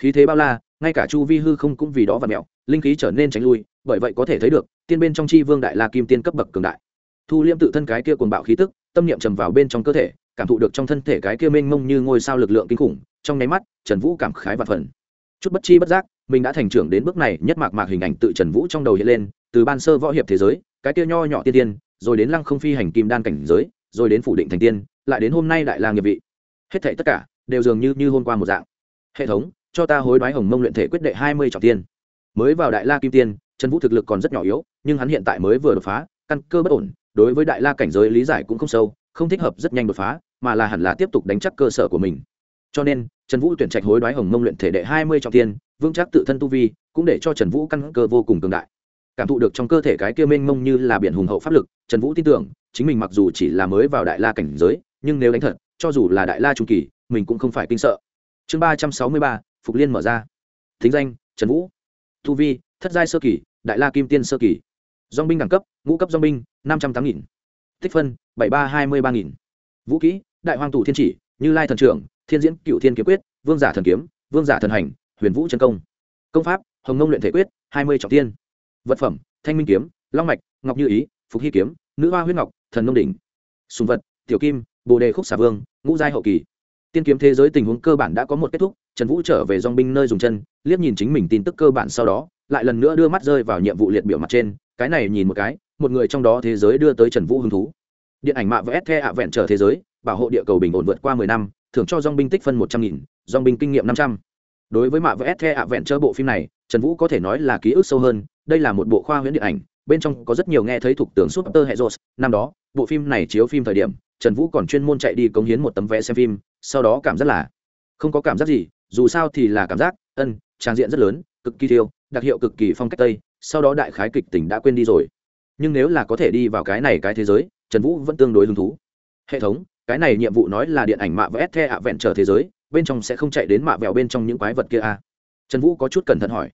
khí thế bao la, ngay cả chu vi hư không cũng vì đó và mẹo, linh khí trở nên tránh lui, bởi vậy có thể thấy được, tiên bên trong chi vương đại la kim tiên cấp bậc cường đại. Thu liêm tự thân cái kia cuồng bạo khí tức, tâm niệm trầm vào bên trong cơ thể, cảm thụ được trong thân thể cái kia mênh mông như ngôi sao lực lượng kinh khủng, trong nháy mắt, trần vũ cảm khái và phần. Chút bất chi bất giác, mình đã thành trưởng đến bước này, nhất mạc mạc hình ảnh tự trần vũ trong đầu hiện lên, từ ban sơ võ hiệp thế giới, cái kia nho nhỏ tiên tiên, rồi đến lăng không phi hành kim đan cảnh giới, rồi đến phủ định thành tiên, lại đến hôm nay đại la nghiệp vị. Hết thảy tất cả đều dường như như hôm qua một dạng. Hệ thống cho ta hối đoái hồng mông luyện thể quyết đệ hai mươi trọng tiên. Mới vào đại la kim tiên, trần vũ thực lực còn rất nhỏ yếu, nhưng hắn hiện tại mới vừa đột phá, căn cơ bất ổn, đối với đại la cảnh giới lý giải cũng không sâu, không thích hợp rất nhanh đột phá, mà là hẳn là tiếp tục đánh chắc cơ sở của mình. Cho nên, trần vũ tuyển trạch hối đoái hồng mông luyện thể đệ hai mươi trọng tiên, vững chắc tự thân tu vi, cũng để cho trần vũ căn cơ vô cùng cường đại. Cảm thụ được trong cơ thể cái kia mênh mông như là biển hùng hậu pháp lực, trần vũ tin tưởng, chính mình mặc dù chỉ là mới vào đại la cảnh giới, nhưng nếu đánh thật, cho dù là đại la trung kỳ, mình cũng không phải kinh sợ. Chương ba trăm sáu mươi ba phục liên mở ra. Thính danh, trần vũ. Thu vi, thất giai sơ kỳ, đại la kim tiên sơ kỳ. Dong binh đẳng cấp, ngũ cấp dong binh, năm trăm tám nghìn. Tích phân, bảy ba hai mươi ba nghìn. Vũ kỹ, đại hoàng tù thiên chỉ, như lai thần trưởng, thiên diễn cựu thiên kiếm quyết, vương giả thần kiếm, vương giả thần hành, huyền vũ trân công. Công pháp, hồng ngông luyện thể quyết, hai mươi trọng tiên vật phẩm, thanh minh kiếm, long mạch, ngọc như ý, phục hy kiếm, nữ hoa huyết ngọc, thần nông đỉnh. Sùng vật, tiểu kim, bồ đề khúc xà vương, ngũ giai hậu kỳ. Tiên kiếm thế giới tình huống cơ bản đã có một kết thúc trần vũ trở về dong binh nơi dùng chân, liếc nhìn chính mình tin tức cơ bản sau đó, lại lần nữa đưa mắt rơi vào nhiệm vụ liệt biểu mặt trên, cái này nhìn một cái, một người trong đó thế giới đưa tới trần vũ hứng thú. Điện ảnh mạ vs the ạ vẹn trở thế giới, bảo hộ địa cầu bình ổn vượt qua mười năm, thưởng cho dong binh tích phân một trăm nghìn dong binh kinh nghiệm năm trăm. Đối với mạ vs the ạ vẹn trở bộ phim này, trần vũ có thể nói là ký ức sâu hơn, đây là một bộ khoa huyễn điện ảnh, bên trong có rất nhiều nghe thấy thuộc tưởng super hệ rột năm đó, bộ phim này chiếu phim thời điểm, trần vũ còn chuyên môn chạy đi cống hiến một tấm vé xem phim, sau đó cảm giác là không có cảm giác gì dù sao thì là cảm giác, ân trang diện rất lớn, cực kỳ thiêu, đặc hiệu cực kỳ phong cách tây, sau đó đại khái kịch tỉnh đã quên đi rồi. Nhưng nếu là có thể đi vào cái này cái thế giới, trần vũ vẫn tương đối hứng thú. Hệ thống, cái này nhiệm vụ nói là điện ảnh mạ vẽ the ạ vẹn trở thế giới, bên trong sẽ không chạy đến mạ vẹo bên trong những quái vật kia à. trần vũ có chút cẩn thận hỏi.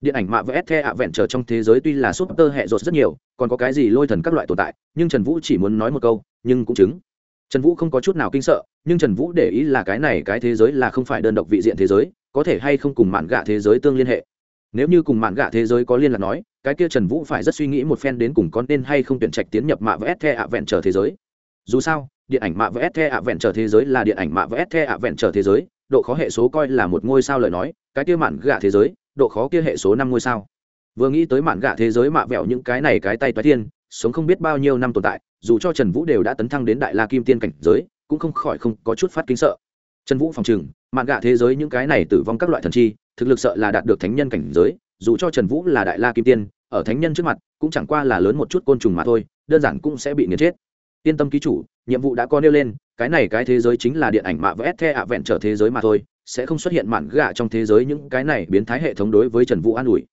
Điện ảnh mạ vẽ the ạ vẹn trở trong thế giới tuy là súp tơ hệ rột rất nhiều, còn có cái gì lôi thần các loại tồn tại, nhưng trần vũ chỉ muốn nói một câu, nhưng cũng chứng trần vũ không có chút nào kinh sợ, nhưng trần vũ để ý là cái này cái thế giới là không phải đơn độc vị diện thế giới, có thể hay không cùng mạn gạ thế giới tương liên hệ. Nếu như cùng mạn gạ thế giới có liên lạc nói, cái kia trần vũ phải rất suy nghĩ một phen đến cùng có nên hay không tuyển trạch tiến nhập mạ vs the ạ vẹn trở thế giới. Dù sao, điện ảnh mạ vs the ạ vẹn trở thế giới là điện ảnh mạ vs the ạ vẹn trở thế giới, độ khó hệ số coi là một ngôi sao lời nói, cái kia mạn gạ thế giới, độ khó kia hệ số năm ngôi sao. Vừa nghĩ tới mạn gạ thế giới mạ vẹo những cái này cái tay toái thiên sống không biết bao nhiêu năm tồn tại dù cho trần vũ đều đã tấn thăng đến đại la kim tiên cảnh giới, cũng không khỏi không có chút phát kinh sợ. Trần vũ phòng trừng mạn gạ thế giới những cái này tử vong các loại thần chi, thực lực sợ là đạt được thánh nhân cảnh giới, dù cho trần vũ là đại la kim tiên, ở thánh nhân trước mặt, cũng chẳng qua là lớn một chút côn trùng mà thôi, đơn giản cũng sẽ bị nghiền chết. Yên tâm ký chủ, nhiệm vụ đã có nêu lên, cái này cái thế giới chính là điện ảnh mạ và the ạ vẹn trở thế giới mà thôi, sẽ không xuất hiện mạn gạ trong thế giới những cái này biến thái hệ thống đối với trần vũ an ủi.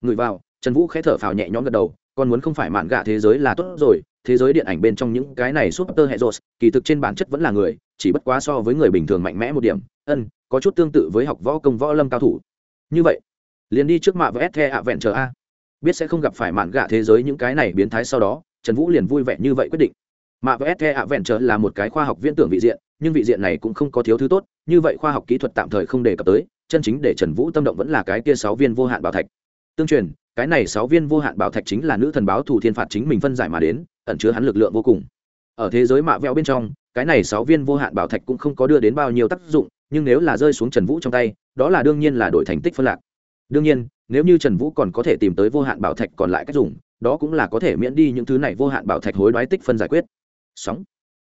Người vào, trần vũ khẽ thở phào nhẹ nhõm gật đầu còn muốn không phải mạn gạ thế giới là tốt rồi thế giới điện ảnh bên trong những cái này super hệ rột kỳ thực trên bản chất vẫn là người, chỉ bất quá so với người bình thường mạnh mẽ một điểm, ân, có chút tương tự với học võ công võ lâm cao thủ. Như vậy, liền đi trước mạ và s the ạ vẹn chờ a. Biết sẽ không gặp phải mạn gạ thế giới những cái này biến thái sau đó, trần vũ liền vui vẻ như vậy quyết định. Mạ và s the ạ vẹn chờ là một cái khoa học viễn tưởng vị diện, nhưng vị diện này cũng không có thiếu thứ tốt, như vậy khoa học kỹ thuật tạm thời không đề cập tới, chân chính để trần vũ tâm động vẫn là cái kia sáu viên vô hạn bảo thạch. Tương truyền cái này sáu viên vô hạn bảo thạch chính là nữ thần báo thủ thiên phạt chính mình phân giải mà đến, ẩn chứa hắn lực lượng vô cùng. Ở thế giới mạ vẹo bên trong, cái này sáu viên vô hạn bảo thạch cũng không có đưa đến bao nhiêu tác dụng, nhưng nếu là rơi xuống trần vũ trong tay, đó là đương nhiên là đổi thành tích phân lạc. Đương nhiên, nếu như trần vũ còn có thể tìm tới vô hạn bảo thạch còn lại cách dùng, đó cũng là có thể miễn đi những thứ này vô hạn bảo thạch hối đoái tích phân giải quyết. Sóng.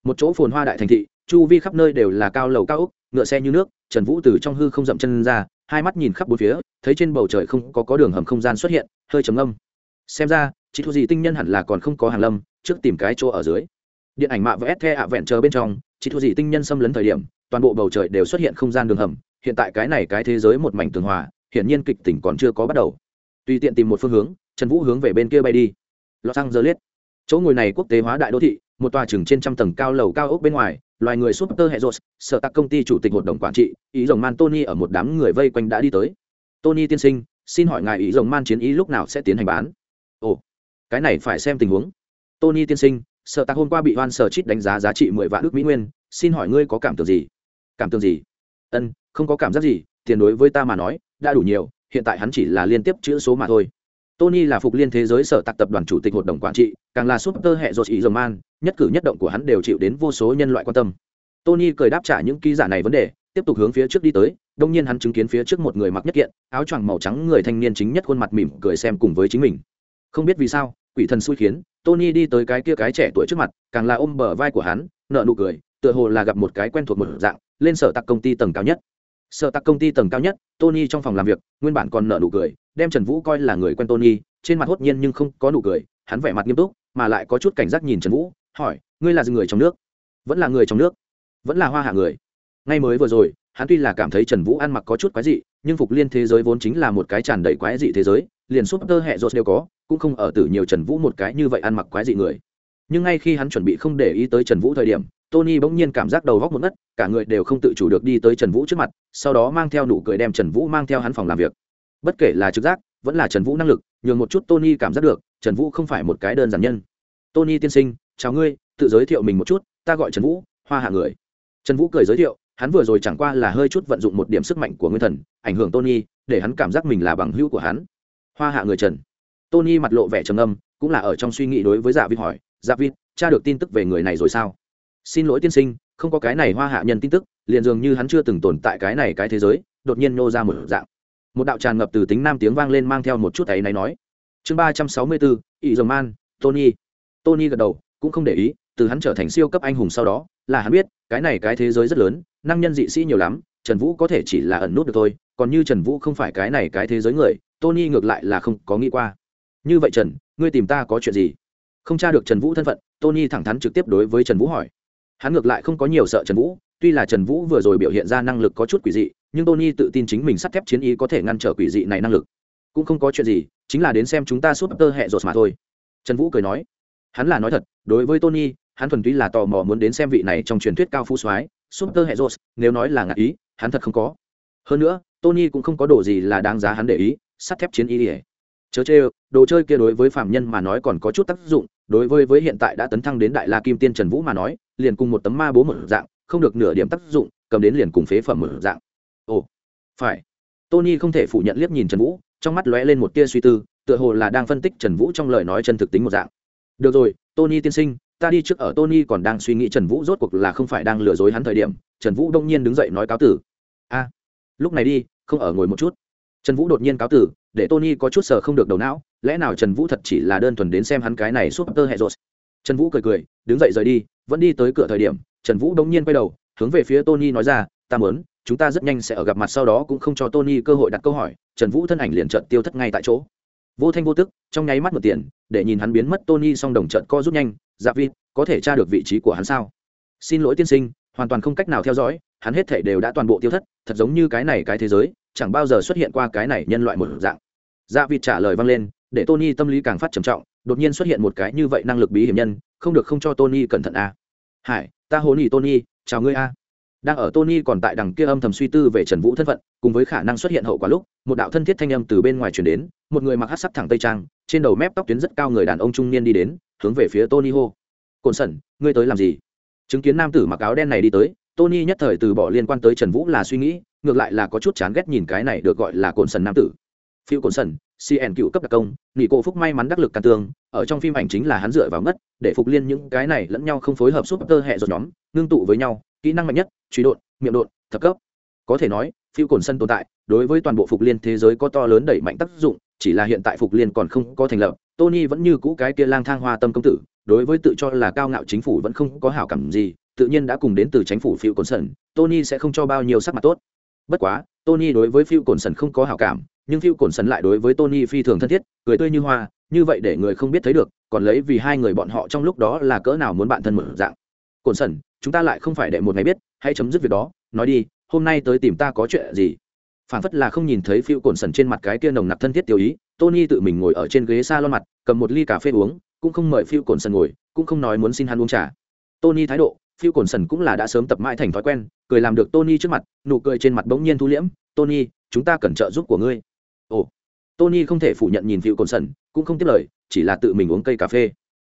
Một chỗ phồn hoa đại thành thị, chu vi khắp nơi đều là cao lầu cao ốc, ngựa xe như nước, trần vũ từ trong hư không dậm chân ra hai mắt nhìn khắp bốn phía, thấy trên bầu trời không có có đường hầm không gian xuất hiện, hơi trầm âm xem ra chỉ thu gì tinh nhân hẳn là còn không có hàng lâm, trước tìm cái chỗ ở dưới. Điện ảnh mạ và the ạ vẹn chờ bên trong chỉ thu gì tinh nhân xâm lấn thời điểm, toàn bộ bầu trời đều xuất hiện không gian đường hầm, hiện tại cái này cái thế giới một mảnh tường hòa, hiển nhiên kịch tỉnh còn chưa có bắt đầu. Tùy tiện tìm một phương hướng, trần vũ hướng về bên kia bay đi. Los angeles. Chỗ ngồi này quốc tế hóa đại đô thị, một tòa chừng trên trăm tầng cao lầu cao ốc bên ngoài loài người super hệ rột sở tạc công ty chủ tịch hội đồng quản trị, ý rồng man tony ở một đám người vây quanh đã đi tới. Tony tiên sinh, xin hỏi ngài ý rồng man chiến ý lúc nào sẽ tiến hành bán? Ồ, cái này phải xem tình huống. Tony tiên sinh, sở tạc hôm qua bị hoan sở chít đánh giá giá trị mười vạn ước mỹ nguyên, xin hỏi ngươi có cảm tưởng gì? Cảm tưởng gì? Ân, không có cảm giác gì, tiền đối với ta mà nói, đã đủ nhiều, hiện tại hắn chỉ là liên tiếp chữ số mà thôi tony là phục liên thế giới sở tạc tập đoàn chủ tịch hội đồng quản trị, càng là super hệ dột ý dầu man, nhất cử nhất động của hắn đều chịu đến vô số nhân loại quan tâm. Tony cười đáp trả những ký giả này vấn đề, tiếp tục hướng phía trước đi tới, đông nhiên hắn chứng kiến phía trước một người mặc nhất kiện, áo choàng màu trắng người thanh niên chính nhất khuôn mặt mỉm cười xem cùng với chính mình. Không biết vì sao, quỷ thần xui khiến, tony đi tới cái kia cái trẻ tuổi trước mặt, càng là ôm bờ vai của hắn, nở nụ cười, tựa hồ là gặp một cái quen thuộc một dạng, lên sở tạc công ty tầng cao nhất sở tặc công ty tầng cao nhất, tony trong phòng làm việc, nguyên bản còn nợ nụ cười, đem trần vũ coi là người quen tony, trên mặt hốt nhiên nhưng không có nụ cười, hắn vẻ mặt nghiêm túc, mà lại có chút cảnh giác nhìn trần vũ, hỏi, ngươi là người trong nước? Vẫn là người trong nước, vẫn là hoa hạ người. Ngay mới vừa rồi, hắn tuy là cảm thấy trần vũ ăn mặc có chút quái dị, nhưng phục liên thế giới vốn chính là một cái tràn đầy quái dị thế giới, liền súp tơ hẹ rột đều có, cũng không ở tử nhiều trần vũ một cái như vậy ăn mặc quái dị người. Nhưng ngay khi hắn chuẩn bị không để ý tới trần vũ thời điểm tony bỗng nhiên cảm giác đầu góc một ngất, cả người đều không tự chủ được đi tới trần vũ trước mặt, sau đó mang theo nụ cười đem trần vũ mang theo hắn phòng làm việc. Bất kể là trực giác, vẫn là trần vũ năng lực, nhường một chút tony cảm giác được, trần vũ không phải một cái đơn giản nhân. Tony tiên sinh, chào ngươi, tự giới thiệu mình một chút, ta gọi trần vũ, hoa hạ người. Trần vũ cười giới thiệu, hắn vừa rồi chẳng qua là hơi chút vận dụng một điểm sức mạnh của nguyên thần, ảnh hưởng tony, để hắn cảm giác mình là bằng hữu của hắn. Hoa hạ người trần. Tony mặt lộ vẻ trầm âm cũng là ở trong suy nghĩ đối với dạ vịt hỏi dạ vịt cha được tin tức về người này rồi sao? Xin lỗi tiên sinh, không có cái này hoa hạ nhân tin tức, liền dường như hắn chưa từng tồn tại cái này cái thế giới, đột nhiên nô ra một dạng. Một đạo tràn ngập từ tính nam tiếng vang lên mang theo một chút ấy này nói. Chương ba trăm sáu mươi bốn ỵ dầu man, tony. Tony gật đầu, cũng không để ý, từ hắn trở thành siêu cấp anh hùng sau đó, là hắn biết, cái này cái thế giới rất lớn, năng nhân dị sĩ nhiều lắm, trần vũ có thể chỉ là ẩn nút được thôi, còn như trần vũ không phải cái này cái thế giới người, tony ngược lại là không có nghĩ qua. Như vậy trần, ngươi tìm ta có chuyện gì? Không tra được trần vũ thân phận, tony thẳng thắn trực tiếp đối với trần vũ hỏi hắn ngược lại không có nhiều sợ trần vũ, tuy là trần vũ vừa rồi biểu hiện ra năng lực có chút quỷ dị, nhưng tony tự tin chính mình sắt thép chiến ý có thể ngăn trở quỷ dị này năng lực. Cũng không có chuyện gì, chính là đến xem chúng ta súp tơ hẹ rột mà thôi. Trần vũ cười nói. Hắn là nói thật, đối với tony, hắn thuần túy là tò mò muốn đến xem vị này trong truyền thuyết cao phú soái, super hệ rột, nếu nói là ngạc ý, hắn thật không có. Hơn nữa, tony cũng không có đồ gì là đáng giá hắn để ý, sắt thép chiến ý ỉa chớ chê, đồ chơi kia đối với phạm nhân mà nói còn có chút tác dụng, đối với với hiện tại đã tấn thăng đến đại la kim tiên trần vũ mà nói liền cùng một tấm ma bố một dạng, không được nửa điểm tác dụng, cầm đến liền cùng phế phẩm một dạng. Ồ, phải. Tony không thể phủ nhận liếc nhìn trần vũ, trong mắt lóe lên một tia suy tư, tựa hồ là đang phân tích trần vũ trong lời nói chân thực tính một dạng. Được rồi, tony tiên sinh, ta đi trước ở tony còn đang suy nghĩ trần vũ rốt cuộc là không phải đang lừa dối hắn thời điểm, trần vũ đông nhiên đứng dậy nói cáo tử. A, lúc này đi, không ở ngồi một chút. Trần vũ đột nhiên cáo tử, để tony có chút sờ không được đầu não, lẽ nào trần vũ thật chỉ là đơn thuần đến xem hắn cái này súp tơ hệ rột trần vũ cười cười, đứng dậy rời đi, vẫn đi tới cửa thời điểm, trần vũ đông nhiên quay đầu, hướng về phía tony nói ra, ta mớn chúng ta rất nhanh sẽ ở gặp mặt sau đó cũng không cho tony cơ hội đặt câu hỏi. Trần vũ thân ảnh liền chợt tiêu thất ngay tại chỗ. Vô thanh vô tức, trong nháy mắt một tiền, để nhìn hắn biến mất tony song đồng trận co rút nhanh dạ vi, có thể tra được vị trí của hắn sao? Xin lỗi tiên sinh, hoàn toàn không cách nào theo dõi, hắn hết thể đều đã toàn bộ tiêu thất, thật giống như cái này cái thế giới, chẳng bao giờ xuất hiện qua cái này nhân loại một dạng. Dạ vịt trả lời vang lên, để tony tâm lý càng phát trầm trọng đột nhiên xuất hiện một cái như vậy năng lực bí hiểm nhân, không được không cho tony cẩn thận a à. hải, ta hôn ý tony, chào ngươi a đang ở tony còn tại đằng kia âm thầm suy tư về trần vũ thân phận, cùng với khả năng xuất hiện hậu quả lúc, một đạo thân thiết thanh âm từ bên ngoài truyền đến, một người mặc hát sắc thẳng tây trang, trên đầu mép tóc tuyến rất cao người đàn ông trung niên đi đến, hướng về phía tony hô. Cồn sẩn, ngươi tới làm gì? Chứng kiến nam tử mặc áo đen này đi tới, tony nhất thời từ bỏ liên quan tới trần vũ là suy nghĩ, ngược lại là có chút chán ghét nhìn cái này được gọi là cồn sẩn nam tử phiêu cồn sẩn cn cựu cấp đặc công, nghỉ cổ phúc may mắn đắc lực can tương ở trong phim ảnh chính là hắn dựa vào ngất, để phục liên những cái này lẫn nhau không phối hợp súp tơ hệ rồi nhóm, ngưng tụ với nhau, kỹ năng mạnh nhất, truy đột, miệng đột, thập cấp. Có thể nói phiêu cồn sân tồn tại, đối với toàn bộ phục liên thế giới có to lớn đẩy mạnh tác dụng, chỉ là hiện tại phục liên còn không có thành lập, tony vẫn như cũ cái kia lang thang hoa tâm công tử, đối với tự cho là cao ngạo chính phủ vẫn không có hảo cảm gì, tự nhiên đã cùng đến từ chính phủ phiêu cồn sân tony sẽ không cho bao nhiêu sắc mặt tốt bất quá, tony đối với phiêu cồn sần không có hảo cảm, nhưng phiêu cồn sần lại đối với tony phi thường thân thiết, cười tươi như hoa, như vậy để người không biết thấy được, còn lấy vì hai người bọn họ trong lúc đó là cỡ nào muốn bạn thân mở dạng. Cồn sần chúng ta lại không phải để một ngày biết, hãy chấm dứt việc đó, nói đi, hôm nay tới tìm ta có chuyện gì? Phản phất là không nhìn thấy phiêu cồn sần trên mặt cái kia nồng nặc thân thiết tiêu ý, tony tự mình ngồi ở trên ghế s a lon mặt, cầm một ly cà phê uống, cũng không mời phiêu cồn sần ngồi, cũng không nói muốn xin hắn uống trà. Tony thái độ phiêu cồn sần cũng là đã sớm tập mãi thành thói quen, cười làm được tony trước mặt, nụ cười trên mặt bỗng nhiên thu liễm, tony, chúng ta cần trợ giúp của ngươi. Ồ. Tony không thể phủ nhận nhìn phiêu cồn sần, cũng không tiếp lời, chỉ là tự mình uống cây cà phê.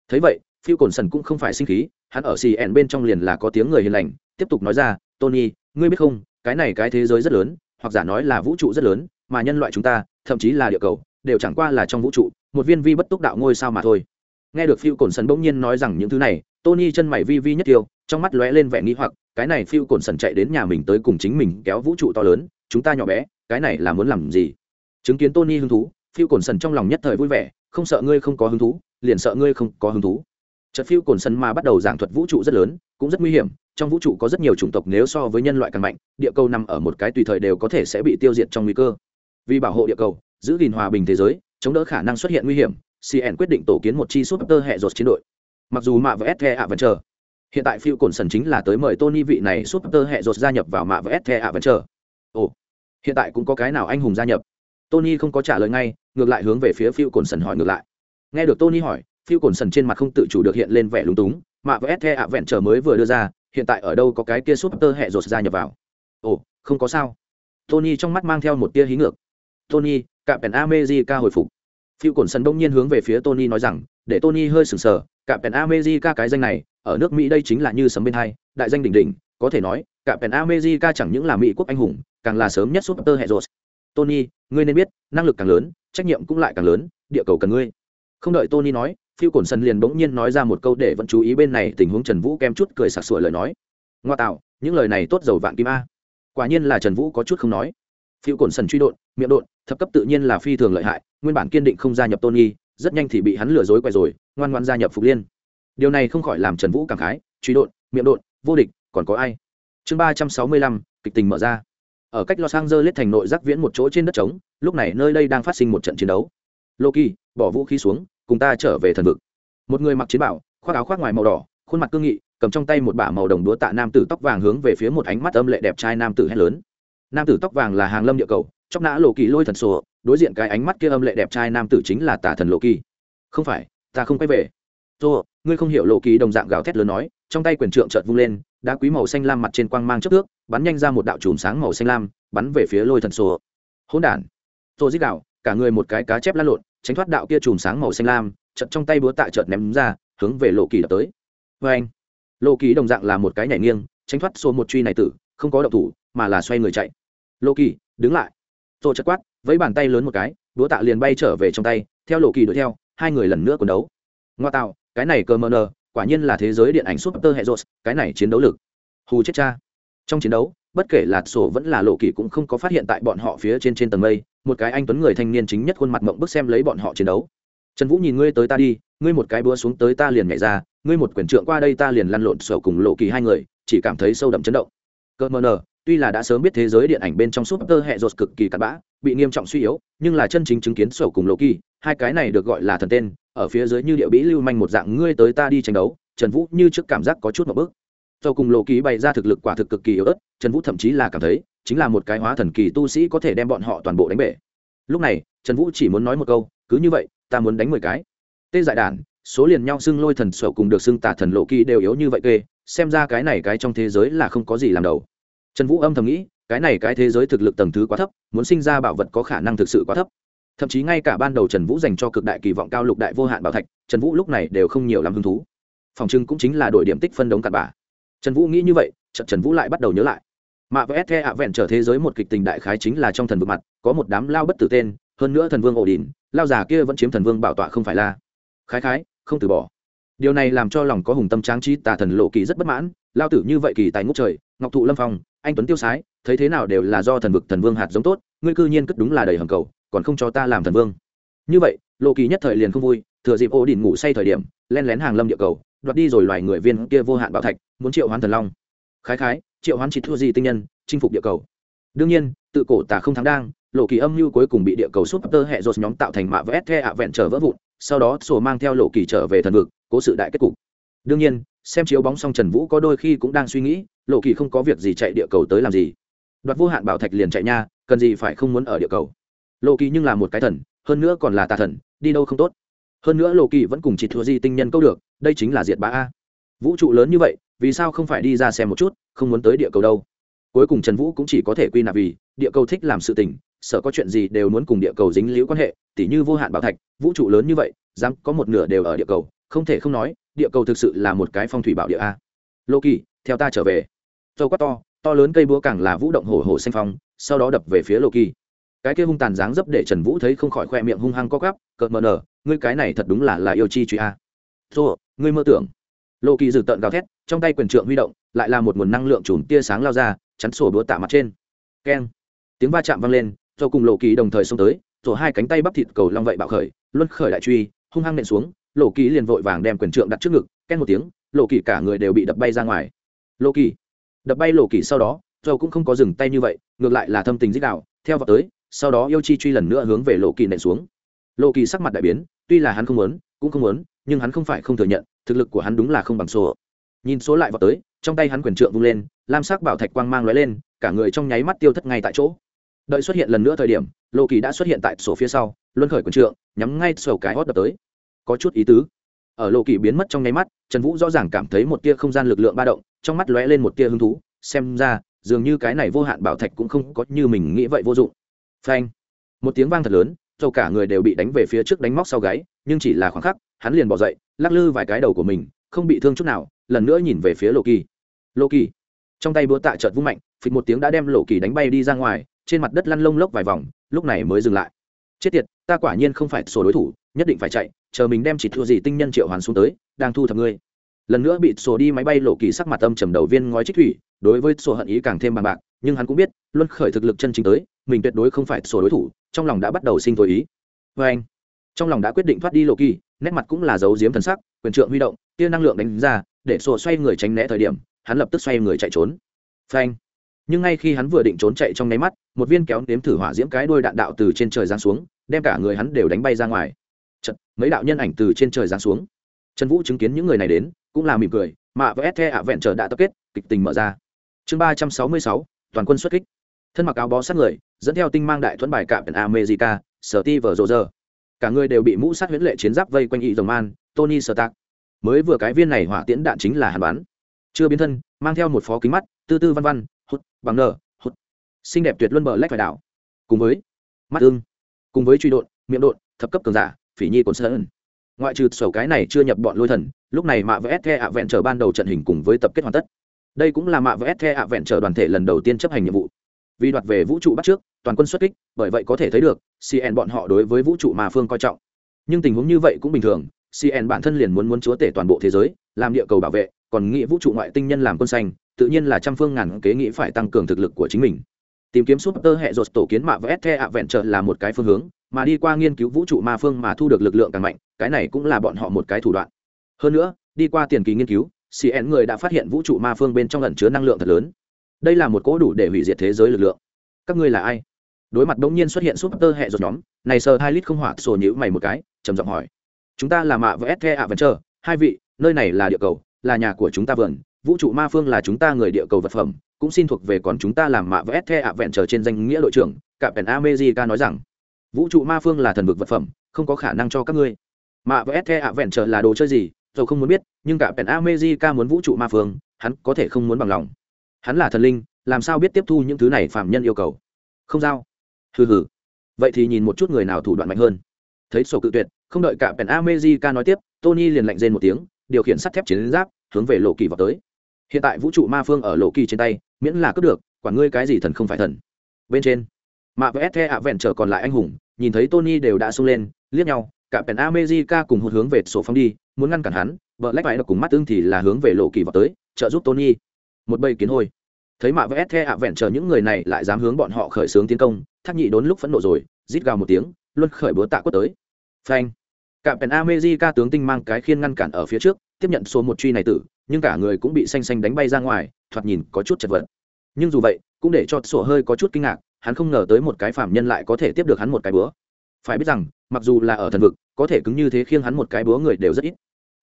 Thấy vậy, phiêu cồn sần cũng không phải sinh khí, hắn ở cn bên trong liền là có tiếng người hiền lành, tiếp tục nói ra, tony, ngươi biết không, cái này cái thế giới rất lớn, hoặc giả nói là vũ trụ rất lớn, mà nhân loại chúng ta, thậm chí là địa cầu, đều chẳng qua là trong vũ trụ, một viên vi bất túc đạo ngôi sao mà thôi nghe được phiêu cổn sần bỗng nhiên nói rằng những thứ này, tony chân mày vi vi nhất tiêu, trong mắt lóe lên vẻ nghi hoặc, cái này phiêu cổn sần chạy đến nhà mình tới cùng chính mình kéo vũ trụ to lớn, chúng ta nhỏ bé, cái này là muốn làm gì? Chứng kiến tony hứng thú phiêu cổn sần trong lòng nhất thời vui vẻ, không sợ ngươi không có hứng thú, liền sợ ngươi không có hứng thú. Chợt phiêu cồn sần mà bắt đầu giảng thuật vũ trụ rất lớn, cũng rất nguy hiểm, trong vũ trụ có rất nhiều chủng tộc nếu so với nhân loại càng mạnh, địa cầu nằm ở một cái tùy thời đều có thể sẽ bị tiêu diệt trong nguy cơ. Vì bảo hộ địa cầu, giữ gìn hòa bình thế giới, chống đỡ khả năng xuất hiện nguy hiểm cn quyết định tổ kiến một chi super hệ rột chiến đội. Mặc dù mạ và The ạ vẫn chờ hiện tại phiêu cồn sần chính là tới mời tony vị này super hệ rột gia nhập vào mạ và The ạ vẫn chờ ồ, hiện tại cũng có cái nào anh hùng gia nhập? Tony không có trả lời ngay, ngược lại hướng về phía phiêu cồn sần hỏi ngược lại. Nghe được tony hỏi phiêu cồn sần trên mặt không tự chủ được hiện lên vẻ lúng túng, mạ và The ạ vẹn chờ mới vừa đưa ra, hiện tại ở đâu có cái kia super hệ rột gia nhập vào? Ồ, không có sao. Tony trong mắt mang theo một tia hí ngược. Tony cạm pèn amejica hồi phục phiêu Cổn Sần đông nhiên hướng về phía tony nói rằng, để tony hơi sửng sờ cả Pen America cái danh này, ở nước mỹ đây chính là như sấm bên hai, đại danh đỉnh đỉnh, có thể nói cả Pen America chẳng những là mỹ quốc anh hùng, càng là sớm nhất super hệ rột tony, ngươi nên biết, năng lực càng lớn, trách nhiệm cũng lại càng lớn, địa cầu cần ngươi. Không đợi tony nói phiêu Cổn Sần liền bỗng nhiên nói ra một câu để vẫn chú ý bên này tình huống trần vũ kem chút cười sặc sụa lời nói. Ngoa tạo, những lời này tốt dầu vạn kim a. Quả nhiên là trần vũ có chút không nói. Phiêu Cổn Sần truy đột, miệng đột, thập cấp tự nhiên là phi thường lợi hại nguyên bản kiên định không gia nhập tony, rất nhanh thì bị hắn lừa dối quay rồi, ngoan ngoãn gia nhập phục liên. Điều này không khỏi làm trần vũ cảm khái, truy đột, miệng đột, vô địch, còn có ai? Chương ba trăm sáu mươi lăm, kịch tình mở ra. Ở cách los angeles thành nội giác viễn một chỗ trên đất trống, lúc này nơi đây đang phát sinh một trận chiến đấu. Loki, bỏ vũ khí xuống, cùng ta trở về thần vực. Một người mặc chiến bảo khoác áo khoác ngoài màu đỏ, khuôn mặt cương nghị, cầm trong tay một bả màu đồng đúa tạ nam tử tóc vàng hướng về phía một ánh mắt âm lệ đẹp trai nam tử hét lớn. Nam tử tóc vàng là hàng lâm địa cầu trong nã lộ kỳ lôi thần sổ đối diện cái ánh mắt kia âm lệ đẹp trai nam tử chính là tả thần lộ kỳ. Không phải, ta không quay về. Tô, ngươi không hiểu lộ kỳ đồng dạng gào thét lớn nói, trong tay quyền trượng chợt vung lên, đá quý màu xanh lam mặt trên quang mang chất nước bắn nhanh ra một đạo chùm sáng màu xanh lam, bắn về phía lôi thần sô hỗn đản. Tô dích đạo cả người một cái cá chép lăn lộn, tránh thoát đạo kia chùm sáng màu xanh lam, chợt trong tay búa tạ chợt ném ra, hướng về lộ kỳ đập tới. Vê anh, lộ kỳ đồng dạng là một cái nhảy nghiêng, tránh thoát số một truy này tử, không có động thủ, mà là xoay người chạy. Lộ kỳ, đứng lại. Tô chất quát với bàn tay lớn một cái, đũa tạ liền bay trở về trong tay, theo lộ kỳ đuổi theo, hai người lần nữa quần đấu. Ngoa tạo, cái này cờ mờ nờ, quả nhiên là thế giới điện ảnh super hệ rột cái này chiến đấu lực. Hù chết cha. Trong chiến đấu, bất kể là sổ vẫn là lộ kỳ cũng không có phát hiện tại bọn họ phía trên trên tầng mây, một cái anh tuấn người thanh niên chính nhất khuôn mặt mộng bức xem lấy bọn họ chiến đấu. Trần vũ nhìn ngươi tới ta đi, ngươi một cái búa xuống tới ta liền nhảy ra, ngươi một quyển trượng qua đây ta liền lăn lộn sổ cùng lộ kỳ hai người, chỉ cảm thấy sâu đậm chấn động. Cơ mờ nờ tuy là đã sớm biết thế giới điện ảnh bên trong super hệ rột cực kỳ cặn bã, bị nghiêm trọng suy yếu, nhưng là chân chính chứng kiến sổ cùng lộ kỳ hai cái này được gọi là thần tên, ở phía dưới như địa bĩ lưu manh một dạng ngươi tới ta đi tranh đấu, trần vũ như trước cảm giác có chút một bước. Sổ cùng lộ kỳ bày ra thực lực quả thực cực kỳ yếu ớt, trần vũ thậm chí là cảm thấy, chính là một cái hóa thần kỳ tu sĩ có thể đem bọn họ toàn bộ đánh bể. Lúc này, trần vũ chỉ muốn nói một câu, cứ như vậy, ta muốn đánh mười cái. Tê dại đàn, số liền nhau xưng lôi thần sổ cùng được xưng tả thần lộ kỳ đều yếu như vậy kê, xem ra cái này cái trong thế giới là không có gì làm đầu trần vũ âm thầm nghĩ, cái này cái thế giới thực lực tầng thứ quá thấp, muốn sinh ra bảo vật có khả năng thực sự quá thấp. Thậm chí ngay cả ban đầu trần vũ dành cho cực đại kỳ vọng cao lục đại vô hạn bảo thạch, trần vũ lúc này đều không nhiều làm hứng thú. Phòng trưng cũng chính là đội điểm tích phân đống cặn bà trần vũ nghĩ như vậy trận trần vũ lại bắt đầu nhớ lại. Mạ vs the ạ vẹn trở thế giới một kịch tình đại khái chính là trong thần vực mặt, có một đám lao bất tử tên, hơn nữa thần vương ổ đỉnh lao già kia vẫn chiếm thần vương bảo tọa không phải là khái khái, không từ bỏ. Điều này làm cho lòng có hùng tâm tráng trí tà thần lộ kỳ rất bất mãn, lao tử như vậy kỳ tài ngốc trời ngọc thụ lâm phong, anh tuấn tiêu sái, thấy thế nào đều là do thần vực thần vương hạt giống tốt, ngươi cư nhiên cất đúng là đầy hầm cầu, còn không cho ta làm thần vương. Như vậy, lộ kỳ nhất thời liền không vui, thừa dịp ô đình ngủ say thời điểm, len lén hàng lâm địa cầu, đoạt đi rồi loài người viên kia vô hạn bảo thạch, muốn triệu hoán thần long. Khái khái, triệu hoán chỉ thua gì tinh nhân, chinh phục địa cầu. Đương nhiên, tự cổ tả không thắng đang, lộ kỳ âm mưu cuối cùng bị địa cầu súp tơ hệ rột nhóm tạo thành mạ vs the ạ vẹn trở vỡ vụn, sau đó sổ mang theo lộ kỳ trở về thần vực, cố sự đại kết cục. Đương nhiên xem chiếu bóng xong trần vũ có đôi khi cũng đang suy nghĩ, lộ kỳ không có việc gì chạy địa cầu tới làm gì. Đoạt vô hạn bảo thạch liền chạy nha, cần gì phải không muốn ở địa cầu. Lộ kỳ nhưng là một cái thần, hơn nữa còn là tà thần, đi đâu không tốt. Hơn nữa lộ kỳ vẫn cùng chỉ thua di tinh nhân câu được, đây chính là diệt bá a. Vũ trụ lớn như vậy, vì sao không phải đi ra xem một chút, không muốn tới địa cầu đâu. Cuối cùng trần vũ cũng chỉ có thể quy nạp vì, địa cầu thích làm sự tình, sợ có chuyện gì đều muốn cùng địa cầu dính liễu quan hệ, tỉ như vô hạn bảo thạch, vũ trụ lớn như vậy, dám có một nửa đều ở địa cầu, không thể không nói địa cầu thực sự là một cái phong thủy bảo địa a. Lô kỳ theo ta trở về. Dâu quát to to lớn cây búa càng là vũ động hổ hổ xanh phong, sau đó đập về phía lô kỳ cái kia hung tàn dáng dấp để trần vũ thấy không khỏi khoe miệng hung hăng co gắp cợt mờ nở, ngươi cái này thật đúng là là yêu chi truy a. Dô ngươi mơ tưởng. Lô kỳ dự tợn gào thét, trong tay quyền trượng huy động, lại là một nguồn năng lượng chùm tia sáng lao ra, chắn sổ búa tạ mặt trên. Keng. Tiếng va chạm vang lên do cùng lộ kỳ đồng thời xông tới rồi hai cánh tay bắp thịt cầu long vậy bạo khởi, luân khởi đại truy, hung hăng nện xuống lộ kỳ liền vội vàng đem quyền trượng đặt trước ngực ken một tiếng, lộ kỳ cả người đều bị đập bay ra ngoài. Lộ kỳ, đập bay lộ kỳ sau đó dầu cũng không có dừng tay như vậy, ngược lại là thâm tình dích đạo, theo vào tới, sau đó yêu chi truy lần nữa hướng về lộ kỳ nện xuống. Lộ kỳ sắc mặt đại biến, tuy là hắn không muốn, cũng không muốn, nhưng hắn không phải không thừa nhận, thực lực của hắn đúng là không bằng số. Nhìn số lại vào tới, trong tay hắn quyền trượng vung lên, lam sắc bảo thạch quang mang lóe lên, cả người trong nháy mắt tiêu thất ngay tại chỗ. Đợi xuất hiện lần nữa thời điểm, lộ kỳ đã xuất hiện tại sổ phía sau, luân khởi quyền trượng, nhắm ngay sổ cái hót đập tới có chút ý tứ. Ở lộ kỳ biến mất trong nháy mắt, trần vũ rõ ràng cảm thấy một tia không gian lực lượng ba động, trong mắt lóe lên một tia hứng thú, xem ra, dường như cái này vô hạn bảo thạch cũng không có như mình nghĩ vậy vô dụng. Phanh! Một tiếng vang thật lớn, dầu cả người đều bị đánh về phía trước đánh móc sau gáy, nhưng chỉ là khoảng khắc, hắn liền bỏ dậy, lắc lư vài cái đầu của mình, không bị thương chút nào, lần nữa nhìn về phía lộ kỳ lộ kỳ trong tay búa tạ trợt vung mạnh, phịch một tiếng đã đem lộ kỳ đánh bay đi ra ngoài, trên mặt đất lăn lông lốc vài vòng, lúc này mới dừng lại. Chết tiệt, ta quả nhiên không phải sổ đối thủ nhất định phải chạy, chờ mình đem chỉ thua gì tinh nhân triệu hoàn xuống tới, đang thu thập ngươi. Lần nữa bị sổ đi máy bay lộ kỳ sắc mặt âm trầm đầu viên ngói trích thủy, đối với sổ hận ý càng thêm bằng bạc, nhưng hắn cũng biết, luân khởi thực lực chân chính tới, mình tuyệt đối không phải sổ đối thủ, trong lòng đã bắt đầu sinh thổi ý. Vê anh, trong lòng đã quyết định thoát đi lộ kỳ, nét mặt cũng là dấu diếm thần sắc, quyền trượng huy động, tia năng lượng đánh ra, để sổ xoay người tránh né thời điểm, hắn lập tức xoay người chạy trốn. Phanh nhưng ngay khi hắn vừa định trốn chạy trong nháy mắt, một viên kéo nếm thử hỏa diễm cái đuôi đạn đạo từ trên trời giáng xuống, đem cả người hắn đều đánh bay ra ngoài mấy đạo nhân ảnh từ trên trời giáng xuống. Trần vũ chứng kiến những người này đến cũng là mỉm cười mạ với The ạ vẹn trở đã tập kết kịch tình mở ra. Chương ba trăm sáu mươi sáu toàn quân xuất kích. Thân mặc áo bó sát người dẫn theo tinh mang đại thuẫn bài cạm america sở ti vờ rộ rơ cả người đều bị mũ sát huyễn lệ chiến giáp vây quanh y dòng man tony sơ tạc mới vừa cái viên này hỏa tiễn đạn chính là hàn bắn. Chưa biến thân mang theo một phó kính mắt tư tư văn văn hút bằng nở hút. Xinh đẹp tuyệt luân bờ lách phải đảo. Cùng với mắt ương, cùng với truy đột miệng đột thập cấp cường giả phỉ nhi cồn sơn. Ngoại trừ sổ cái này chưa nhập bọn lôi thần, lúc này mạ vs the ạ vẹn trở ban đầu trận hình cùng với tập kết hoàn tất. Đây cũng là mạ vs the ạ vẹn trở đoàn thể lần đầu tiên chấp hành nhiệm vụ. Vì đoạt về vũ trụ bắt trước, toàn quân xuất kích, bởi vậy có thể thấy được cn bọn họ đối với vũ trụ mà phương coi trọng. Nhưng tình huống như vậy cũng bình thường cn bản thân liền muốn muốn chúa tể toàn bộ thế giới, làm địa cầu bảo vệ, còn nghĩ vũ trụ ngoại tinh nhân làm quân xanh, tự nhiên là trăm phương ngàn kế nghĩ phải tăng cường thực lực của chính mình. Tìm kiếm súp tơ hệ rột tổ kiến mạ vs the ạ vẹn trợ là một cái phương hướng mà đi qua nghiên cứu vũ trụ ma phương mà thu được lực lượng càng mạnh, cái này cũng là bọn họ một cái thủ đoạn. Hơn nữa, đi qua tiền kỳ nghiên cứu cn người đã phát hiện vũ trụ ma phương bên trong lần chứa năng lượng thật lớn. Đây là một cỗ đủ để hủy diệt thế giới lực lượng. Các ngươi là ai? Đối mặt đống nhiên xuất hiện súp tơ hệ rột nhóm, này sờ hai lít không hỏa sổ nhữ mày một cái, trầm giọng hỏi. Chúng ta là mạ và st ạ vẹn hai vị, nơi này là địa cầu, là nhà của chúng ta vườn, vũ trụ ma phương là chúng ta người địa cầu vật phẩm, cũng xin thuộc về còn chúng ta làm mạ và st ạ vẹn trên danh nghĩa đội trưởng cả pèn amejica nói rằng vũ trụ ma phương là thần vực vật phẩm, không có khả năng cho các ngươi. Mạ và the ạ vẹn trở là đồ chơi gì dầu không muốn biết, nhưng cả pèn amejica muốn vũ trụ ma phương, hắn có thể không muốn bằng lòng. Hắn là thần linh, làm sao biết tiếp thu những thứ này phạm nhân yêu cầu? Không giao. Hừ hừ. Vậy thì nhìn một chút người nào thủ đoạn mạnh hơn. Thấy sổ cự tuyệt, không đợi cả pèn amejica nói tiếp, tony liền lạnh rên một tiếng, điều khiển sắt thép chiến giáp, hướng về lộ kỳ vào tới. Hiện tại vũ trụ ma phương ở lộ kỳ trên tay, miễn là cướp được quản ngươi cái gì thần không phải thần. Bên trên mạ vs the ạ vẹn trở còn lại anh hùng, nhìn thấy tony đều đã sung lên, liếc nhau, cả pèn amejica cùng một hướng về sổ phong đi, muốn ngăn cản hắn vợ lách vải được cùng mắt tương thì là hướng về lộ kỳ vào tới, trợ giúp tony. Một bầy kiến hôi. Thấy mạ vs the ạ vẹn chờ những người này lại dám hướng bọn họ khởi xướng tiến công, thác nhị đốn lúc phẫn nộ rồi, rít gào một tiếng, luân khởi búa tạ quất tới. Phanh. Cả pèn amejica tướng tinh mang cái khiên ngăn cản ở phía trước, tiếp nhận số một truy này tử, nhưng cả người cũng bị xanh xanh đánh bay ra ngoài, thoạt nhìn có chút chật vật. Nhưng dù vậy, cũng để cho sổ hơi có chút kinh ngạc hắn không ngờ tới một cái phạm nhân lại có thể tiếp được hắn một cái búa phải biết rằng, mặc dù là ở thần vực, có thể cứng như thế khiêng hắn một cái búa người đều rất ít.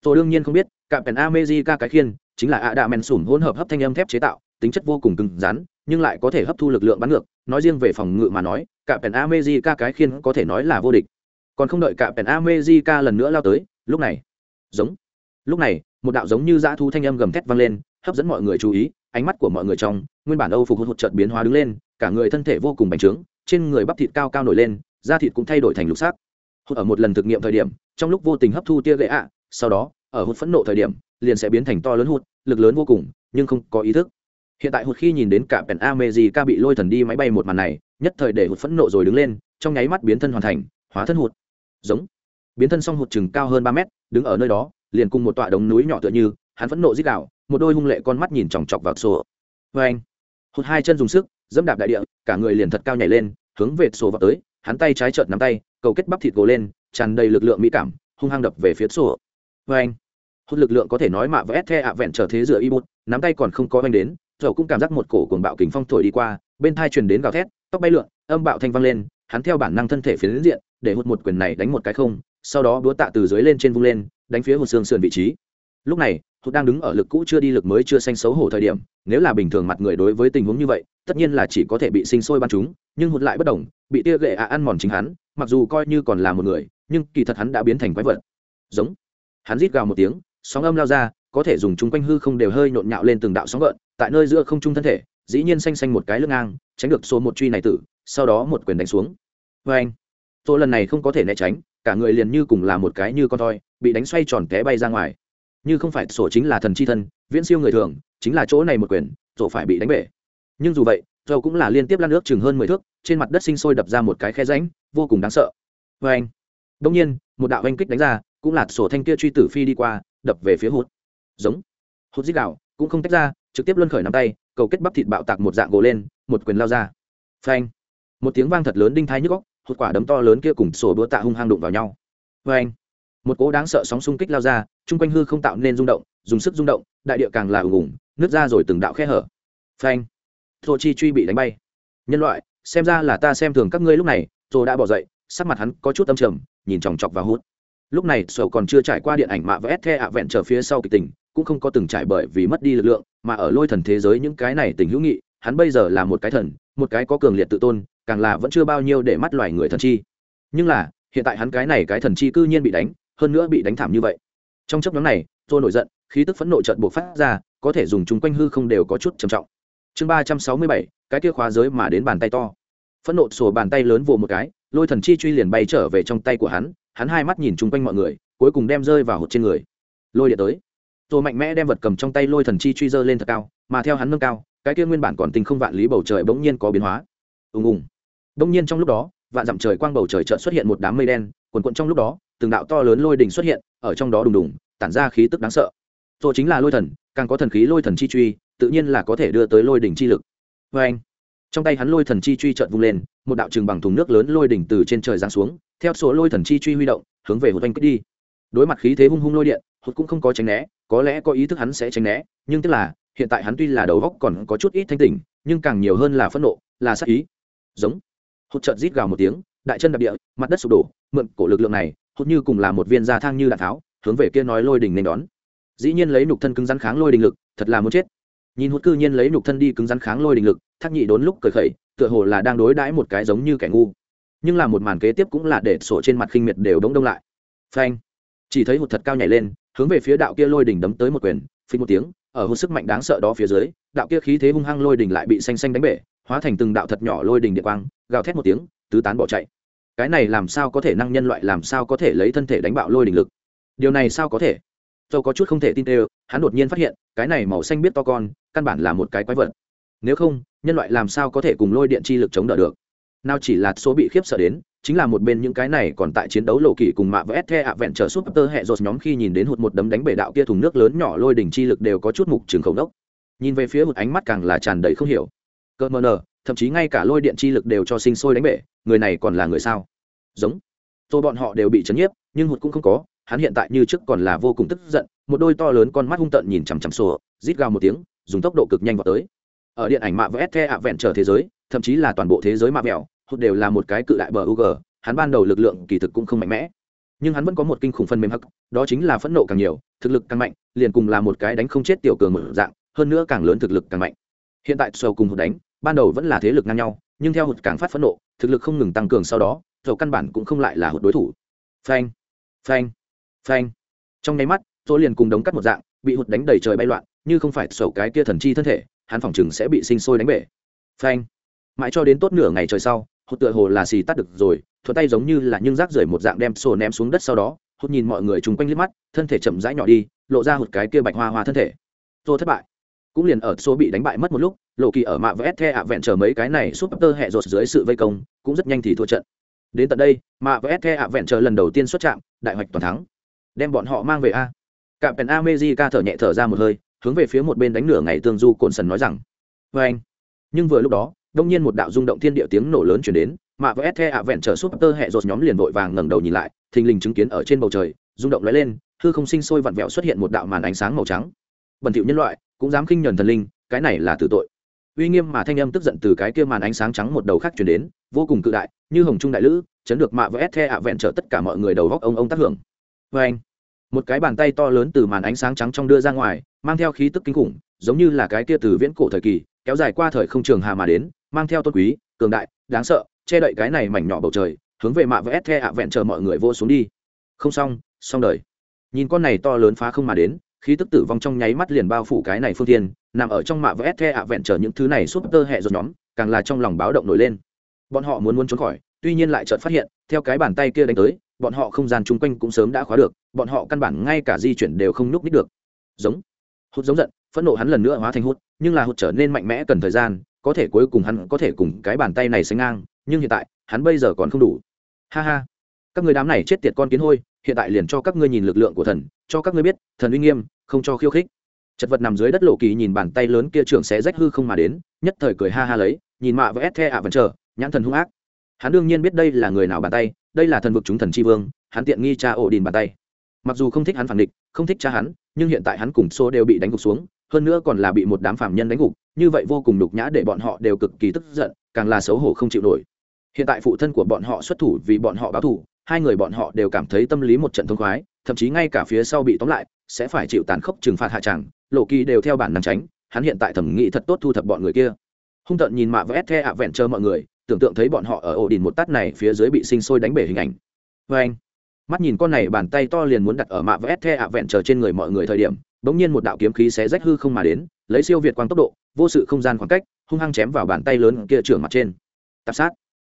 Tôi đương nhiên không biết cạm pèn amejica cái khiên chính là ạ đạ men sủn hỗn hợp hấp thanh âm thép chế tạo, tính chất vô cùng cứng rắn, nhưng lại có thể hấp thu lực lượng bắn ngược. Nói riêng về phòng ngự mà nói cạm pèn amejica cái khiên có thể nói là vô địch. Còn không đợi cạm pèn amejica lần nữa lao tới, lúc này, giống, lúc này, một đạo giống như dã thu thanh âm gầm thét vang lên, hấp dẫn mọi người chú ý ánh mắt của mọi người trong, nguyên bản âu phục hụt chợt biến hóa đứng lên, cả người thân thể vô cùng bành trướng, trên người bắp thịt cao cao nổi lên, da thịt cũng thay đổi thành lục sắc. Hụt ở một lần thực nghiệm thời điểm, trong lúc vô tình hấp thu tia gậy ạ, sau đó, ở hụt phẫn nộ thời điểm, liền sẽ biến thành to lớn hụt, lực lớn vô cùng, nhưng không có ý thức. Hiện tại hụt khi nhìn đến cả pèn amejica bị lôi thần đi máy bay một màn này, nhất thời để hụt phẫn nộ rồi đứng lên, trong nháy mắt biến thân hoàn thành, hóa thân hụt. Giống. Biến thân xong hụt chừng cao hơn ba mét, đứng ở nơi đó, liền cùng một tọa đống núi nhỏ tựa như, hắn phẫn nộ dích đạo một đôi hung lệ con mắt nhìn chòng chọc vào sổ. Vê anh, hụt hai chân dùng sức, dẫm đạp đại địa, cả người liền thật cao nhảy lên, hướng về sổ vào tới, hắn tay trái trợn nắm tay, cầu kết bắp thịt gồ lên, tràn đầy lực lượng mỹ cảm, hung hăng đập về phía sổ. Vê anh, hụt lực lượng có thể nói mạ vẽ the ạ vẹn trở thế dựa y bút, nắm tay còn không có anh đến dầu cũng cảm giác một cổ cuồng bạo kính phong thổi đi qua, bên thai truyền đến gào thét, tóc bay lượn, âm bạo thanh vang lên, hắn theo bản năng thân thể phiến diện, để hụt một quyền này đánh một cái không, sau đó đúa tạ từ dưới lên trên vung lên, đánh phía hụt xương sườn vị trí. Lúc này hụt đang đứng ở lực cũ chưa đi lực mới chưa xanh xấu hổ thời điểm, nếu là bình thường mặt người đối với tình huống như vậy, tất nhiên là chỉ có thể bị sinh sôi ban chúng, nhưng hụt lại bất đồng, bị tia gậy ạ ăn mòn chính hắn, mặc dù coi như còn là một người, nhưng kỳ thật hắn đã biến thành quái vật. Giống. Hắn rít gào một tiếng, sóng âm lao ra, có thể dùng chung quanh hư không đều hơi nhộn nhạo lên từng đạo sóng gợn, tại nơi giữa không trung thân thể, dĩ nhiên xanh xanh một cái lưng ngang, tránh được số một truy này tử, sau đó một quyền đánh xuống. Vê anh tôi lần này không có thể né tránh, cả người liền như cùng là một cái như con toi bị đánh xoay tròn té bay ra ngoài như không phải sổ chính là thần chi thân, viễn siêu người thường, chính là chỗ này một quyền sổ phải bị đánh bể. Nhưng dù vậy dầu cũng là liên tiếp lan nước chừng hơn mười thước, trên mặt đất sinh sôi đập ra một cái khe ránh vô cùng đáng sợ. Vê anh đông nhiên, một đạo oanh kích đánh ra, cũng là sổ thanh kia truy tử phi đi qua, đập về phía hút giống. Hút dít đạo cũng không tách ra, trực tiếp luân khởi nắm tay, cầu kết bắp thịt bạo tạc một dạng gỗ lên, một quyền lao ra. Phanh một tiếng vang thật lớn đinh thái nhức góc hụt quả đấm to lớn kia cùng sổ đũa tạ hung hăng đụng vào nhau. Phanh một cỗ đáng sợ sóng xung kích lao ra, chung quanh hư không tạo nên rung động, dùng sức rung động, đại địa càng là ủng ủng nước ra rồi từng đạo khe hở. Phanh. Thô chi truy bị đánh bay. Nhân loại, xem ra là ta xem thường các ngươi lúc này rồi đã bỏ dậy, sắc mặt hắn có chút âm trầm, nhìn chòng chọc và hút. Lúc này sầu còn chưa trải qua điện ảnh mạ và ép the ạ vẹn trở phía sau kịch tình, cũng không có từng trải bởi vì mất đi lực lượng, mà ở lôi thần thế giới những cái này tình hữu nghị, hắn bây giờ là một cái thần, một cái có cường liệt tự tôn, càng là vẫn chưa bao nhiêu để mắt loài người thần chi. Nhưng là, hiện tại hắn cái này cái thần chi cư nhiên bị đánh hơn nữa bị đánh thảm như vậy. Trong chấp nhóm này, tôi nổi giận, khí tức phẫn nộ trận buộc phát ra, có thể dùng chung quanh hư không đều có chút trầm trọng. Chương ba trăm sáu mươi bảy, cái kia khóa giới mà đến bàn tay to. Phẫn nộ sổ bàn tay lớn vồ một cái, lôi thần chi truy liền bay trở về trong tay của hắn hắn hai mắt nhìn chung quanh mọi người, cuối cùng đem rơi vào hột trên người. Lôi điện tới. Rồi mạnh mẽ đem vật cầm trong tay lôi thần chi truy dơ lên thật cao, mà theo hắn nâng cao, cái kia nguyên bản còn tình không vạn lý bầu trời bỗng nhiên có biến hóa. Ùng ùng. Bỗng nhiên trong lúc đó vạn dặm trời quang bầu trời chợt xuất hiện một đám mây đen cuồn cuộn trong lúc đó, từng đạo to lớn lôi đỉnh xuất hiện, ở trong đó đùng đùng, tản ra khí tức đáng sợ. Rồi chính là lôi thần, càng có thần khí lôi thần chi truy, tự nhiên là có thể đưa tới lôi đỉnh chi lực. Vê anh, trong tay hắn lôi thần chi truy chợt vung lên, một đạo trường bằng thùng nước lớn lôi đỉnh từ trên trời giáng xuống, theo số lôi thần chi truy huy động, hướng về hụt anh kích đi. Đối mặt khí thế hung hung lôi điện, hụt cũng không có tránh né, có lẽ có ý thức hắn sẽ tránh né, nhưng tức là, hiện tại hắn tuy là đầu góc còn có chút ít thanh tỉnh, nhưng càng nhiều hơn là phẫn nộ, là sát ý. Giống hụt chợt rít gào một tiếng, đại chân đạp địa, mặt đất sụp đổ, mượn cổ lực lượng này, hụt như cùng là một viên da thang như đạn tháo, hướng về kia nói lôi đình nên đón. Dĩ nhiên lấy nục thân cứng rắn kháng lôi đình lực, thật là muốn chết. Nhìn hụt cư nhiên lấy nục thân đi cứng rắn kháng lôi đình lực, thác nhị đốn lúc cởi khẩy, tựa hồ là đang đối đãi một cái giống như kẻ ngu. Nhưng là một màn kế tiếp cũng là để sổ trên mặt khinh miệt đều đống đông lại. Phanh. Chỉ thấy hụt thật cao nhảy lên, hướng về phía đạo kia lôi đỉnh đấm tới một quyền, phình một tiếng, ở hụt sức mạnh đáng sợ đó phía dưới, đạo kia khí thế hung hăng lôi đỉnh lại bị xanh xanh đánh bể hóa thành từng đạo thật nhỏ lôi đỉnh địa quang, gào thét một tiếng, tứ tán bỏ chạy. Cái này làm sao có thể năng nhân loại, làm sao có thể lấy thân thể đánh bạo lôi đỉnh lực? Điều này sao có thể? Dâu có chút không thể tin đều hắn đột nhiên phát hiện, cái này màu xanh biết to con, căn bản là một cái quái vật. Nếu không, nhân loại làm sao có thể cùng lôi điện chi lực chống đỡ được? Nào chỉ là số bị khiếp sợ đến, chính là một bên những cái này còn tại chiến đấu lộ kỳ cùng mạ với the ạ vẹn trở súp tơ hệ rột nhóm khi nhìn đến hụt một đấm đánh bể đạo kia thùng nước lớn nhỏ lôi đỉnh chi lực đều có chút mục trường khẩu đốc. Nhìn về phía một ánh mắt càng là tràn đầy không hiểu cơ mờ nờ thậm chí ngay cả lôi điện chi lực đều cho sinh sôi đánh bể người này còn là người sao giống tôi bọn họ đều bị chấn nhiếp nhưng hụt cũng không có hắn hiện tại như trước còn là vô cùng tức giận một đôi to lớn con mắt hung tợn nhìn chằm chằm sổ rít gào một tiếng dùng tốc độ cực nhanh vào tới ở điện ảnh mạ với the ạ vẹn trở thế giới thậm chí là toàn bộ thế giới mạ mẹo hụt đều là một cái cự đại bờ UG, hắn ban đầu lực lượng kỳ thực cũng không mạnh mẽ. Nhưng hắn vẫn có một kinh khủng phân mềm hắc, đó chính là phẫn nộ càng nhiều, thực lực càng mạnh, liền cùng là một cái đánh không chết tiểu cường một dạng, hơn nữa càng lớn thực lực càng mạnh. Hiện tại sầu cùng hụt đánh, ban đầu vẫn là thế lực ngang nhau, nhưng theo hụt càng phát phẫn nộ, thực lực không ngừng tăng cường sau đó, sầu căn bản cũng không lại là hụt đối thủ. Phanh, phanh, phanh. Trong nháy mắt, tôi liền cùng đống cắt một dạng, bị hụt đánh đầy trời bay loạn, như không phải sầu cái kia thần chi thân thể, hắn phòng chừng sẽ bị sinh sôi đánh bể. Phanh. Mãi cho đến tốt nửa ngày trời sau, hụt tựa hồ là xì tắt được rồi thuận tay giống như là nhưng rác rưởi một dạng đem sổ ném xuống đất sau đó hụt nhìn mọi người chung quanh liếc mắt thân thể chậm rãi nhỏ đi lộ ra hụt cái kia bạch hoa hoa thân thể tôi thất bại cũng liền ở số bị đánh bại mất một lúc, lộ kỳ ở mạ vs the ạ vẹn chờ mấy cái này súp tơ hẹ rột dưới sự vây công, cũng rất nhanh thì thua trận. Đến tận đây, mạ vs the ạ vẹn chờ lần đầu tiên xuất trạm đại hoạch toàn thắng. Đem bọn họ mang về a. Cạm pèn amejica thở nhẹ thở ra một hơi, hướng về phía một bên đánh nửa ngày tương du cồn sần nói rằng vê anh. Nhưng vừa lúc đó, đông nhiên một đạo rung động thiên địa tiếng nổ lớn chuyển đến, mạ vs the ạ vẹn chờ súp tơ hẹ rột nhóm liền vội vàng ngẩng đầu nhìn lại, thình lình chứng kiến ở trên bầu trời, rung động lóe lên, hư không sinh sôi vặn vẹo xuất hiện một đạo màn ánh sáng màu trắng bẩn thỉu nhân loại, cũng dám khinh nhẫn thần linh, cái này là tử tội. Uy nghiêm mà thanh âm tức giận từ cái kia màn ánh sáng trắng một đầu khác chuyển đến, vô cùng cự đại, như hồng trung đại lữ, chấn được mạ và ép the ạ vẹn trở tất cả mọi người đầu góc ông ông tác hưởng. Vê anh, một cái bàn tay to lớn từ màn ánh sáng trắng trong đưa ra ngoài, mang theo khí tức kinh khủng, giống như là cái kia từ viễn cổ thời kỳ, kéo dài qua thời không trường hà mà đến, mang theo tôn quý, cường đại, đáng sợ, che đậy cái này mảnh nhỏ bầu trời, hướng về mạ và ép the ạ vẹn chờ mọi người vô xuống đi. Không xong xong đời. Nhìn con này to lớn phá không mà đến khí tức tử vong trong nháy mắt liền bao phủ cái này phương tiên nằm ở trong mạ vẽ the ạ vẹn trở những thứ này suốt tơ hẹ rồi nhóm, càng là trong lòng báo động nổi lên. Bọn họ muốn muốn trốn khỏi, tuy nhiên lại chợt phát hiện, theo cái bàn tay kia đánh tới, bọn họ không gian chung quanh cũng sớm đã khóa được, bọn họ căn bản ngay cả di chuyển đều không nhúc nít được. Giống. Hút giống giận, phẫn nộ hắn lần nữa hóa thành hút, nhưng là hút trở nên mạnh mẽ cần thời gian, có thể cuối cùng hắn có thể cùng cái bàn tay này sánh ngang, nhưng hiện tại, hắn bây giờ còn không đủ. Ha ha. Các người đám này chết tiệt con kiến hôi hiện tại liền cho các ngươi nhìn lực lượng của thần, cho các ngươi biết, thần uy nghiêm, không cho khiêu khích. Chật vật nằm dưới đất lộ kỳ nhìn bàn tay lớn kia trưởng xé rách hư không mà đến, nhất thời cười ha ha lấy, nhìn mạ và ép the ạ vẫn chờ, nhãn thần hung ác. Hắn đương nhiên biết đây là người nào bàn tay, đây là thần vực chúng thần tri vương, hắn tiện nghi cha ổ đình bàn tay. Mặc dù không thích hắn phản địch, không thích cha hắn, nhưng hiện tại hắn cùng xô đều bị đánh gục xuống, hơn nữa còn là bị một đám phạm nhân đánh gục, như vậy vô cùng đục nhã để bọn họ đều cực kỳ tức giận, càng là xấu hổ không chịu nổi. Hiện tại phụ thân của bọn họ xuất thủ vì bọn họ báo thủ hai người bọn họ đều cảm thấy tâm lý một trận thông khoái, thậm chí ngay cả phía sau bị tóm lại, sẽ phải chịu tàn khốc trừng phạt hạ tràng lộ kỳ đều theo bản năng tránh, hắn hiện tại thẩm nghĩ thật tốt thu thập bọn người kia. Hung tận nhìn mạ và the ạ vẹn chờ mọi người, tưởng tượng thấy bọn họ ở ổ đình một tát này phía dưới bị sinh sôi đánh bể hình ảnh. Vê anh, mắt nhìn con này bàn tay to liền muốn đặt ở mạ và the ạ vẹn chờ trên người mọi người thời điểm, bỗng nhiên một đạo kiếm khí xé rách hư không mà đến, lấy siêu việt quang tốc độ, vô sự không gian khoảng cách, hung hăng chém vào bàn tay lớn kia trưởng mặt trên. Tạp sát.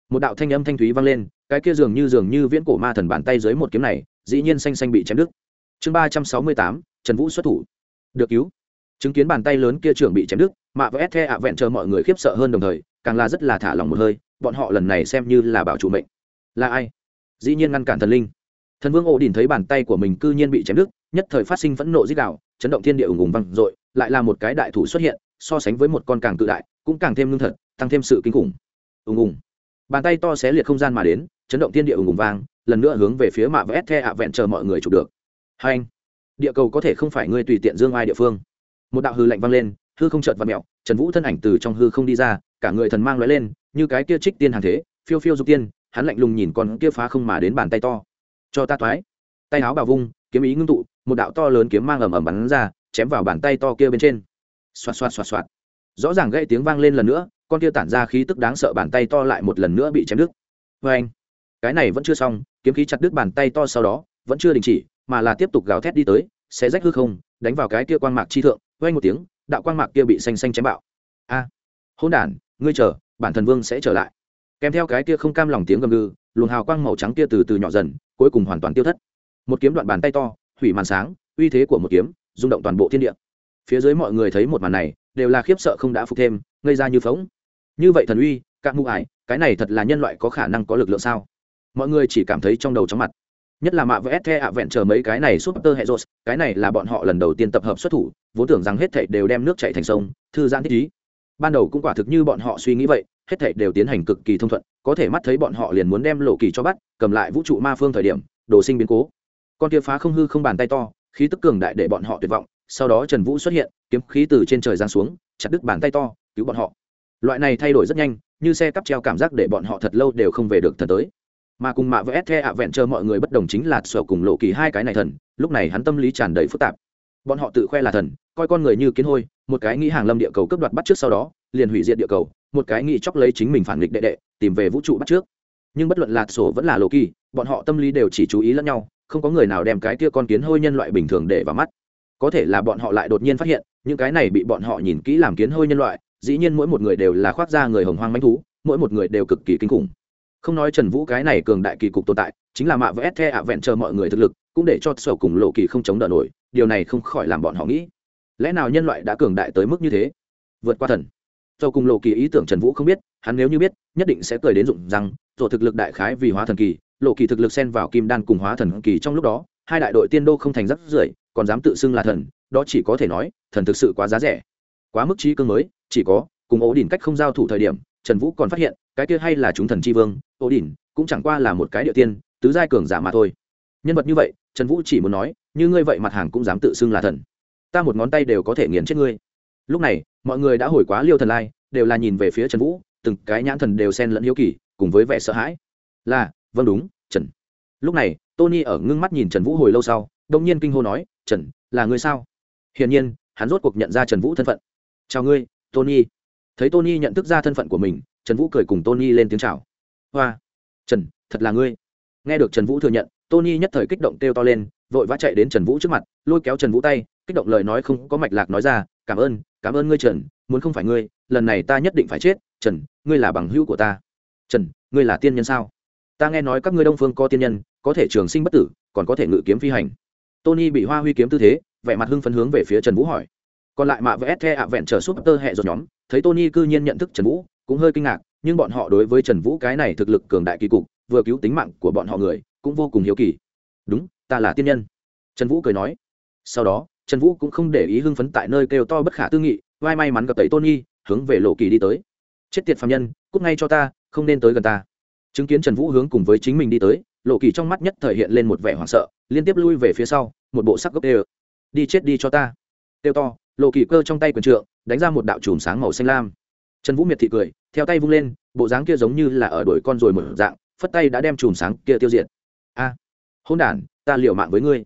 Một đạo thanh âm thanh thúy vang lên cái kia dường như dường như viễn cổ ma thần bàn tay dưới một kiếm này, dĩ nhiên xanh xanh bị chém đứt. Chương ba trăm sáu mươi tám, trần vũ xuất thủ. Được cứu. Chứng kiến bàn tay lớn kia trưởng bị chém đứt, mạ và ép the ạ vẹn chờ mọi người khiếp sợ hơn đồng thời, càng là rất là thả lòng một hơi, bọn họ lần này xem như là bảo chủ mệnh. Là ai? Dĩ nhiên ngăn cản thần linh. Thần vương ổ đình thấy bàn tay của mình cư nhiên bị chém đứt, nhất thời phát sinh phẫn nộ dích đạo chấn động thiên địa ủng ủng văng dội, lại là một cái đại thủ xuất hiện, so sánh với một con càng cự đại, cũng càng thêm lương thật, tăng thêm sự kinh khủng. Ùng ùng. Bàn tay to xé liệt không gian mà đến chấn động thiên địa ùng ùng vang, lần nữa hướng về phía mạ và ép the ạ vẹn chờ mọi người chụp được. Hai anh, địa cầu có thể không phải ngươi tùy tiện dương ai địa phương. Một đạo hư lạnh vang lên, hư không chợt và mẹo trần vũ thân ảnh từ trong hư không đi ra, cả người thần mang lóe lên, như cái kia trích tiên hàng thế, phiêu phiêu dục tiên, hắn lạnh lùng nhìn con kia phá không mà đến bàn tay to. Cho ta thoái. Tay áo bào vung, kiếm ý ngưng tụ, một đạo to lớn kiếm mang ầm ầm bắn ra, chém vào bàn tay to kia bên trên. Xoạt xoạt xoạt xoạt. Rõ ràng gây tiếng vang lên lần nữa, con kia tản ra khí tức đáng sợ bàn tay to lại một lần nữa bị chém đứt. Vê anh cái này vẫn chưa xong, kiếm khí chặt đứt bàn tay to sau đó, vẫn chưa đình chỉ, mà là tiếp tục gào thét đi tới sẽ rách hư không, đánh vào cái kia quang mạc chi thượng vang một tiếng, đạo quang mạc kia bị xanh xanh chém bạo. A, hỗn đản, ngươi chờ, bản thần vương sẽ trở lại. Kèm theo cái kia không cam lòng tiếng gầm gừ, luồng hào quang màu trắng kia từ từ nhỏ dần, cuối cùng hoàn toàn tiêu thất. Một kiếm đoạn bàn tay to, hủy màn sáng, uy thế của một kiếm, rung động toàn bộ thiên địa. Phía dưới mọi người thấy một màn này, đều là khiếp sợ không đã phục thêm, ngây ra như phóng như vậy thần uy các mụ ải, cái này thật là nhân loại có khả năng có lực lượng sao? Mọi người chỉ cảm thấy trong đầu chóng mặt. Nhất là mạ vẽ the ạ vẹn chờ mấy cái này súp tơ hệ rột cái này là bọn họ lần đầu tiên tập hợp xuất thủ, vốn tưởng rằng hết thảy đều đem nước chạy thành sông, thư giãn thích ý. Ban đầu cũng quả thực như bọn họ suy nghĩ vậy, hết thảy đều tiến hành cực kỳ thông thuận, có thể mắt thấy bọn họ liền muốn đem lộ kỳ cho bắt, cầm lại vũ trụ ma phương thời điểm, đồ sinh biến cố. Con kia phá không hư không bàn tay to, khí tức cường đại để bọn họ tuyệt vọng, sau đó trần vũ xuất hiện, kiếm khí từ trên trời giáng xuống, chặt đứt bàn tay to, cứu bọn họ. Loại này thay đổi rất nhanh, như xe cắp treo cảm giác để bọn họ thật lâu đều không về được thần tới mà cùng mạ với the ạ vẹn chờ mọi người bất đồng chính là sở cùng lộ kỳ hai cái này thần, lúc này hắn tâm lý tràn đầy phức tạp. Bọn họ tự khoe là thần, coi con người như kiến hôi, một cái nghĩ hàng lâm địa cầu cướp đoạt bắt trước sau đó, liền hủy diệt địa cầu, một cái nghĩ chóc lấy chính mình phản nghịch đệ đệ, tìm về vũ trụ bắt trước. Nhưng bất luận lạt sổ vẫn là lộ kỳ, bọn họ tâm lý đều chỉ chú ý lẫn nhau, không có người nào đem cái kia con kiến hôi nhân loại bình thường để vào mắt. Có thể là bọn họ lại đột nhiên phát hiện, những cái này bị bọn họ nhìn kỹ làm kiến hôi nhân loại, dĩ nhiên mỗi một người đều là khoác ra người hồng hoang manh thú, mỗi một người đều cực kỳ kinh khủng không nói trần vũ cái này cường đại kỳ cục tồn tại, chính là mạ vẽ the ạ vẹn chờ mọi người thực lực, cũng để cho sở cùng lộ kỳ không chống đỡ nổi, điều này không khỏi làm bọn họ nghĩ. Lẽ nào nhân loại đã cường đại tới mức như thế? Vượt qua thần. Sở cùng lộ kỳ ý tưởng trần vũ không biết, hắn nếu như biết, nhất định sẽ cười đến rụng rằng rồi thực lực đại khái vì hóa thần kỳ, lộ kỳ thực lực xen vào kim đan cùng hóa thần kỳ trong lúc đó, hai đại đội tiên đô không thành rắc rưởi, còn dám tự xưng là thần, đó chỉ có thể nói, thần thực sự quá giá rẻ. Quá mức trí cương mới, chỉ có, cùng ổ đỉnh cách không giao thủ thời điểm trần vũ còn phát hiện, cái kia hay là chúng thần tri vương Ô đỉnh, cũng chẳng qua là một cái địa tiên, tứ giai cường giả mà thôi. Nhân vật như vậy, trần vũ chỉ muốn nói, như ngươi vậy mặt hàng cũng dám tự xưng là thần. Ta một ngón tay đều có thể nghiền chết ngươi. Lúc này, mọi người đã hồi quá liêu thần lai, đều là nhìn về phía trần vũ, từng cái nhãn thần đều xen lẫn hiếu kỳ, cùng với vẻ sợ hãi. Là vâng đúng, trần. Lúc này, tony ở ngưng mắt nhìn trần vũ hồi lâu sau đông nhiên kinh hô nói, trần, là ngươi sao? Hiển nhiên, hắn rốt cuộc nhận ra trần vũ thân phận. Chào ngươi, tony thấy tony nhận thức ra thân phận của mình trần vũ cười cùng tony lên tiếng chào hoa trần thật là ngươi nghe được trần vũ thừa nhận tony nhất thời kích động kêu to lên vội vã chạy đến trần vũ trước mặt lôi kéo trần vũ tay kích động lời nói không có mạch lạc nói ra cảm ơn cảm ơn ngươi trần muốn không phải ngươi lần này ta nhất định phải chết trần ngươi là bằng hữu của ta trần ngươi là tiên nhân sao ta nghe nói các ngươi đông phương có tiên nhân có thể trường sinh bất tử còn có thể ngự kiếm phi hành tony bị hoa huy kiếm tư thế vẻ mặt hưng phấn hướng về phía trần vũ hỏi còn lại mạ vs the ạ vẹn trở súp tơ hẹ rồi nhóm, thấy tony cư nhiên nhận thức trần vũ, cũng hơi kinh ngạc, nhưng bọn họ đối với trần vũ cái này thực lực cường đại kỳ cục, vừa cứu tính mạng của bọn họ người, cũng vô cùng hiếu kỳ. Đúng, ta là tiên nhân. Trần vũ cười nói. Sau đó, trần vũ cũng không để ý hưng phấn tại nơi kêu to bất khả tư nghị vai may mắn gặp tẩy tony, hướng về lộ kỳ đi tới. Chết tiệt phạm nhân, cút ngay cho ta, không nên tới gần ta. Chứng kiến trần vũ hướng cùng với chính mình đi tới, lộ kỳ trong mắt nhất thể hiện lên một vẻ hoảng sợ, liên tiếp lui về phía sau, một bộ sắc gốc đê đi chết đi cho ta. Tiêu to lộ kỳ cơ trong tay quyền trượng đánh ra một đạo chùm sáng màu xanh lam. Trần vũ miệt thị cười theo tay vung lên bộ dáng kia giống như là ở đuổi con rồi mở dạng phất tay đã đem chùm sáng kia tiêu diệt. A à, hôn đ ta liều mạng với ngươi.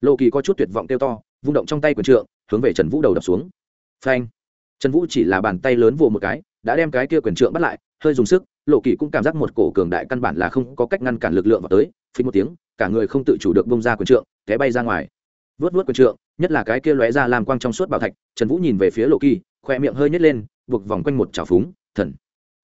Lộ kỳ có chút tuyệt vọng tiêu to vung động trong tay quyền trượng hướng về trần vũ đầu đập xuống. Phanh. Trần vũ chỉ là bàn tay lớn vồ một cái đã đem cái kia quyền trượng bắt lại hơi dùng sức lộ kỳ cũng cảm giác một cổ cường đại căn bản là không có cách ngăn cản lực lượng vào tới phí một tiếng cả người không tự chủ được bông ra quyền trượng té bay ra ngoài. Vớt vớt quyền trượng nhất là cái kia lóe ra làm quang trong suốt bảo thạch, trần vũ nhìn về phía lộ kỳ, khoe miệng hơi nhét lên, buộc vòng quanh một trào phúng, thần,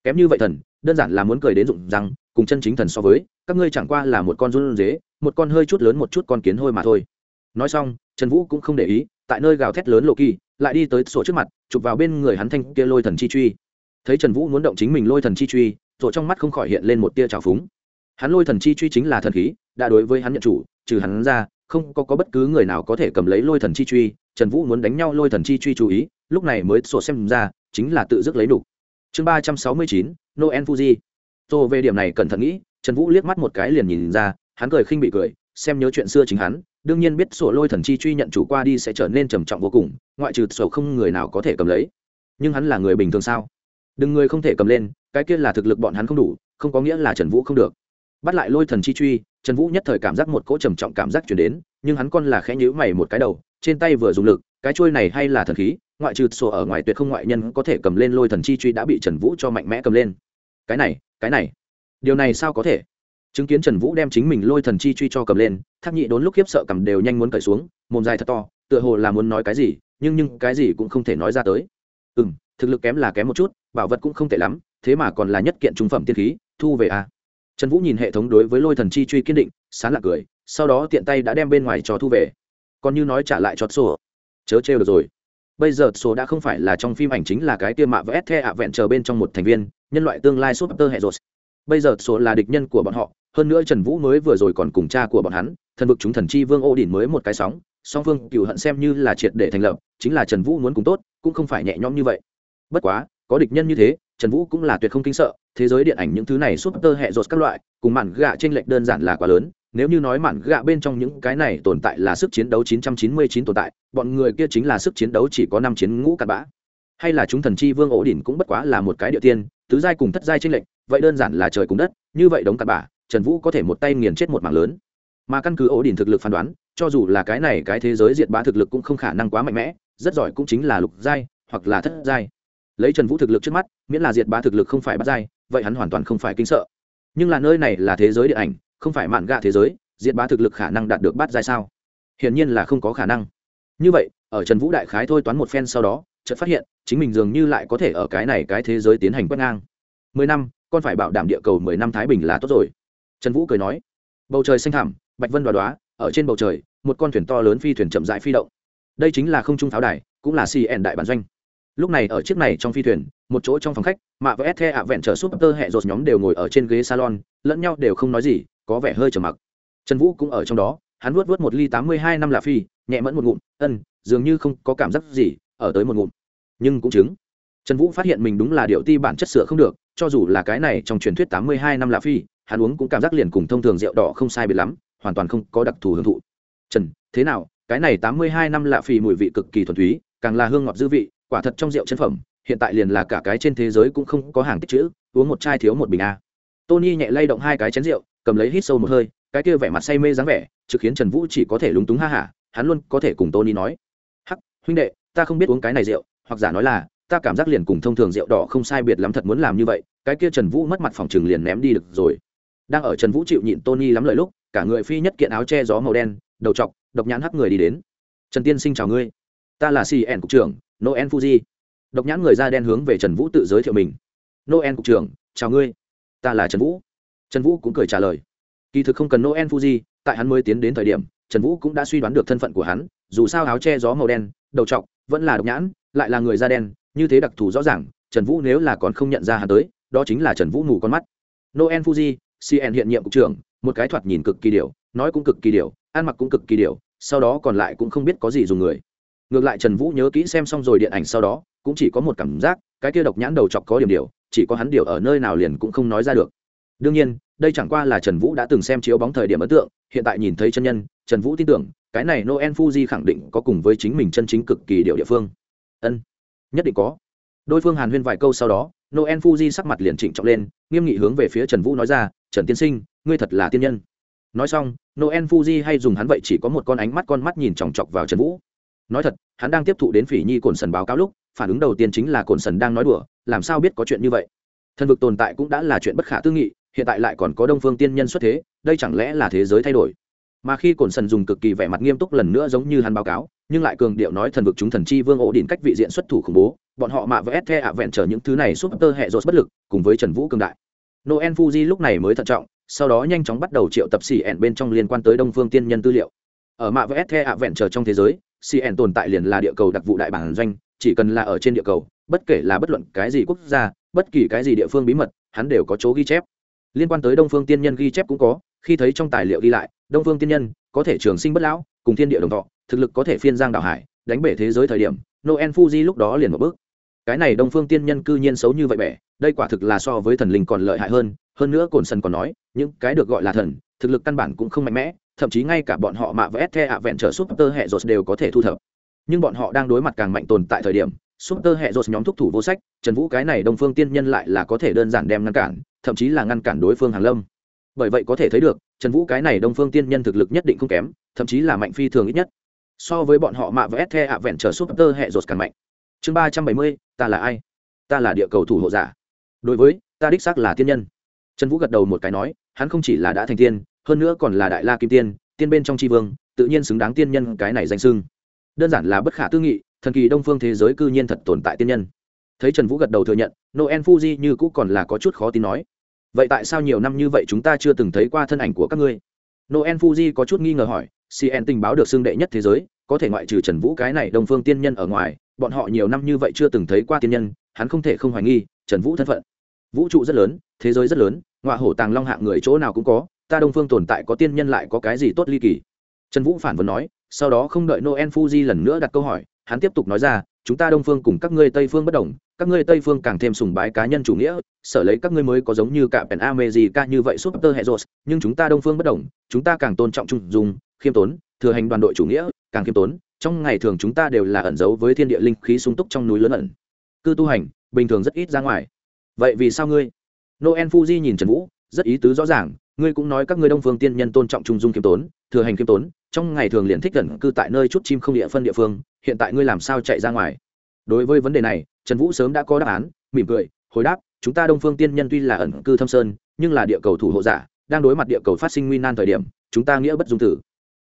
kém như vậy thần, đơn giản là muốn cười đến rụng răng, cùng chân chính thần so với, các ngươi chẳng qua là một con run dế một con hơi chút lớn một chút con kiến hôi mà thôi. Nói xong, trần vũ cũng không để ý, tại nơi gào thét lớn lộ kỳ, lại đi tới sổ trước mặt, chụp vào bên người hắn thanh kia lôi thần chi truy. Thấy trần vũ muốn động chính mình lôi thần chi truy, sổ trong mắt không khỏi hiện lên một tia trào phúng. Hắn lôi thần chi truy chính là thần khí, đã đối với hắn nhận chủ, trừ hắn ra không có, có bất cứ người nào có thể cầm lấy lôi thần chi truy trần vũ muốn đánh nhau lôi thần chi truy chú ý lúc này mới sổ xem ra chính là tự dứt lấy đủ. Chương ba trăm sáu mươi chín noel fuji. Tô về điểm này cẩn thận nghĩ trần vũ liếc mắt một cái liền nhìn ra hắn cười khinh bị cười xem nhớ chuyện xưa chính hắn đương nhiên biết sổ lôi thần chi truy nhận chủ qua đi sẽ trở nên trầm trọng vô cùng ngoại trừ sổ không người nào có thể cầm lấy. Nhưng hắn là người bình thường sao? Đừng người không thể cầm lên cái kia là thực lực bọn hắn không đủ không có nghĩa là trần vũ không được. Bắt lại lôi thần chi truy trần vũ nhất thời cảm giác một cỗ trầm trọng cảm giác chuyển đến, nhưng hắn con là khẽ nhữ mày một cái đầu, trên tay vừa dùng lực, cái trôi này hay là thần khí, ngoại trừ sổ ở ngoài tuyệt không ngoại nhân có thể cầm lên lôi thần chi truy đã bị trần vũ cho mạnh mẽ cầm lên. Cái này cái này, điều này sao có thể? Chứng kiến trần vũ đem chính mình lôi thần chi truy cho cầm lên, thác nhị đốn lúc khiếp sợ cầm đều nhanh muốn cởi xuống, mồm dài thật to, tựa hồ là muốn nói cái gì, nhưng nhưng cái gì cũng không thể nói ra tới. Ừ m thực lực kém là kém một chút, bảo vật cũng không tệ lắm, thế mà còn là nhất kiện trung phẩm tiên khí, thu về à trần vũ nhìn hệ thống đối với lôi thần chi truy kiên định, sán lạc cười, sau đó tiện tay đã đem bên ngoài cho thu về. Còn như nói trả lại cho sổ chớ trêu được rồi. Bây giờ số đã không phải là trong phim ảnh chính là cái tiêm mạ và the ạ vẹn chờ bên trong một thành viên, nhân loại tương lai súp tơ hệ rồi bây giờ số là địch nhân của bọn họ, hơn nữa trần vũ mới vừa rồi còn cùng cha của bọn hắn, thần vực chúng thần chi vương ô đỉnh mới một cái sóng, song phương cựu hận xem như là triệt để thành lập, chính là trần vũ muốn cùng tốt, cũng không phải nhẹ nhõm như vậy. Bất quá, có địch nhân như thế trần vũ cũng là tuyệt không kinh sợ, thế giới điện ảnh những thứ này súp tơ hẹ rột các loại, cùng mạn gạ t r ê n lệch đơn giản là quá lớn, nếu như nói mạn gạ bên trong những cái này tồn tại là sức chiến đấu 999 tồn tại, bọn người kia chính là sức chiến đấu chỉ có năm chiến ngũ cặn bã. Hay là chúng thần chi vương ổ đỉnh cũng bất quá là một cái địa tiên, tứ giai cùng thất giai t r ê n lệch, vậy đơn giản là trời cùng đất, như vậy đống cặn bã, trần vũ có thể một tay nghiền chết một mảng lớn. Mà căn cứ ổ đỉnh thực lực phán đoán, cho dù là cái này cái thế giới diệt bá thực lực cũng không khả năng quá mạnh mẽ, rất giỏi cũng chính là lục giai hoặc là thất giai lấy trần vũ thực lực trước mắt, miễn là diệt bá thực lực không phải bắt dai, vậy hắn hoàn toàn không phải kinh sợ. Nhưng là nơi này là thế giới điện ảnh, không phải mạn gạ thế giới, diệt bá thực lực khả năng đạt được bắt dai sao? Hiển nhiên là không có khả năng. Như vậy, ở trần vũ đại khái thôi toán một phen sau đó, chợt phát hiện, chính mình dường như lại có thể ở cái này cái thế giới tiến hành quét ngang. Mười năm, con phải bảo đảm địa cầu mười năm thái bình là tốt rồi. Trần vũ cười nói, bầu trời xanh thẳm, bạch vân đoá đoá ở trên bầu trời, một con thuyền to lớn phi thuyền chậm rãi phi động. Đây chính là không trung pháo đài, cũng là cn đại bản doanh lúc này ở chiếc này trong phi thuyền, một chỗ trong phòng khách, mạ và ethe ạ vẹn trở súp tơ hẹ rột nhóm đều ngồi ở trên ghế salon, lẫn nhau đều không nói gì, có vẻ hơi trầm mặc. Trần vũ cũng ở trong đó, hắn vuốt vuốt một ly tám mươi hai năm là phi, nhẹ mẫn một ngụm, ân, dường như không có cảm giác gì, ở tới một ngụm. Nhưng cũng chứng. Trần vũ phát hiện mình đúng là điệu ti bản chất sửa không được, cho dù là cái này trong truyền thuyết tám mươi hai năm là phi, hắn uống cũng cảm giác liền cùng thông thường rượu đỏ không sai biệt lắm, hoàn toàn không có đặc thù hưởng thụ. Trần, thế nào? Cái này tám mươi hai năm lạ phi mùi vị cực kỳ thuần túy, càng là hương ngọt dư vị quả thật trong rượu chân phẩm, hiện tại liền là cả cái trên thế giới cũng không có hàng tích chữ, uống một chai thiếu một bình a. Tony nhẹ lay động hai cái chén rượu, cầm lấy hít sâu một hơi, cái kia vẻ mặt say mê dáng vẻ, trực khiến trần vũ chỉ có thể lúng túng ha hả, hắn luôn có thể cùng tony nói. Hắc, huynh đệ, ta không biết uống cái này rượu, hoặc giả nói là, ta cảm giác liền cùng thông thường rượu đỏ không sai biệt lắm thật muốn làm như vậy, cái kia trần vũ mất mặt phòng chừng liền ném đi được rồi. Đang ở trần vũ chịu nhịn tony lắm lời lúc, cả người phi nhất kiện áo che gió màu đen, đầu t độc nhãn hắc người đi đến. Trần tiên sinh chào ngươi, ta là cn cục trưởng noel fuji. Độc nhãn người da đen hướng về trần vũ tự giới thiệu mình. Noel cục trưởng, chào ngươi. Ta là trần vũ. Trần vũ cũng cười trả lời. Kỳ thực không cần noel fuji, tại hắn mới tiến đến thời điểm, trần vũ cũng đã suy đoán được thân phận của hắn, dù sao áo che gió màu đen, đầu t vẫn là độc nhãn, lại là người da đen, như thế đặc thù rõ ràng, trần vũ nếu là còn không nhận ra hắn tới, đó chính là trần vũ ngủ con mắt. Noel fuji cn hiện nhiệm cục trưởng, một cái thoạt nhìn cực kỳ điều nói cũng cực kỳ điều ăn mặc cũng cực kỳ điều sau đó còn lại cũng không biết có gì dùng người ngược lại trần vũ nhớ kỹ xem xong rồi điện ảnh sau đó, cũng chỉ có một cảm giác, cái kia độc nhãn đầu chọc có điểm điều chỉ có hắn điều ở nơi nào liền cũng không nói ra được. Đương nhiên, đây chẳng qua là trần vũ đã từng xem chiếu bóng thời điểm ấn tượng, hiện tại nhìn thấy chân nhân, trần vũ tin tưởng, cái này noel fuji khẳng định có cùng với chính mình chân chính cực kỳ điệu địa phương. Ân, nhất định có. Đôi phương hàn huyên vài câu sau đó, noel fuji sắc mặt liền trịnh trọng lên, nghiêm nghị hướng về phía trần vũ nói ra, trần tiên sinh, ngươi thật là tiên nhân. Nói xong, noel fuji hay dùng hắn vậy chỉ có một con ánh mắt con mắt nhìn chòng chọc vào trần vũ nói thật, hắn đang tiếp thụ đến phỉ nhi cồn sần báo cáo lúc, phản ứng đầu tiên chính là cồn sần đang nói đùa, làm sao biết có chuyện như vậy? Thần vực tồn tại cũng đã là chuyện bất khả tư nghị, hiện tại lại còn có đông phương tiên nhân xuất thế, đây chẳng lẽ là thế giới thay đổi? Mà khi cồn sần dùng cực kỳ vẻ mặt nghiêm túc lần nữa giống như hắn báo cáo, nhưng lại cường điệu nói thần vực chúng thần chi vương ổ đỉnh cách vị diện xuất thủ khủng bố, bọn họ mạ với the ạ vẹn trở những thứ này giúp tơ hệ rột bất lực, cùng với trần vũ cường đại. Noel fuji lúc này mới thận trọng, sau đó nhanh chóng bắt đầu triệu tập xỉ ẹn bên trong liên quan tới đông phương tiên nhân tư liệu. Ở mạ với the ạ vẹn trở trong thế giới cn tồn tại liền là địa cầu đặc vụ đại bản doanh, chỉ cần là ở trên địa cầu, bất kể là bất luận cái gì quốc gia, bất kỳ cái gì địa phương bí mật, hắn đều có chỗ ghi chép. Liên quan tới đông phương tiên nhân ghi chép cũng có, khi thấy trong tài liệu ghi lại, đông phương tiên nhân có thể trường sinh bất lão, cùng thiên địa đồng thọ, thực lực có thể phiên giang đạo hải, đánh bể thế giới thời điểm, noel fuji lúc đó liền một bước. Cái này đông phương tiên nhân cư nhiên xấu như vậy bẻ, đây quả thực là so với thần linh còn lợi hại hơn hơn nữa cồn sần còn nói, những cái được gọi là thần, thực lực căn bản cũng không mạnh mẽ thậm chí ngay cả bọn họ mạ và the ạ vẹn trở súp tơ hệ rột đều có thể thu thập. Nhưng bọn họ đang đối mặt càng mạnh tồn tại thời điểm, súp tơ hệ rột nhóm thúc thủ vô sách, trần vũ cái này đông phương tiên nhân lại là có thể đơn giản đem ngăn cản, thậm chí là ngăn cản đối phương hàng lâm. Bởi vậy có thể thấy được, trần vũ cái này đông phương tiên nhân thực lực nhất định không kém, thậm chí là mạnh phi thường ít nhất. So với bọn họ mạ và the ạ vẹn trở súp tơ hệ rột càng mạnh. Chương ba trăm bảy mươi, ta là ai? Ta là địa cầu thủ hộ giả. Đối với, ta đích xác là tiên nhân. Trần vũ gật đầu một cái nói, hắn không chỉ là đã thành tiên hơn nữa còn là đại la kim tiên tiên bên trong tri vương, tự nhiên xứng đáng tiên nhân cái này danh sưng đơn giản là bất khả tư nghị, thần kỳ đông phương thế giới cư nhiên thật tồn tại tiên nhân. Thấy trần vũ gật đầu thừa nhận, noel fuji như cũ còn là có chút khó tin nói, vậy tại sao nhiều năm như vậy chúng ta chưa từng thấy qua thân ảnh của các ngươi? Noel fuji có chút nghi ngờ hỏi cn tình báo được xưng đệ nhất thế giới, có thể ngoại trừ trần vũ cái này đông phương tiên nhân ở ngoài, bọn họ nhiều năm như vậy chưa từng thấy qua tiên nhân, hắn không thể không hoài nghi, trần vũ thân phận. Vũ trụ rất lớn, thế giới rất lớn ngoại hổ tàng long hạng người chỗ nào cũng có ta đông phương tồn tại có tiên nhân lại có cái gì tốt ly kỳ? Trần vũ phản vấn nói sau đó không đợi noel fuji lần nữa đặt câu hỏi hắn tiếp tục nói ra chúng ta đông phương cùng các ngươi tây phương bất đồng các ngươi tây phương càng thêm sùng bái cá nhân chủ nghĩa sở lấy các ngươi mới có giống như cả pèn ca như vậy super hệ rột nhưng chúng ta đông phương bất đồng chúng ta càng tôn trọng trung dung, khiêm tốn thừa hành đoàn đội chủ nghĩa càng khiêm tốn trong ngày thường chúng ta đều là ẩn giấu với thiên địa linh khí sung túc trong núi lớn ẩn. Cư tu hành bình thường rất ít ra ngoài. Vậy vì sao ngươi? Noel fuji nhìn trần vũ rất ý tứ rõ ràng ngươi cũng nói các ngươi đông phương tiên nhân tôn trọng trung dung kiêm tốn, thừa hành kiêm tốn, trong ngày thường liền thích gần cư tại nơi chút chim không địa phân địa phương, hiện tại ngươi làm sao chạy ra ngoài? Đối với vấn đề này, trần vũ sớm đã có đáp án, mỉm cười, hồi đáp, chúng ta đông phương tiên nhân tuy là ẩn cư thâm sơn, nhưng là địa cầu thủ hộ giả, đang đối mặt địa cầu phát sinh nguy nan thời điểm, chúng ta nghĩa bất dung tử.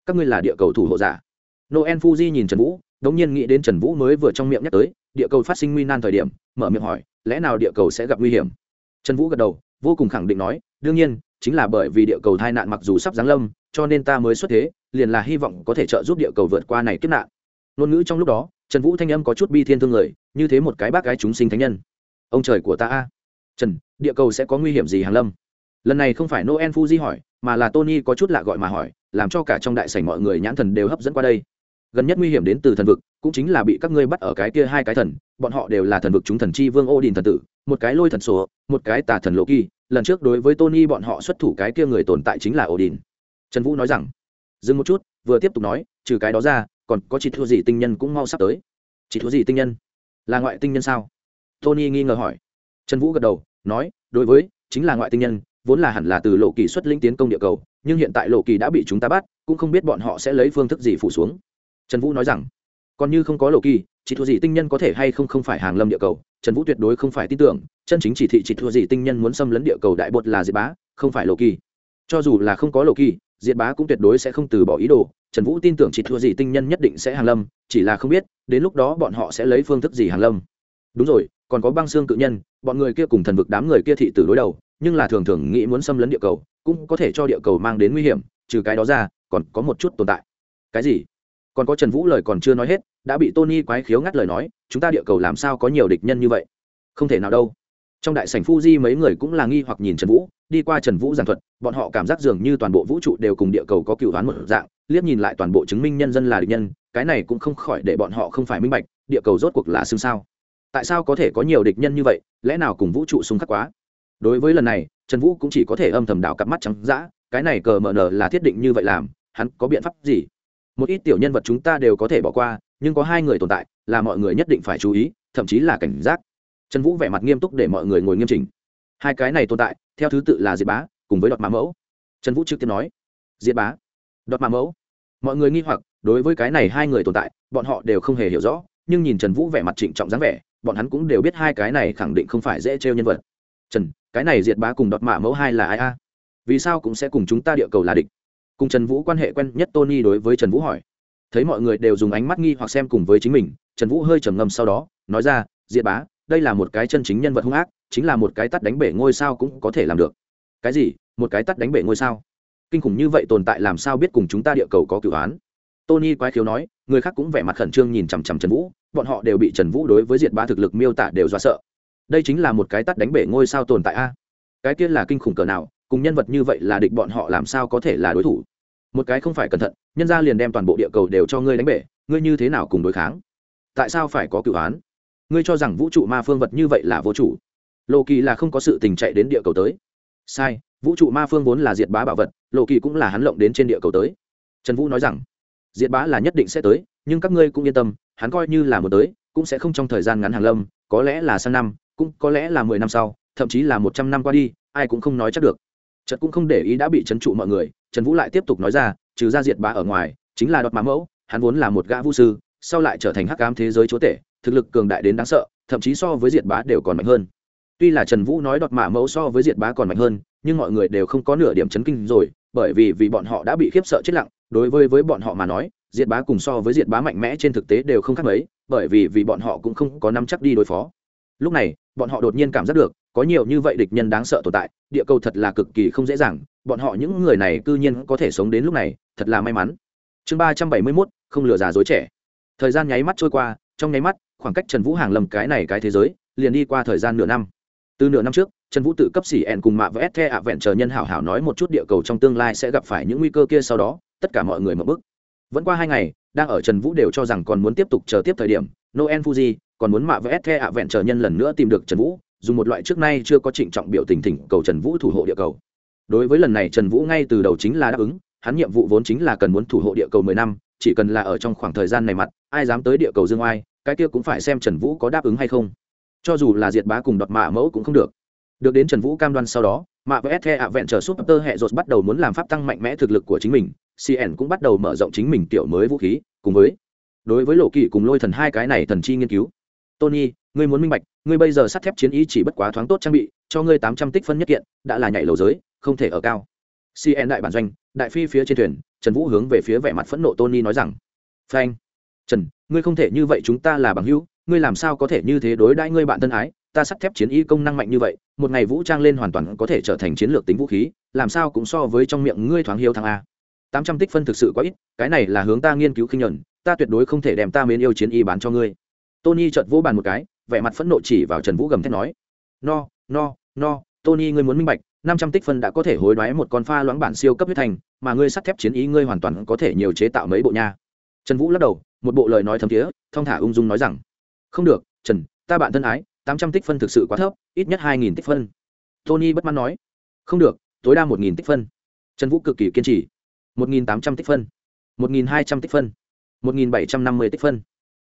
Các ngươi là địa cầu thủ hộ giả. Noel fuji nhìn trần vũ, đống nhiên nghĩ đến trần vũ mới vừa trong miệng nhắc tới, địa cầu phát sinh nguy nan thời điểm, mở miệng hỏi, lẽ nào địa cầu sẽ gặp nguy hiểm? Trần vũ gật đầu, vô cùng khẳng định nói, đương nhiên chính là bởi vì địa cầu tai nạn mặc dù sắp giáng lâm, cho nên ta mới xuất thế, liền là hy vọng có thể trợ giúp địa cầu vượt qua này kiếp nạn. Ngôn ngữ trong lúc đó, trần vũ thanh âm có chút bi thiên thương người, như thế một cái bác gái chúng sinh thánh nhân. Ông trời của ta a! Trần, địa cầu sẽ có nguy hiểm gì hàng lâm? Lần này không phải noel fuji hỏi, mà là tony có chút lạ gọi mà hỏi, làm cho cả trong đại sảnh mọi người nhãn thần đều hấp dẫn qua đây gần nhất nguy hiểm đến từ thần vực, cũng chính là bị các ngươi bắt ở cái kia hai cái thần, bọn họ đều là thần vực chúng thần chi vương ô đình thần tử, một cái lôi thần sổ, một cái tà thần lộ kỳ lần trước đối với tony bọn họ xuất thủ cái kia người tồn tại chính là ô đình trần vũ nói rằng, dừng một chút, vừa tiếp tục nói, trừ cái đó ra, còn có chỉ thua gì tinh nhân cũng mau sắp tới. Chỉ thua gì tinh nhân? Là ngoại tinh nhân sao? Tony nghi ngờ hỏi. Trần vũ gật đầu, nói, đối với, chính là ngoại tinh nhân, vốn là hẳn là từ lộ kỳ xuất linh tiến công địa cầu, nhưng hiện tại lộ kỳ đã bị chúng ta bắt, cũng không biết bọn họ sẽ lấy phương thức gì phủ xuống trần vũ nói rằng, còn như không có lộ kỳ, chỉ thua gì tinh nhân có thể hay không không phải hàng lâm địa cầu, trần vũ tuyệt đối không phải tin tưởng, chân chính chỉ thị chỉ thua gì tinh nhân muốn xâm lấn địa cầu đại bột là diệt bá, không phải lộ kỳ. Cho dù là không có lộ kỳ, diệt bá cũng tuyệt đối sẽ không từ bỏ ý đồ, trần vũ tin tưởng chỉ thua gì tinh nhân nhất định sẽ hàng lâm, chỉ là không biết, đến lúc đó bọn họ sẽ lấy phương thức gì hàng lâm. Đúng rồi, còn có băng xương cự nhân, bọn người kia cùng thần vực đám người kia thị từ đối đầu, nhưng là thường thường nghĩ muốn xâm lấn địa cầu, cũng có thể cho địa cầu mang đến nguy hiểm, trừ cái đó ra, còn có một chút tồn tại. Cái gì? Còn có trần vũ lời còn chưa nói hết đã bị tony quái khiếu ngắt lời nói chúng ta địa cầu làm sao có nhiều địch nhân như vậy không thể nào đâu trong đại sảnh Fuji mấy người cũng là nghi hoặc nhìn Trần Vũ, đi qua Trần Vũ giảng thuật, bọn họ cảm giác dường như toàn bộ vũ trụ đều cùng địa cầu có cựu đoán một dạng, liếc nhìn lại toàn bộ chứng minh nhân dân là địch nhân, cái này cũng không khỏi để bọn họ không phải minh bạch, địa cầu rốt cuộc là xương sao? Tại sao có thể có nhiều địch nhân như vậy, lẽ nào cùng vũ trụ xung khắc quá? Đối với lần này, Trần Vũ cũng chỉ có thể âm thầm đảo cặp mắt trắng dã, cái này cờ mở nở là thiết định như vậy làm, hắn có biện pháp gì? Một ít tiểu nhân vật chúng ta đều có thể bỏ qua, nhưng có hai người tồn tại, là mọi người nhất định phải chú ý, thậm chí là cảnh giác. Trần vũ vẻ mặt nghiêm túc để mọi người ngồi nghiêm chỉnh. Hai cái này tồn tại theo thứ tự là diệt bá cùng với đọt mã mẫu. Trần vũ trực tiếp nói diệt bá đọt mã mẫu. Mọi người nghi hoặc đối với cái này hai người tồn tại bọn họ đều không hề hiểu rõ nhưng nhìn trần vũ vẻ mặt trịnh trọng dáng vẻ bọn hắn cũng đều biết hai cái này khẳng định không phải dễ trêu nhân vật. Trần cái này diệt bá cùng đọt mã mẫu hai là ai a? Vì sao cũng sẽ cùng chúng ta địa cầu là địch? Cùng trần vũ quan hệ quen nhất tony đối với trần vũ hỏi. Thấy mọi người đều dùng ánh mắt nghi hoặc xem cùng với chính mình, trần vũ hơi trầm ngâm sau đó, nói ra, diệt bá, đây là một cái chân chính nhân vật hung ác, chính là một cái tắt đánh bể ngôi sao cũng có thể làm được. Cái gì? Một cái tắt đánh bể ngôi sao? Kinh khủng như vậy tồn tại làm sao biết cùng chúng ta địa cầu có cửu án? Tony quái khiếu nói, người khác cũng vẻ mặt khẩn trương nhìn chằm chằm trần vũ, bọn họ đều bị trần vũ đối với diệt bá thực lực miêu tả đều do sợ. Đây chính là một cái tắt đánh bể ngôi sao tồn tại a? Cái kia là kinh khủng cỡ nào, cùng nhân vật như vậy là địch bọn họ làm sao có thể là đối thủ? Một cái không phải cẩn thận, nhân ra liền đem toàn bộ địa cầu đều cho ngươi đánh bể, ngươi như thế nào cùng đối kháng? Tại sao phải có cửu án ngươi cho rằng vũ trụ ma phương vật như vậy là vô chủ. Lộ kỳ là không có sự tình chạy đến địa cầu tới. Sai, vũ trụ ma phương vốn là diệt bá bảo vật lộ kỳ cũng là hắn lộng đến trên địa cầu tới. Trần vũ nói rằng, diệt bá là nhất định sẽ tới, nhưng các ngươi cũng yên tâm, hắn coi như là một tới, cũng sẽ không trong thời gian ngắn hàng lâm, có lẽ là sang năm, cũng có lẽ là mười năm sau, thậm chí là một trăm năm qua đi, ai cũng không nói chắc được trật cũng không để ý đã bị trấn trụ mọi người, trần vũ lại tiếp tục nói ra, trừ ra diệt bá ở ngoài, chính là đọt má mẫu, hắn vốn là một gã vũ sư, sau lại trở thành hắc ám thế giới chúa tể, thực lực cường đại đến đáng sợ, thậm chí so với diệt bá đều còn mạnh hơn. Tuy là trần vũ nói đọt mạ mẫu so với diệt bá còn mạnh hơn, nhưng mọi người đều không có nửa điểm chấn kinh rồi, bởi vì vì bọn họ đã bị khiếp sợ chết lặng, đối với với bọn họ mà nói, diệt bá cùng so với diệt bá mạnh mẽ trên thực tế đều không khác mấy, bởi vì vì bọn họ cũng không có nắm chắc đi đối phó. Lúc này, bọn họ đột nhiên cảm giác được có nhiều như vậy địch nhân đáng sợ tồn tại, địa cầu thật là cực kỳ không dễ dàng, bọn họ những người này cư nhiên có thể sống đến lúc này, thật là may mắn. Chương ba trăm bảy mươi mốt, không lừa già dối trẻ. Thời gian nháy mắt trôi qua, trong nháy mắt, khoảng cách trần vũ hàng lầm cái này cái thế giới, liền đi qua thời gian nửa năm. Từ nửa năm trước, trần vũ tự cấp xỉ ẹn cùng mạ và s the ạ vẹn chờ nhân hảo hảo nói một chút địa cầu trong tương lai sẽ gặp phải những nguy cơ kia sau đó, tất cả mọi người mở bức. Vẫn qua hai ngày, đang ở trần vũ đều cho rằng còn muốn tiếp tục chờ tiếp thời điểm, noel fuji còn muốn mạ và s the ạ vẹn chờ nhân lần nữa tìm được trần vũ dùng một loại trước nay chưa có trịnh trọng biểu tình thỉnh cầu trần vũ thủ hộ địa cầu. Đối với lần này, trần vũ ngay từ đầu chính là đáp ứng, hắn nhiệm vụ vốn chính là cần muốn thủ hộ địa cầu mười năm, chỉ cần là ở trong khoảng thời gian này mặt, ai dám tới địa cầu dương oai, cái kia cũng phải xem trần vũ có đáp ứng hay không. Cho dù là diệt bá cùng đọt mạ mẫu cũng không được. Được đến trần vũ cam đoan sau đó, mạ với the ạ vẹn trở súp tơ hệ rột bắt đầu muốn làm pháp tăng mạnh mẽ thực lực của chính mình cn cũng bắt đầu mở rộng chính mình kiểu mới vũ khí, cùng với, đối với lộ kỵ cùng lôi thần hai cái này thần chi nghiên cứu. Tony, ngươi muốn minh bạch ngươi bây giờ sắt thép chiến ý chỉ bất quá thoáng tốt trang bị, cho ngươi tám trăm tích phân nhất kiện, đã là nhảy lầu giới, không thể ở cao. Cn đại bản doanh, đại phi phía trên thuyền, trần vũ hướng về phía vẻ mặt phẫn nộ tony nói rằng, phanh, trần, ngươi không thể như vậy chúng ta là bằng hữu, ngươi làm sao có thể như thế đối đãi ngươi bạn thân ái? Ta sắt thép chiến y công năng mạnh như vậy, một ngày vũ trang lên hoàn toàn có thể trở thành chiến lược tính vũ khí, làm sao cũng so với trong miệng ngươi thoáng hiếu thằng a. Tám trăm tích phân thực sự quá ít, cái này là hướng ta nghiên cứu khinh nhuận, ta tuyệt đối không thể đem ta mến yêu chiến y bán cho ngươi. Tony chợt vỗ bàn một cái vẻ mặt phẫn nộ chỉ vào trần vũ gầm thét nói, no no no, tony ngươi muốn minh bạch, năm trăm tích phân đã có thể hối đoái một con pha loãng bản siêu cấp huyết thành, mà ngươi sắt thép chiến ý ngươi hoàn toàn có thể nhiều chế tạo mấy bộ nha. Trần vũ lắc đầu, một bộ lời nói thấm thiế, thong thả ung dung nói rằng, không được, trần, ta bạn thân ái, tám trăm tích phân thực sự quá thấp, ít nhất hai nghìn tích phân. Tony bất mãn nói, không được, tối đa một nghìn tích phân. Trần vũ cực kỳ kiên trì, một nghìn tám trăm tích phân, một nghìn hai trăm tích phân, một nghìn bảy trăm năm mươi tích phân,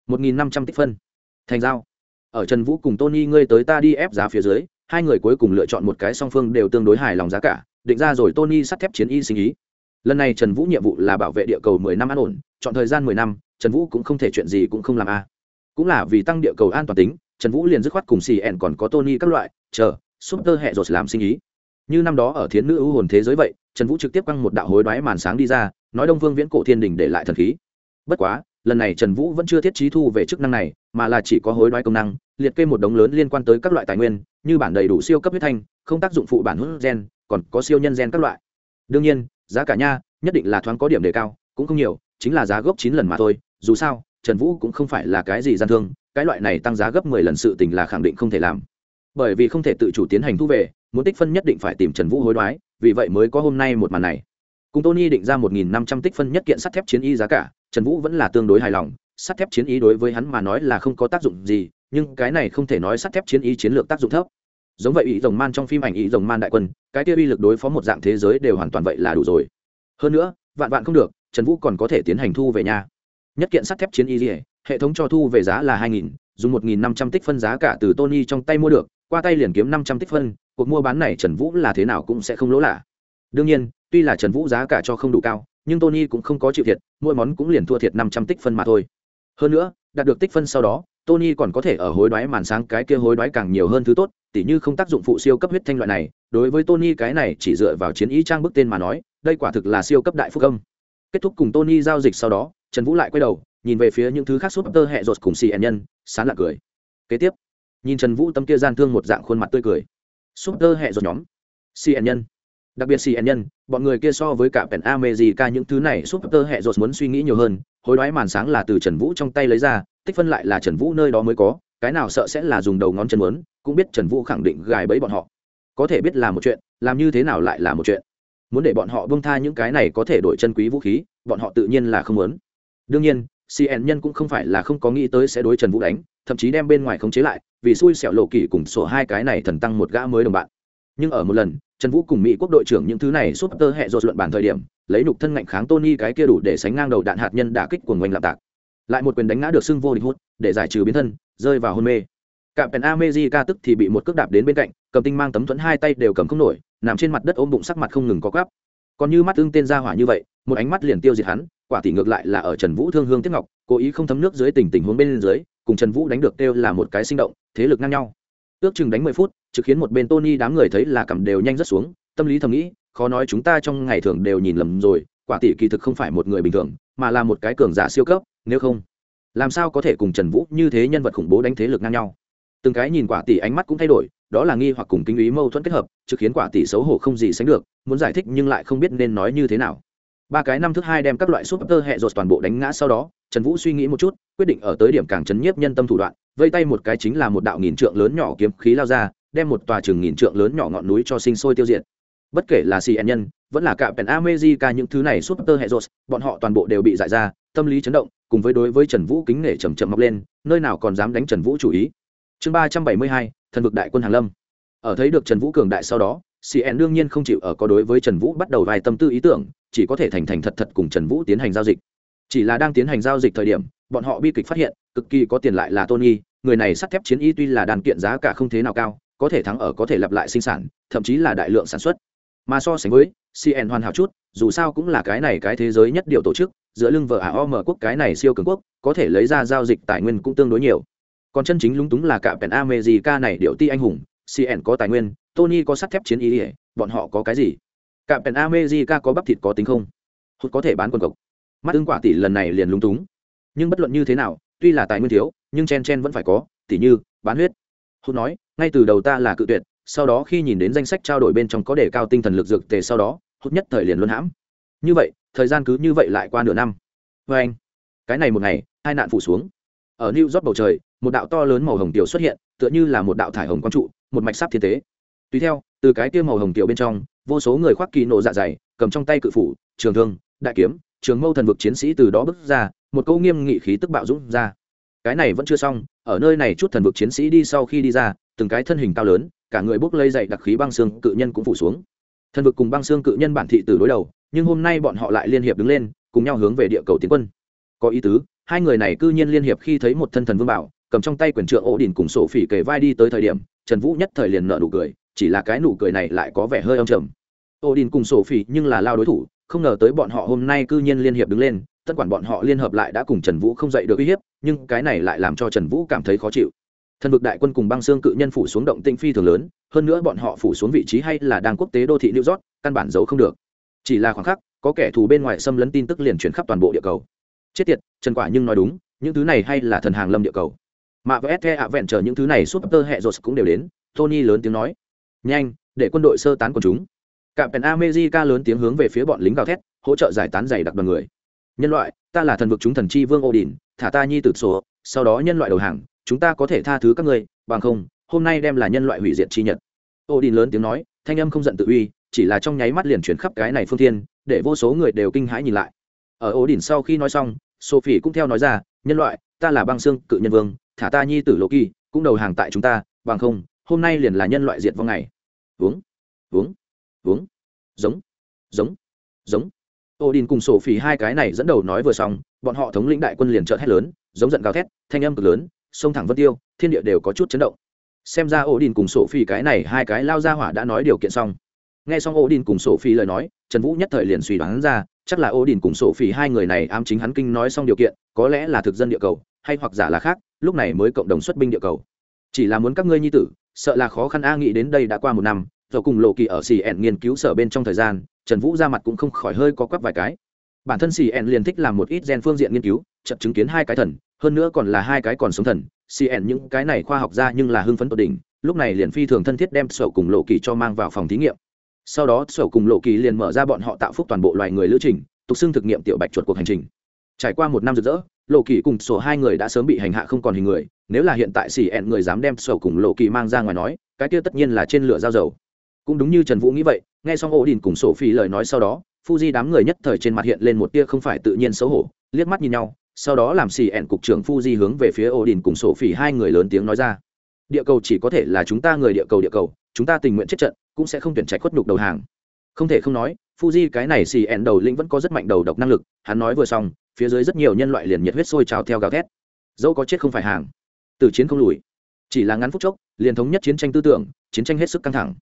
một nghìn năm trăm tích phân. Thành giao ở trần vũ cùng tony ngươi tới ta đi ép giá phía dưới, hai người cuối cùng lựa chọn một cái song phương đều tương đối hài lòng giá cả, định ra rồi tony sắt thép chiến y sinh ý. Lần này trần vũ nhiệm vụ là bảo vệ địa cầu mười năm an ổn, chọn thời gian mười năm, trần vũ cũng không thể chuyện gì cũng không làm a. À. Cũng là vì tăng địa cầu an toàn tính, trần vũ liền dứt khoát cùng xì ẻn còn có tony các loại, chờ súp tơ hẹ rột làm sinh ý. Như năm đó ở thiến nữ ưu hồn thế giới vậy, trần vũ trực tiếp quăng một đạo hối đoái màn sáng đi ra, nói đông vương viễn cổ thiên đình để lại thần khí. Bất quá, lần này trần vũ vẫn chưa thiết trí thu về chức năng này mà là chỉ có hối đoái công năng, liệt kê một đống lớn liên quan tới các loại tài nguyên, như bản đầy đủ siêu cấp huyết thanh, không tác dụng phụ bản hút gen, còn có siêu nhân gen các loại. Đương nhiên, giá cả nha, nhất định là thoáng có điểm đề cao, cũng không nhiều, chính là giá gốc chín lần mà thôi, dù sao, trần vũ cũng không phải là cái gì gian thương, cái loại này tăng giá gấp mười lần sự tình là khẳng định không thể làm. Bởi vì không thể tự chủ tiến hành thu về, muốn tích phân nhất định phải tìm trần vũ hối đoái, vì vậy mới có hôm nay một màn này. Cùng tony định ra một nghìn năm trăm tích phân nhất kiện sắt thép chiến y giá cả, trần vũ vẫn là tương đối hài lòng sắt thép chiến ý đối với hắn mà nói là không có tác dụng gì, nhưng cái này không thể nói sắt thép chiến ý chiến lược tác dụng thấp. Giống vậy, ý rồng man trong phim ảnh ý rồng man đại quân, cái kia uy lực đối phó một dạng thế giới đều hoàn toàn vậy là đủ rồi. Hơn nữa, vạn vạn không được, trần vũ còn có thể tiến hành thu về nhà nhất kiện sắt thép chiến y hệ thống cho thu về giá là hai nghìn, dùng một nghìn năm trăm tích phân giá cả từ tony trong tay mua được, qua tay liền kiếm năm trăm tích phân, cuộc mua bán này trần vũ là thế nào cũng sẽ không lỗ lạ. Đương nhiên, tuy là trần vũ giá cả cho không đủ cao, nhưng tony cũng không có chịu thiệt, mỗi món cũng liền thua thiệt năm trăm tích phân mà thôi hơn nữa, đạt được tích phân sau đó, tony còn có thể ở hối đoái màn sáng cái kia hối đoái càng nhiều hơn thứ tốt, tỉ như không tác dụng phụ siêu cấp huyết thanh loại này, đối với tony cái này chỉ dựa vào chiến ý trang bức tên mà nói, đây quả thực là siêu cấp đại phúc âm. Kết thúc cùng tony giao dịch sau đó, trần vũ lại quay đầu, nhìn về phía những thứ khác súp tơ hẹ rột cùng xì ẹn nhân, sán lạc cười. Kế tiếp, nhìn trần vũ tâm kia gian thương một dạng khuôn mặt tươi cười. Súp tơ hẹ rột nhóm. Xì ẹn nhân. Đặc biệt cn nhân, bọn người kia so với cả pèn amejica những thứ này súp tơ hẹ rột muốn suy nghĩ nhiều hơn hối đoái màn sáng là từ trần vũ trong tay lấy ra, tích phân lại là trần vũ nơi đó mới có, cái nào sợ sẽ là dùng đầu ngón chân muốn, cũng biết trần vũ khẳng định gài bẫy bọn họ. Có thể biết là một chuyện, làm như thế nào lại là một chuyện. Muốn để bọn họ bông tha những cái này có thể đổi chân quý vũ khí, bọn họ tự nhiên là không muốn. Đương nhiên cn nhân cũng không phải là không có nghĩ tới sẽ đối trần vũ đánh, thậm chí đem bên ngoài khống chế lại, vì xui xẻo lộ kỳ cùng sổ hai cái này thần tăng một gã mới đồng bạn. Nhưng ở một lần, trần vũ cùng mỹ quốc đội trưởng những thứ này súp tơ hẹ dột luận bản thời điểm lấy nục thân ngạnh kháng tony cái kia đủ để sánh ngang đầu đạn hạt nhân đả kích của ngoành lạm tạc. Lại một quyền đánh ngã được xưng vô địch hút, để giải trừ biến thân, rơi vào hôn mê. Cạm Pen America tức thì bị một cước đạp đến bên cạnh, cầm tinh mang tấm thuẫn hai tay đều cầm không nổi, nằm trên mặt đất ôm bụng sắc mặt không ngừng có quắp. còn như mắt ưng tên ra hỏa như vậy, một ánh mắt liền tiêu diệt hắn, quả tỷ ngược lại là ở trần vũ thương hương tiếc ngọc, cố ý không thấm nước dưới tình tình huống bên dưới, cùng trần vũ đánh được tiêu là một cái sinh động, thế lực ngang nhau. Ước chừng đánh mười phút, trực khiến một bên tony đám người thấy là cầm đều nhanh rất xuống, tâm lý thầm nghĩ khó nói chúng ta trong ngày thường đều nhìn lầm rồi, quả tỷ kỳ thực không phải một người bình thường, mà là một cái cường giả siêu cấp, nếu không, làm sao có thể cùng trần vũ như thế nhân vật khủng bố đánh thế lực ngang nhau? Từng cái nhìn quả tỷ ánh mắt cũng thay đổi, đó là nghi hoặc cùng kinh ý mâu thuẫn kết hợp trực khiến quả tỷ xấu hổ không gì sánh được, muốn giải thích nhưng lại không biết nên nói như thế nào. Ba cái năm thứ hai đem các loại súp tơ hẹ rột toàn bộ đánh ngã sau đó, trần vũ suy nghĩ một chút, quyết định ở tới điểm càng chấn nhiếp nhân tâm thủ đoạn, vây tay một cái chính là một đạo nghìn trượng lớn nhỏ kiếm khí lao ra, đem một tòa chừng nghìn trượng lớn nhỏ ngọn núi cho sinh sôi tiêu diệt bất kể là cn nhân, vẫn là cả pèn amejica những thứ này súp tơ hệ rột bọn họ toàn bộ đều bị giải ra, tâm lý chấn động, cùng với đối với trần vũ kính nể chầm chậm mọc lên, nơi nào còn dám đánh trần vũ chủ ý. Chương ba trăm bảy mươi hai, thần vực đại quân hàn lâm. Ở thấy được trần vũ cường đại sau đó cn đương nhiên không chịu ở có đối với trần vũ bắt đầu vài tâm tư ý tưởng, chỉ có thể thành thành thật thật cùng trần vũ tiến hành giao dịch. Chỉ là đang tiến hành giao dịch thời điểm, bọn họ bi kịch phát hiện, cực kỳ có tiền lại là tony, người này sắt thép chiến y tuy là đàn kiện giá cả không thế nào cao, có thể thắng ở có thể lặp lại sinh sản, thậm chí là đại lượng sản xuất mà so sánh với cn hoàn hảo chút, dù sao cũng là cái này cái thế giới nhất điều tổ chức, giữa lưng vợ aom quốc cái này siêu cường quốc, có thể lấy ra giao dịch tài nguyên cũng tương đối nhiều. Còn chân chính lúng túng là cả pèn amejica này điệu ti anh hùng cn có tài nguyên, tony có sắt thép chiến y bọn họ có cái gì? Cả pèn amejica có bắp thịt có tính không? Hút có thể bán quần cộc mắt tương quả tỷ lần này liền lúng túng. Nhưng bất luận như thế nào, tuy là tài nguyên thiếu, nhưng chen chen vẫn phải có tỷ như bán huyết. Hút nói, ngay từ đầu ta là cự tuyệt sau đó khi nhìn đến danh sách trao đổi bên trong có đề cao tinh thần lực dược tề sau đó, hút nhất thời liền luân hãm. Như vậy, thời gian cứ như vậy lại qua nửa năm. Vê anh, cái này một ngày, hai nạn phủ xuống. Ở new york bầu trời, một đạo to lớn màu hồng tiểu xuất hiện, tựa như là một đạo thải hồng quang trụ, một mạch sắp thiên tế. Tùy theo, từ cái tiêu màu hồng tiểu bên trong, vô số người khoác kỳ nộ dạ dày, cầm trong tay cự phủ, trường thương, đại kiếm, trường mâu thần vực chiến sĩ từ đó bước ra, một câu nghiêm nghị khí tức bạo dũng ra. Cái này vẫn chưa xong, ở nơi này chút thần vực chiến sĩ đi sau khi đi ra từng cái thân hình cao lớn, cả người bốc lây dậy đặc khí băng xương cự nhân cũng phủ xuống. Thần vực cùng băng xương cự nhân bản thị từ đối đầu, nhưng hôm nay bọn họ lại liên hiệp đứng lên, cùng nhau hướng về địa cầu tiến quân. Có ý tứ, hai người này cư nhiên liên hiệp khi thấy một thân thần vương bảo, cầm trong tay quyền trượng ổ đỉnh cùng sổ phỉ kề vai đi tới thời điểm, trần vũ nhất thời liền nợ nụ cười, chỉ là cái nụ cười này lại có vẻ hơi âm trầm. Ổ đỉnh cùng sổ phỉ nhưng là lao đối thủ, không ngờ tới bọn họ hôm nay cư nhiên liên hiệp đứng lên, tất quản bọn họ liên hợp lại đã cùng trần vũ không dậy được uy hiếp, nhưng cái này lại làm cho trần vũ cảm thấy khó chịu thần vực đại quân cùng băng xương cự nhân phủ xuống động tinh phi thường lớn, hơn nữa bọn họ phủ xuống vị trí hay là đang quốc tế đô thị new york, căn bản giấu không được. Chỉ là khoảng khắc, có kẻ thù bên ngoài xâm lấn tin tức liền chuyển khắp toàn bộ địa cầu. Chết tiệt, trần quả nhưng nói đúng, những thứ này hay là thần hàng lâm địa cầu. Mạ và sk ạ vẹn chờ những thứ này suốt tơ hệ rột cũng đều đến, tony lớn tiếng nói. Nhanh, để quân đội sơ tán của chúng. Cạm pèn america lớn tiếng hướng về phía bọn lính gào thét, hỗ trợ giải tán dày đặc đoàn người. Nhân loại, ta là thần vực chúng thần chi vương ô đình thả ta nhi tử sổ sau đó nhân loại đầu hàng chúng ta có thể tha thứ các ngươi, bằng không, hôm nay đem là nhân loại hủy diệt chi nhật. Ô đình lớn tiếng nói, thanh âm không giận tự uy, chỉ là trong nháy mắt liền chuyển khắp cái này phương thiên, để vô số người đều kinh hãi nhìn lại. Ở ô đình sau khi nói xong, sophie cũng theo nói ra, nhân loại, ta là băng xương cự nhân vương, thả ta nhi tử lộ kỳ cũng đầu hàng tại chúng ta, bằng không, hôm nay liền là nhân loại diệt vong ngày. Uống uống uống giống giống giống. Ô đình cùng sổ phỉ hai cái này dẫn đầu nói vừa xong, bọn họ thống lĩnh đại quân liền trợt hét lớn, giống giận gào thét, thanh âm cực lớn sông thẳng vân tiêu, thiên địa đều có chút chấn động. Xem ra ô đình cùng sổ Phi cái này hai cái lao ra hỏa đã nói điều kiện xong. Nghe xong ô đình cùng sổ Phi lời nói, trần vũ nhất thời liền suy đoán ra, chắc là ô đình cùng sổ Phi hai người này ám chính hắn kinh nói xong điều kiện, có lẽ là thực dân địa cầu, hay hoặc giả là khác, lúc này mới cộng đồng xuất binh địa cầu. Chỉ là muốn các ngươi nhi tử, sợ là khó khăn a, nghĩ đến đây đã qua một năm rồi cùng lộ kỳ ở xì ẹn nghiên cứu sở bên trong thời gian, trần vũ ra mặt cũng không khỏi hơi có quắp vài cái bản thân xì ẹn liền thích làm một ít gen phương diện nghiên cứu chậm chứng kiến hai cái thần, hơn nữa còn là hai cái còn sống thần. Xì ẹn những cái này khoa học ra nhưng là hưng phấn tột đỉnh, lúc này liền phi thường thân thiết đem sổ cùng lộ kỳ cho mang vào phòng thí nghiệm. Sau đó sổ cùng lộ kỳ liền mở ra bọn họ tạo phúc toàn bộ loài người lữ trình, tục xưng thực nghiệm tiểu bạch chuột cuộc hành trình. Trải qua một năm rực rỡ, lộ kỳ cùng sổ hai người đã sớm bị hành hạ không còn hình người, nếu là hiện tại xì ẹn người dám đem sổ cùng lộ kỳ mang ra ngoài nói, cái kia tất nhiên là trên lửa dao dầu. Cũng đúng như trần vũ nghĩ vậy, nghe xong ổ đình cùng sổ phi lời nói sau đó Fuji đám người nhất thời trên mặt hiện lên một tia không phải tự nhiên xấu hổ, liếc mắt nhìn nhau, sau đó làm xì ẹn cục trưởng Fuji hướng về phía Odin cùng sổ phi hai người lớn tiếng nói ra. Địa cầu chỉ có thể là chúng ta người địa cầu địa cầu, chúng ta tình nguyện chết trận, cũng sẽ không tuyển trạch khuất nhục đầu hàng. Không thể không nói, Fuji cái này xì ẹn đầu lĩnh vẫn có rất mạnh đầu độc năng lực, hắn nói vừa xong, phía dưới rất nhiều nhân loại liền nhiệt huyết sôi trào theo gào thét. Dẫu có chết không phải hàng từ chiến không lùi, chỉ là ngắn phút chốc, liền thống nhất chiến tranh tư tưởng, chiến tranh hết sức căng thẳng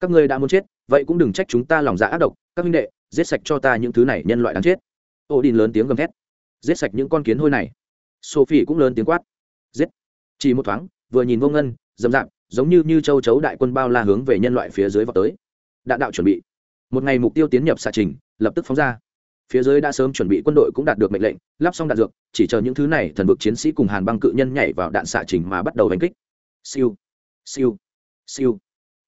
các ngươi đã muốn chết, vậy cũng đừng trách chúng ta lòng dạ ác độc, các minh đệ, giết sạch cho ta những thứ này nhân loại đáng chết. Ô đình lớn tiếng gầm thét. Giết sạch những con kiến hôi này. Sophie cũng lớn tiếng quát. Giết. Chỉ một thoáng, vừa nhìn vô ngân, dầm dạp, giống như như châu chấu đại quân bao la hướng về nhân loại phía dưới vào tới. Đạn đạo chuẩn bị. Một ngày mục tiêu tiến nhập xạ trình, lập tức phóng ra. Phía dưới đã sớm chuẩn bị quân đội cũng đạt được mệnh lệnh, lắp xong đạn dược, chỉ chờ những thứ này thần vực chiến sĩ cùng hàn băng cự nhân nhảy vào đạn xạ trình mà bắt đầu đánh kích. Siêu. Siêu. Siêu.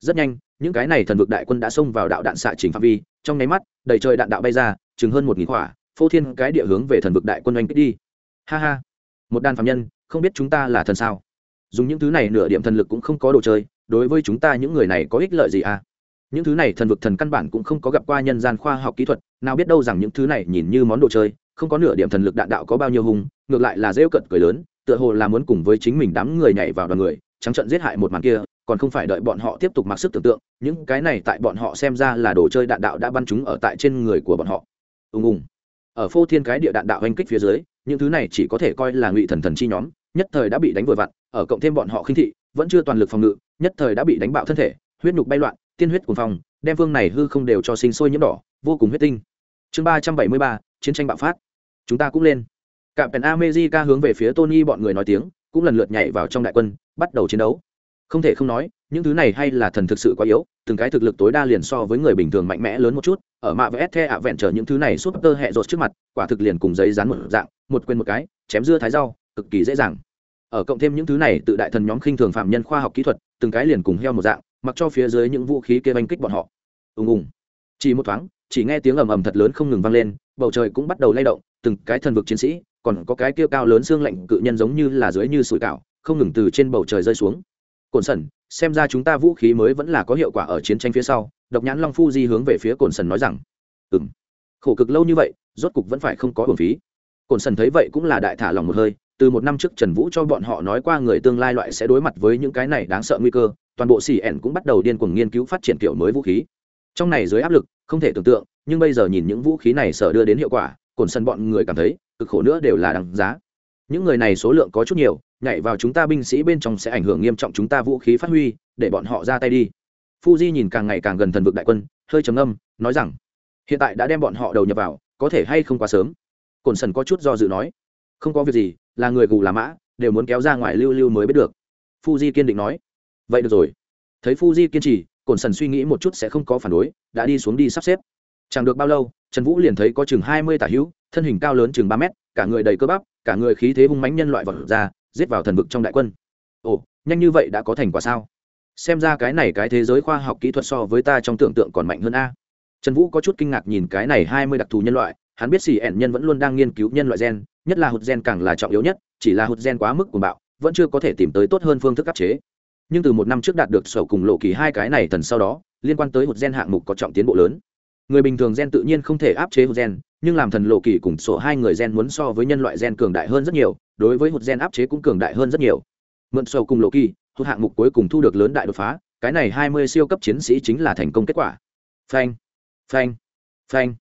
Rất nhanh những cái này thần vực đại quân đã xông vào đạo đạn xạ trình phạm vi, trong nháy mắt, đầy trời đạn đạo bay ra, chừng hơn một nghìn quả phô thiên cái địa hướng về thần vực đại quân oanh kích đi. Ha ha. Một đàn phạm nhân, không biết chúng ta là thần sao? Dùng những thứ này nửa điểm thần lực cũng không có đồ chơi, đối với chúng ta những người này có ích lợi gì à? Những thứ này thần vực thần căn bản cũng không có gặp qua nhân gian khoa học kỹ thuật, nào biết đâu rằng những thứ này nhìn như món đồ chơi, không có nửa điểm thần lực đạn đạo có bao nhiêu hung, ngược lại là rêu cận cười lớn, tựa hồ là muốn cùng với chính mình đám người nhảy vào đoàn người, trắng trận giết hại một màn kia còn không phải đợi bọn họ tiếp tục mặc sức tưởng tượng, những cái này tại bọn họ xem ra là đồ chơi đạn đạo đã bắn chúng ở tại trên người của bọn họ. Ùng ùng. Ở phô thiên cái địa đạn đạo oanh kích phía dưới, những thứ này chỉ có thể coi là ngụy thần thần chi nhóm, nhất thời đã bị đánh vội vặn, ở cộng thêm bọn họ khinh thị, vẫn chưa toàn lực phòng ngự, nhất thời đã bị đánh bạo thân thể, huyết nhục bay loạn, tiên huyết cuồng phong, đem phương này hư không đều cho sinh sôi nhiễm đỏ, vô cùng huyết tinh. Chương ba trăm bảy mươi ba, chiến tranh bạo phát. Chúng ta cũng lên. Cạm pèn amejica hướng về phía tony bọn người nói tiếng, cũng lần lượt nhảy vào trong đại quân, bắt đầu chiến đấu không thể không nói, những thứ này hay là thần thực sự quá yếu, từng cái thực lực tối đa liền so với người bình thường mạnh mẽ lớn một chút, ở mạ vs the ạ vẹn trở những thứ này suốt tơ hẹ rột trước mặt, quả thực liền cùng giấy dán một dạng, một quên một cái, chém dưa thái rau, cực kỳ dễ dàng. Ở cộng thêm những thứ này, tự đại thần nhóm khinh thường phạm nhân khoa học kỹ thuật, từng cái liền cùng heo một dạng, mặc cho phía dưới những vũ khí kia oanh kích bọn họ. Ùng ùng. Chỉ một thoáng, chỉ nghe tiếng ầm ầm thật lớn không ngừng vang lên, bầu trời cũng bắt đầu lay động, từng cái thần vực chiến sĩ, còn có cái kia cao lớn xương lạnh cự nhân giống như là dưới như sủi cảo, không ngừng từ trên bầu trời rơi xuống cồn sần, xem ra chúng ta vũ khí mới vẫn là có hiệu quả ở chiến tranh phía sau, độc nhãn long phu di hướng về phía cồn sần nói rằng. Ừ m khổ cực lâu như vậy, rốt cục vẫn phải không có hồn phí. Cồn sần thấy vậy cũng là đại thả lòng một hơi, từ một năm trước trần vũ cho bọn họ nói qua người tương lai loại sẽ đối mặt với những cái này đáng sợ nguy cơ, toàn bộ xì ẻn cũng bắt đầu điên cuồng nghiên cứu phát triển kiểu mới vũ khí. Trong này dưới áp lực, không thể tưởng tượng, nhưng bây giờ nhìn những vũ khí này sở đưa đến hiệu quả cồn sần bọn người cảm thấy, cực khổ nữa đều là đáng giá. Những người này số lượng có chút nhiều nhảy vào chúng ta binh sĩ bên trong sẽ ảnh hưởng nghiêm trọng chúng ta vũ khí phát huy, để bọn họ ra tay đi. Fuji nhìn càng ngày càng gần thần vực đại quân, hơi trầm âm nói rằng, hiện tại đã đem bọn họ đầu nhập vào, có thể hay không quá sớm? Cồn sần có chút do dự nói, không có việc gì, là người gù là mã, đều muốn kéo ra ngoài lưu lưu mới biết được. Fuji kiên định nói, vậy được rồi. Thấy fuji kiên trì cồn sần suy nghĩ một chút sẽ không có phản đối, đã đi xuống đi sắp xếp. Chẳng được bao lâu, trần vũ liền thấy có chừng hai mươi tả hữu, thân hình cao lớn chừng ba mét, cả người đầy cơ bắp, cả người khí thế hung mãnh nhân loại vật ra giết vào thần vực trong đại quân. Ồ, nhanh như vậy đã có thành quả sao? Xem ra cái này cái thế giới khoa học kỹ thuật so với ta trong tưởng tượng còn mạnh hơn a. Trần vũ có chút kinh ngạc nhìn cái này hai mươi đặc thù nhân loại, hắn biết xì ẻn nhân vẫn luôn đang nghiên cứu nhân loại gen, nhất là hụt gen càng là trọng yếu nhất, chỉ là hụt gen quá mức của bạo, vẫn chưa có thể tìm tới tốt hơn phương thức áp chế. Nhưng từ một năm trước đạt được sổ cùng lộ kỳ hai cái này thần sau đó, liên quan tới hụt gen hạng mục có trọng tiến bộ lớn người bình thường gen tự nhiên không thể áp chế hụt gen, nhưng làm thần lộ kỳ cùng sổ hai người gen muốn so với nhân loại gen cường đại hơn rất nhiều, đối với hụt gen áp chế cũng cường đại hơn rất nhiều. Mượn sổ cùng lộ kỳ, hụt hạng mục cuối cùng thu được lớn đại đột phá, cái này hai mươi siêu cấp chiến sĩ chính là thành công kết quả. Phanh phanh phanh.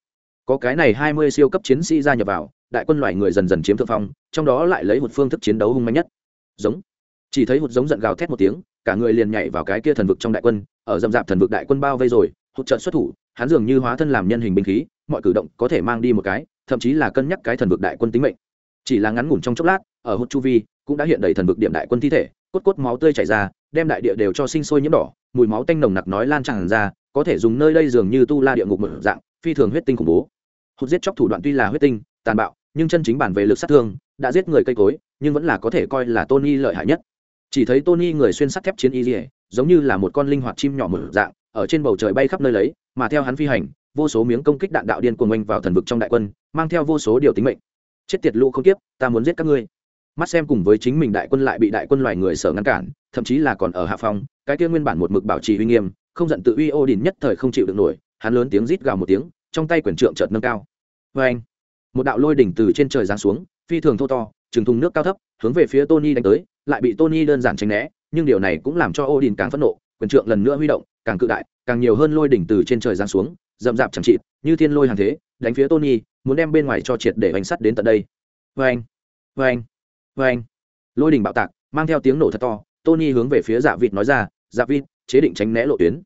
Có cái này hai mươi siêu cấp chiến sĩ gia nhập vào, đại quân loài người dần dần chiếm thượng phong, trong đó lại lấy một phương thức chiến đấu hung mạnh nhất. Giống. Chỉ thấy một giống giận gào thét một tiếng, cả người liền nhảy vào cái kia thần vực trong đại quân, ở dầm dạp thần vực đại quân bao vây rồi, hụt trận xuất thủ hắn dường như hóa thân làm nhân hình binh khí, mọi cử động có thể mang đi một cái, thậm chí là cân nhắc cái thần vực đại quân tính mệnh. Chỉ là ngắn ngủn trong chốc lát, ở hụt chu vi, cũng đã hiện đầy thần vực điểm đại quân thi thể, cốt cốt máu tươi chảy ra, đem đại địa đều cho sinh sôi nhiễm đỏ, mùi máu tanh nồng nặc nói lan tràn ra, có thể dùng nơi đây dường như tu la địa ngục một dạng, phi thường huyết tinh khủng bố. Hụt giết chóc thủ đoạn tuy là huyết tinh, tàn bạo, nhưng chân chính bản về lực sát thương, đã giết người cây cối, nhưng vẫn là có thể coi là tony lợi hại nhất. Chỉ thấy tony người xuyên sắt thép chiến y dỉa giống như là một con linh hoạt chim nhỏ mở dạng ở trên bầu trời bay khắp nơi lấy, mà theo hắn phi hành, vô số miếng công kích đạn đạo điên cuồng oanh vào thần vực trong đại quân, mang theo vô số điều tính mệnh. Chết tiệt lũ không tiếp ta muốn giết các ngươi. Mắt xem cùng với chính mình đại quân lại bị đại quân loài người sở ngăn cản, thậm chí là còn ở hạ phong, cái kia nguyên bản một mực bảo trì uy nghiêm, không giận tự uy ô đình nhất thời không chịu được nổi, hắn lớn tiếng rít gào một tiếng, trong tay quyển trượng chợt nâng cao. Vê anh, một đạo lôi đỉnh từ trên trời giáng xuống, phi thường thô to trừng thùng nước cao thấp, hướng về phía tony đánh tới, lại bị tony đơn giản tránh né, nhưng điều này cũng làm cho ô đình càng phẫn nộ, quyền trượng lần nữa huy động càng cự đại, càng nhiều hơn lôi đỉnh từ trên trời giáng xuống, rậm rạp chẳng chịt, như thiên lôi hàng thế, đánh phía tony, muốn đem bên ngoài cho triệt để bánh sắt đến tận đây. Vê anh vê anh vê anh lôi đỉnh bạo tạc, mang theo tiếng nổ thật to, tony hướng về phía dạ vịt nói ra dạ vịt, chế định tránh né lộ tuyến.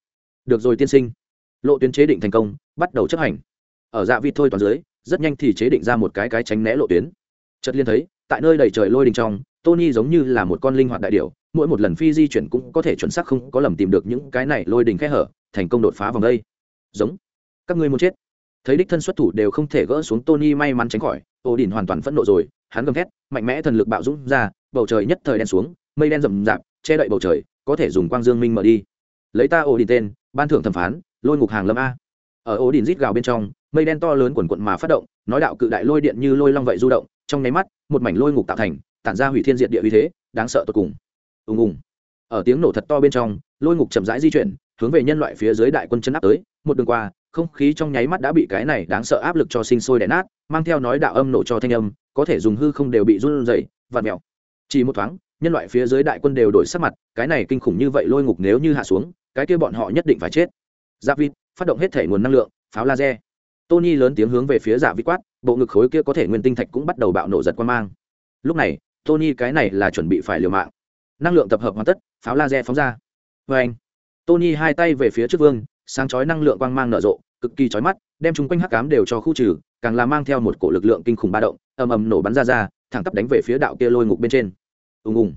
Được rồi tiên sinh. Lộ tuyến chế định thành công, bắt đầu chấp hành. Ở dạ vịt thôi toàn dưới, rất nhanh thì chế định ra một cái cái tránh né lộ tuyến. Chợt liên thấy, tại nơi đầy trời lôi đình trong tony giống như là một con linh hoạt đại điểu, mỗi một lần phi di chuyển cũng có thể chuẩn xác không có lầm tìm được những cái này lôi đình khe hở, thành công đột phá vòng đây. Giống. Các ngươi muốn chết. Thấy đích thân xuất thủ đều không thể gỡ xuống tony may mắn tránh khỏi ô đình hoàn toàn phẫn nộ rồi, hắn gầm thét, mạnh mẽ thần lực bạo dũng ra, bầu trời nhất thời đen xuống, mây đen rậm rạp, che đậy bầu trời, có thể dùng quang dương minh mở đi. Lấy ta ô đình tên, ban thưởng thẩm phán, lôi ngục hàng lâm a. Ở ô đình rít gào bên trong, mây đen to lớn quần quận mà phát động, nói đạo cự đại lôi điện như lôi long vậy du động, trong nháy mắt, một mảnh lôi ngục tạo thành tản ra hủy thiên diệt địa uy thế, đáng sợ tột cùng. Ùng ùng. Ở tiếng nổ thật to bên trong, lôi ngục chậm rãi di chuyển, hướng về nhân loại phía dưới đại quân chân áp tới. Một đường qua, không khí trong nháy mắt đã bị cái này đáng sợ áp lực cho sinh sôi đẻ nát, mang theo nói đạo âm nổ cho thanh âm, có thể dùng hư không đều bị run rẩy và mèo. Chỉ một thoáng, nhân loại phía dưới đại quân đều đổi sắc mặt, cái này kinh khủng như vậy lôi ngục nếu như hạ xuống, cái kia bọn họ nhất định phải chết. Giáp vịt, phát động hết thể nguồn năng lượng, pháo laser. Tony lớn tiếng hướng về phía giả vịt quát, bộ ngực khối kia có thể nguyên tinh thạch cũng bắt đầu bạo nổ giật quan mang. Lúc này tony, cái này là chuẩn bị phải liều mạng. Năng lượng tập hợp hoàn tất, pháo laser phóng ra. Vê anh, tony hai tay về phía trước vương, sáng chói năng lượng quang mang nở rộ, cực kỳ chói mắt, đem chúng quanh hắc cám đều cho khu trừ, càng là mang theo một cổ lực lượng kinh khủng ba động, ầm ầm nổ bắn ra ra, thẳng tắp đánh về phía đạo kia lôi ngục bên trên. Ùng ùng.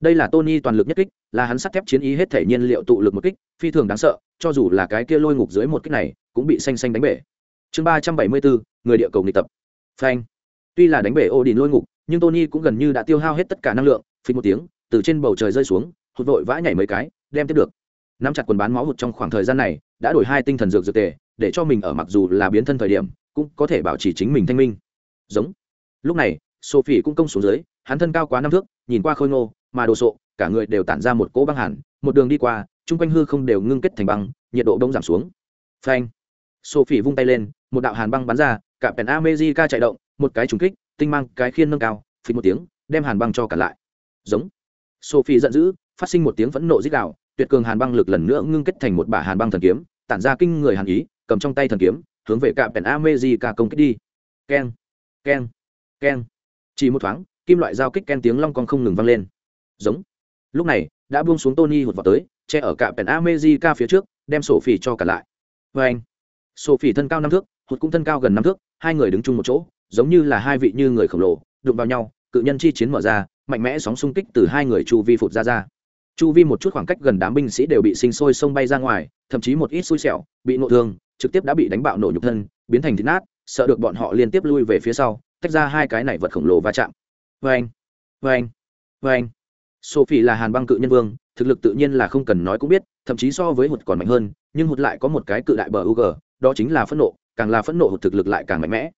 Đây là tony toàn lực nhất kích, là hắn sắt thép chiến ý hết thể nhiên liệu tụ lực một kích, phi thường đáng sợ, cho dù là cái kia lôi ngục dưới một kích này, cũng bị xanh xanh đánh bể. Chương ba trăm bảy mươi bốn, người địa cầu nghịch tập. Phanh. Tuy là đánh bể ô đình lôi ngục nhưng tony cũng gần như đã tiêu hao hết tất cả năng lượng, phí một tiếng, từ trên bầu trời rơi xuống, hụt vội vã nhảy mấy cái, đem tiếp được. Nắm chặt quần bán máu hụt trong khoảng thời gian này, đã đổi hai tinh thần dược dược tề, để cho mình ở mặc dù là biến thân thời điểm, cũng có thể bảo trì chính mình thanh minh. Giống. Lúc này, sophie cũng công xuống dưới, hắn thân cao quá năm thước, nhìn qua khôi ngô, mà đồ sộ, cả người đều tản ra một cỗ băng hẳn một đường đi qua, chung quanh hư không đều ngưng kết thành băng, nhiệt độ đông giảm xuống. Phanh. Sophie vung tay lên, một đạo hàn băng bắn ra cả pèn amejica chạy động, một cái trúng kích tinh mang cái khiên nâng cao phí một tiếng, đem hàn băng cho cả lại. Giống. Sophie giận dữ, phát sinh một tiếng phẫn nộ dích đạo tuyệt cường hàn băng lực lần nữa ngưng kết thành một bả hàn băng thần kiếm, tản ra kinh người hàn ý, cầm trong tay thần kiếm, hướng về cả pèn amejica công kích đi. Keng keng keng. Chỉ một thoáng, kim loại giao kích ken tiếng long con không ngừng vang lên. Giống. Lúc này, đã buông xuống tony hụt vào tới, che ở cả pèn amejica phía trước, đem sổ phỉ cho cả lại. Vâng. Vê anh sổ phỉ thân cao năm thước, hụt cũng thân cao gần năm thước, hai người đứng chung một chỗ giống như là hai vị như người khổng lồ, đụng vào nhau, cự nhân chi chiến mở ra, mạnh mẽ sóng xung kích từ hai người chu vi phụt ra ra. Chu vi một chút khoảng cách gần đám binh sĩ đều bị sinh sôi sông bay ra ngoài, thậm chí một ít xui xẻo, bị nộ thương, trực tiếp đã bị đánh bạo nổ nhục thân, biến thành thịt nát, sợ được bọn họ liên tiếp lui về phía sau, tách ra hai cái này vật khổng lồ va chạm. Vê anh vê anh vê anh sophie là hàn băng cự nhân vương, thực lực tự nhiên là không cần nói cũng biết, thậm chí so với hụt còn mạnh hơn, nhưng hụt lại có một cái cự đại bờ ug đó chính là phẫn nộ, càng là phẫn nộ hụt thực lực lại càng mạnh mẽ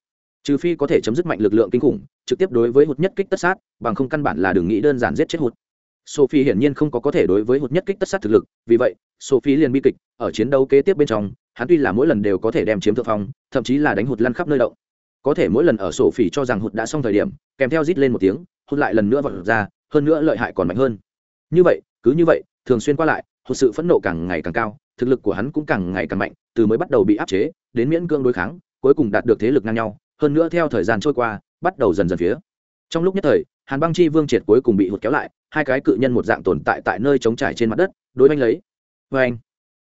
trừ phi có thể chấm dứt mạnh lực lượng kinh khủng, trực tiếp đối với hụt nhất kích tất sát, bằng không căn bản là đừng nghĩ đơn giản giết chết hụt. Sophie hiển nhiên không có có thể đối với hụt nhất kích tất sát thực lực, vì vậy, sophie liền bi kịch, ở chiến đấu kế tiếp bên trong, hắn tuy là mỗi lần đều có thể đem chiếm thượng phong, thậm chí là đánh hụt lăn khắp nơi động. Có thể mỗi lần ở sổ phỉ cho rằng hụt đã xong thời điểm, kèm theo rít lên một tiếng, hụt lại lần nữa vọt ra, hơn nữa lợi hại còn mạnh hơn. Như vậy, cứ như vậy, thường xuyên qua lại, hụt sự phẫn nộ càng ngày càng cao, thực lực của hắn cũng càng ngày càng mạnh, từ mới bắt đầu bị áp chế, đến miễn cương đối kháng, cuối cùng đạt được thế lực ngang nhau hơn nữa theo thời gian trôi qua, bắt đầu dần dần phía. Trong lúc nhất thời, hàn băng chi vương triệt cuối cùng bị hụt kéo lại, hai cái cự nhân một dạng tồn tại tại nơi trống trải trên mặt đất, đối oanh lấy. Vê anh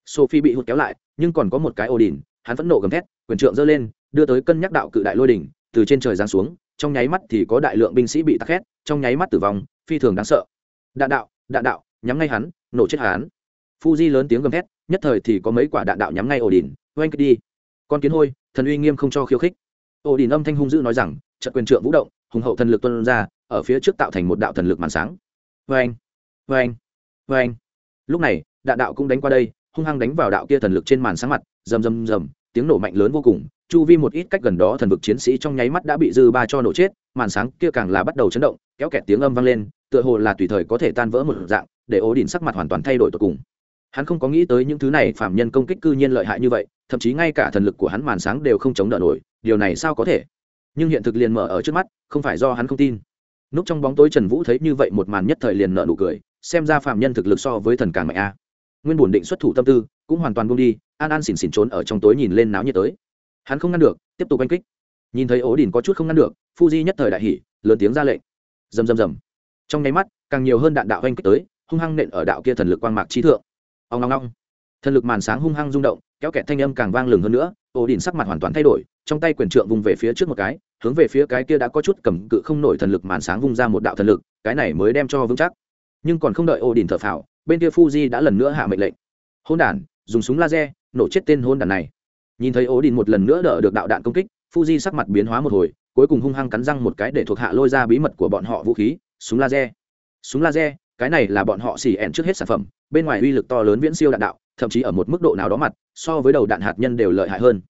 sophie bị hụt kéo lại, nhưng còn có một cái ổ đỉnh hắn phẫn nộ gầm thét, quyền trượng giơ lên, đưa tới cân nhắc đạo cự đại lôi đỉnh, từ trên trời giáng xuống, trong nháy mắt thì có đại lượng binh sĩ bị tắc khét, trong nháy mắt tử vong, phi thường đáng sợ. Đạn đạo đạn đạo, nhắm ngay hắn, nổ chết hắn. Fuji lớn tiếng gầm thét, nhất thời thì có mấy quả đạn đạo nhắm ngay ổ đỉnh oanh đi. Con kiến hôi, thần uy nghiêm không cho khiêu khích ổ đình âm thanh hung dữ nói rằng, trận quyền trượng vũ động, hùng hậu thần lực tuân ra, ở phía trước tạo thành một đạo thần lực màn sáng. Vê anh vê lúc này, đạn đạo cũng đánh qua đây, hung hăng đánh vào đạo kia thần lực trên màn sáng mặt, rầm rầm rầm, tiếng nổ mạnh lớn vô cùng, chu vi một ít cách gần đó thần vực chiến sĩ trong nháy mắt đã bị dư ba cho nổ chết, màn sáng kia càng là bắt đầu chấn động, kéo kẹt tiếng âm vang lên, tựa hồ là tùy thời có thể tan vỡ một dạng, để ố đỉnh sắc mặt hoàn toàn thay đổi tột cùng. Hắn không có nghĩ tới những thứ này phạm nhân công kích cư nhiên lợi hại như vậy, thậm chí ngay cả thần lực của hắn màn sáng đều không chống đỡ nổi điều này sao có thể? Nhưng hiện thực liền mở ở trước mắt, không phải do hắn không tin. Núp trong bóng tối trần vũ thấy như vậy một màn nhất thời liền nợ nụ cười, xem ra phạm nhân thực lực so với thần càng mạnh a. Nguyên bổn định xuất thủ tâm tư, cũng hoàn toàn buông đi, an an xỉn xỉn trốn ở trong tối nhìn lên náo nhiệt tới. Hắn không ngăn được, tiếp tục oanh kích. Nhìn thấy ố đình có chút không ngăn được, fuji nhất thời đại hỉ, lớn tiếng ra lệnh. Rầm rầm rầm. Trong nháy mắt, càng nhiều hơn đạn đạo oanh kích tới, hung hăng nện ở đạo kia thần lực quang mạc trí thượng. Ông long long thần lực màn sáng hung hăng rung động, kéo kẹt thanh âm càng vang lừng hơn nữa ổ đỉnh sắc mặt hoàn toàn thay đổi, trong tay quyền trượng vùng về phía trước một cái, hướng về phía cái kia đã có chút cầm cự không nổi thần lực màn sáng vung ra một đạo thần lực, cái này mới đem cho vững chắc. Nhưng còn không đợi ổ đỉnh thở phào, bên kia fuji đã lần nữa hạ mệnh lệnh. Hôn đản, dùng súng laser, nổ chết tên hôn đản này. Nhìn thấy ổ đỉnh một lần nữa đỡ được đạo đạn công kích, fuji sắc mặt biến hóa một hồi, cuối cùng hung hăng cắn răng một cái để thuộc hạ lôi ra bí mật của bọn họ vũ khí, súng laser. Súng laser, cái này là bọn họ xỉ ẹn trước hết sản phẩm, bên ngoài uy lực to lớn viễn siêu đạn đạo thậm chí ở một mức độ nào đó mặt, so với đầu đạn hạt nhân đều lợi hại hơn.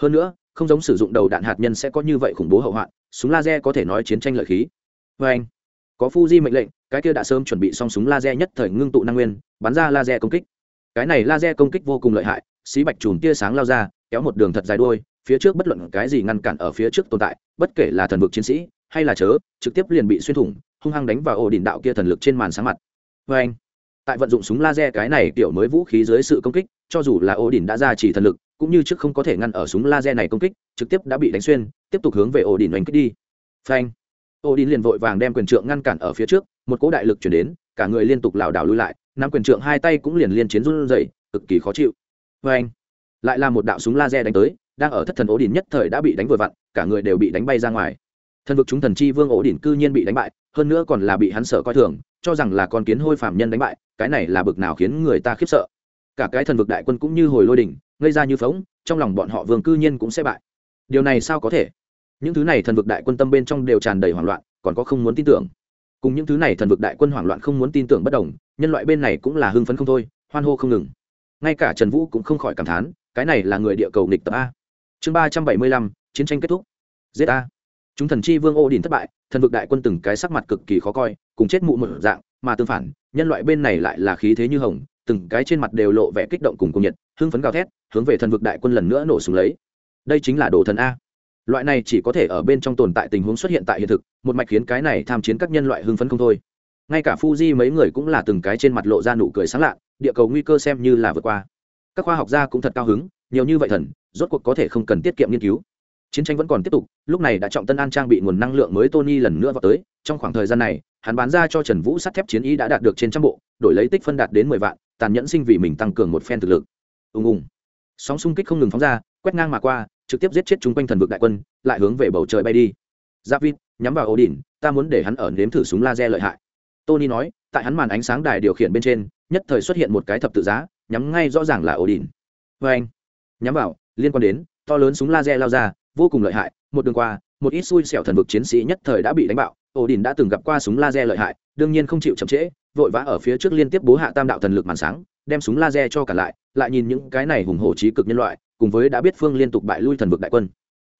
Hơn nữa, không giống sử dụng đầu đạn hạt nhân sẽ có như vậy khủng bố hậu hoạn, súng laser có thể nói chiến tranh lợi khí. Vê anh, có fuji mệnh lệnh, cái kia đã sớm chuẩn bị xong súng laser nhất thời ngưng tụ năng nguyên, bắn ra laser công kích. Cái này laser công kích vô cùng lợi hại, xí bạch chùm tia sáng lao ra, kéo một đường thật dài đuôi, phía trước bất luận cái gì ngăn cản ở phía trước tồn tại, bất kể là thần vực chiến sĩ, hay là chớ, trực tiếp liền bị xuyên thủng, hung hăng đánh vào ổ đỉnh đạo kia thần lực trên màn sáng mặt. Vê anh tại vận dụng súng laser cái này kiểu mới vũ khí dưới sự công kích cho dù là ổ đỉnh đã ra chỉ thần lực cũng như trước không có thể ngăn ở súng laser này công kích trực tiếp đã bị đánh xuyên tiếp tục hướng về ổ đỉnh đánh kích đi. Phanh. Ổ đỉnh liền vội vàng đem quyền trượng ngăn cản ở phía trước một cỗ đại lực chuyển đến cả người liên tục lảo đảo lui lại nắm quyền trượng hai tay cũng liền liên chiến run rẩy, cực kỳ khó chịu. Phanh. Lại là một đạo súng laser đánh tới đang ở thất thần ổ đỉnh nhất thời đã bị đánh vừa vặn cả người đều bị đánh bay ra ngoài. Thần vực chúng thần chi vương ổ đỉnh cư nhiên bị đánh bại hơn nữa còn là bị hắn sợ coi thường cho rằng là con kiến hôi phạm nhân đánh bại cái này là bực nào khiến người ta khiếp sợ. Cả cái thần vực đại quân cũng như hồi lôi đỉnh gây ra như phóng trong lòng bọn họ vương cư nhiên cũng sẽ bại. Điều này sao có thể? Những thứ này thần vực đại quân tâm bên trong đều tràn đầy hoảng loạn, còn có không muốn tin tưởng. Cùng những thứ này thần vực đại quân hoảng loạn không muốn tin tưởng bất đồng, nhân loại bên này cũng là hưng phấn không thôi, hoan hô không ngừng. Ngay cả trần vũ cũng không khỏi cảm thán, cái này là người địa cầu nghịch tập a. Chương ba trăm bảy mươi lăm, chiến tranh kết thúc. Giết a chúng thần chi vương ô đình thất bại, thần vực đại quân từng cái sắc mặt cực kỳ khó coi, cùng chết mụ một dạng, mà tương phản nhân loại bên này lại là khí thế như hồng, từng cái trên mặt đều lộ vẻ kích động cùng cùng nhiệt, hưng phấn gào thét, hướng về thần vực đại quân lần nữa nổ súng lấy. Đây chính là đồ thần a. Loại này chỉ có thể ở bên trong tồn tại tình huống xuất hiện tại hiện thực, một mạch khiến cái này tham chiến các nhân loại hưng phấn không thôi. Ngay cả Fuji mấy người cũng là từng cái trên mặt lộ ra nụ cười sáng lạ, địa cầu nguy cơ xem như là vượt qua. Các khoa học gia cũng thật cao hứng, nhiều như vậy thần, rốt cuộc có thể không cần tiết kiệm nghiên cứu. Chiến tranh vẫn còn tiếp tục, lúc này đã trọng tân an trang bị nguồn năng lượng mới tony lần nữa vào tới trong khoảng thời gian này, hắn bán ra cho trần vũ sắt thép chiến y đã đạt được trên trăm bộ, đổi lấy tích phân đạt đến mười vạn, tàn nhẫn sinh vì mình tăng cường một phen thực lực. Ùng ùng. Sóng xung kích không ngừng phóng ra, quét ngang mà qua, trực tiếp giết chết chúng quanh thần vực đại quân, lại hướng về bầu trời bay đi. Giáp vít nhắm vào ổ đỉnh ta muốn để hắn ở nếm thử súng laser lợi hại. Tony nói, tại hắn màn ánh sáng đài điều khiển bên trên, nhất thời xuất hiện một cái thập tự giá, nhắm ngay rõ ràng là ổ đỉnh vê anh, nhắm vào, liên quan đến, to lớn súng laser lao ra, vô cùng lợi hại, một đường qua, một ít xui xẻo thần vực chiến sĩ nhất thời đã bị đánh bạo ổ đình đã từng gặp qua súng laser lợi hại, đương nhiên không chịu chậm trễ, vội vã ở phía trước liên tiếp bố hạ tam đạo thần lực màn sáng, đem súng laser cho cả lại lại nhìn những cái này hùng hổ trí cực nhân loại, cùng với đã biết phương liên tục bại lui thần vực đại quân.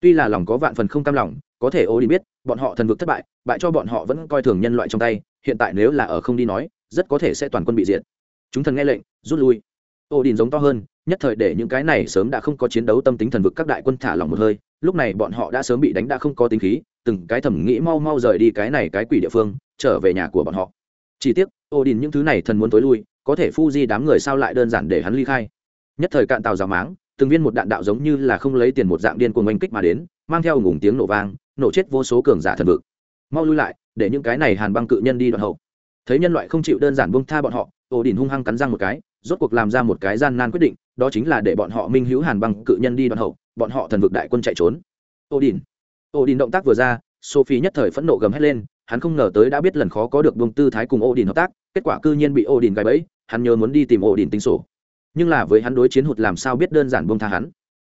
Tuy là lòng có vạn phần không cam lòng, có thể ô đình biết, bọn họ thần vực thất bại bại cho bọn họ vẫn coi thường nhân loại trong tay, hiện tại nếu là ở không đi nói, rất có thể sẽ toàn quân bị diệt. Chúng thần nghe lệnh, rút lui. Ô đình giống to hơn nhất thời để những cái này sớm đã không có chiến đấu tâm tính thần vực các đại quân thả lòng một hơi, lúc này bọn họ đã sớm bị đánh đã không có tính khí, từng cái thầm nghĩ mau mau rời đi cái này cái quỷ địa phương, trở về nhà của bọn họ. Chỉ tiếc ô đình những thứ này thần muốn tối lui, có thể phu di đám người sao lại đơn giản để hắn ly khai. Nhất thời cạn tàu rào máng, từng viên một đạn đạo giống như là không lấy tiền một dạng điên cuồng oanh kích mà đến, mang theo ngùng tiếng nổ vang, nổ chết vô số cường giả thần vực. Mau lui lại, để những cái này hàn băng cự nhân đi đoạn hậu. Thấy nhân loại không chịu đơn giản buông tha bọn họ ổ đình hung hăng cắn răng một cái, rốt cuộc làm ra một cái gian nan quyết định đó chính là để bọn họ minh hữu hàn băng cự nhân đi đoạn hậu, bọn họ thần vực đại quân chạy trốn. Ô đình ô đình động tác vừa ra, sophie nhất thời phẫn nộ gầm hét lên, hắn không ngờ tới đã biết lần khó có được buông tư thái cùng ô đình hợp tác, kết quả cư nhiên bị ô đình gài bẫy, hắn nhớ muốn đi tìm ô đình tính sổ. Nhưng là với hắn đối chiến hụt làm sao biết đơn giản buông tha hắn.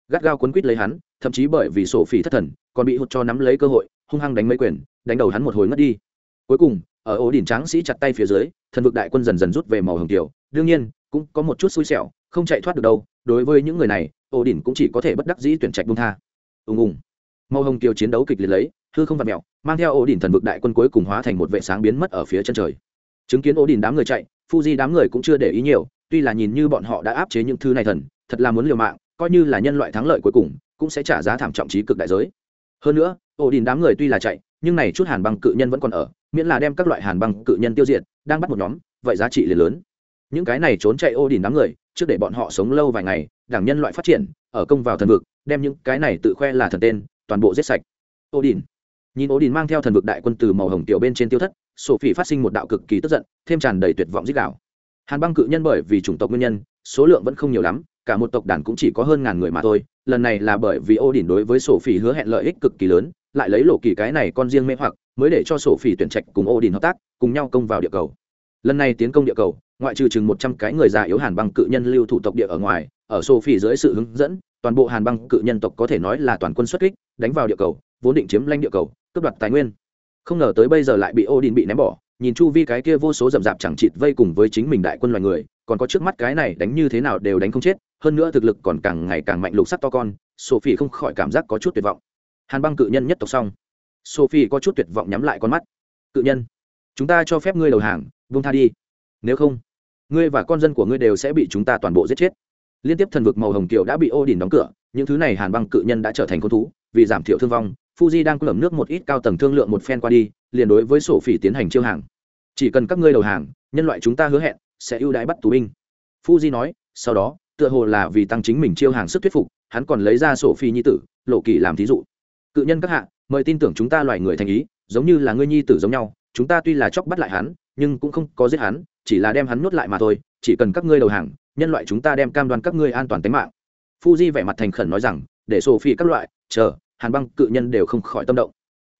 Gắt gao quấn quít lấy hắn, thậm chí bởi vì sổ phỉ thất thần, còn bị hụt cho nắm lấy cơ hội, hung hăng đánh mấy quyền, đánh đầu hắn một hồi ngất đi. Cuối cùng, ở ổ đỉnh tráng sĩ chặt tay phía dưới, thần vực đại quân dần dần rút về màu hồng tiểu. Đương nhiên, cũng có một chút xui xẻo không chạy thoát được đâu đối với những người này ổ đỉnh cũng chỉ có thể bất đắc dĩ tuyển trạch bung tha ùng ùng màu hồng kiều chiến đấu kịch liệt lấy hư không vặt mẹo mang theo ổ đỉnh thần vực đại quân cuối cùng hóa thành một vệ sáng biến mất ở phía chân trời chứng kiến ổ đỉnh đám người chạy Fuji đám người cũng chưa để ý nhiều, tuy là nhìn như bọn họ đã áp chế những thứ này thần, thật là muốn liều mạng, coi như là nhân loại thắng lợi cuối cùng, cũng sẽ trả giá thảm trọng trí cực đại giới. Hơn nữa, Odin đám người tuy là chạy, nhưng này chút hàn băng cự nhân vẫn còn ở, miễn là đem các loại hàn băng cự nhân tiêu diệt, đang bắt một nhóm, vậy giá trị liền lớn. Những cái này trốn chạy Odin đám người, trước để bọn họ sống lâu vài ngày, đảng nhân loại phát triển, ở công vào thần vực, đem những cái này tự khoe là thần tên, toàn bộ giết sạch. Odin nhìn Odin mang theo thần vực đại quân từ màu hồng tiểu bên trên tiêu thất, sổ phỉ phát sinh một đạo cực kỳ tức giận, thêm tràn đầy tuyệt vọng giết đạo Hàn băng cự nhân bởi vì chủng tộc nguyên nhân, số lượng vẫn không nhiều lắm, cả một tộc đàn cũng chỉ có hơn ngàn người mà thôi. Lần này là bởi vì Odin đối với sổ phỉ hứa hẹn lợi ích cực kỳ lớn, lại lấy lộ kỳ cái này con riêng mê hoặc, mới để cho sổ phỉ tuyển trạch cùng Odin hợp tác, cùng nhau công vào địa cầu. Lần này tiến công địa cầu, ngoại trừ chừng một trăm cái người già yếu Hàn băng cự nhân lưu thủ tộc địa ở ngoài, ở Sophie dưới sự hướng dẫn, toàn bộ Hàn băng cự nhân tộc có thể nói là toàn quân xuất kích, đánh vào địa cầu, vốn định chiếm lãnh địa cầu, cướp đoạt tài nguyên. Không ngờ tới bây giờ lại bị Odin bị ném bỏ, nhìn chu vi cái kia vô số rậm rạp chẳng chịt vây cùng với chính mình đại quân loài người còn có trước mắt cái này đánh như thế nào đều đánh không chết hơn nữa thực lực còn càng ngày càng mạnh lục sắc to con sophie không khỏi cảm giác có chút tuyệt vọng. Hàn băng cự nhân nhất tộc xong. Sophie có chút tuyệt vọng nhắm lại con mắt. Cự nhân chúng ta cho phép ngươi đầu hàng vung tha đi. Nếu không ngươi và con dân của ngươi đều sẽ bị chúng ta toàn bộ giết chết. Liên tiếp thần vực màu hồng kiều đã bị ô đình đóng cửa, những thứ này hàn băng cự nhân đã trở thành con thú, vì giảm thiểu thương vong, fuji đang lẩm nước một ít cao tầng thương lượng một phen qua đi, liền đối với sổ phỉ tiến hành chiêu hàng. Chỉ cần các ngươi đầu hàng, nhân loại chúng ta hứa hẹn sẽ ưu đãi bắt tù binh. Fuji nói, sau đó, tựa hồ là vì tăng chính mình chiêu hàng sức thuyết phục, hắn còn lấy ra sổ phi nhi tử, lộ kỳ làm thí dụ. Cự nhân các hạ, mời tin tưởng chúng ta loài người thành ý, giống như là ngươi nhi tử giống nhau, chúng ta tuy là chóc bắt lại hắn, nhưng cũng không có giết hắn chỉ là đem hắn nuốt lại mà thôi, chỉ cần các ngươi đầu hàng, nhân loại chúng ta đem cam đoan các ngươi an toàn tính mạng. Fuji vẻ mặt thành khẩn nói rằng, để sổ phi các loại, chờ, hàn băng cự nhân đều không khỏi tâm động.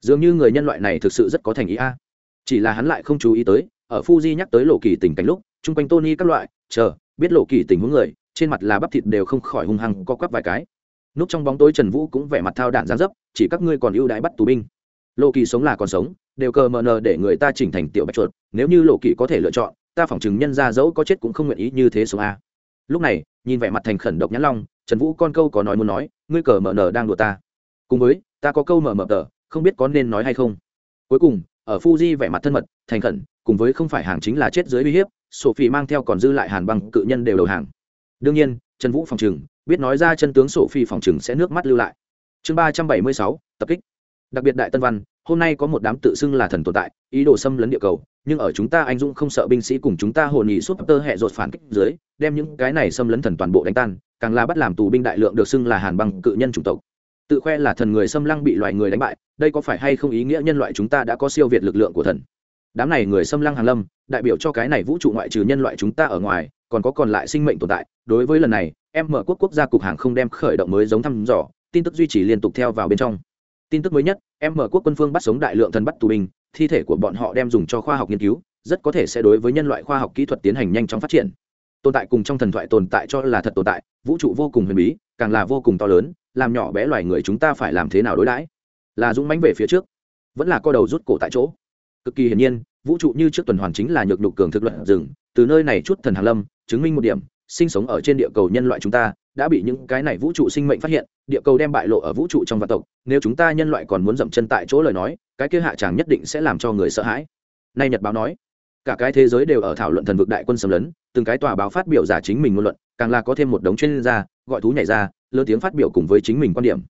Dường như người nhân loại này thực sự rất có thành ý a. Chỉ là hắn lại không chú ý tới, ở fuji nhắc tới lộ kỳ tình cảnh lúc, chung quanh tony các loại, chờ, biết lộ kỳ tình huống người, trên mặt là bắp thịt đều không khỏi hung hăng co quắp vài cái. Núp trong bóng tối trần vũ cũng vẻ mặt thao đạn gián dấp, chỉ các ngươi còn ưu đãi bắt tù binh. Lộ kỳ sống là còn sống, đều cờ mờ nờ để người ta chỉnh thành tiểu bạch chuột, nếu như lộ kỳ có thể lựa chọn ta phỏng chừng nhân ra dẫu có chết cũng không nguyện ý như thế số a. Lúc này, nhìn vẻ mặt thành khẩn độc nhãn long, trần vũ con câu có nói muốn nói, ngươi cờ mở nở đang đùa ta. Cùng với, ta có câu mở mở tờ, không biết có nên nói hay không. Cuối cùng, ở fuji vẻ mặt thân mật, thành khẩn, cùng với không phải hàng chính là chết dưới uy hiếp, sophie mang theo còn dư lại hàn băng cự nhân đều đầu hàng. Đương nhiên, trần vũ phòng trừng biết nói ra chân tướng sophie phòng trừng sẽ nước mắt lưu lại. Chương ba trăm bảy mươi sáu, tập kích. Đặc biệt đại tân văn hôm nay có một đám tự xưng là thần tồn tại, ý đồ xâm lấn địa cầu, nhưng ở chúng ta anh dũng không sợ binh sĩ cùng chúng ta hồn nhị súp tơ hệ rột phản kích dưới, đem những cái này xâm lấn thần toàn bộ đánh tan, càng là bắt làm tù binh đại lượng được xưng là hàn băng cự nhân chủng tộc. Tự khoe là thần người xâm lăng bị loài người đánh bại, đây có phải hay không ý nghĩa nhân loại chúng ta đã có siêu việt lực lượng của thần? Đám này người xâm lăng hàn lâm, đại biểu cho cái này vũ trụ ngoại trừ nhân loại chúng ta ở ngoài, còn có còn lại sinh mệnh tồn tại, đối với lần này, em mở quốc quốc gia cục hàng không đem khởi động mới giống thăm dò, tin tức duy trì liên tục theo vào bên trong tin tức mới nhất em mở quốc quân phương bắt sống đại lượng thần bắt tù binh, thi thể của bọn họ đem dùng cho khoa học nghiên cứu, rất có thể sẽ đối với nhân loại khoa học kỹ thuật tiến hành nhanh chóng phát triển. Tồn tại cùng trong thần thoại tồn tại cho là thật tồn tại, vũ trụ vô cùng huyền bí, càng là vô cùng to lớn, làm nhỏ bé loài người chúng ta phải làm thế nào đối đãi? Là dũng mánh về phía trước, vẫn là co đầu rút cổ tại chỗ. Cực kỳ hiển nhiên, vũ trụ như trước tuần hoàn chính là nhược nhục cường thực luận rừng, từ nơi này chút thần hàn lâm, chứng minh một điểm, sinh sống ở trên địa cầu nhân loại chúng ta đã bị những cái này vũ trụ sinh mệnh phát hiện, địa cầu đem bại lộ ở vũ trụ trong vạn tộc. Nếu chúng ta nhân loại còn muốn dậm chân tại chỗ lời nói, cái kia hạ tràng nhất định sẽ làm cho người sợ hãi. Nay nhật báo nói. Cả cái thế giới đều ở thảo luận thần vực đại quân xâm lấn, từng cái tòa báo phát biểu giả chính mình ngôn luận, càng là có thêm một đống chuyên gia, gọi thú nhảy ra, lớn tiếng phát biểu cùng với chính mình quan điểm.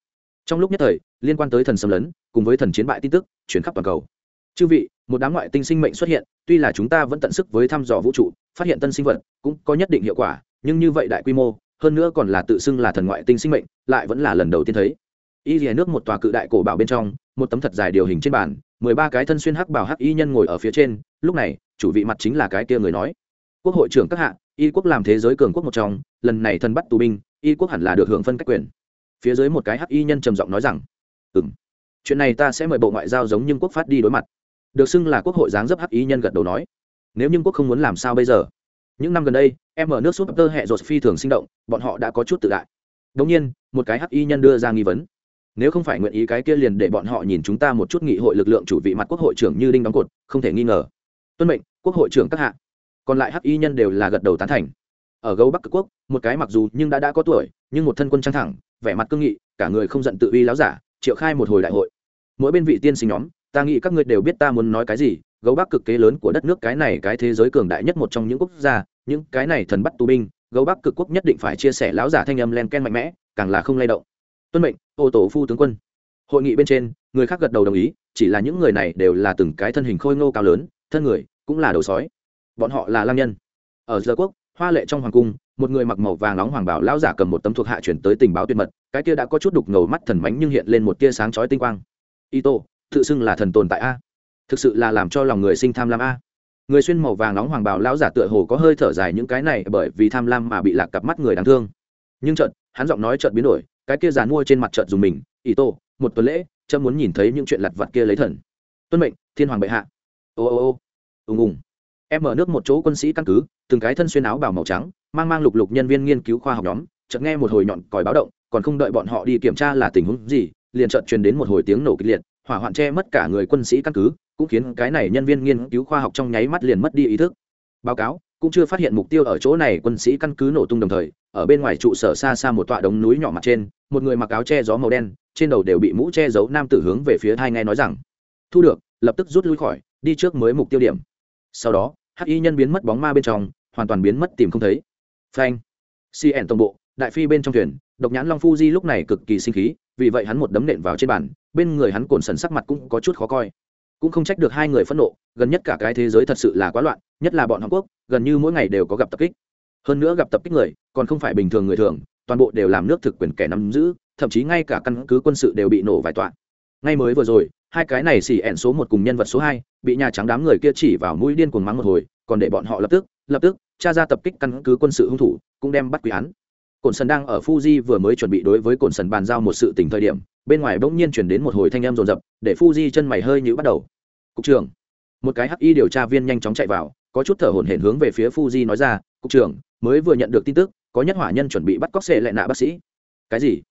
Trong lúc nhất thời, liên quan tới thần xâm lấn, cùng với thần chiến bại tin tức, chuyển khắp toàn cầu. Chư vị, một đám ngoại tinh sinh mệnh xuất hiện, tuy là chúng ta vẫn tận sức với thăm dò vũ trụ, phát hiện tân sinh vật, cũng có nhất định hiệu quả, nhưng như vậy đại quy mô hơn nữa còn là tự xưng là thần ngoại tinh sinh mệnh, lại vẫn là lần đầu tiên thấy. Y rìa nước một tòa cự đại cổ bảo bên trong, một tấm thật dài điều hình trên bàn, mười ba cái thân xuyên hắc bảo hắc y nhân ngồi ở phía trên, lúc này, chủ vị mặt chính là cái kia người nói. Quốc hội trưởng các hạ, y quốc làm thế giới cường quốc một trong, lần này thân bắt tù binh, y quốc hẳn là được hưởng phân cách quyền. Phía dưới một cái hắc y nhân trầm giọng nói rằng ừ m chuyện này ta sẽ mời bộ ngoại giao giống nhưng quốc phát đi đối mặt. Được xưng là quốc hội giáng dấp hắc y nhân gật đầu nói. Nếu nhưng quốc không muốn làm sao bây giờ? Những năm gần đây, em ở nước súp tơ hệ rột phi thường sinh động, bọn họ đã có chút tự đại. Đống nhiên, một cái hắc y nhân đưa ra nghi vấn. Nếu không phải nguyện ý cái kia liền để bọn họ nhìn chúng ta một chút nghị hội lực lượng chủ vị mặt quốc hội trưởng như đinh đóng cột, không thể nghi ngờ. Tuân mệnh, quốc hội trưởng các hạ. Còn lại hắc y nhân đều là gật đầu tán thành. Ở gấu bắc cực quốc, một cái mặc dù nhưng đã đã có tuổi, nhưng một thân quân trang thẳng, vẻ mặt cương nghị, cả người không giận tự uy láo giả, triệu khai một hồi đại hội. Mỗi bên vị tiên sinh nhóm, ta nghĩ các ngươi đều biết ta muốn nói cái gì, gấu bắc cực kế lớn của đất nước cái này cái thế giới cường đại nhất một trong những quốc gia những cái này thần bắt tù binh, gấu bắc cực quốc nhất định phải chia sẻ láo giả thanh âm len ken mạnh mẽ, càng là không lay động. Tuân mệnh, ô tổ phu tướng quân. Hội nghị bên trên, người khác gật đầu đồng ý, chỉ là những người này đều là từng cái thân hình khôi ngô cao lớn, thân người cũng là đầu sói. Bọn họ là lang nhân. Ở giờ quốc, hoa lệ trong hoàng cung, một người mặc màu vàng nóng hoàng bảo lão giả cầm một tấm thuộc hạ chuyển tới tình báo tuyệt mật, cái kia đã có chút đục ngầu mắt thần mánh nhưng hiện lên một tia sáng chói tinh quang. Y tô tự xưng là thần tồn tại a. Thực sự là làm cho lòng người sinh tham lam a người xuyên màu vàng nóng hoàng bào lão giả tựa hồ có hơi thở dài những cái này bởi vì tham lam mà bị lạc cặp mắt người đáng thương. Nhưng chợt, hắn giọng nói chợt biến đổi, cái kia giàn mua trên mặt chợt dùng mình y tô, một tuần lễ trâm muốn nhìn thấy những chuyện lặt vặt kia lấy thần. Tuân mệnh, thiên hoàng bệ hạ. Ô ô ô. Ùng ùng. Em mở nước một chỗ quân sĩ căn cứ, từng cái thân xuyên áo bảo màu trắng, mang mang lục lục nhân viên nghiên cứu khoa học nhóm, chợt nghe một hồi nhọn còi báo động, còn không đợi bọn họ đi kiểm tra là tình huống gì, liền chợt truyền đến một hồi tiếng nổ kịch liệt hỏa hoạn che mất cả người quân sĩ căn cứ, cũng khiến cái này nhân viên nghiên cứu khoa học trong nháy mắt liền mất đi ý thức. Báo cáo, cũng chưa phát hiện mục tiêu ở chỗ này quân sĩ căn cứ nổ tung đồng thời, ở bên ngoài trụ sở xa xa một tọa đống núi nhỏ mặt trên, một người mặc áo che gió màu đen, trên đầu đều bị mũ che giấu nam tử hướng về phía thai nghe nói rằng, thu được, lập tức rút lui khỏi, đi trước mới mục tiêu điểm. Sau đó, hắc y nhân biến mất bóng ma bên trong, hoàn toàn biến mất tìm không thấy. Phanh! Cn tổng bộ, đại phi bên trong thuyền, độc nhãn long phu di lúc này cực kỳ sinh khí, vì vậy hắn một đấm nện vào trên bàn bên người hắn cồn sần sắc mặt cũng có chút khó coi. Cũng không trách được hai người phẫn nộ, gần nhất cả cái thế giới thật sự là quá loạn, nhất là bọn hàn quốc, gần như mỗi ngày đều có gặp tập kích. Hơn nữa gặp tập kích người, còn không phải bình thường người thường, toàn bộ đều làm nước thực quyền kẻ nắm giữ, thậm chí ngay cả căn cứ quân sự đều bị nổ vài tọa. Ngay mới vừa rồi, hai cái này xỉ ẹn số một cùng nhân vật số hai, bị nhà trắng đám người kia chỉ vào mũi điên cuồng mắng một hồi, còn để bọn họ lập tức lập tức, tra ra tập kích căn cứ quân sự hung thủ, cũng đem bắt quy án. Cổn sần đang ở fuji vừa mới chuẩn bị đối với cổn sần bàn giao một sự tình thời điểm bên ngoài bỗng nhiên chuyển đến một hồi thanh em rồn rập để fuji chân mày hơi nhữ bắt đầu. Cục trưởng. Một cái hắc y điều tra viên nhanh chóng chạy vào có chút thở hổn hển hướng về phía fuji nói ra cục trưởng mới vừa nhận được tin tức có nhất hỏa nhân chuẩn bị bắt cóc xệ lại nạ bác sĩ. Cái gì?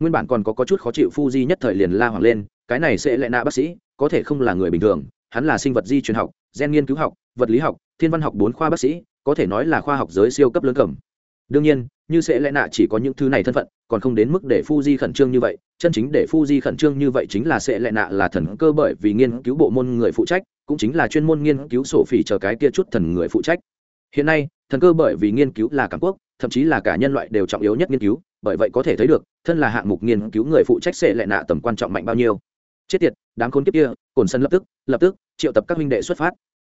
Nguyên bản còn có, có chút khó chịu fuji nhất thời liền la hoàng lên cái này sẽ lại nạ bác sĩ có thể không là người bình thường hắn là sinh vật di truyền học gen nghiên cứu học vật lý học thiên văn học bốn khoa bác sĩ có thể nói là khoa học giới siêu cấp lớn cầm đương nhiên, như sẽ lẽ nạ chỉ có những thứ này thân phận, còn không đến mức để Fuji khẩn trương như vậy. Chân chính để Fuji khẩn trương như vậy chính là sẽ lẽ nạ là thần cơ bởi vì nghiên cứu bộ môn người phụ trách, cũng chính là chuyên môn nghiên cứu sổ phỉ chờ cái kia chút thần người phụ trách. Hiện nay, thần cơ bởi vì nghiên cứu là cảm quốc, thậm chí là cả nhân loại đều trọng yếu nhất nghiên cứu, bởi vậy có thể thấy được, thân là hạng mục nghiên cứu người phụ trách sẽ lẽ nạ tầm quan trọng mạnh bao nhiêu. Chết tiệt, đám khốn kiếp kia, cồn sân lập tức lập tức, triệu tập các minh đệ xuất phát.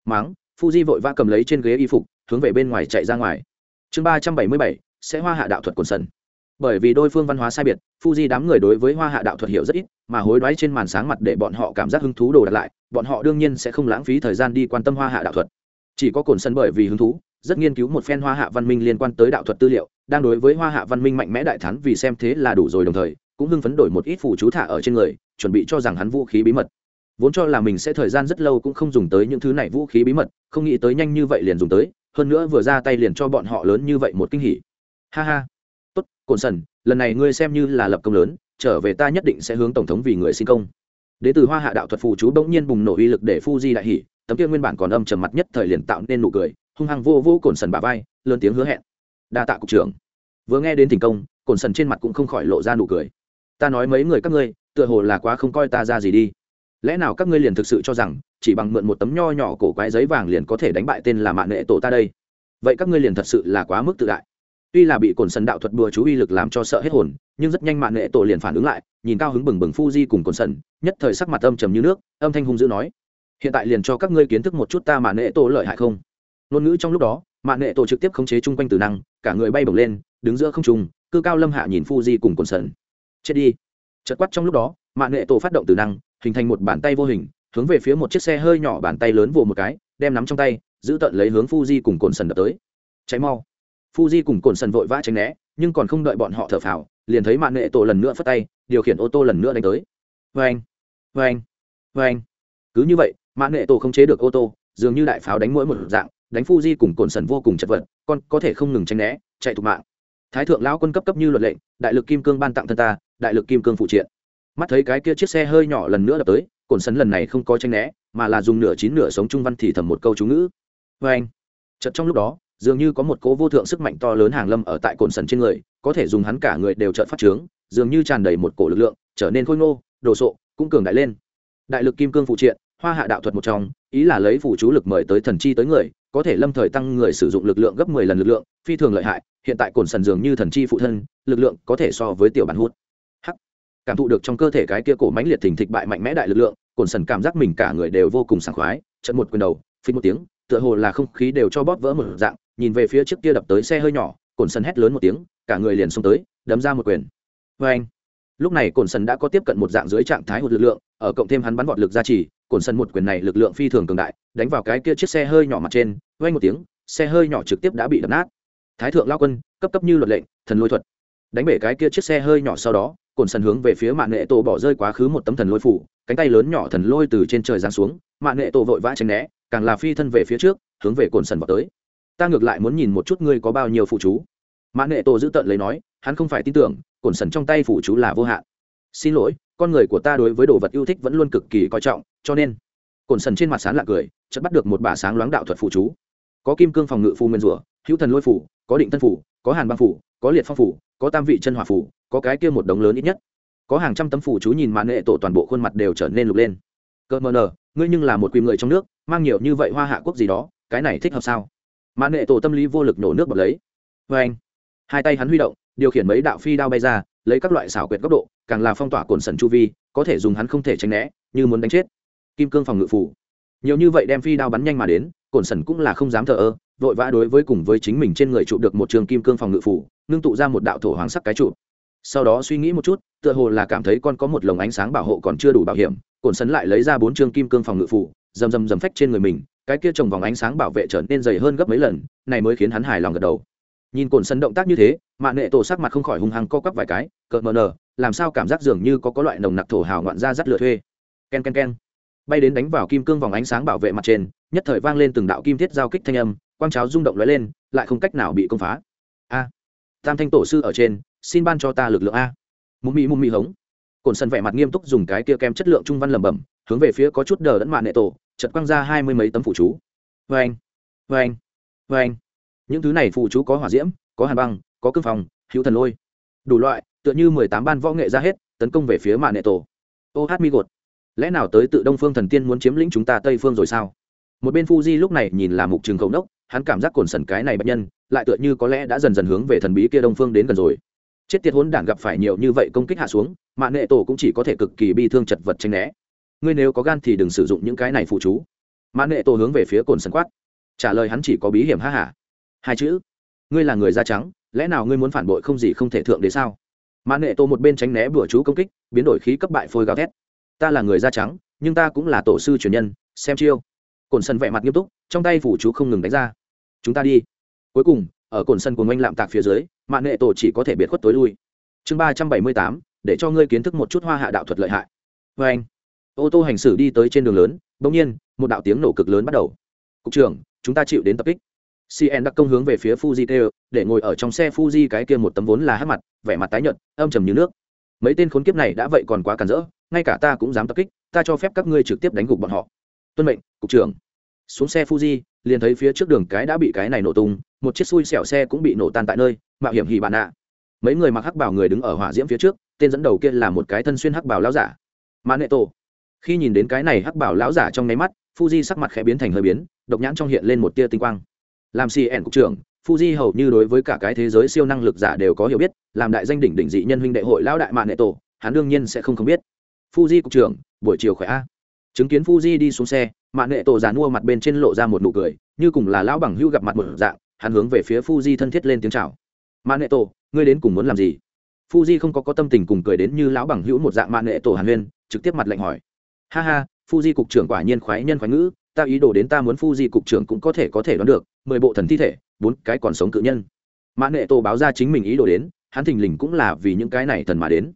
Máng, Fuji vội vã cầm lấy trên ghế y phục, hướng về bên ngoài chạy ra ngoài chương ba trăm bảy mươi bảy, sẽ hoa hạ đạo thuật cồn sần. Bởi vì đôi phương văn hóa sai biệt, Fuji đám người đối với hoa hạ đạo thuật hiểu rất ít, mà hối đoái trên màn sáng mặt để bọn họ cảm giác hứng thú đồ đặt lại, bọn họ đương nhiên sẽ không lãng phí thời gian đi quan tâm hoa hạ đạo thuật. Chỉ có cồn sân bởi vì hứng thú, rất nghiên cứu một phen hoa hạ văn minh liên quan tới đạo thuật tư liệu, đang đối với hoa hạ văn minh mạnh mẽ đại thắng vì xem thế là đủ rồi đồng thời, cũng hưng phấn đổi một ít phù chú thả ở trên người, chuẩn bị cho rằng hắn vũ khí bí mật. Vốn cho là mình sẽ thời gian rất lâu cũng không dùng tới những thứ này vũ khí bí mật, không nghĩ tới nhanh như vậy liền dùng tới hơn nữa vừa ra tay liền cho bọn họ lớn như vậy một kinh hỉ. Ha ha. Tốt cồn sần, lần này ngươi xem như là lập công lớn, trở về ta nhất định sẽ hướng tổng thống vì người xin công. Đế từ hoa hạ đạo thuật phù chú bỗng nhiên bùng nổ uy lực để phu di đại hỉ, tấm kia nguyên bản còn âm trầm mặt nhất thời liền tạo nên nụ cười, hung hăng vô vô cồn sần bà vai, lớn tiếng hứa hẹn. Đa tạ cục trưởng. Vừa nghe đến thành công cồn sần trên mặt cũng không khỏi lộ ra nụ cười. Ta nói mấy người các ngươi, tựa hồ là quá không coi ta ra gì đi lẽ nào các ngươi liền thực sự cho rằng, chỉ bằng mượn một tấm nho nhỏ cổ quái giấy vàng liền có thể đánh bại tên là mạng nghệ tổ ta đây? Vậy các ngươi liền thật sự là quá mức tự đại. Tuy là bị cồn sần đạo thuật đùa chú uy lực làm cho sợ hết hồn, nhưng rất nhanh mạng nghệ tổ liền phản ứng lại, nhìn cao hứng bừng bừng phu di cùng cồn sần, nhất thời sắc mặt âm trầm như nước, âm thanh hung dữ nói, hiện tại liền cho các ngươi kiến thức một chút ta mạng nghệ tổ lợi hại không? Ngôn ngữ trong lúc đó mạng nghệ tổ trực tiếp khống chế chung quanh từ năng, cả người bay bổng lên, đứng giữa không trung, cư cao lâm hạ nhìn phu di cùng cồn sần. Chết đi. Chật quát trong lúc đó mạng nghệ tổ phát động từ năng hình thành một bàn tay vô hình, hướng về phía một chiếc xe hơi nhỏ bàn tay lớn vồ một cái, đem nắm trong tay, giữ tận lấy hướng Fuji cùng cồn sần đập tới. Cháy mau. Fuji cùng cồn sần vội vã tránh né, nhưng còn không đợi bọn họ thở phào, liền thấy mạng nghệ tổ lần nữa phất tay, điều khiển ô tô lần nữa đánh tới. Vê anh vê anh vê anh cứ như vậy mạng nghệ tổ không chế được ô tô, dường như đại pháo đánh mỗi một dạng, đánh Fuji cùng cồn sần vô cùng chật vật, con có thể không ngừng tránh né, chạy thục mạng. Thái thượng lão quân cấp cấp như luật lệnh, đại lực kim cương ban tặng thân ta, đại lực kim cương phụ triện mắt thấy cái kia chiếc xe hơi nhỏ lần nữa đập tới, cồn sấn lần này không có tranh né, mà là dùng nửa chín nửa sống trung văn thì thầm một câu chú ngữ. Vê anh. Chật trong lúc đó, dường như có một cố vô thượng sức mạnh to lớn hàng lâm ở tại cồn sần trên người, có thể dùng hắn cả người đều trợn phát trướng, dường như tràn đầy một cổ lực lượng, trở nên khôi ngô, đồ sộ, cũng cường đại lên. Đại lực kim cương phụ triện, hoa hạ đạo thuật một trong, ý là lấy phủ chú lực mời tới thần chi tới người, có thể lâm thời tăng người sử dụng lực lượng gấp mười lần lực lượng, phi thường lợi hại, hiện tại cồn sần dường như thần chi phụ thân, lực lượng có thể so với tiểu bản hút cảm thụ được trong cơ thể cái kia cổ mãnh liệt thình thịch bại mạnh mẽ đại lực lượng, cồn sần cảm giác mình cả người đều vô cùng sảng khoái trận một quyền đầu phí một tiếng, tựa hồ là không khí đều cho bóp vỡ một dạng, nhìn về phía trước kia đập tới xe hơi nhỏ, cồn sần hét lớn một tiếng, cả người liền xông tới, đấm ra một quyền. Vê anh lúc này cồn sần đã có tiếp cận một dạng dưới trạng thái hụt lực lượng, ở cộng thêm hắn bắn vọt lực gia trì, cồn sần một quyền này lực lượng phi thường cường đại, đánh vào cái kia chiếc xe hơi nhỏ mặt trên vang một tiếng, xe hơi nhỏ trực tiếp đã bị đập nát. Thái thượng lao quân, cấp cấp như luật lệnh, thần lôi thuật. Đánh bể cái kia chiếc xe hơi nhỏ sau đó cồn sần hướng về phía mạng nghệ tổ bỏ rơi quá khứ một tấm thần lôi phủ, cánh tay lớn nhỏ thần lôi từ trên trời giáng xuống, mạng nghệ tổ vội vã tránh né, càng là phi thân về phía trước, hướng về cồn sần vào tới. Ta ngược lại muốn nhìn một chút ngươi có bao nhiêu phụ chú. Mạng nghệ tổ giữ tận lấy nói, hắn không phải tin tưởng cồn sần trong tay phụ chú là vô hạn. Xin lỗi, con người của ta đối với đồ vật yêu thích vẫn luôn cực kỳ coi trọng, cho nên cồn sần trên mặt sán lạc cười chất bắt được một bà sáng loáng đạo thuật phụ chú. Có kim cương phòng ngự phù nguyên rủa, hữu thần lôi phủ, có định thân phủ, có hàn băng phủ có liệt phong phủ, có tam vị chân hỏa phủ, có cái kia một đống lớn ít nhất. Có hàng trăm tấm phủ chú nhìn mạn nghệ tổ toàn bộ khuôn mặt đều trở nên lục lên. Cơ mờ nờ, ngươi nhưng là một quỳ người trong nước, mang nhiều như vậy hoa hạ quốc gì đó, cái này thích hợp sao? Mạn nghệ tổ tâm lý vô lực nổ nước bọt lấy. Vê anh, hai tay hắn huy động, điều khiển mấy đạo phi đao bay ra, lấy các loại xảo quyệt góc độ, càng là phong tỏa cồn sần chu vi, có thể dùng hắn không thể tránh né, như muốn đánh chết. Kim cương phòng ngự phủ. Nhiều như vậy đem phi đao bắn nhanh mà đến Cổn sần cũng là không dám thờ ơ, vội vã đối với cùng với chính mình trên người trụ được một trường kim cương phòng ngự phủ, ngưng tụ ra một đạo thổ hoàng sắc cái trụ sau đó suy nghĩ một chút, tựa hồ là cảm thấy con có một lồng ánh sáng bảo hộ còn chưa đủ bảo hiểm, Cổn sấn lại lấy ra bốn chương kim cương phòng ngự phủ, rầm rầm rầm phách trên người mình, cái kia trồng vòng ánh sáng bảo vệ trở nên dày hơn gấp mấy lần, này mới khiến hắn hài lòng gật đầu. Nhìn Cổn sấn động tác như thế mạng nghệ tổ sắc mặt không khỏi hung hăng co quắp vài cái, cợt mờ nờ làm sao cảm giác dường như có có loại nồng nặc thổ hào ngoạn ra dắt lửa thuê. Ken ken ken. Bay đến đánh vào kim cương vòng ánh sáng bảo vệ mặt trên nhất thời vang lên từng đạo kim thiết giao kích thanh âm, quang cháo rung động lóe lên, lại không cách nào bị công phá. A, tam thanh tổ sư ở trên, xin ban cho ta lực lượng a. Mụ mị mụ mị hống. Cồn sân vẻ mặt nghiêm túc dùng cái kia kem chất lượng trung văn lẩm bẩm, hướng về phía có chút đờ đẫn mạn nệ tổ chật quăng ra hai mươi mấy tấm phụ chú. Vê anh vê anh vê anh những thứ này phụ chú có hỏa diễm, có hàn băng, có cương phòng, hữu thần lôi. Đủ loại, tựa như mười tám ban võ nghệ ra hết, tấn công về phía mạ nệ tổ. Ô hát mi gột. Lẽ nào tới tự đông phương thần tiên muốn chiếm lĩnh chúng ta tây phương rồi sao? Một bên Fuji lúc này nhìn là mục trường khẩu nốc, hắn cảm giác cồn sần cái này bệnh nhân, lại tựa như có lẽ đã dần dần hướng về thần bí kia đông phương đến gần rồi. Chết tiệt hỗn đản gặp phải nhiều như vậy công kích hạ xuống, mà nệ tổ cũng chỉ có thể cực kỳ bi thương chật vật tranh né. Ngươi nếu có gan thì đừng sử dụng những cái này phụ chú. Mà nệ tổ hướng về phía cồn sần quát. Trả lời hắn chỉ có bí hiểm ha hả hai chữ. Ngươi là người da trắng, lẽ nào ngươi muốn phản bội không gì không thể thượng đế sao? Mà nệ tổ một bên tránh né bữa chú công kích, biến đổi khí cấp bại phôi gào thét. Ta là người da trắng, nhưng ta cũng là tổ sư truyền nhân, xem chiêu cồn sân vẻ mặt nghiêm túc, trong tay phủ chú không ngừng đánh ra. Chúng ta đi. Cuối cùng, ở cồn sân của ngoanh lạm tạc phía dưới mạng nghệ tổ chỉ có thể biệt khuất tối lui. Chương ba trăm bảy mươi tám, để cho ngươi kiến thức một chút hoa hạ đạo thuật lợi hại. Vê anh, ô tô hành xử đi tới trên đường lớn, bỗng nhiên, một đạo tiếng nổ cực lớn bắt đầu. Cục trưởng, chúng ta chịu đến tập kích. Cn đặc công hướng về phía fuji tê để ngồi ở trong xe fuji cái kia một tấm vốn là hát mặt, vẻ mặt tái nhợt, âm trầm như nước. Mấy tên khốn kiếp này đã vậy còn quá cản rỡ, ngay cả ta cũng dám tập kích, ta cho phép các ngươi trực tiếp đánh gục bọn họ tuân mệnh, cục trưởng. Xuống xe fuji, liền thấy phía trước đường cái đã bị cái này nổ tung, một chiếc xui xẻo xe cũng bị nổ tan tại nơi, mạo hiểm hì bạn ạ. Mấy người mặc hắc bảo người đứng ở hỏa diễm phía trước, tên dẫn đầu kia là một cái thân xuyên hắc bảo lão giả. Mã nệ tổ khi nhìn đến cái này hắc bảo lão giả trong nháy mắt, fuji sắc mặt khẽ biến thành hơi biến, độc nhãn trong hiện lên một tia tinh quang. Làm cn cục trưởng, fuji hầu như đối với cả cái thế giới siêu năng lực giả đều có hiểu biết, làm đại danh đỉnh đỉnh dị nhân huynh đệ hội lão đại mạn nệ tổ hắn đương nhiên sẽ không không biết. Fuji cục trưởng, buổi chiều khỏe a chứng kiến fuji đi xuống xe mạng nệ tổ giàn mua mặt bên trên lộ ra một nụ cười, như cùng là lão bằng hưu gặp mặt một dạng, hắn hướng về phía fuji thân thiết lên tiếng chào. Mạng nệ tổ, ngươi đến cùng muốn làm gì? Fuji không có có tâm tình cùng cười đến như lão bằng hữu một dạng mạng nệ tổ hàn huyên, trực tiếp mặt lạnh hỏi. Ha ha, fuji cục trưởng quả nhiên khoái nhân khoái ngữ, ta ý đồ đến ta muốn fuji cục trưởng cũng có thể có thể đoán được, mười bộ thần thi thể, bốn cái còn sống cự nhân. Mạng nệ tổ báo ra chính mình ý đồ đến, hắn thình lình cũng là vì những cái này thần mà đến.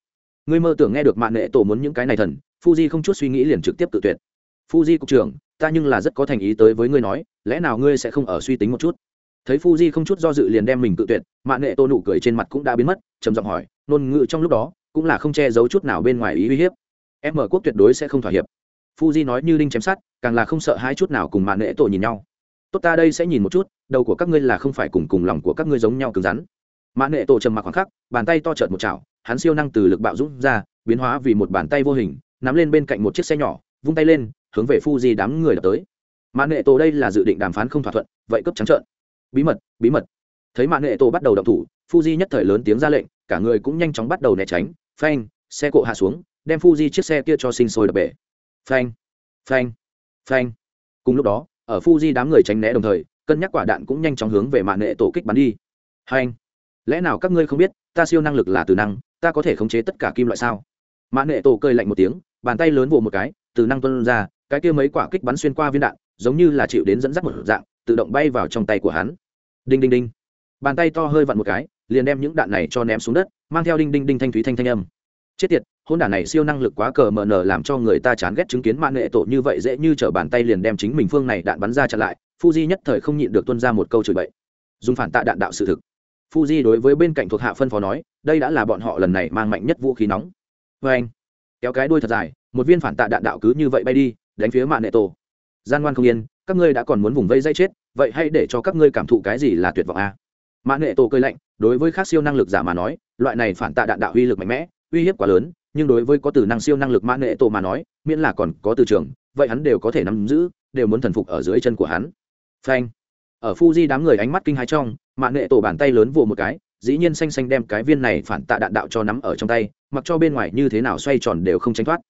Ngươi mơ tưởng nghe được mạng nệ tổ muốn những cái này thần fuji không chút suy nghĩ liền trực tiếp tự tuyệt. Fuji cục trưởng, ta nhưng là rất có thành ý tới với ngươi nói, lẽ nào ngươi sẽ không ở suy tính một chút? Thấy fuji không chút do dự liền đem mình tự tuyệt, mạn nghệ tô nụ cười trên mặt cũng đã biến mất, trầm giọng hỏi, ngôn ngữ trong lúc đó cũng là không che giấu chút nào bên ngoài ý uy hiếp. Em mở quốc tuyệt đối sẽ không thỏa hiệp. Fuji nói như đinh chém sát càng là không sợ hai chút nào cùng mạn nghệ tổ nhìn nhau. Tốt ta đây sẽ nhìn một chút, đầu của các ngươi là không phải cùng cùng lòng của các ngươi giống nhau cứng rắn. Mạn nệ tổ trầm mặc khoảng khắc, bàn tay to trợt một chảo, hắn siêu năng từ lực bạo rút ra, biến hóa vì một bàn tay vô hình nắm lên bên cạnh một chiếc xe nhỏ, vung tay lên, hướng về Fuji đám người đập tới. Mạn nghệ tổ đây là dự định đàm phán không thỏa thuận, vậy cấp trắng trợn. Bí mật bí mật. Thấy mạn nghệ tổ bắt đầu động thủ, Fuji nhất thời lớn tiếng ra lệnh, cả người cũng nhanh chóng bắt đầu né tránh. Phanh, xe cộ hạ xuống, đem Fuji chiếc xe kia cho sinh sôi đập bể. Phanh phanh phanh. Cùng lúc đó, ở Fuji đám người tránh né đồng thời, cân nhắc quả đạn cũng nhanh chóng hướng về mạn nghệ tổ kích bắn đi. Hai lẽ nào các ngươi không biết, ta siêu năng lực là từ năng, ta có thể khống chế tất cả kim loại sao? Mã nệ tổ cười lạnh một tiếng, bàn tay lớn vỗ một cái, từ năng tuân ra, cái kia mấy quả kích bắn xuyên qua viên đạn, giống như là chịu đến dẫn dắt một dạng, tự động bay vào trong tay của hắn. Đinh đinh đinh. Bàn tay to hơi vặn một cái, liền đem những đạn này cho ném xuống đất, mang theo đinh đinh đinh thanh thúy thanh thanh âm. Chết tiệt, hôn đản này siêu năng lực quá cờ mờ nờ làm cho người ta chán ghét chứng kiến mạng nghệ tổ như vậy dễ như t bàn tay liền đem chính mình phương này đạn bắn ra chặn lại, fuji nhất thời không nhịn được tuân ra một câu chửi bậy. Dùng phản tạ đạn đạo sự thực. Fuji đối với bên cạnh thuộc hạ phân phó nói, đây đã là bọn họ lần này mang mạnh nhất vũ khí nóng vê anh, kéo cái đuôi thật dài, một viên phản tạ đạn đạo cứ như vậy bay đi, đánh phía mạng nệ tổ. Gian ngoan không yên, các ngươi đã còn muốn vùng vây dây chết, vậy hãy để cho các ngươi cảm thụ cái gì là tuyệt vọng a. À? mạng nệ tổ cơi lạnh, đối với khác siêu năng lực giả mà nói, loại này phản tạ đạn đạo uy lực mạnh mẽ, uy hiếp quá lớn, nhưng đối với có từ năng siêu năng lực mạng nệ tổ mà nói, miễn là còn có từ trường, vậy hắn đều có thể nắm giữ, đều muốn thần phục ở dưới chân của hắn. Phanh. Ở Fuji đám người ánh mắt kinh hãi trong mạng nệ tổ bàn tay lớn vồ một cái, dĩ nhiên xanh xanh đem cái viên này phản tạ đạn đạo cho nắm ở trong tay mặc cho bên ngoài như thế nào xoay tròn đều không tránh thoát.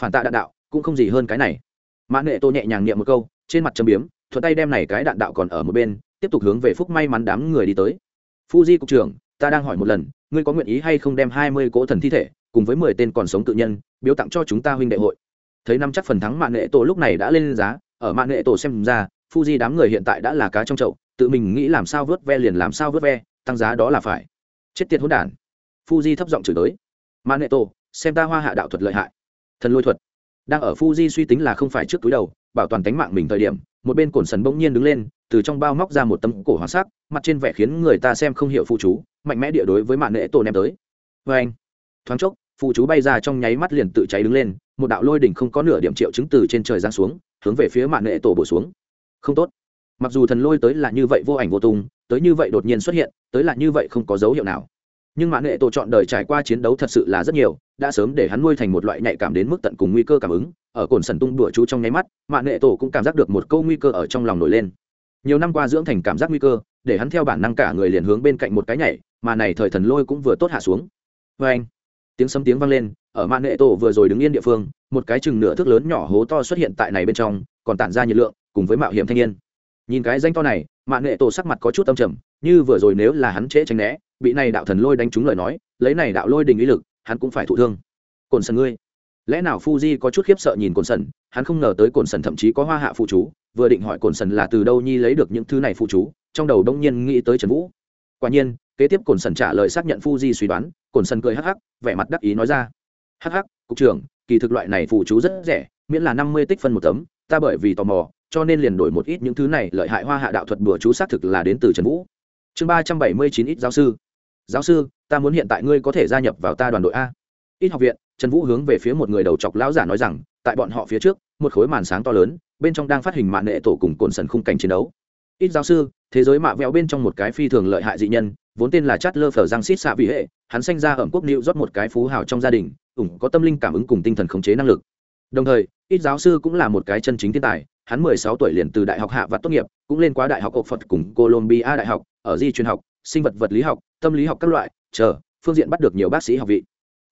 Phản tạ đạn đạo, cũng không gì hơn cái này. Mã nghệ tô nhẹ nhàng niệm một câu, trên mặt châm biếm, thuận tay đem này cái đạn đạo còn ở một bên, tiếp tục hướng về phúc may mắn đám người đi tới. Fuji cục trưởng, ta đang hỏi một lần, ngươi có nguyện ý hay không đem hai mươi cỗ thần thi thể, cùng với mười tên còn sống tự nhân, biếu tặng cho chúng ta huynh đệ hội? Thấy năm chắc phần thắng mạng nghệ tổ lúc này đã lên giá, ở mạng nghệ tổ xem ra, fuji đám người hiện tại đã là cá trong chậu, tự mình nghĩ làm sao vớt ve liền làm sao vớt ve, tăng giá đó là phải. Chết tiệt hỗn đản. Fuji thấp giọng chửi tới. Ma nệ tổ, xem ta hoa hạ đạo thuật lợi hại. Thần lôi thuật. Đang ở fuji suy tính là không phải trước túi đầu bảo toàn tánh mạng mình thời điểm một bên cổn sần bỗng nhiên đứng lên từ trong bao móc ra một tấm cổ hoàng sắc mặt trên vẻ khiến người ta xem không hiểu phụ chú mạnh mẽ địa đối với mạng nệ tổ ném tới. Vê anh thoáng chốc phụ chú bay ra trong nháy mắt liền tự cháy đứng lên một đạo lôi đỉnh không có nửa điểm triệu chứng từ trên trời giáng xuống hướng về phía mạng nệ tổ bổ xuống. Không tốt. Mặc dù thần lôi tới là như vậy vô ảnh vô tung tới như vậy đột nhiên xuất hiện tới là như vậy không có dấu hiệu nào nhưng mãn nghệ tổ chọn đời trải qua chiến đấu thật sự là rất nhiều, đã sớm để hắn nuôi thành một loại nhạy cảm đến mức tận cùng nguy cơ cảm ứng. Ở cồn sần tung đùa chú trong nháy mắt mãn nghệ tổ cũng cảm giác được một câu nguy cơ ở trong lòng nổi lên. Nhiều năm qua dưỡng thành cảm giác nguy cơ, để hắn theo bản năng cả người liền hướng bên cạnh một cái nhảy, mà này thời thần lôi cũng vừa tốt hạ xuống. Vê anh, tiếng sấm tiếng vang lên, ở mãn nghệ tổ vừa rồi đứng yên địa phương, một cái chừng nửa thước lớn nhỏ hố to xuất hiện tại này bên trong, còn tản ra nhiệt lượng, cùng với mạo hiểm thanh niên. Nhìn cái danh to này mạng nghệ tổ sắc mặt có chút âm trầm, như vừa rồi nếu là hắn trễ tránh né, bị này đạo thần lôi đánh trúng lời nói, lấy này đạo lôi đình ý lực, hắn cũng phải thụ thương. Cồn sần ngươi, lẽ nào Fuji có chút khiếp sợ nhìn cồn sần, hắn không ngờ tới cồn sần thậm chí có hoa hạ phụ chú, vừa định hỏi cồn sần là từ đâu nhi lấy được những thứ này phụ chú, trong đầu đông nhiên nghĩ tới trần vũ. Quả nhiên, kế tiếp cồn sần trả lời xác nhận Fuji suy đoán cồn sần cười hắc hắc, vẻ mặt đắc ý nói ra. Hắc hắc, cục trưởng, kỳ thực loại này phụ chú rất rẻ, miễn là năm mươi tích phân một tấm, ta bởi vì tò mò cho nên liền đổi một ít những thứ này, lợi hại hoa hạ đạo thuật bừa chú xác thực là đến từ trần vũ. Chương ba trăm bảy mươi chín ít giáo sư. Giáo sư, ta muốn hiện tại ngươi có thể gia nhập vào ta đoàn đội a. Ít học viện, trần vũ hướng về phía một người đầu chọc lão giả nói rằng, tại bọn họ phía trước, một khối màn sáng to lớn, bên trong đang phát hình mạng nghệ tổ cùng cồn sần khung cảnh chiến đấu. Ít giáo sư, thế giới mạ vẹo bên trong một cái phi thường lợi hại dị nhân, vốn tên là chát lơ phở giang xít xạ vị hệ, hắn sanh ra ở quốc nữ rót một cái phú hào trong gia đình, ủng có tâm linh cảm ứng cùng tinh thần khống chế năng lực. Đồng thời, ít giáo sư cũng là một cái chân chính thiên tài hắn mười sáu tuổi liền từ đại học hạ và tốt nghiệp, cũng lên qua đại học ộc phật cùng colombia đại học, ở di truyền học, sinh vật vật lý học, tâm lý học các loại, chờ, phương diện bắt được nhiều bác sĩ học vị.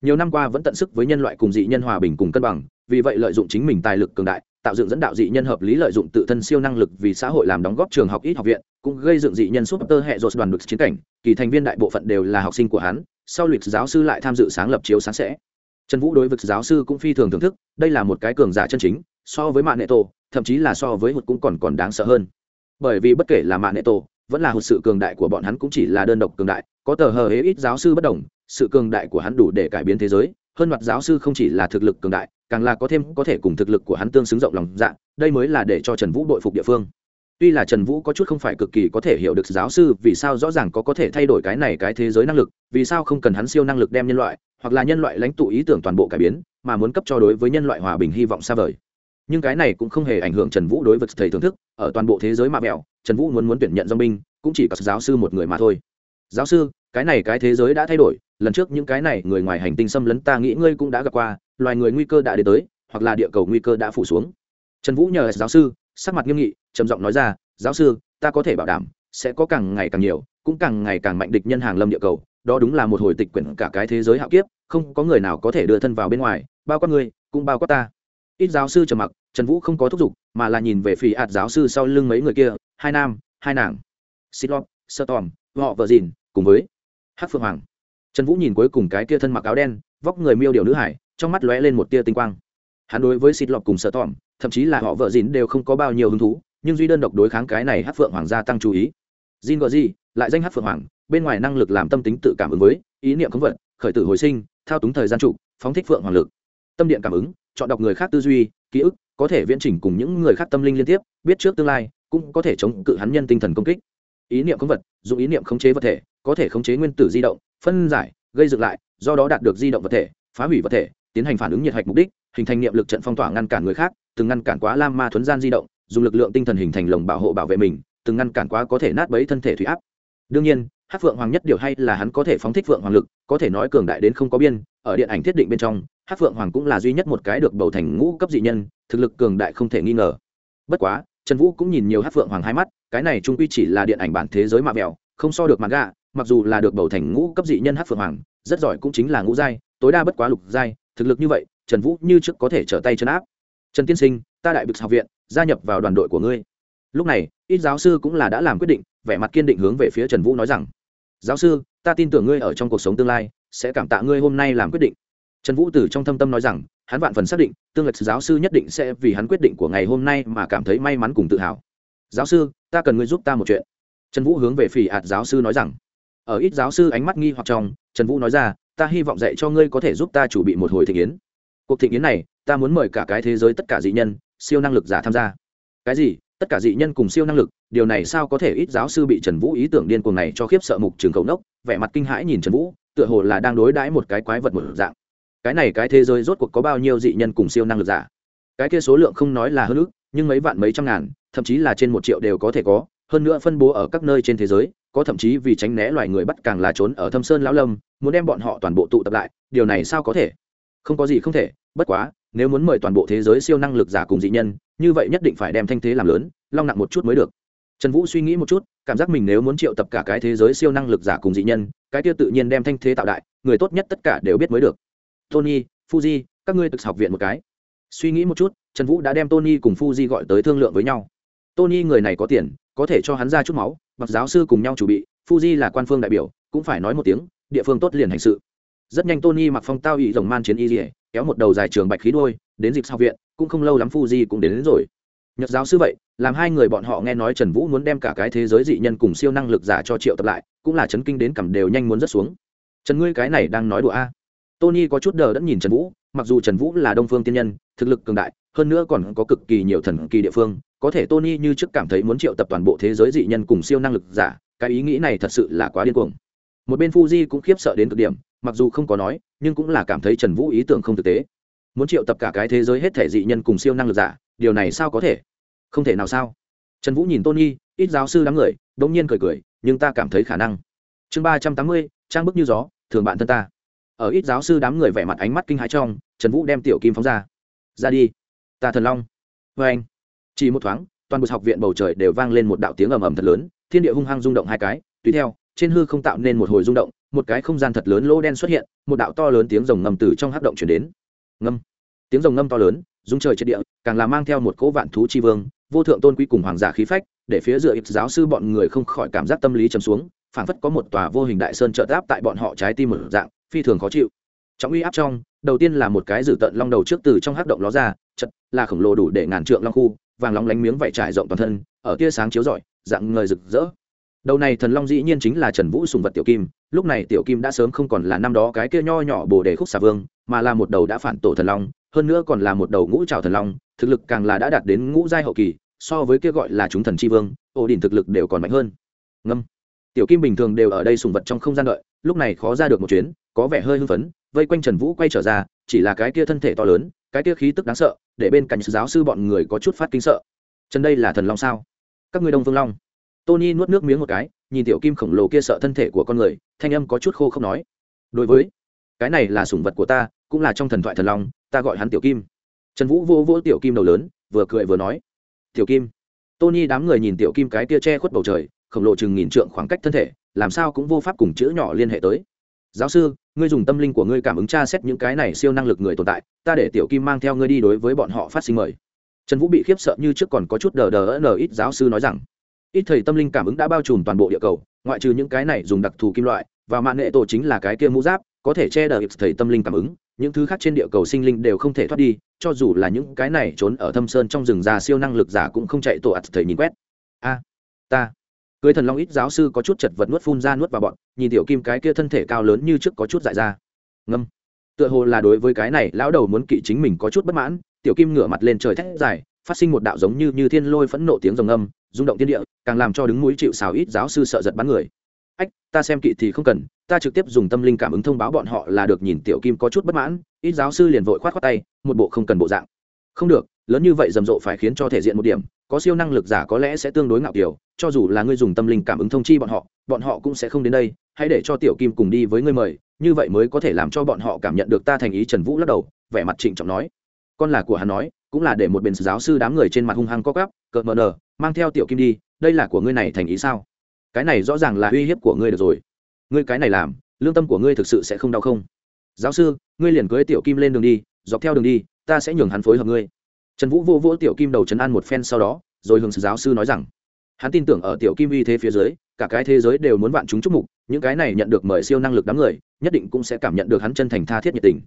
Nhiều năm qua vẫn tận sức với nhân loại cùng dị nhân hòa bình cùng cân bằng, vì vậy lợi dụng chính mình tài lực cường đại, tạo dựng dẫn đạo dị nhân hợp lý lợi dụng tự thân siêu năng lực vì xã hội làm đóng góp trường học ít học viện, cũng gây dựng dị nhân suốt tơ hệ rột đoàn được chiến cảnh, kỳ thành viên đại bộ phận đều là học sinh của hắn, sau lịch giáo sư lại tham dự sáng lập chiếu sáng sẽ trần vũ đối với giáo sư cũng phi thường thưởng thức, đây là một cái cường giả chân chính, so với mạng nệ tổ, thậm chí là so với hụt cũng còn còn đáng sợ hơn. Bởi vì bất kể là mạng nệ tổ, vẫn là hụt sự cường đại của bọn hắn cũng chỉ là đơn độc cường đại, có tờ hờ hế ít giáo sư bất đồng, sự cường đại của hắn đủ để cải biến thế giới, hơn mặt giáo sư không chỉ là thực lực cường đại, càng là có thêm có thể cùng thực lực của hắn tương xứng rộng lòng dạ đây mới là để cho trần vũ đội phục địa phương. Tuy là trần vũ có chút không phải cực kỳ có thể hiểu được giáo sư vì sao rõ ràng có có thể thay đổi cái này cái thế giới năng lực, vì sao không cần hắn siêu năng lực đem nhân loại hoặc là nhân loại lãnh tụ ý tưởng toàn bộ cải biến, mà muốn cấp cho đối với nhân loại hòa bình hy vọng xa vời. Nhưng cái này cũng không hề ảnh hưởng trần vũ đối với thầy thưởng thức, ở toàn bộ thế giới mạ mẹo trần vũ muốn muốn tuyển nhận dong binh, cũng chỉ có giáo sư một người mà thôi. Giáo sư, cái này cái thế giới đã thay đổi, lần trước những cái này người ngoài hành tinh xâm lấn ta nghĩ ngươi cũng đã gặp qua, loài người nguy cơ đã đến tới, hoặc là địa cầu nguy cơ đã phủ xuống. Trần vũ nhờ giáo sư, sắc mặt nghiêm nghị, trầm giọng nói ra, giáo sư, ta có thể bảo đảm, sẽ có càng ngày càng nhiều, cũng càng ngày càng mạnh địch nhân hàng lâm địa cầu đó đúng là một hồi tịch quyển cả cái thế giới hạo kiếp, không có người nào có thể đưa thân vào bên ngoài, bao quát ngươi, cũng bao quát ta. Ít giáo sư trầm mặc, trần vũ không có thúc giục, mà là nhìn về phía ạt giáo sư sau lưng mấy người kia, hai nam, hai nàng. Xích lót sơ tòm họ vợ dìn, cùng với hát phượng hoàng. Trần vũ nhìn cuối cùng cái kia thân mặc áo đen, vóc người miêu điều nữ hải, trong mắt lóe lên một tia tinh quang. Hắn đối với xịt lọc cùng sơ tòm, thậm chí là họ vợ dìn đều không có bao nhiêu hứng thú, nhưng duy đơn độc đối kháng cái này hát phượng hoàng gia tăng chú ý jin gọi gì lại danh hát phượng hoàng, bên ngoài năng lực làm tâm tính tự cảm ứng với ý niệm công vật khởi tử hồi sinh, thao túng thời gian trụ, phóng thích phượng hoàng lực. Tâm điện cảm ứng, chọn đọc người khác tư duy, ký ức, có thể viễn chỉnh cùng những người khác tâm linh liên tiếp, biết trước tương lai, cũng có thể chống cự hắn nhân tinh thần công kích. Ý niệm công vật dùng ý niệm khống chế vật thể, có thể khống chế nguyên tử di động, phân giải, gây dựng lại, do đó đạt được di động vật thể, phá hủy vật thể, tiến hành phản ứng nhiệt hạch mục đích, hình thành niệm lực trận phong tỏa ngăn cản người khác, từng ngăn cản quá lam ma thuần gian di động, dùng lực lượng tinh thần hình thành lồng bảo hộ bảo vệ mình từng ngăn cản quá có thể nát bấy thân thể thủy áp. Đương nhiên hát phượng hoàng nhất điều hay là hắn có thể phóng thích phượng hoàng lực, có thể nói cường đại đến không có biên, ở điện ảnh thiết định bên trong hát phượng hoàng cũng là duy nhất một cái được bầu thành ngũ cấp dị nhân, thực lực cường đại không thể nghi ngờ. Bất quá, trần vũ cũng nhìn nhiều hát phượng hoàng hai mắt, cái này trung quy chỉ là điện ảnh bản thế giới mạ mẹo không so được mặt gà mặc dù là được bầu thành ngũ cấp dị nhân hát phượng hoàng, rất giỏi cũng chính là ngũ giai, tối đa bất quá lục giai, thực lực như vậy, trần vũ như trước có thể trở tay chân áp. Trần tiên sinh, ta đại bực học viện, gia nhập vào đoàn đội của ngươi lúc này, ít giáo sư cũng là đã làm quyết định, vẻ mặt kiên định hướng về phía trần vũ nói rằng, giáo sư, ta tin tưởng ngươi ở trong cuộc sống tương lai, sẽ cảm tạ ngươi hôm nay làm quyết định. Trần vũ từ trong thâm tâm nói rằng, hắn vạn phần xác định, tương lệch giáo sư nhất định sẽ vì hắn quyết định của ngày hôm nay mà cảm thấy may mắn cùng tự hào. Giáo sư, ta cần ngươi giúp ta một chuyện. Trần vũ hướng về phỉ ạt giáo sư nói rằng. Ở ít giáo sư ánh mắt nghi hoặc trong, trần vũ nói ra, ta hy vọng dạy cho ngươi có thể giúp ta chủ bị một hồi thị kiến cuộc thị kiến này, ta muốn mời cả cái thế giới tất cả dị nhân, siêu năng lực giả tham gia cái gì? Tất cả dị nhân cùng siêu năng lực, điều này sao có thể ít giáo sư bị trần vũ ý tưởng điên cuồng này cho khiếp sợ mục trường khẩu nốc, vẻ mặt kinh hãi nhìn trần vũ, tựa hồ là đang đối đãi một cái quái vật một dạng. Cái này cái thế giới rốt cuộc có bao nhiêu dị nhân cùng siêu năng lực giả? Cái kia số lượng không nói là hơn ước nhưng mấy vạn mấy trăm ngàn, thậm chí là trên một triệu đều có thể có, hơn nữa phân bố ở các nơi trên thế giới, có thậm chí vì tránh né loài người bắt càng là trốn ở thâm sơn lão lâm, muốn đem bọn họ toàn bộ tụ tập lại, điều này sao có thể? Không có gì không thể, bất quá nếu muốn mời toàn bộ thế giới siêu năng lực giả cùng dị nhân, như vậy nhất định phải đem thanh thế làm lớn, long nặng một chút mới được. Trần vũ suy nghĩ một chút, cảm giác mình nếu muốn triệu tập cả cái thế giới siêu năng lực giả cùng dị nhân, cái tiêu tự nhiên đem thanh thế tạo đại, người tốt nhất tất cả đều biết mới được. Tony, fuji, các ngươi thực học viện một cái. Suy nghĩ một chút, trần vũ đã đem tony cùng fuji gọi tới thương lượng với nhau. Tony người này có tiền, có thể cho hắn ra chút máu, mặc giáo sư cùng nhau chủ bị, fuji là quan phương đại biểu, cũng phải nói một tiếng, địa phương tốt liền hành sự. Rất nhanh tony mặc phong tao ỵ rồng man chiến y dỉa kéo một đầu dài trường bạch khí đôi đến dịp sau viện cũng không lâu lắm fuji cũng đến, đến rồi. Nhật giáo sư vậy làm hai người bọn họ nghe nói trần vũ muốn đem cả cái thế giới dị nhân cùng siêu năng lực giả cho triệu tập lại cũng là chấn kinh đến cầm đều nhanh muốn rớt xuống. Trần ngươi cái này đang nói đùa a? Tony có chút đờ đẫn nhìn trần vũ mặc dù trần vũ là đông phương tiên nhân thực lực cường đại hơn nữa còn có cực kỳ nhiều thần kỳ địa phương có thể tony như trước cảm thấy muốn triệu tập toàn bộ thế giới dị nhân cùng siêu năng lực giả cái ý nghĩ này thật sự là quá điên cuồng. Một bên fuji cũng khiếp sợ đến cực điểm mặc dù không có nói, nhưng cũng là cảm thấy trần vũ ý tưởng không thực tế. Muốn triệu tập cả cái thế giới hết thể dị nhân cùng siêu năng lực giả, điều này sao có thể? Không thể nào sao? Trần vũ nhìn tôn nhi ít giáo sư đám người đ ỗ n g nhiên cười cười, nhưng ta cảm thấy khả năng. Chương ba trăm tám mươi, trang bức như gió, thường bạn thân ta. Ở ít giáo sư đám người vẻ mặt ánh mắt kinh hãi trong, trần vũ đem tiểu kim phóng ra. Ra đi. Ta thần long. Vê anh. Chỉ một thoáng, toàn bộ học viện bầu trời đều vang lên một đạo tiếng ầm ầm thật lớn, thiên địa hung hăng rung động hai cái, tùy theo trên hư không tạo nên một hồi rung động, một cái không gian thật lớn lỗ đen xuất hiện, một đạo to lớn tiếng rồng ngầm từ trong hát động chuyển đến. Ngâm. Tiếng rồng ngâm to lớn, rung trời trên địa, càng là mang theo một cỗ vạn thú chi vương, vô thượng tôn quý cùng hoàng giả khí phách, để phía dựa ít giáo sư bọn người không khỏi cảm giác tâm lý trầm xuống, phảng phất có một tòa vô hình đại sơn trợ áp tại bọn họ trái tim một dạng, phi thường khó chịu. Trọng uy áp trong, đầu tiên là một cái dử tận long đầu trước từ trong hắc động ló ra chật là khổng lồ đủ để ngàn trượng long khu, vàng lóng lánh miếng vảy trải rộng toàn thân, ở tia sáng chiếu rọi, dạng người rực rỡ đầu này thần long dĩ nhiên chính là trần vũ sùng vật tiểu kim, lúc này tiểu kim đã sớm không còn là năm đó cái kia nho nhỏ bồ đề khúc xà vương, mà là một đầu đã phản tổ thần long, hơn nữa còn là một đầu ngũ trào thần long, thực lực càng là đã đạt đến ngũ giai hậu kỳ, so với kia gọi là chúng thần c vương, ổ đỉnh thực lực đều còn mạnh hơn. Ngâm. Tiểu kim bình thường đều ở đây sùng vật trong không gian đợi, lúc này khó ra được một chuyến, có vẻ hơi hưng phấn, vây quanh trần vũ quay trở ra, chỉ là cái kia thân thể to lớn, cái kia khí tức đáng sợ, để bên cạnh giáo sư bọn người có chút phát kinh sợ. Trần đây là thần long sao? Các ngươi đông vương long tony nuốt nước miếng một cái, nhìn tiểu kim khổng lồ kia sợ thân thể của con người, thanh âm có chút khô không nói. Đối với, cái này là sủng vật của ta, cũng là trong thần thoại thần long, ta gọi hắn tiểu kim. Trần vũ vô vô tiểu kim đầu lớn, vừa cười vừa nói. Tiểu kim. Tony đám người nhìn tiểu kim cái tia che khuất bầu trời, khổng lồ chừng nghìn trượng khoảng cách thân thể, làm sao cũng vô pháp cùng chữ nhỏ liên hệ tới. Giáo sư, ngươi dùng tâm linh của ngươi cảm ứng tra xét những cái này siêu năng lực người tồn tại, ta để tiểu kim mang theo ngươi đi đối với bọn họ phát sinh mời. Trần vũ bị khiếp sợ như trước còn có chút đờ đờ n ít giáo sư nói rằng ít thầy tâm linh cảm ứng đã bao trùm toàn bộ địa cầu, ngoại trừ những cái này dùng đặc thù kim loại, và mạng nghệ tổ chính là cái kia mũ giáp, có thể che đờ ít thầy tâm linh cảm ứng, những thứ khác trên địa cầu sinh linh đều không thể thoát đi, cho dù là những cái này trốn ở thâm sơn trong rừng già siêu năng lực giả cũng không chạy tổ ạt thầy nhìn quét. A, ta. Cưới thần long ít giáo sư có chút chật vật nuốt phun ra nuốt vào bọn, nhìn tiểu kim cái kia thân thể cao lớn như trước có chút dại ra. Ngâm. Tựa hồ là đối với cái này, lão đầu muốn kỵ chính mình có chút bất mãn, tiểu kim ngửa mặt lên trời thét dài phát sinh một đạo giống như như thiên lôi phẫn nộ tiếng rồng âm, rung động thiên địa, càng làm cho đứng mũi chịu xào ít giáo sư sợ giật bắn người. Ách, ta xem kỵ thì không cần, ta trực tiếp dùng tâm linh cảm ứng thông báo bọn họ là được nhìn tiểu kim có chút bất mãn, ít giáo sư liền vội khoát khoát tay, một bộ không cần bộ dạng. Không được, lớn như vậy rầm rộ phải khiến cho thể diện một điểm, có siêu năng lực giả có lẽ sẽ tương đối ngạo kiểu, cho dù là ngươi dùng tâm linh cảm ứng thông chi bọn họ bọn họ cũng sẽ không đến đây, hãy để cho tiểu kim cùng đi với ngươi mời, như vậy mới có thể làm cho bọn họ cảm nhận được ta thành ý trần vũ lắc đầu, vẻ mặt trịnh trọng nói. Con là của hắn nói cũng là để một bên giáo sư đám người trên mặt hung hăng co cắp cợt mờ nờ mang theo tiểu kim đi, đây là của ngươi này thành ý sao? Cái này rõ ràng là uy hiếp của ngươi được rồi. Ngươi cái này làm, lương tâm của ngươi thực sự sẽ không đau không? Giáo sư, ngươi liền cưới tiểu kim lên đường đi, dọc theo đường đi, ta sẽ nhường hắn phối hợp ngươi. Trần vũ vô vỗ tiểu kim đầu trấn an một phen sau đó, rồi hướng giáo sư nói rằng, hắn tin tưởng ở tiểu kim uy thế phía dưới, cả cái thế giới đều muốn vạn chúng chúc mục, những cái này nhận được mời siêu năng lực đám người, nhất định cũng sẽ cảm nhận được hắn chân thành tha thiết nhiệt tình.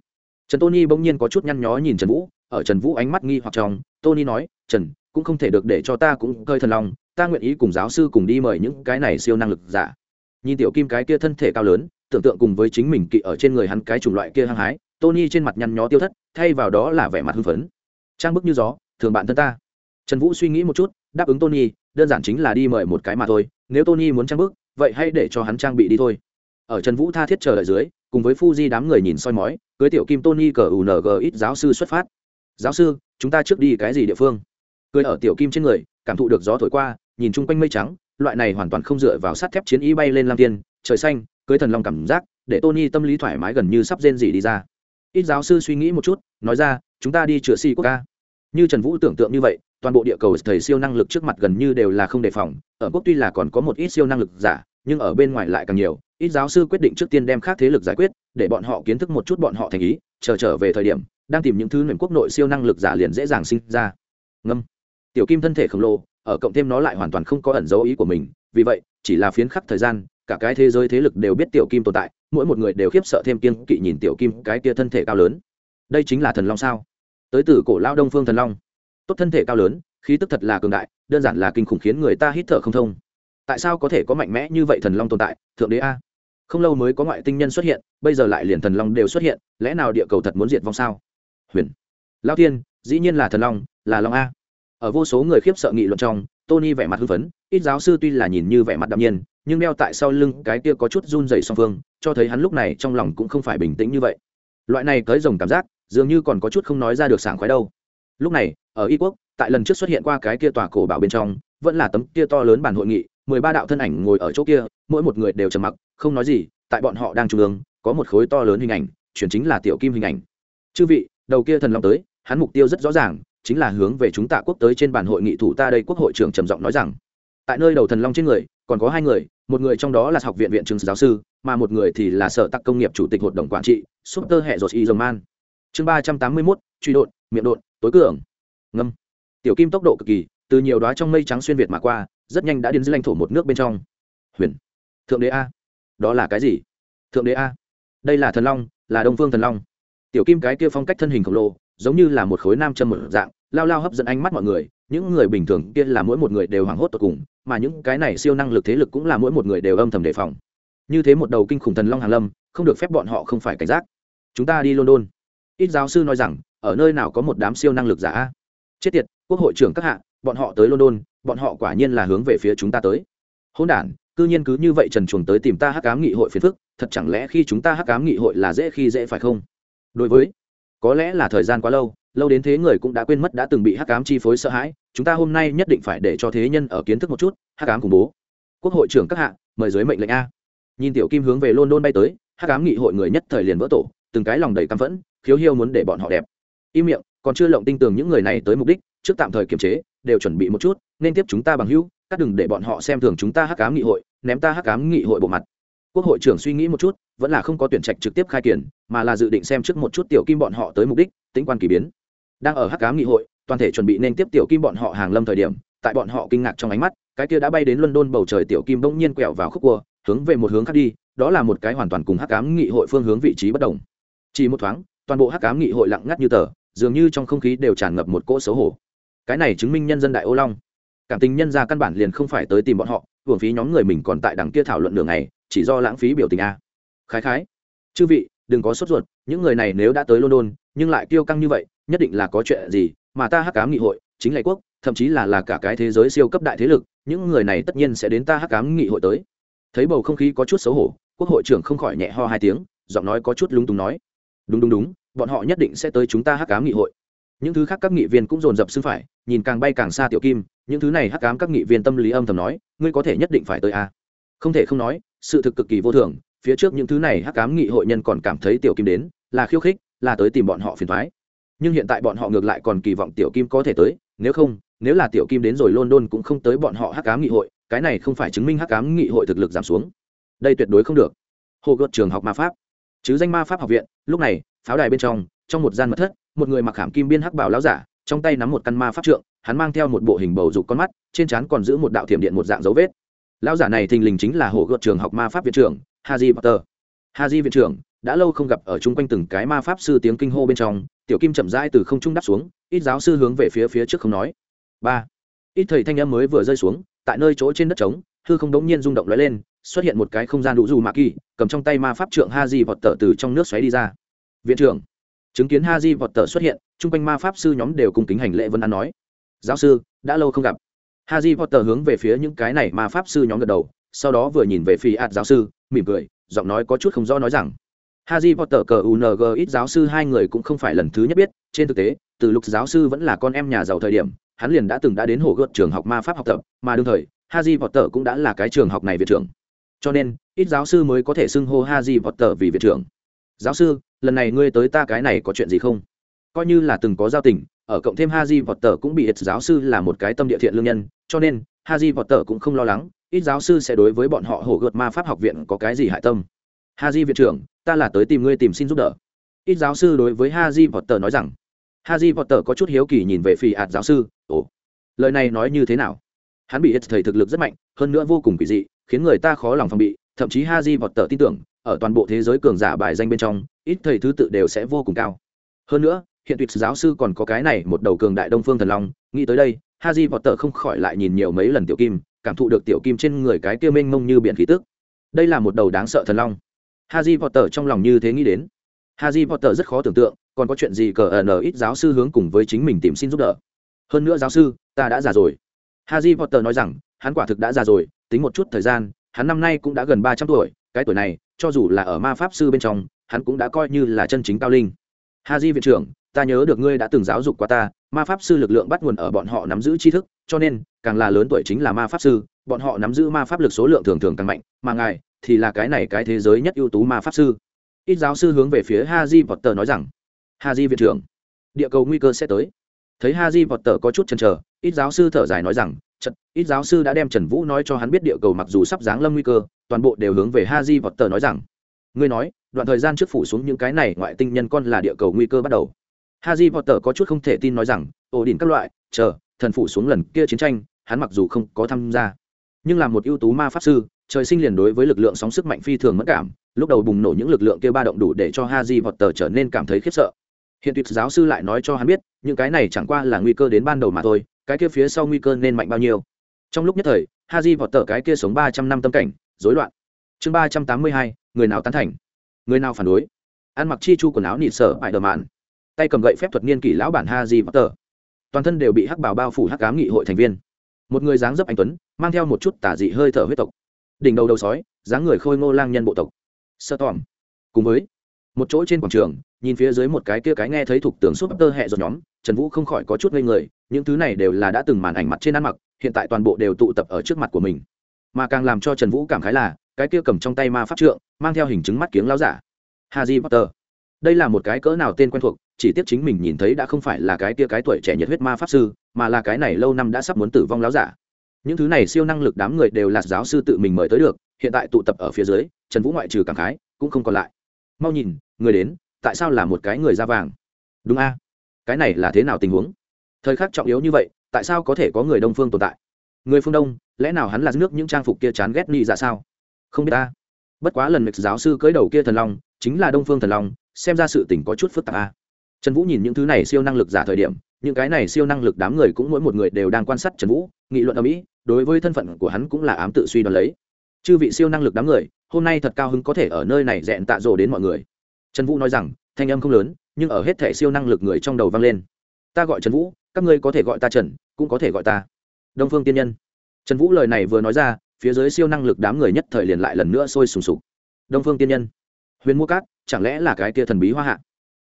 Trần tony bỗng nhiên có chút nhăn nhó nhìn trần vũ ở trần vũ ánh mắt nghi hoặc trong tony nói trần cũng không thể được để cho ta cũng cơi thần lòng ta nguyện ý cùng giáo sư cùng đi mời những cái này siêu năng lực giả. Nhìn tiểu kim cái kia thân thể cao lớn tưởng tượng cùng với chính mình kỵ ở trên người hắn cái chủng loại kia hăng hái tony trên mặt nhăn nhó tiêu thất thay vào đó là vẻ mặt hưng phấn. Trang bức như gió thường bạn thân ta. Trần vũ suy nghĩ một chút đáp ứng tony đơn giản chính là đi mời một cái mà thôi nếu tony muốn trang bức vậy hãy để cho hắn trang bị đi thôi. Ở trần vũ tha thiết chờ đợi dưới cùng với Fuji đám người nhìn soi mói, cưới tiểu kim Tony cờ UNG ít giáo sư xuất phát. Giáo sư, chúng ta trước đi cái gì địa phương? Cười ở tiểu kim trên người, cảm thụ được gió thổi qua, nhìn chung quanh mây trắng, loại này hoàn toàn không dựa vào sắt thép chiến y bay lên lam tiên trời xanh cưới thần long cảm giác để tony tâm lý thoải mái gần như sắp rên gì đi ra ít giáo sư suy nghĩ một chút nói ra chúng ta đi chữa si quốc ca như trần vũ tưởng tượng như vậy toàn bộ địa cầu thầy siêu năng lực trước mặt gần như đều là không đề phòng ở quốc tuy là còn có một ít siêu năng lực giả nhưng ở bên ngoài lại càng nhiều ít giáo sư quyết định trước tiên đem khác thế lực giải quyết để bọn họ kiến thức một chút bọn họ thành ý chờ trở về thời điểm đang tìm những thứ nền quốc nội siêu năng lực giả liền dễ dàng sinh ra. Ngâm. Tiểu kim thân thể khổng lồ, ở cộng thêm nó lại hoàn toàn không có ẩn dấu ý của mình, vì vậy, chỉ là phiến khắc thời gian, cả cái thế giới thế lực đều biết tiểu kim tồn tại, mỗi một người đều khiếp sợ thêm kiên kỵ nhìn tiểu kim, cái kia thân thể cao lớn. Đây chính là thần long sao? Tới từ cổ lao đông phương thần long. Tốt thân thể cao lớn, khí tức thật là cường đại, đơn giản là kinh khủng khiến người ta hít thở không thông. Tại sao có thể có mạnh mẽ như vậy thần long tồn tại? Thượng đế a. Không lâu mới có ngoại tinh nhân xuất hiện, bây giờ lại liền thần long đều xuất hiện, lẽ nào địa cầu thật muốn diệt vong sao? Huyền. Lao thiên, dĩ nhiên là thần long, là long a. Ở vô số người khiếp sợ nghị luận trong, tony vẻ mặt hưng phấn, ít giáo sư tuy là nhìn như vẻ mặt đạm nhiên, nhưng đeo tại sau lưng cái kia có chút run dày song phương, cho thấy hắn lúc này trong lòng cũng không phải bình tĩnh như vậy. Loại này tới rồng cảm giác, dường như còn có chút không nói ra được sảng khoái đâu. Lúc này, ở y quốc, tại lần trước xuất hiện qua cái kia tòa cổ bảo bên trong, vẫn là tấm kia to lớn bàn hội nghị, mười ba đạo thân ảnh ngồi ở chỗ kia, mỗi một người đều trầm mặc, không nói gì, tại bọn họ đang trung ương, có một khối to lớn hình ảnh, chuyển chính là tiểu kim hình ảnh. Chư vị đầu kia thần long tới, hắn mục tiêu rất rõ ràng, chính là hướng về chúng tạ quốc tới trên bàn hội nghị thủ ta đây quốc hội trưởng trầm giọng nói rằng, tại nơi đầu thần long trên người, còn có hai người, một người trong đó là học viện viện trường giáo sư, mà một người thì là sở tắc công nghiệp chủ tịch hội đồng quản trị, super hệ rột y dòng man. Chương ba trăm tám mươi mốt, truy đột, miệng đột, tối cường. Ngâm. Tiểu kim tốc độ cực kỳ, từ nhiều đoá trong mây trắng xuyên việt mà qua, rất nhanh đã đến dưới lãnh thổ một nước bên trong. Huyền. Thượng đế a. Đó là cái gì? Thượng đế a. Đây là thần long, là đông phương thần long tiểu kim cái kia phong cách thân hình khổng lồ, giống như là một khối nam châm một dạng, lao lao hấp dẫn ánh mắt mọi người, những người bình thường kia là mỗi một người đều hoảng hốt tột cùng, mà những cái này siêu năng lực thế lực cũng là mỗi một người đều âm thầm đề phòng. Như thế một đầu kinh khủng thần long hàn lâm, không được phép bọn họ không phải cảnh giác. Chúng ta đi london. Ít giáo sư nói rằng, ở nơi nào có một đám siêu năng lực giả? Chết tiệt, quốc hội trưởng các hạ, bọn họ tới london, bọn họ quả nhiên là hướng về phía chúng ta tới. Hôn đản, cư nhiên cứ như vậy trần chuồng tới tìm ta hắc ám nghị hội phiền phức, thật chẳng lẽ khi chúng ta hắc ám nghị hội là dễ khi dễ phải không? Đối với, có lẽ là thời gian quá lâu lâu đến thế người cũng đã quên mất đã từng bị hắc ám chi phối sợ hãi, chúng ta hôm nay nhất định phải để cho thế nhân ở kiến thức một chút, hắc ám khủng bố. Quốc hội trưởng các hạ, mời dưới mệnh lệnh a. Nhìn tiểu kim hướng về london bay tới, hắc ám nghị hội người nhất thời liền vỡ tổ, từng cái lòng đầy căm phẫn, khiếu hiêu muốn để bọn họ đẹp. Im miệng, còn chưa lộng tinh tường những người này tới mục đích, trước tạm thời kiềm chế, đều chuẩn bị một chút, nên tiếp chúng ta bằng hữu cắt đừng để bọn họ xem thường chúng ta hắc ám nghị hội, ném ta hắc ám nghị hội bộ mặt. Quốc hội trưởng suy nghĩ một chút vẫn là không có tuyển trạch trực tiếp khai kiển, mà là dự định xem trước một chút tiểu kim bọn họ tới mục đích, tính quan kỳ biến. Đang ở hắc ám nghị hội, toàn thể chuẩn bị nên tiếp tiểu kim bọn họ hàng lâm thời điểm, tại bọn họ kinh ngạc trong ánh mắt, cái kia đã bay đến london bầu trời tiểu kim bỗng nhiên quẹo vào khúc cua, hướng về một hướng khác đi, đó là một cái hoàn toàn cùng hắc ám nghị hội phương hướng vị trí bất đồng. Chỉ một thoáng, toàn bộ hắc ám nghị hội lặng ngắt như tờ, dường như trong không khí đều tràn ngập một cỗ xấu hổ. Cái này chứng minh nhân dân đại ô long, cảm tình nhân ra căn bản liền không phải tới tìm bọn họ, hưởng phí nhóm người mình còn tại đằng kia thảo luận đường này chỉ do lãng phí biểu tình a khái khái. Chư vị, đừng có sốt ruột, những người này nếu đã tới london, nhưng lại kiêu căng như vậy, nhất định là có chuyện gì mà ta hắc cám nghị hội, chính Lệ quốc, thậm chí là là cả cái thế giới siêu cấp đại thế lực, những người này tất nhiên sẽ đến ta hắc cám nghị hội tới. Thấy bầu không khí có chút xấu hổ, quốc hội trưởng không khỏi nhẹ ho hai tiếng, giọng nói có chút lúng túng nói. Đúng đúng đúng, bọn họ nhất định sẽ tới chúng ta hắc cám nghị hội. Những thứ khác các nghị viên cũng dồn dập xưng phải, nhìn càng bay càng xa tiểu kim, những thứ này hắc cám các nghị viên tâm lý âm thầm nói, ngươi có thể nhất định phải tới a à? không thể không nói, sự thực cực kỳ vô thường phía trước những thứ này hắc cám nghị hội nhân còn cảm thấy tiểu kim đến, là khiêu khích, là tới tìm bọn họ phiền thoái nhưng hiện tại bọn họ ngược lại còn kỳ vọng tiểu kim có thể tới, nếu không, nếu là tiểu kim đến rồi london cũng không tới bọn họ hắc cám nghị hội, cái này không phải chứng minh hắc cám nghị hội thực lực giảm xuống. Đây tuyệt đối không được. Hồ gợt trường học ma pháp. Chứ danh ma pháp học viện, lúc này, pháo đài bên trong trong một gian mật thất, một người mặc khảm kim biên hắc bảo láo giả, trong tay nắm một căn ma pháp trượng, hắn mang theo một bộ hình bầu dục con mắt, trên trán còn giữ một đạo thiểm điện một dạng dấu vết. Lão giả này thình lình chính là hồ gợt trường học ma pháp viện trưởng haji potter. Haji viện trưởng, đã lâu không gặp, ở chung quanh từng cái ma pháp sư tiếng kinh hô bên trong, tiểu kim chậm rãi từ không trung đáp xuống, ít giáo sư hướng về phía phía trước không nói. Ba. Ít thầy thanh âm mới vừa rơi xuống, tại nơi chỗ trên đất trống, hư không đống nhiên rung động lóe lên, xuất hiện một cái không gian đủ dù mạ kỳ, cầm trong tay ma pháp trượng ha di vọt tở từ trong nước xoáy đi ra. Viện trưởng, chứng kiến ha di vọt tở xuất hiện, chung quanh ma pháp sư nhóm đều cùng kính hành lễ vân an nói. Giáo sư, đã lâu không gặp. Ha di vọt tở hướng về phía những cái này ma pháp sư nhóm gật đầu sau đó vừa nhìn về phía ạt giáo sư mỉm cười giọng nói có chút không rõ nói rằng Harry Potter cờ UNG ít giáo sư hai người cũng không phải lần thứ nhất biết, trên thực tế, từ lúc giáo sư vẫn là con em nhà giàu thời điểm, hắn liền đã từng đã đến hồ gợt trường học ma pháp học tập, mà đương thời, haji potter cũng đã là cái trường học này viện trưởng. Cho nên ít giáo sư mới có thể xưng hô haji potter vì viện trưởng. Giáo sư lần này ngươi tới ta cái này có chuyện gì không? Coi như là từng có giao tình ở cộng thêm haji potter cũng bị ít giáo sư là một cái tâm địa thiện lương nhân cho nên haji potter cũng không lo lắng ít giáo sư sẽ đối với bọn họ hổ gợt ma pháp học viện có cái gì hại tâm. Ha haji viện trưởng, ta là tới tìm ngươi tìm xin giúp đỡ. Ít giáo sư đối với Ha Ji vọt potter nói rằng, Ha Ji vọt potter có chút hiếu kỳ nhìn về phi ạt giáo sư, ồ, lời này nói như thế nào? Hắn bị ít thầy thực lực rất mạnh, hơn nữa vô cùng kỳ dị, khiến người ta khó lòng phòng bị, thậm chí Ha Ji vọt potter tin tưởng, ở toàn bộ thế giới cường giả bài danh bên trong, ít thầy thứ tự đều sẽ vô cùng cao. Hơn nữa, hiện tuyệt giáo sư còn có cái này một đầu cường đại đông phương thần long, nghĩ tới đây, Ha Ji vọt potter không khỏi lại nhìn nhiều mấy lần tiểu kim cảm thụ được tiểu kim trên người cái kia mênh mông như biển khí tức. Đây là một đầu đáng sợ thần long. Haji potter trong lòng như thế nghĩ đến. Haji potter rất khó tưởng tượng, còn có chuyện gì cờ ẩn ít giáo sư hướng cùng với chính mình tìm xin giúp đỡ. Hơn nữa giáo sư, ta đã già rồi. Haji potter nói rằng, hắn quả thực đã già rồi, tính một chút thời gian, hắn năm nay cũng đã gần ba trăm tuổi, cái tuổi này, cho dù là ở ma pháp sư bên trong, hắn cũng đã coi như là chân chính cao linh. Haji viện trưởng, ta nhớ được ngươi đã từng giáo dục qua ta ma pháp sư lực lượng bắt nguồn ở bọn họ nắm giữ tri thức cho nên càng là lớn tuổi chính là ma pháp sư bọn họ nắm giữ ma pháp lực số lượng thường thường càng mạnh mà ngài thì là cái này cái thế giới nhất ưu tú ma pháp sư. Ít giáo sư hướng về phía haji tờ nói rằng haji viện trưởng địa cầu nguy cơ sẽ tới. Thấy haji tờ có chút chần chờ ít giáo sư thở dài nói rằng Chật, ít giáo sư đã đem trần vũ nói cho hắn biết địa cầu mặc dù sắp giáng lâm nguy cơ toàn bộ đều hướng về haji tờ nói rằng ngươi nói đoạn thời gian trước phủ xuống những cái này ngoại tinh nhân con là địa cầu nguy cơ bắt đầu haji potter có chút không thể tin nói rằng, ổ đỉnh các loại, chờ, thần phủ xuống lần kia chiến tranh, hắn mặc dù không có tham gia, nhưng là một ưu tú ma pháp sư, trời sinh liền đối với lực lượng sóng sức mạnh phi thường mất cảm, lúc đầu bùng nổ những lực lượng kia ba động đủ để cho haji potter trở nên cảm thấy khiếp sợ. Hiện tuyệt giáo sư lại nói cho hắn biết, những cái này chẳng qua là nguy cơ đến ban đầu mà thôi, cái kia phía sau nguy cơ nên mạnh bao nhiêu. Trong lúc nhất thời haji potter cái kia sống ba trăm năm tâm cảnh, rối loạn. Chương ba trăm tám mươi hai, người nào tán thành? Người nào phản đối? Ăn mặc chi chu quần áo nịt sở bại đờ mạn tay cầm gậy phép thuật niên kỷ lão bản ha di potter. Toàn thân đều bị hắc bào bao phủ hắc cám nghị hội thành viên. Một người dáng dấp anh tuấn, mang theo một chút tả dị hơi thở huyết tộc. Đỉnh đầu đầu sói, dáng người khôi ngô lang nhân bộ tộc. Sơ tòm. Cùng với một chỗ trên quảng trường, nhìn phía dưới một cái kia cái nghe thấy thuộc tưởng suốt tơ hẹ giọt nhóm, trần vũ không khỏi có chút ngây người, những thứ này đều là đã từng màn ảnh mặt trên ăn mặc, hiện tại toàn bộ đều tụ tập ở trước mặt của mình. Mà càng làm cho trần vũ cảm khái là, cái kia cầm trong tay ma pháp trượng, mang theo hình chứng mắt kiếng lao giả. Haji potter. Đây là một cái cỡ nào tên quen thuộc chỉ tiếc chính mình nhìn thấy đã không phải là cái kia cái tuổi trẻ nhiệt huyết ma pháp sư, mà là cái này lâu năm đã sắp muốn tử vong láo giả. Những thứ này siêu năng lực đám người đều là giáo sư tự mình mời tới được, hiện tại tụ tập ở phía dưới, trần vũ ngoại trừ cảm khái, cũng không còn lại. Mau nhìn, người đến, tại sao là một cái người da vàng? Đúng a. Cái này là thế nào tình huống? Thời khắc trọng yếu như vậy, tại sao có thể có người đông phương tồn tại? Người phương đông, lẽ nào hắn là nước những trang phục kia chán ghét ni ra sao? Không biết ta bất quá lần mịch giáo sư cưới đầu kia thần long, chính là đông phương thần long, xem ra sự tình có chút phức tạp a trần vũ nhìn những thứ này siêu năng lực giả thời điểm, những cái này siêu năng lực đám người cũng mỗi một người đều đang quan sát trần vũ, nghị luận ở mỹ, đối với thân phận của hắn cũng là ám tự suy đoán lấy. Chư vị siêu năng lực đám người, hôm nay thật cao hứng có thể ở nơi này dẹn tạ rồ đến mọi người. Trần vũ nói rằng, thanh âm không lớn, nhưng ở hết thể siêu năng lực người trong đầu vang lên. Ta gọi trần vũ, các ngươi có thể gọi ta trần, cũng có thể gọi ta. Đông phương tiên nhân. Trần vũ lời này vừa nói ra, phía dưới siêu năng lực đám người nhất thời liền lại lần nữa sôi sùng sục. Đông phương tiên nhân. Huyền mua cát, chẳng lẽ là cái kia thần bí hoa hạ?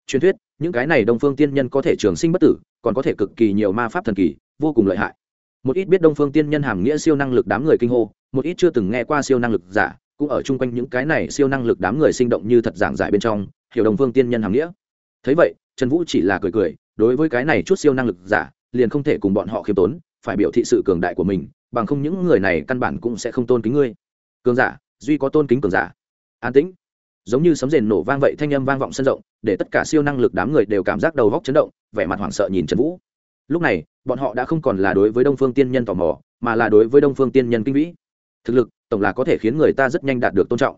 Truyền thuyết, những cái này đông phương tiên nhân có thể trường sinh bất tử, còn có thể cực kỳ nhiều ma pháp thần kỳ, vô cùng lợi hại. Một ít biết đông phương tiên nhân hàm nghĩa siêu năng lực đám người kinh hô, một ít chưa từng nghe qua siêu năng lực giả, cũng ở chung quanh những cái này siêu năng lực đám người sinh động như thật giảng giải bên trong, hiểu đông phương tiên nhân hàm nghĩa. Thấy vậy, trần vũ chỉ là cười cười, đối với cái này chút siêu năng lực giả, liền không thể cùng bọn họ khiêm tốn, phải biểu thị sự cường đại của mình, bằng không những người này căn bản cũng sẽ không tôn kính ngươi. Cường giả, duy có tôn kính cường giả. An tĩnh giống như sấm rền nổ vang vậy, thanh âm vang vọng sân rộng, để tất cả siêu năng lực đám người đều cảm giác đầu góc chấn động, vẻ mặt hoảng sợ nhìn trần vũ. Lúc này, bọn họ đã không còn là đối với đông phương tiên nhân tò mò, mà là đối với đông phương tiên nhân kinh vĩ. Thực lực, tổng là có thể khiến người ta rất nhanh đạt được tôn trọng.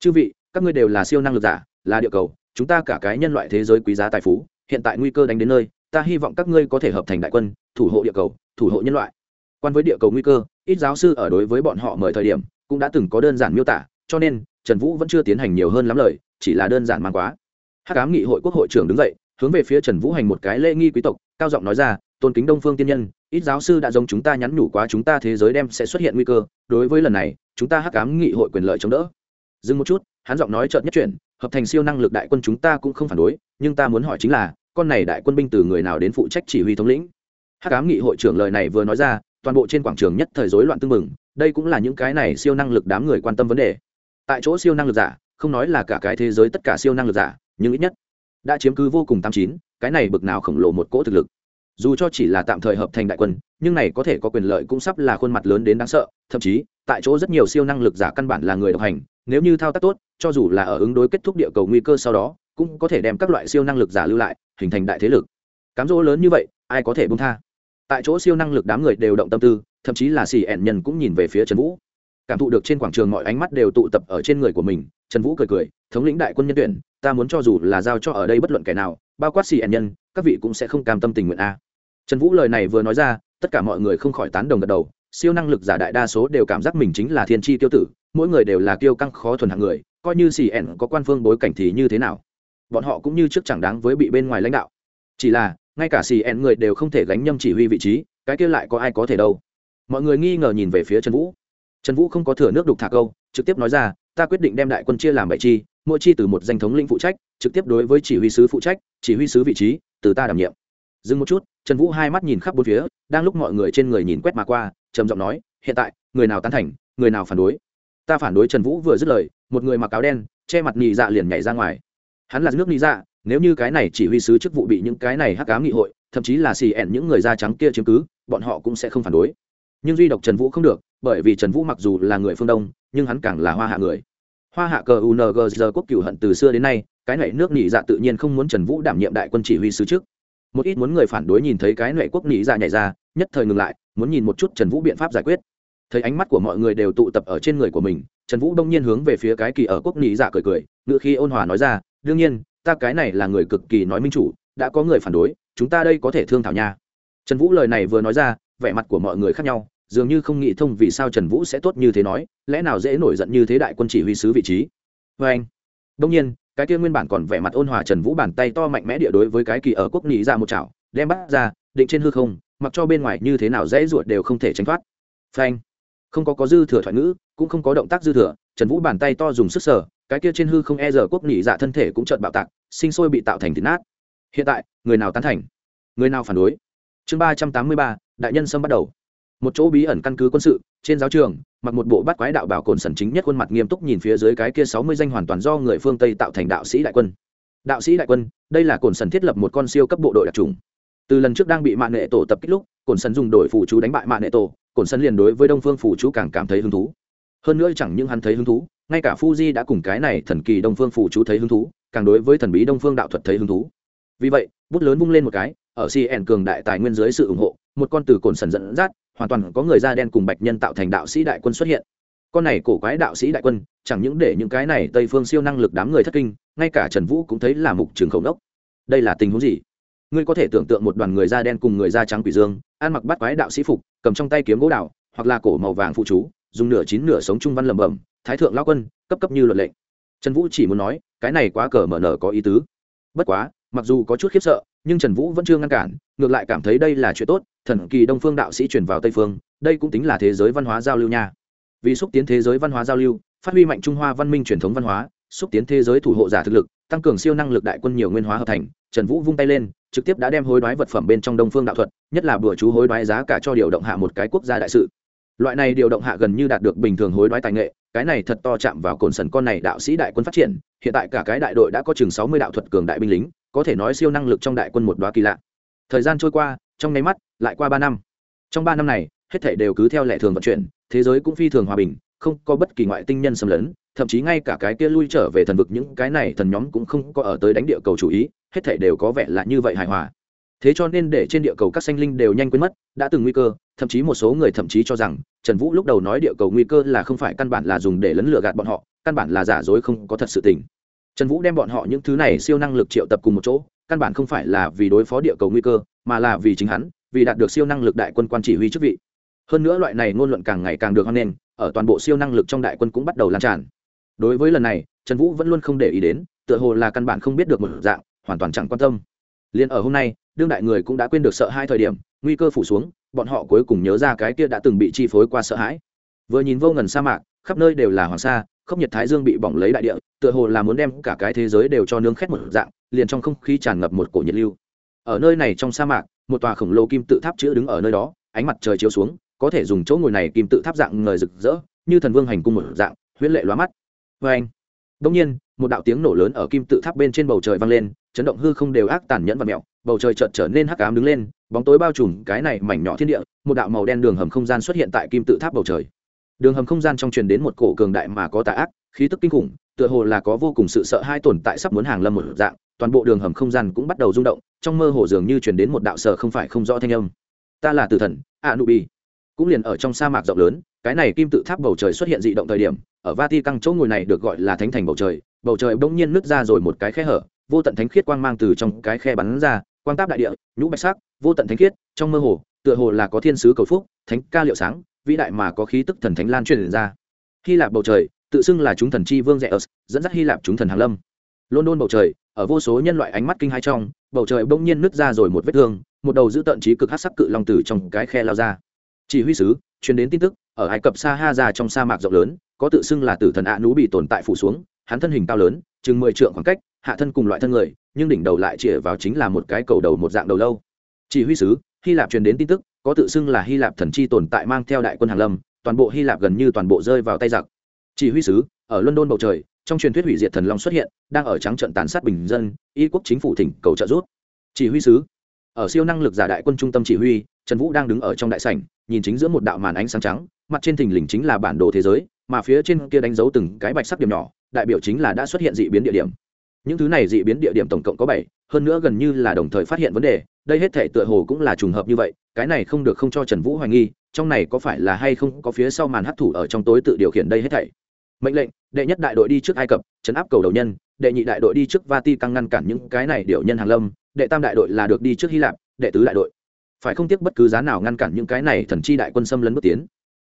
Chư vị, các ngươi đều là siêu năng lực giả, là địa cầu, chúng ta cả cái nhân loại thế giới quý giá tài phú, hiện tại nguy cơ đánh đến nơi, ta hy vọng các ngươi có thể hợp thành đại quân, thủ hộ địa cầu, thủ hộ nhân loại. Quan với địa cầu nguy cơ, ít giáo sư ở đối với bọn họ mời thời điểm, cũng đã từng có đơn giản miêu tả, cho nên trần vũ vẫn chưa tiến hành nhiều hơn lắm lời, chỉ là đơn giản mang quá. Hắc ám nghị hội quốc hội trưởng đứng dậy, hướng về phía trần vũ hành một cái lễ nghi quý tộc, cao giọng nói ra, tôn kính đông phương tiên nhân, ít giáo sư đã giống chúng ta nhắn nhủ quá chúng ta thế giới đem sẽ xuất hiện nguy cơ, đối với lần này, chúng ta hắc ám nghị hội quyền lợi chống đỡ. Dừng một chút, hắn giọng nói chợt nhất chuyển, hợp thành siêu năng lực đại quân chúng ta cũng không phản đối, nhưng ta muốn hỏi chính là, con này đại quân binh từ người nào đến phụ trách chỉ huy thống lĩnh? Hắc ám nghị hội trưởng lời này vừa nói ra, toàn bộ trên quảng trường nhất thời rối loạn tưng mừng đây cũng là những cái này siêu năng lực đám người quan tâm vấn đề tại chỗ siêu năng lực giả, không nói là cả cái thế giới tất cả siêu năng lực giả, nhưng ít nhất đã chiếm cứ vô cùng tám chín, cái này bực nào khổng lồ một cỗ thực lực. Dù cho chỉ là tạm thời hợp thành đại quân, nhưng này có thể có quyền lợi cũng sắp là khuôn mặt lớn đến đáng sợ, thậm chí, tại chỗ rất nhiều siêu năng lực giả căn bản là người độc hành, nếu như thao tác tốt, cho dù là ở ứng đối kết thúc địa cầu nguy cơ sau đó, cũng có thể đem các loại siêu năng lực giả lưu lại, hình thành đại thế lực. Cám dỗ lớn như vậy, ai có thể bung tha? Tại chỗ siêu năng lực đám người đều động tâm tư, thậm chí là xì ẹn nhân cũng nhìn về phía trần vũ cảm thụ được trên quảng trường mọi ánh mắt đều tụ tập ở trên người của mình, trần vũ cười cười, thống lĩnh đại quân nhân tuyển, ta muốn cho dù là giao cho ở đây bất luận kẻ nào, bao quát xì ẹn nhân, các vị cũng sẽ không cam tâm tình nguyện a. Trần vũ lời này vừa nói ra, tất cả mọi người không khỏi tán đồng gật đầu, siêu năng lực giả đại đa số đều cảm giác mình chính là thiên tri tiêu tử, mỗi người đều là kiêu căng khó thuần hạng người, coi như xì ẹn có quan phương bối cảnh thì như thế nào? Bọn họ cũng như trước chẳng đáng với bị bên ngoài lãnh đạo. Chỉ là, ngay cả xì ẹn người đều không thể gánh nhâm chỉ huy vị trí, cái kia lại có ai có thể đâu? Mọi người nghi ngờ nhìn về phía trần vũ trần vũ không có thừa nước đục thả câu, trực tiếp nói ra, ta quyết định đem đại quân chia làm bảy chi, mỗi chi từ một danh thống lĩnh phụ trách, trực tiếp đối với chỉ huy sứ phụ trách, chỉ huy sứ vị trí, từ ta đảm nhiệm. Dừng một chút, trần vũ hai mắt nhìn khắp bốn phía, đang lúc mọi người trên người nhìn quét mà qua, trầm giọng nói, hiện tại, người nào tán thành, người nào phản đối? Ta phản đối trần vũ vừa dứt lời, một người mặc áo đen, che mặt nhị dạ liền nhảy ra ngoài. Hắn là nước nhị dạ nếu như cái này chỉ huy sứ chức vụ bị những cái này hắc cám nghị hội, thậm chí là xì ẹn những người da trắng kia chiếm cứ, bọn họ cũng sẽ không phản đối nhưng duy độc trần vũ không được, bởi vì trần vũ mặc dù là người phương đông, nhưng hắn càng là hoa hạ người. Hoa hạ cờ ung giờ quốc cựu hận từ xưa đến nay, cái nệ nước Nỉ dạ tự nhiên không muốn trần vũ đảm nhiệm đại quân chỉ huy sứ trước. Một ít muốn người phản đối nhìn thấy cái nệ quốc nỉ dạ nhảy ra, nhất thời ngừng lại, muốn nhìn một chút trần vũ biện pháp giải quyết. Thấy ánh mắt của mọi người đều tụ tập ở trên người của mình, trần vũ đông nhiên hướng về phía cái kỳ ở quốc Nỉ dạ cười cười ngựa khi ôn hòa nói ra, đương nhiên, ta cái này là người cực kỳ nói minh chủ, đã có người phản đối, chúng ta đây có thể thương thảo nha. Trần vũ lời này vừa nói ra, vẻ mặt của mọi người khác nhau dường như không nghĩ thông vì sao trần vũ sẽ tốt như thế nói, lẽ nào dễ nổi giận như thế đại quân chỉ huy sứ vị trí? Vê anh đông nhiên, cái kia nguyên bản còn vẻ mặt ôn hòa trần vũ bàn tay to mạnh mẽ địa đối với cái kỳ ở quốc nhị ra một chảo, đem bắt ra, định trên hư không, mặc cho bên ngoài như thế nào dễ ruột đều không thể tránh thoát. Phanh không có có dư thừa thoại ngữ, cũng không có động tác dư thừa, trần vũ bàn tay to dùng sức sở cái kia trên hư không e giờ quốc nhị dạ thân thể cũng trợn bạo tạc, sinh sôi bị tạo thành thịt nát. Hiện tại, người nào tán thành? Người nào phản đối? Chương ba trăm tám mươi ba, đại nhân sâm bắt đầu một chỗ bí ẩn căn cứ quân sự trên giáo trường mặc một bộ bát quái đạo bảo cồn sần chính nhất khuôn mặt nghiêm túc nhìn phía dưới cái kia sáu mươi danh hoàn toàn do người phương tây tạo thành đạo sĩ đại quân. Đạo sĩ đại quân đây là cồn sần thiết lập một con siêu cấp bộ đội đặc trùng từ lần trước đang bị mạng nghệ tổ tập kích lúc cồn sần dùng đổi phụ chú đánh bại mạng nghệ tổ cồn sần liền đối với đông phương phụ chú càng cảm thấy hứng thú. Hơn nữa chẳng những hắn thấy hứng thú ngay cả Fuji đã cùng cái này thần kỳ Đông Phương phụ chú thấy hứng thú, càng đối với thần bí Đông Phương đạo thuật thấy hứng thú. Vì vậy, bút lớn vung lên một cái, ở CN cường đại tài nguyên dưới sự ủng hộ, một con từ cồn sần dẫn dắt, hoàn toàn có người da đen cùng bạch nhân tạo thành đạo sĩ đại quân xuất hiện. Con này cổ quái đạo sĩ đại quân, chẳng những để những cái này Tây phương siêu năng lực đám người thất kinh, ngay cả Trần Vũ cũng thấy là mục trường khẩu đốc. Đây là tình huống gì? Ngươi có thể tưởng tượng một đoàn người da đen cùng người da trắng quỷ dương, ăn mặc bắt quái đạo sĩ phục, cầm trong tay kiếm gỗ đào, hoặc là cổ màu vàng phụ chú, dùng nửa chín nửa sống trung văn lẩm bẩm, thái thượng lao quân cấp cấp như luật lệnh trần vũ chỉ muốn nói cái này quá cờ mở nở có ý tứ bất quá mặc dù có chút khiếp sợ nhưng trần vũ vẫn chưa ngăn cản, ngược lại cảm thấy đây là chuyện tốt, thần kỳ đông phương đạo sĩ truyền vào tây phương, đây cũng tính là thế giới văn hóa giao lưu nha. Vì xúc tiến thế giới văn hóa giao lưu, phát huy mạnh trung hoa văn minh truyền thống văn hóa, xúc tiến thế giới thủ hộ giả thực lực, tăng cường siêu năng lực đại quân nhiều nguyên hóa hợp thành, trần vũ vung tay lên, trực tiếp đã đem hối đoái vật phẩm bên trong đông phương đạo thuật, nhất là bữa chú hối đoái giá cả cho điều động hạ một cái quốc gia đại sự. Loại này điều động hạ gần như đạt được bình thường hối đoái tài nghệ, cái này thật to chạm vào cồn sần con này đạo sĩ đại quân phát triển, hiện tại cả cái đại đội đã có chừng sáu mươi đạo thuật cường đại binh lính có thể nói siêu năng lực trong đại quân một đoá kỳ lạ. Thời gian trôi qua, trong nháy mắt, lại qua ba năm. Trong ba năm này, hết thể đều cứ theo lệ thường vận chuyển, thế giới cũng phi thường hòa bình, không có bất kỳ ngoại tinh nhân xâm lấn, thậm chí ngay cả cái kia lui trở về thần vực những cái này thần nhóm cũng không có ở tới đánh địa cầu chủ ý, hết thể đều có vẻ là như vậy hài hòa. Thế cho nên để trên địa cầu các sanh linh đều nhanh quên mất, đã từng nguy cơ, thậm chí một số người thậm chí cho rằng, trần vũ lúc đầu nói địa cầu nguy cơ là không phải căn bản là dùng để lấn lừa gạt bọn họ, căn bản là giả dối không có thật sự tình trần vũ đem bọn họ những thứ này siêu năng lực triệu tập cùng một chỗ, căn bản không phải là vì đối phó địa cầu nguy cơ, mà là vì chính hắn, vì đạt được siêu năng lực đại quân quan chỉ huy chức vị. Hơn nữa loại này ngôn luận càng ngày càng được hoan nghênh, ở toàn bộ siêu năng lực trong đại quân cũng bắt đầu lan tràn. Đối với lần này, trần vũ vẫn luôn không để ý đến, tựa hồ là căn bản không biết được một dạng, hoàn toàn chẳng quan tâm. Liền ở hôm nay, đương đại người cũng đã quên được sợ hai thời điểm, nguy cơ phủ xuống, bọn họ cuối cùng nhớ ra cái kia đã từng bị chi phối qua sợ hãi. Vừa nhìn vô ngần sa mạc, khắp nơi đều là hoàng sa Khốc nhiệt thái dương bị bỏng lấy đại địa, tựa hồ là muốn đem cả cái thế giới đều cho nướng khét một dạng, liền trong không khí tràn ngập một cổ nhiệt lưu. Ở nơi này trong sa mạc, một tòa khổng lồ kim tự tháp chữ đứng ở nơi đó, ánh mặt trời chiếu xuống, có thể dùng chỗ ngồi này kim tự tháp dạng ngời rực rỡ, như thần vương hành cung một dạng, huyễn lệ lóa mắt. Vê anh đông nhiên, một đạo tiếng nổ lớn ở kim tự tháp bên trên bầu trời vang lên, chấn động hư không đều ác tàn nhẫn và mẹo, bầu trời chợt trở nên hắc ám đứng lên, bóng tối bao trùm cái này mảnh nhỏ thiên địa, một đạo màu đen đường hầm không gian xuất hiện tại kim tự tháp bầu trời đường hầm không gian trong truyền đến một cổ cường đại mà có tà ác, khí tức kinh khủng, tựa hồ là có vô cùng sự sợ hai tồn tại sắp muốn hàng lâm một dạng, toàn bộ đường hầm không gian cũng bắt đầu rung động, trong mơ hồ dường như truyền đến một đạo sở không phải không rõ thanh âm. Ta là tử thần a nu bi cũng liền ở trong sa mạc rộng lớn, cái này kim tự tháp bầu trời xuất hiện dị động thời điểm, ở vati căng chỗ ngồi này được gọi là thánh thành bầu trời bầu trời bỗng nhiên nứt ra rồi một cái khe hở, vô tận thánh khiết quang mang từ trong cái khe bắn ra, quang táp đại địa, nhũ bạch sắc, vô tận thánh khiết, trong mơ hồ, tựa hồ là có thiên sứ cầu phúc, thánh ca liệu sáng vĩ đại mà có khí tức thần thánh lan truyền ra. Hy lạp bầu trời, tự xưng là chúng thần chi vương rẽ ớt dẫn dắt hy lạp chúng thần hàn lâm. London bầu trời, ở vô số nhân loại ánh mắt kinh hai trong, bầu trời bỗng nhiên nứt ra rồi một vết thương, một đầu giữ tận trí cực hát sắc cự long tử trong cái khe lao ra. Chỉ huy sứ, truyền đến tin tức, ở ai cập sa ha ra trong sa mạc rộng lớn, có tự xưng là tử thần ạ nú bị tồn tại phủ xuống, hắn thân hình cao lớn, chừng mười trượng khoảng cách, hạ thân cùng loại thân người, nhưng đỉnh đầu lại chĩa vào chính là một cái cầu đầu một dạng đầu lâu. Chỉ huy sứ, hy lạp truyền đến tin tức có tự xưng là hy lạp thần chi tồn tại mang theo đại quân hàng lâm, toàn bộ hy lạp gần như toàn bộ rơi vào tay giặc. Chỉ huy sứ, ở london bầu trời, trong truyền thuyết hủy diệt thần long xuất hiện, đang ở trắng trận tàn sát bình dân, y quốc chính phủ thỉnh cầu trợ giúp. Chỉ huy sứ, ở siêu năng lực giả đại quân trung tâm chỉ huy, trần vũ đang đứng ở trong đại sảnh, nhìn chính giữa một đạo màn ánh sáng trắng, mặt trên thình lình chính là bản đồ thế giới, mà phía trên kia đánh dấu từng cái bạch sắc điểm nhỏ, đại biểu chính là đã xuất hiện dị biến địa điểm. Những thứ này dị biến địa điểm tổng cộng có bảy, hơn nữa gần như là đồng thời phát hiện vấn đề đây hết thể tựa hồ cũng là trùng hợp như vậy, cái này không được không cho trần vũ hoài nghi, trong này có phải là hay không có phía sau màn hấp thủ ở trong tối tự điều khiển đây hết thảy. Mệnh lệnh, đệ nhất đại đội đi trước ai cập, chấn áp cầu đầu nhân, đệ nhị đại đội đi trước vati căng ngăn cản những cái này điều nhân hàng lâm, đệ tam đại đội là được đi trước hy lạp, đệ tứ đại đội. Phải không tiếc bất cứ giá nào ngăn cản những cái này thần chi đại quân xâm lấn bước tiến.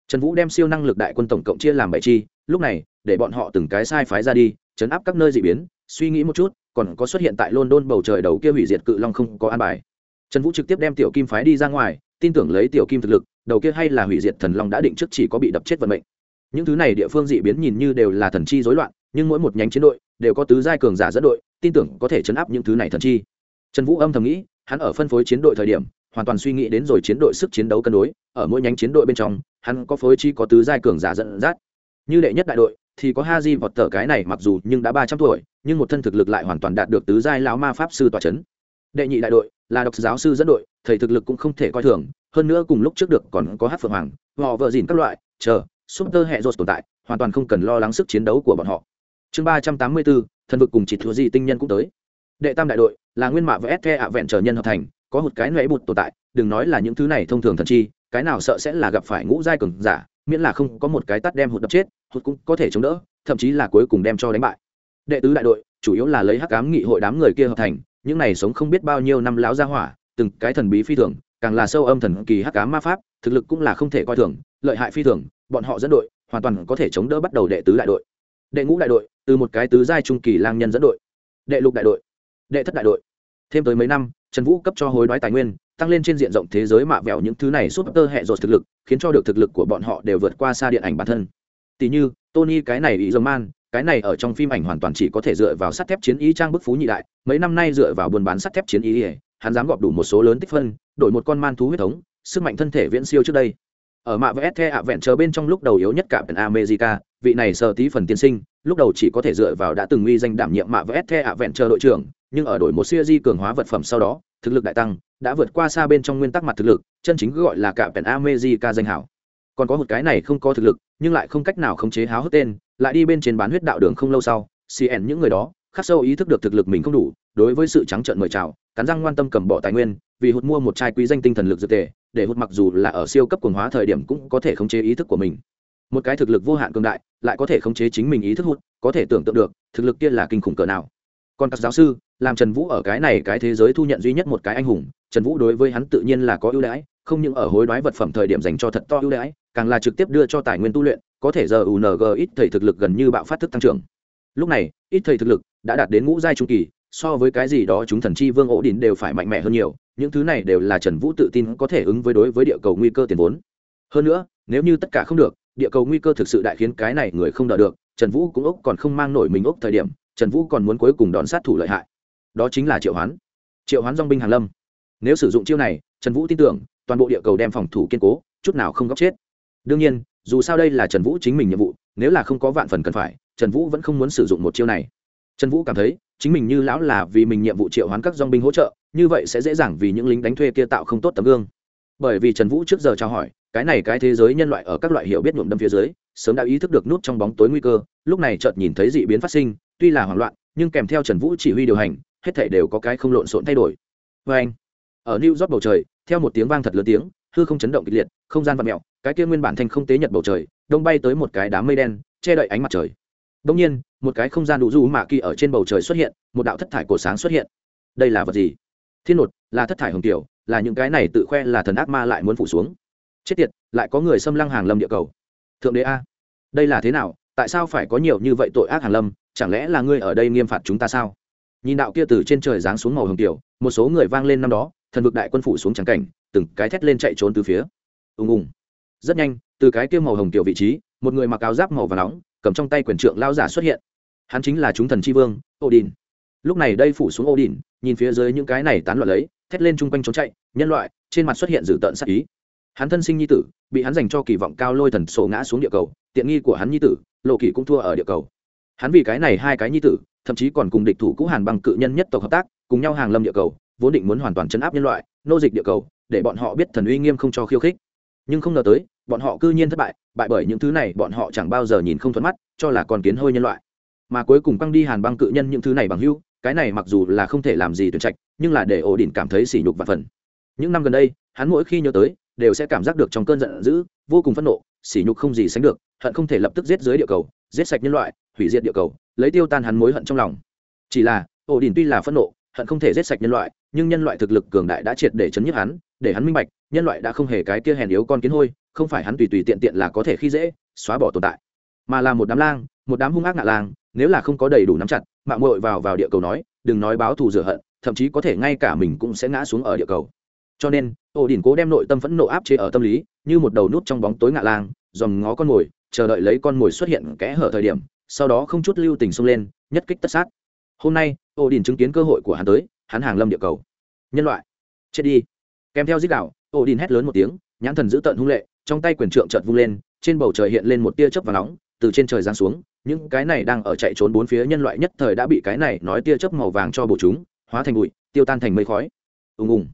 Trần vũ đem siêu năng lực đại quân tổng cộng chia làm bảy chi, lúc này, để bọn họ từng cái sai phái ra đi, chấn áp các nơi dị biến, suy nghĩ một chút, còn có xuất hiện tại london bầu trời đầu kia hủy diệt cự long không có an bài trần vũ trực tiếp đem tiểu kim phái đi ra ngoài, tin tưởng lấy tiểu kim thực lực, đầu kia hay là hủy diệt thần long đã định trước chỉ có bị đập chết vận mệnh. Những thứ này địa phương dị biến nhìn như đều là thần chi rối loạn, nhưng mỗi một nhánh chiến đội đều có tứ giai cường giả dẫn đội, tin tưởng có thể chấn áp những thứ này thần chi. Trần vũ âm thầm nghĩ, hắn ở phân phối chiến đội thời điểm, hoàn toàn suy nghĩ đến rồi chiến đội sức chiến đấu cân đối, ở mỗi nhánh chiến đội bên trong, hắn có phối chi có tứ giai cường giả dẫn dắt. Như đệ nhất đại đội, thì có ha di vọt tờ cái này mặc dù nhưng đã ba trăm tuổi, nhưng một thân thực lực lại hoàn toàn đạt được tứ giai lão ma pháp sư tòa c h ấ n đệ nhị đại đội là độc giáo sư dẫn đội, thầy thực lực cũng không thể coi thường, hơn nữa cùng lúc trước được còn có hát phượng hoàng, họ vợ dìn các loại, chờ súp tơ hẹ rột tồn tại, hoàn toàn không cần lo lắng sức chiến đấu của bọn họ. Chương ba trăm tám mươi bốn, thần vực cùng chỉ thua gì tinh nhân cũng tới. Đệ tam đại đội là nguyên mạ và ép the ạ vẹn trở nhân hợp thành, có một cái nệ bụt tồn tại, đừng nói là những thứ này thông thường thần chi, cái nào sợ sẽ là gặp phải ngũ giai cường giả, miễn là không có một cái tắt đem hụt đập chết, hụt cũng có thể chống đỡ, thậm chí là cuối cùng đem cho đánh bại. Đệ tứ đại đội, chủ yếu là lấy hắc cám nghị hội đám người kia hợp thành những này sống không biết bao nhiêu năm láo gia hỏa, từng cái thần bí phi thường, càng là sâu âm thần kỳ hắc ám ma pháp, thực lực cũng là không thể coi thường, lợi hại phi thường, bọn họ dẫn đội, hoàn toàn có thể chống đỡ bắt đầu đệ tứ đại đội. Đệ ngũ đại đội, từ một cái tứ giai trung kỳ lang nhân dẫn đội. Đệ lục đại đội, đệ thất đại đội. Thêm tới mấy năm, trần vũ cấp cho hối đoái tài nguyên, tăng lên trên diện rộng thế giới mạ vẹo những thứ này suốt tơ hệ rột thực lực, khiến cho được thực lực của bọn họ đều vượt qua xa điện ảnh bản thân. Tỷ như, tony cái này ý dông man cái này ở trong phim ảnh hoàn toàn chỉ có thể dựa vào sắt thép chiến ý trang bức phú nhị đại, mấy năm nay dựa vào buôn bán sắt thép chiến ý, hắn dám gọp đủ một số lớn tích phân, đổi một con man thú huyết thống, sức mạnh thân thể viễn siêu trước đây. Ở mạ vẽ the ạ vẹn chờ bên trong lúc đầu yếu nhất cả bên america, vị này sờ tí phần tiên sinh, lúc đầu chỉ có thể dựa vào đã từng uy danh đảm nhiệm mạ vẽ the ạ vẹn chờ đội trưởng, nhưng ở đổi một siêu di cường hóa vật phẩm sau đó, thực lực đại tăng, đã vượt qua xa bên trong nguyên tắc mặt thực lực, chân chính gọi là cả bên america danh hảo. Còn có một cái này không có thực lực, nhưng lại không cách nào khống chế háo hức tên lại đi bên trên bán huyết đạo đường không lâu sau cn những người đó, khắc sâu ý thức được thực lực mình không đủ, đối với sự trắng trợn mời chào, cắn răng ngoan tâm cầm bỏ tài nguyên, vì hụt mua một chai quý danh tinh thần lực dược tề, để hụt mặc dù là ở siêu cấp quần hóa thời điểm cũng có thể khống chế ý thức của mình. Một cái thực lực vô hạn cường đại, lại có thể khống chế chính mình ý thức hụt, có thể tưởng tượng được, thực lực kia là kinh khủng cỡ nào. Còn các giáo sư, làm trần vũ ở cái này cái thế giới thu nhận duy nhất một cái anh hùng, trần vũ đối với hắn tự nhiên là có ưu đãi, không những ở hối đoái vật phẩm thời điểm dành cho thật to ưu đãi, càng là trực tiếp đưa cho tài nguyên tu luyện có thể giờ ung ít thầy thực lực gần như bạo phát thức tăng trưởng. Lúc này, ít thầy thực lực đã đạt đến ngũ giai trung kỳ, so với cái gì đó chúng thần chi vương ổ đỉnh đều phải mạnh mẽ hơn nhiều, những thứ này đều là trần vũ tự tin có thể ứng với đối với địa cầu nguy cơ tiền vốn. Hơn nữa, nếu như tất cả không được, địa cầu nguy cơ thực sự đại khiến cái này người không đỡ được, trần vũ cũng ốc còn không mang nổi mình ốc thời điểm, trần vũ còn muốn cuối cùng đón sát thủ lợi hại. Đó chính là triệu hoán. Triệu hoán dong binh hàn lâm. Nếu sử dụng chiêu này, trần vũ tin tưởng, toàn bộ địa cầu đem phòng thủ kiên cố, chút nào không góc chết. Đương nhiên dù sao đây là trần vũ chính mình nhiệm vụ nếu là không có vạn phần cần phải trần vũ vẫn không muốn sử dụng một chiêu này trần vũ cảm thấy chính mình như lão là vì mình nhiệm vụ triệu hoán các dong binh hỗ trợ như vậy sẽ dễ dàng vì những lính đánh thuê kia tạo không tốt tấm gương bởi vì trần vũ trước giờ trao hỏi cái này cái thế giới nhân loại ở các loại hiểu biết nhuộm đâm phía dưới sớm đã ý thức được nút trong bóng tối nguy cơ lúc này chợt nhìn thấy dị biến phát sinh tuy là hoảng loạn nhưng kèm theo trần vũ chỉ huy điều hành hết thể đều có cái không lộn xộn thay đổi vê anh ở new york bầu trời theo một tiếng vang thật lớn tiếng hư không chấn động kịch liệt, không gian vặn mẹo cái kia nguyên bản thành không tế nhật bầu trời, đông bay tới một cái đám mây đen, che đậy ánh mặt trời. Đông nhiên, một cái không gian đủ du mạ kỳ ở trên bầu trời xuất hiện, một đạo thất thải cổ sáng xuất hiện. Đây là vật gì? Thiên nột, là thất thải hồng tiểu, là những cái này tự khoe là thần ác ma lại muốn phủ xuống. Chết tiệt, lại có người xâm lăng hàng lâm địa cầu. Thượng đế a, đây là thế nào? Tại sao phải có nhiều như vậy tội ác hàng lâm? Chẳng lẽ là ngươi ở đây nghiêm phạt chúng ta sao? Nhìn đạo kia từ trên trời giáng xuống màu hồng tiểu, một số người vang lên năm đó, thần vực đại quân phủ xuống trắng cảnh từng cái thét lên chạy trốn từ phía. Ùng ùng. Rất nhanh, từ cái kia màu hồng tiểu vị trí, một người mặc áo giáp màu và nóng, cầm trong tay quyền trượng lao giả xuất hiện. Hắn chính là chúng thần tri vương, odin. Lúc này đây phủ xuống odin, nhìn phía dưới những cái này tán loạn lấy, thét lên chung quanh trốn chạy, nhân loại, trên mặt xuất hiện dữ tợn sắc ý. Hắn thân sinh nhi tử, bị hắn dành cho kỳ vọng cao lôi thần sổ ngã xuống địa cầu, tiện nghi của hắn nhi tử, lộ kỳ cũng thua ở địa cầu. Hắn vì cái này hai cái nhi tử, thậm chí còn cùng địch thủ cũ hàn bằng cự nhân nhất tộc hợp tác, cùng nhau hàng lâm địa cầu, vốn định muốn hoàn toàn chấn áp nhân loại, nô dịch địa cầu để bọn họ biết thần uy nghiêm không cho khiêu khích. Nhưng không ngờ tới, bọn họ cư nhiên thất bại bại bởi những thứ này bọn họ chẳng bao giờ nhìn không thuận mắt, cho là còn kiến hôi nhân loại. Mà cuối cùng băng đi hàn băng cự nhân những thứ này bằng hưu cái này mặc dù là không thể làm gì tuyển trạch, nhưng là để ổ đỉnh cảm thấy sỉ nhục và phần. Những năm gần đây, hắn mỗi khi nhớ tới, đều sẽ cảm giác được trong cơn giận dữ, vô cùng phẫn nộ, sỉ nhục không gì sánh được, hận không thể lập tức giết dưới địa cầu, giết sạch nhân loại, hủy diệt địa cầu, lấy tiêu tan hắn mối hận trong lòng. Chỉ là, ổ đỉnh tuy là phẫn nộ, hận không thể giết sạch nhân loại, nhưng nhân loại thực lực cường đại đã triệt để chấn nhức hắn để hắn minh bạch, nhân loại đã không hề cái kia hèn yếu con kiến hôi, không phải hắn tùy tùy tiện tiện là có thể khi dễ, xóa bỏ tồn tại. Mà là một đám lang, một đám hung ác ngạ lang, nếu là không có đầy đủ nắm chặt, mạng mội vào vào địa cầu nói, đừng nói báo thù rửa hận, thậm chí có thể ngay cả mình cũng sẽ ngã xuống ở địa cầu. Cho nên ổ đỉnh cố đem nội tâm phẫn nộ áp chế ở tâm lý, như một đầu nút trong bóng tối ngạ lang, dòm ngó con mồi, chờ đợi lấy con mồi xuất hiện kẽ hở thời điểm, sau đó không chút lưu tình xông lên, nhất kích tất sát. Hôm nay ổ đỉnh chứng kiến cơ hội của hắn tới, hắn hàng lâm địa cầu. Nhân loại, chết đi kèm theo dích đạo ổ đỉnh hét lớn một tiếng nhãn thần giữ tận hung lệ trong tay quyền trượng chợt vung lên trên bầu trời hiện lên một tia chớp và nóng từ trên trời giáng xuống những cái này đang ở chạy trốn bốn phía nhân loại nhất thời đã bị cái này nói tia chớp màu vàng cho bổ chúng hóa thành bụi tiêu tan thành mây khói. Ùng ùng.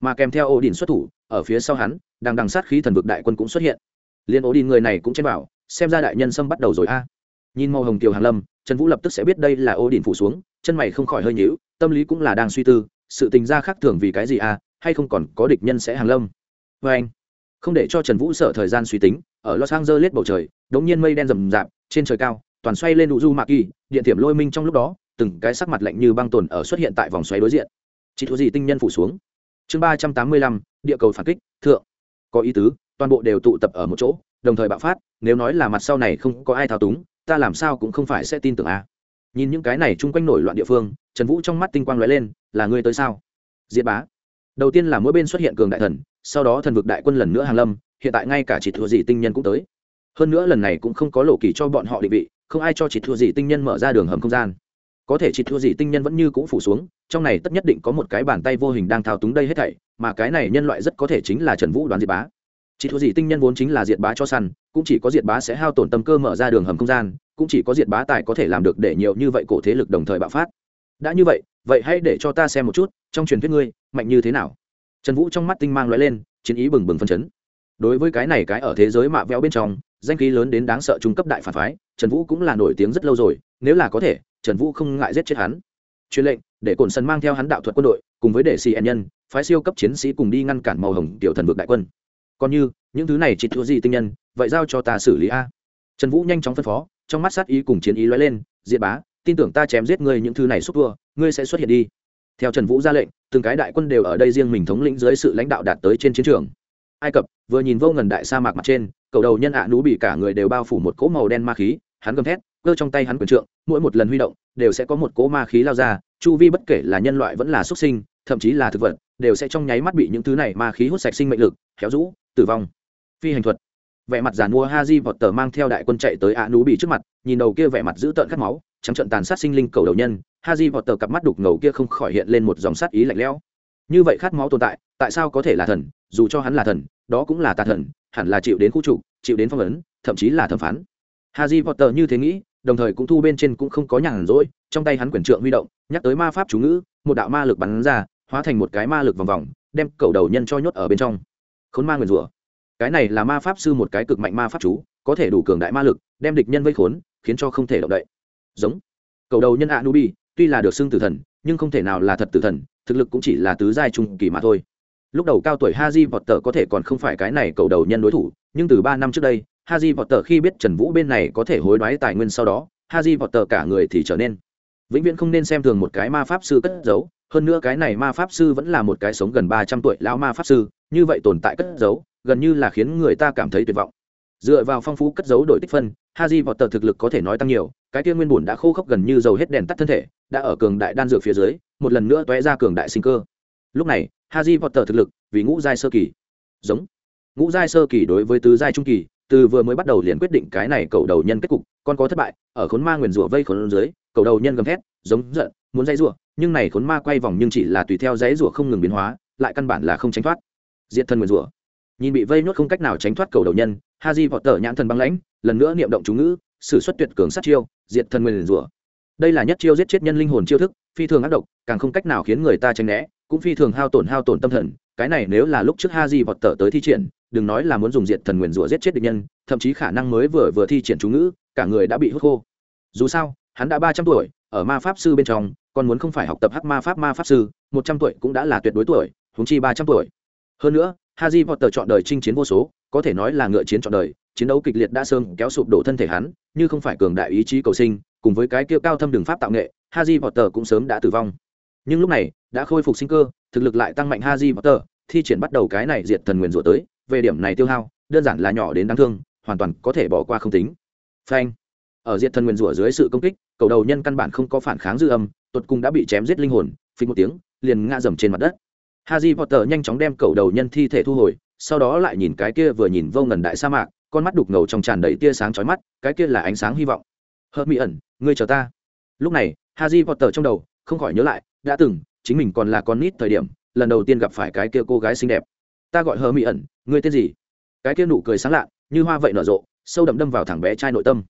Mà kèm theo ổ đỉnh xuất thủ ở phía sau hắn đang đằng sát khí thần vực đại quân cũng xuất hiện. Liên ổ đỉnh người này cũng chen bảo, xem ra đại nhân xâm bắt đầu rồi a. Nhìn màu hồng kiều Hàn lâm trần vũ lập tức sẽ biết đây là ổ đỉnh phủ xuống chân mày không khỏi hơi nhíu tâm lý cũng là đang suy tư sự tình ra khác thường vì cái gì a hay không còn có địch nhân sẽ hàng lâm? Vê anh, không để cho trần vũ sợ thời gian suy tính, ở los angeles bầu trời, đống nhiên mây đen rầm rạp, trên trời cao, toàn xoay lên đủ du mạc kỳ điện thiểm lôi minh trong lúc đó, từng cái sắc mặt lạnh như băng tồn ở xuất hiện tại vòng xoáy đối diện. Chỉ thua gì tinh nhân phủ xuống. Chương ba trăm tám mươi lăm, địa cầu phản kích, thượng. Có ý tứ, toàn bộ đều tụ tập ở một chỗ, đồng thời bạo phát, nếu nói là mặt sau này không có ai thao túng, ta làm sao cũng không phải sẽ tin tưởng a. Nhìn những cái này chung quanh nổi loạn địa phương, trần vũ trong mắt tinh quang lóe lên, là ngươi tới sao? Diệt bá đầu tiên là mỗi bên xuất hiện cường đại thần, sau đó thần vực đại quân lần nữa hàng lâm, hiện tại ngay cả chỉ thua gì tinh nhân cũng tới. Hơn nữa lần này cũng không có lộ kỳ cho bọn họ định vị, không ai cho chỉ thua gì tinh nhân mở ra đường hầm không gian. Có thể chỉ thua gì tinh nhân vẫn như cũng phủ xuống, trong này tất nhất định có một cái bàn tay vô hình đang thao túng đây hết thảy, mà cái này nhân loại rất có thể chính là trần vũ đoán diệt bá. Chỉ thua gì tinh nhân vốn chính là diệt bá cho săn, cũng chỉ có diệt bá sẽ hao tổn tâm cơ mở ra đường hầm không gian, cũng chỉ có diệt bá tài có thể làm được để nhiều như vậy cổ thế lực đồng thời bạo phát. Đã như vậy vậy hãy để cho ta xem một chút, trong truyền thuyết ngươi, mạnh như thế nào? Trần vũ trong mắt tinh mang lóe lên, chiến ý bừng bừng phân chấn. Đối với cái này cái ở thế giới mạ véo bên trong, danh khí lớn đến đáng sợ trung cấp đại phản phái, trần vũ cũng là nổi tiếng rất lâu rồi, nếu là có thể, trần vũ không ngại giết chết hắn. Truyền lệnh, để cổn sân mang theo hắn đạo thuật quân đội, cùng với đệ sĩ nhân, phái siêu cấp chiến sĩ cùng đi ngăn cản màu hồng tiểu thần vực đại quân. Còn như, những thứ này chỉ thua gì tinh nhân, vậy giao cho ta xử lý a. Trần vũ nhanh chóng phân phó, trong mắt sát ý cùng chiến ý lóe lên, diệt bá, tin tưởng ta chém giết ngươi những thứ này xúc thua ngươi sẽ xuất hiện đi. Theo trần vũ ra lệnh, từng cái đại quân đều ở đây riêng mình thống lĩnh dưới sự lãnh đạo đạt tới trên chiến trường. Ai cập, vừa nhìn vô ngần đại sa mạc mặt trên, cầu đầu nhân ạ à nú bị cả người đều bao phủ một cỗ màu đen ma khí, hắn gầm thét, cơ trong tay hắn quyền trượng, mỗi một lần huy động, đều sẽ có một cỗ ma khí lao ra, chu vi bất kể là nhân loại vẫn là xuất sinh, thậm chí là thực vật, đều sẽ trong nháy mắt bị những thứ này ma khí hút sạch sinh mệnh lực khéo rũ, tử vong. Phi hành thuật. Vẻ mặt giàn mua ha di vọt tờ mang theo đại quân chạy tới ạ nú bị trước mặt, nhìn đầu kia vẻ mặt dữ tợn khát máu trắng trận tàn sát sinh linh cầu đầu nhân ha di vọt tờ cặp mắt đục ngầu kia không khỏi hiện lên một dòng sát ý lạnh lẽo. Như vậy khát máu tồn tại tại sao có thể là thần? Dù cho hắn là thần, đó cũng là tà thần, hẳn là chịu đến khu trục, chịu đến phong ấn, thậm chí là thẩm phán. Haji vọt tờ như thế nghĩ, đồng thời cũng thu bên trên cũng không có nhàn rỗi, trong tay hắn quyển trượng huy động, nhắc tới ma pháp chú ngữ, một đạo ma lực bắn ra, hóa thành một cái ma lực vòng vòng, đem cầu đầu nhân cho nhốt ở bên trong. Khốn ma nguyền rủa. Cái này là ma pháp sư một cái cực mạnh ma pháp chú, có thể đủ cường đại ma lực, đem địch nhân vây khốn, khiến cho không thể động đậy giống. Cầu đầu nhân anubi, tuy là được xưng tử thần, nhưng không thể nào là thật tử thần, thực lực cũng chỉ là tứ giai trung kỳ mà thôi. Lúc đầu cao tuổi haji tờ có thể còn không phải cái này cầu đầu nhân đối thủ, nhưng từ ba năm trước đây, haji tờ khi biết trần vũ bên này có thể hối đoái tài nguyên sau đó, haji tờ cả người thì trở nên vĩnh viễn không nên xem thường một cái ma pháp sư cất giấu. Hơn nữa cái này ma pháp sư vẫn là một cái sống gần ba trăm tuổi lão ma pháp sư, như vậy tồn tại cất giấu, gần như là khiến người ta cảm thấy tuyệt vọng dựa vào phong phú cất giấu đổi tích phân, haji tờ thực lực có thể nói tăng nhiều, cái kia nguyên bùn đã khô khốc gần như dầu hết đèn tắt thân thể, đã ở cường đại đan dược phía dưới, một lần nữa tóe ra cường đại sinh cơ. Lúc này, haji tờ thực lực, vì ngũ giai sơ kỳ. Giống. Ngũ giai sơ kỳ đối với tứ giai trung kỳ, từ vừa mới bắt đầu liền quyết định cái này cầu đầu nhân kết cục còn có thất bại, ở khốn ma nguyền rủa vây khốn dưới, cầu đầu nhân gầm thét, giống giận, muốn dây rủa, nhưng này khốn ma quay vòng nhưng chỉ là tùy theo dãy rủa không ngừng biến hóa, lại căn bản là không tránh thoát. Diện thân nguyền rủa nhìn bị vây nhốt không cách nào tránh thoát cầu đầu nhân, haji vọt tờ nhãn thần băng lãnh, lần nữa niệm động chú ngữ, sử xuất tuyệt cường sát chiêu, diệt thần nguyền rủa. Đây là nhất chiêu giết chết nhân linh hồn chiêu thức, phi thường ác độc, càng không cách nào khiến người ta tránh né, cũng phi thường hao tổn hao tổn tâm thần. Cái này nếu là lúc trước haji vọt tờ tới thi triển, đừng nói là muốn dùng diệt thần nguyền rủa giết chết địch nhân, thậm chí khả năng mới vừa vừa thi triển chú ngữ, cả người đã bị hút khô. Dù sao, hắn đã ba trăm tuổi, ở ma pháp sư bên trong, còn muốn không phải học tập hắc ma pháp ma pháp sư, một trăm tuổi cũng đã là tuyệt đối tuổi húng chi ba trăm tuổi. Hơn nữa Harry potter chọn đời chinh chiến vô số, có thể nói là ngựa chiến chọn đời, chiến đấu kịch liệt đã sương kéo sụp đổ thân thể hắn, như không phải cường đại ý chí cầu sinh, cùng với cái kia cao thâm đường pháp tạo nghệ, Harry potter cũng sớm đã tử vong. Nhưng lúc này, đã khôi phục sinh cơ, thực lực lại tăng mạnh Harry potter, thi triển bắt đầu cái này diệt thần nguyên rủa tới, về điểm này tiêu hao, đơn giản là nhỏ đến đáng thương, hoàn toàn có thể bỏ qua không tính. Phanh. Ở diệt thần nguyên rủa dưới sự công kích, cầu đầu nhân căn bản không có phản kháng dư âm tuột cùng đã bị chém giết linh hồn, phình một tiếng, liền ngã dầm trên mặt đất. Harry potter nhanh chóng đem cầu đầu nhân thi thể thu hồi, sau đó lại nhìn cái kia vừa nhìn vô ngần đại sa mạc, con mắt đục ngầu trong tràn đầy tia sáng chói mắt, cái kia là ánh sáng hy vọng. Hermione ẩn ngươi chờ ta. Lúc này, Harry potter trong đầu, không khỏi nhớ lại, đã từng, chính mình còn là con nít thời điểm, lần đầu tiên gặp phải cái kia cô gái xinh đẹp. Ta gọi Hermione ẩn ngươi tên gì? Cái kia nụ cười sáng lạ, như hoa vậy nở rộ, sâu đậm đâm vào thẳng bé trai nội tâm.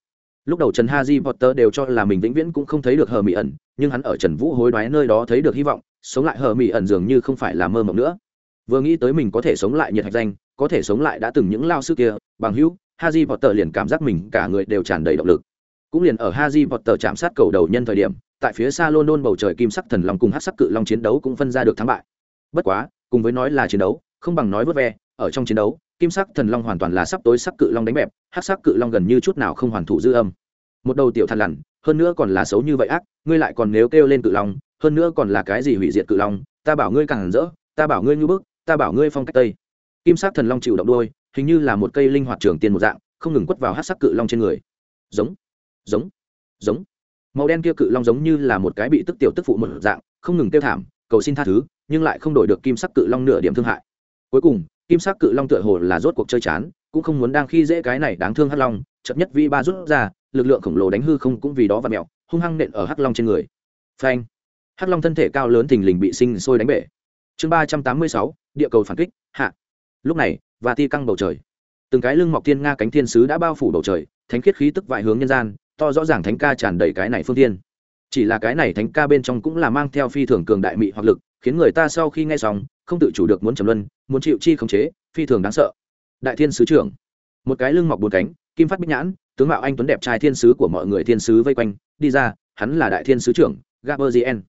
Lúc đầu trần Harry potter đều cho là mình vĩnh viễn cũng không thấy được Hermione ẩn nhưng hắn ở trần vũ hối đoái nơi đó thấy được hy vọng sống lại hờ mỹ ẩn dường như không phải là mơ mộng nữa. Vừa nghĩ tới mình có thể sống lại nhiệt hạch danh, có thể sống lại đã từng những lao sư kia, bằng hữu haji potter liền cảm giác mình cả người đều tràn đầy động lực. Cũng liền ở haji potter chạm sát cầu đầu nhân thời điểm, tại phía xa london bầu trời kim sắc thần long cùng hát sắc cự long chiến đấu cũng phân ra được thắng bại. Bất quá, cùng với nói là chiến đấu, không bằng nói vớt ve, ở trong chiến đấu, kim sắc thần long hoàn toàn là sắp tối sắc cự long đánh bẹp hát sắc cự long gần như chút nào không hoàn thủ dư âm. Một đầu tiểu thằn lằn, hơn nữa còn là xấu như vậy ác, ngươi lại còn nếu kêu lên cự long hơn nữa còn là cái gì hủy diệt cự long, ta bảo ngươi càng rỡ, ta bảo ngươi nhu bức, ta bảo ngươi phong cách tây. Kim sắc thần long chịu động đôi, hình như là một cây linh hoạt trường tiên một dạng, không ngừng quất vào hát sắc cự long trên người. Giống giống giống. Màu đen kia cự long giống như là một cái bị tức tiểu tức phụ một dạng, không ngừng tiêu thảm, cầu xin tha thứ, nhưng lại không đổi được kim sắc cự long nửa điểm thương hại. Cuối cùng, kim sắc cự long tựa hồ là rốt cuộc chơi chán, cũng không muốn đang khi dễ cái này đáng thương hắc long chậm nhất vi ba rút ra, lực lượng khổng lồ đánh hư không cũng vì đó và mẹo hung hăng nện ở hắc long trên người. Phanh hắc long thân thể cao lớn thình lình bị sinh sôi đánh bể. Chương ba trăm tám mươi sáu, địa cầu phản kích, hạ. Lúc này, và ti căng bầu trời. Từng cái lưng mọc thiên nga cánh thiên sứ đã bao phủ bầu trời, thánh khiết khí tức vại hướng nhân gian, to rõ ràng thánh ca tràn đầy cái này phương tiên chỉ là cái này thánh ca bên trong cũng là mang theo phi thường cường đại mị hoặc lực, khiến người ta sau khi nghe xong, không tự chủ được muốn trầm luân, muốn chịu chi khống chế, phi thường đáng sợ. Đại thiên sứ trưởng. Một cái lưng mọc bốn cánh, kim phát bích nhãn, tướng mạo anh tuấn đẹp trai thiên sứ của mọi người thiên sứ vây quanh, đi ra, hắn là đại thiên sứ trưởng gaberzien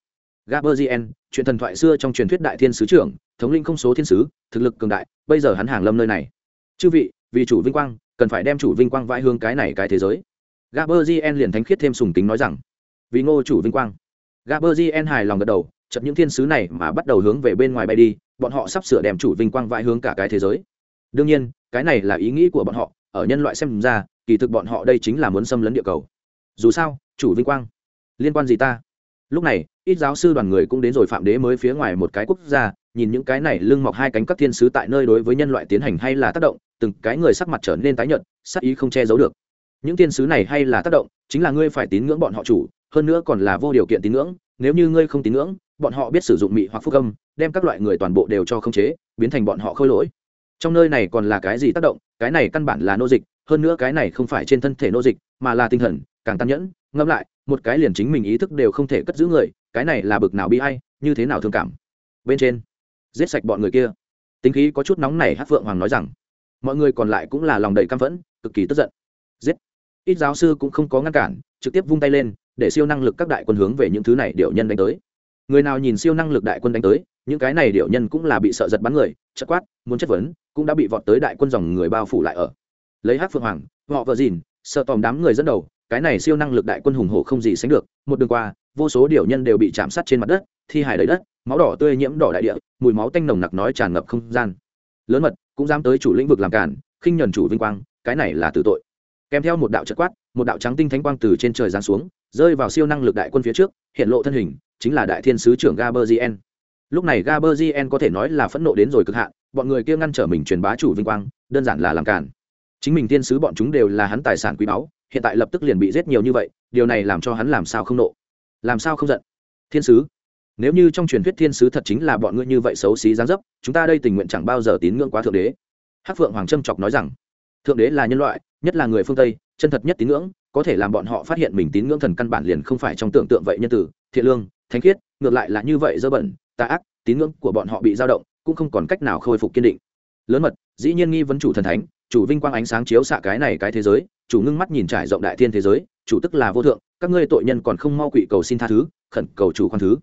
gaberzien chuyện thần thoại xưa trong truyền thuyết đại thiên sứ trưởng, thống lĩnh không số thiên sứ, thực lực cường đại, bây giờ hắn hàng lâm nơi này. Chư vị, vì chủ vinh quang, cần phải đem chủ vinh quang vãi hương cái này cái thế giới. Gaberzien liền thánh khiết thêm sùng tính nói rằng, vì ngô chủ vinh quang. Gaberzien hài lòng gật đầu, chợt những thiên sứ này mà bắt đầu hướng về bên ngoài bay đi, bọn họ sắp sửa đem chủ vinh quang vãi hướng cả cái thế giới. Đương nhiên, cái này là ý nghĩ của bọn họ, ở nhân loại xem ra, kỳ thực bọn họ đây chính là muốn xâm lấn địa cầu. Dù sao, chủ vinh quang liên quan gì ta? Lúc này, ít giáo sư đoàn người cũng đến rồi phạm đế mới phía ngoài một cái quốc gia, nhìn những cái này lưng mọc hai cánh các thiên sứ tại nơi đối với nhân loại tiến hành hay là tác động, từng cái người sắc mặt trở nên tái nhợt, sắc ý không che giấu được. Những thiên sứ này hay là tác động, chính là ngươi phải tín ngưỡng bọn họ chủ, hơn nữa còn là vô điều kiện tín ngưỡng, nếu như ngươi không tín ngưỡng, bọn họ biết sử dụng mị hoặc phúc âm, đem các loại người toàn bộ đều cho không chế, biến thành bọn họ khôi lỗi. Trong nơi này còn là cái gì tác động, cái này căn bản là nô dịch, hơn nữa cái này không phải trên thân thể nô dịch, mà là tinh thần, càng tàn nhẫn ngẫm lại một cái liền chính mình ý thức đều không thể cất giữ người, cái này là bực nào bi hay như thế nào thương cảm. Bên trên, giết sạch bọn người kia. Tính khí có chút nóng này hát phượng hoàng nói rằng, mọi người còn lại cũng là lòng đầy căm phẫn, cực kỳ tức giận. Giết. Ít giáo sư cũng không có ngăn cản, trực tiếp vung tay lên, để siêu năng lực các đại quân hướng về những thứ này điệu nhân đánh tới. Người nào nhìn siêu năng lực đại quân đánh tới, những cái này điệu nhân cũng là bị sợ giật bắn người chất quát, muốn chất vấn, cũng đã bị vọt tới đại quân dòng người bao phủ lại ở. Lấy hát phượng hoàng, họ vợ dìn, sợ tòm đám người dẫn đầu cái này siêu năng lực đại quân hùng hổ không gì sánh được, một đường qua, vô số điều nhân đều bị chạm sát trên mặt đất, thi hài đầy đất, máu đỏ tươi nhiễm đỏ đại địa, mùi máu tanh nồng nặc nói tràn ngập không gian. Lớn mật, cũng dám tới chủ lĩnh vực làm cản, khinh nhuần chủ vinh quang, cái này là tử tội. Kèm theo một đạo chất quát, một đạo trắng tinh thánh quang từ trên trời giáng xuống, rơi vào siêu năng lực đại quân phía trước, hiện lộ thân hình, chính là đại thiên sứ trưởng gaberzien lúc này gaberzien có thể nói là phẫn nộ đến rồi cực hạn, bọn người kia ngăn trở mình truyền bá chủ vinh quang, đơn giản là làm cản chính mình thiên sứ bọn chúng đều là hắn tài sản quý báu, hiện tại lập tức liền bị giết nhiều như vậy, điều này làm cho hắn làm sao không nộ? Làm sao không giận? Thiên sứ? Nếu như trong truyền thuyết thiên sứ thật chính là bọn ngươi như vậy xấu xí gián dấp, chúng ta đây tình nguyện chẳng bao giờ tín ngưỡng quá thượng đế. Hắc phượng hoàng trâm chọc nói rằng, thượng đế là nhân loại, nhất là người phương tây, chân thật nhất tín ngưỡng, có thể làm bọn họ phát hiện mình tín ngưỡng thần căn bản liền không phải trong tưởng tượng vậy nhân tử. Thiện lương, thánh khiết, ngược lại là như vậy dơ bẩn, tà ác, tín ngưỡng của bọn họ bị dao động, cũng không còn cách nào khôi phục kiên định. Lớn mật, dĩ nhiên nghi vấn chủ thần thánh chủ vinh quang ánh sáng chiếu xạ cái này cái thế giới, chủ ngưng mắt nhìn trải rộng đại thiên thế giới, chủ tức là vô thượng, các ngươi tội nhân còn không mau quỵ cầu xin tha thứ, khẩn cầu chủ khoan thứ.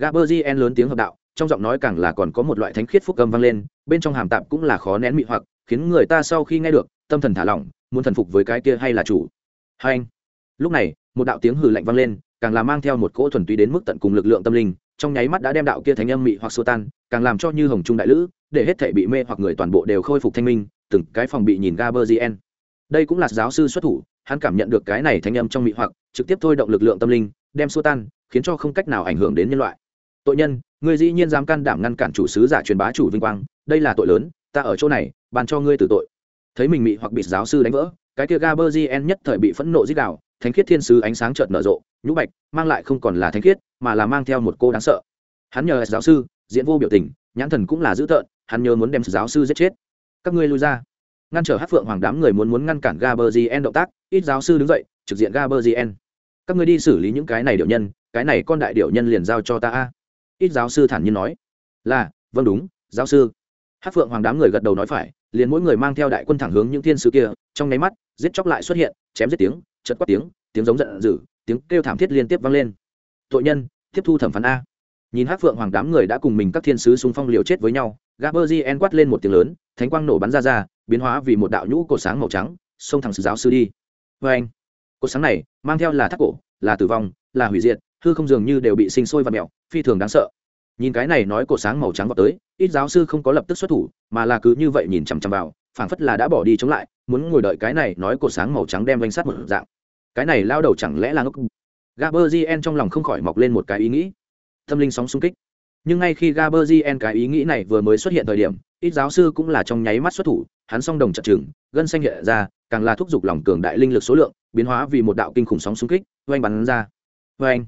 Gaberzien lớn tiếng hợp đạo, trong giọng nói càng là còn có một loại thánh khiết phúc âm vang lên, bên trong hàm tạp cũng là khó nén mị hoặc, khiến người ta sau khi nghe được, tâm thần thả lỏng, muốn thần phục với cái kia hay là chủ. Hai anh. Lúc này, một đạo tiếng hừ lạnh vang lên, càng là mang theo một cỗ thuần túy đến mức tận cùng lực lượng tâm linh, trong nháy mắt đã đem đạo kia thánh âm mị hoặc xua tan, càng làm cho như hồng trung đại lữ để hết thể bị mê hoặc người toàn bộ đều khôi phục thanh minh, từng cái phòng bị nhìn gaberzien đây cũng là giáo sư xuất thủ, hắn cảm nhận được cái này thanh âm trong mị hoặc, trực tiếp thôi động lực lượng tâm linh, đem xua tan, khiến cho không cách nào ảnh hưởng đến nhân loại. Tội nhân người dĩ nhiên dám can đảm ngăn cản chủ sứ giả truyền bá chủ vinh quang, đây là tội lớn, ta ở chỗ này bàn cho ngươi tử tội. Thấy mình mị hoặc bị giáo sư đánh vỡ, cái kia gaberzien nhất thời bị phẫn nộ dích đạo thánh khiết thiên sứ ánh sáng chợt nở rộ, nhũ bạch, mang lại không còn là thánh khiết, mà là mang theo một cô đáng sợ. Hắn nhờ giáo sư, diễn vô biểu tình, nhãn thần cũng là dữ tợn hắn nhớ muốn đem giáo sư giết chết. Các ngươi lui ra. Ngăn trở hát phượng hoàng đám người muốn muốn ngăn cản gaberzien động tác, ít giáo sư đứng dậy, trực diện gaberzien các ngươi đi xử lý những cái này điệu nhân, cái này con đại điệu nhân liền giao cho ta a. Ít giáo sư thản nhiên nói. Là vâng đúng, giáo sư. Hát phượng hoàng đám người gật đầu nói phải, liền mỗi người mang theo đại quân thẳng hướng những thiên sứ kia, trong nháy mắt, giết chóc lại xuất hiện, chém giết tiếng chật quát tiếng tiếng giống giận dữ, tiếng kêu thảm thiết liên tiếp vang lên. Tội nhân, tiếp thu thẩm phán a nhìn hát phượng hoàng đám người đã cùng mình các thiên sứ xung phong liều chết với nhau gaberzien quát lên một tiếng lớn, thánh quang nổ bắn ra ra, biến hóa vì một đạo nhũ cổ sáng màu trắng, xông thẳng giáo sư đi. Vê anh cột sáng này mang theo là thác cổ, là tử vong, là hủy diệt, hư không dường như đều bị sinh sôi và mẹo phi thường đáng sợ. Nhìn cái này nói cổ sáng màu trắng vào tới, ít giáo sư không có lập tức xuất thủ, mà là cứ như vậy nhìn chằm chằm vào, phảng phất là đã bỏ đi chống lại, muốn ngồi đợi cái này nói cổ sáng màu trắng đem danh sát một dạng. Cái này lao đầu chẳng lẽ là ngốc? Gaberzien trong lòng không khỏi mọc lên một cái ý nghĩ tâm linh sóng xung kích. Nhưng ngay khi gaberzien cái ý nghĩ này vừa mới xuất hiện thời điểm ít giáo sư cũng là trong nháy mắt xuất thủ hắn song đồng chợt trừng, gân xanh hiện ra càng là thúc giục lòng cường đại linh lực số lượng biến hóa vì một đạo kinh khủng sóng xung kích oanh bắn ra. Oanh!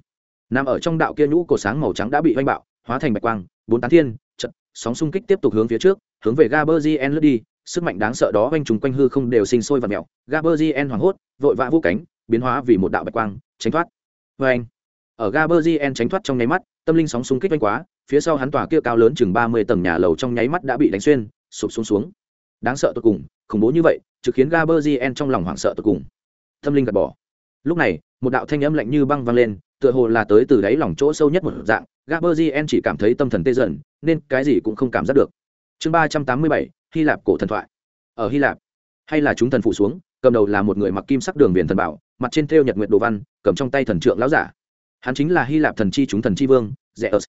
Nam ở trong đạo kia nhũ cổ sáng màu trắng đã bị oanh bạo hóa thành bạch quang bốn tán thiên trận sóng xung kích tiếp tục hướng phía trước hướng về gaberzien lướt đi sức mạnh đáng sợ đó oanh trùng quanh hư không đều sinh sôi và mèo. Gaberzien hoảng hốt vội vã vũ cánh biến hóa vì một đạo bạch quang tránh thoát. Oanh! Ở gaberzien tránh thoát trong nháy mắt tâm linh sóng xung kích oanh quá, phía sau hắn tòa kia cao lớn chừng ba mươi tầng nhà lầu trong nháy mắt đã bị đánh xuyên, sụp xuống xuống. Đáng sợ tột cùng, khủng bố như vậy, trực khiến gaberzien trong lòng hoảng sợ tột cùng. Tâm linh gạt bỏ. Lúc này, một đạo thanh âm lạnh như băng vang lên, tựa hồ là tới từ đáy lòng chỗ sâu nhất một dạng. Gaberzien chỉ cảm thấy tâm thần tê dần, nên cái gì cũng không cảm giác được. Chương ba trăm tám mươi bảy, hy lạp cổ thần thoại. Ở hy lạp, hay là chúng thần phụ xuống, cầm đầu là một người mặc kim sắc đường viền thần bảo, mặt trên thêu nhật nguyệt đồ văn, cầm trong tay thần trượng lão giả hắn chính là hy lạp thần chi chúng thần chi vương, zeus.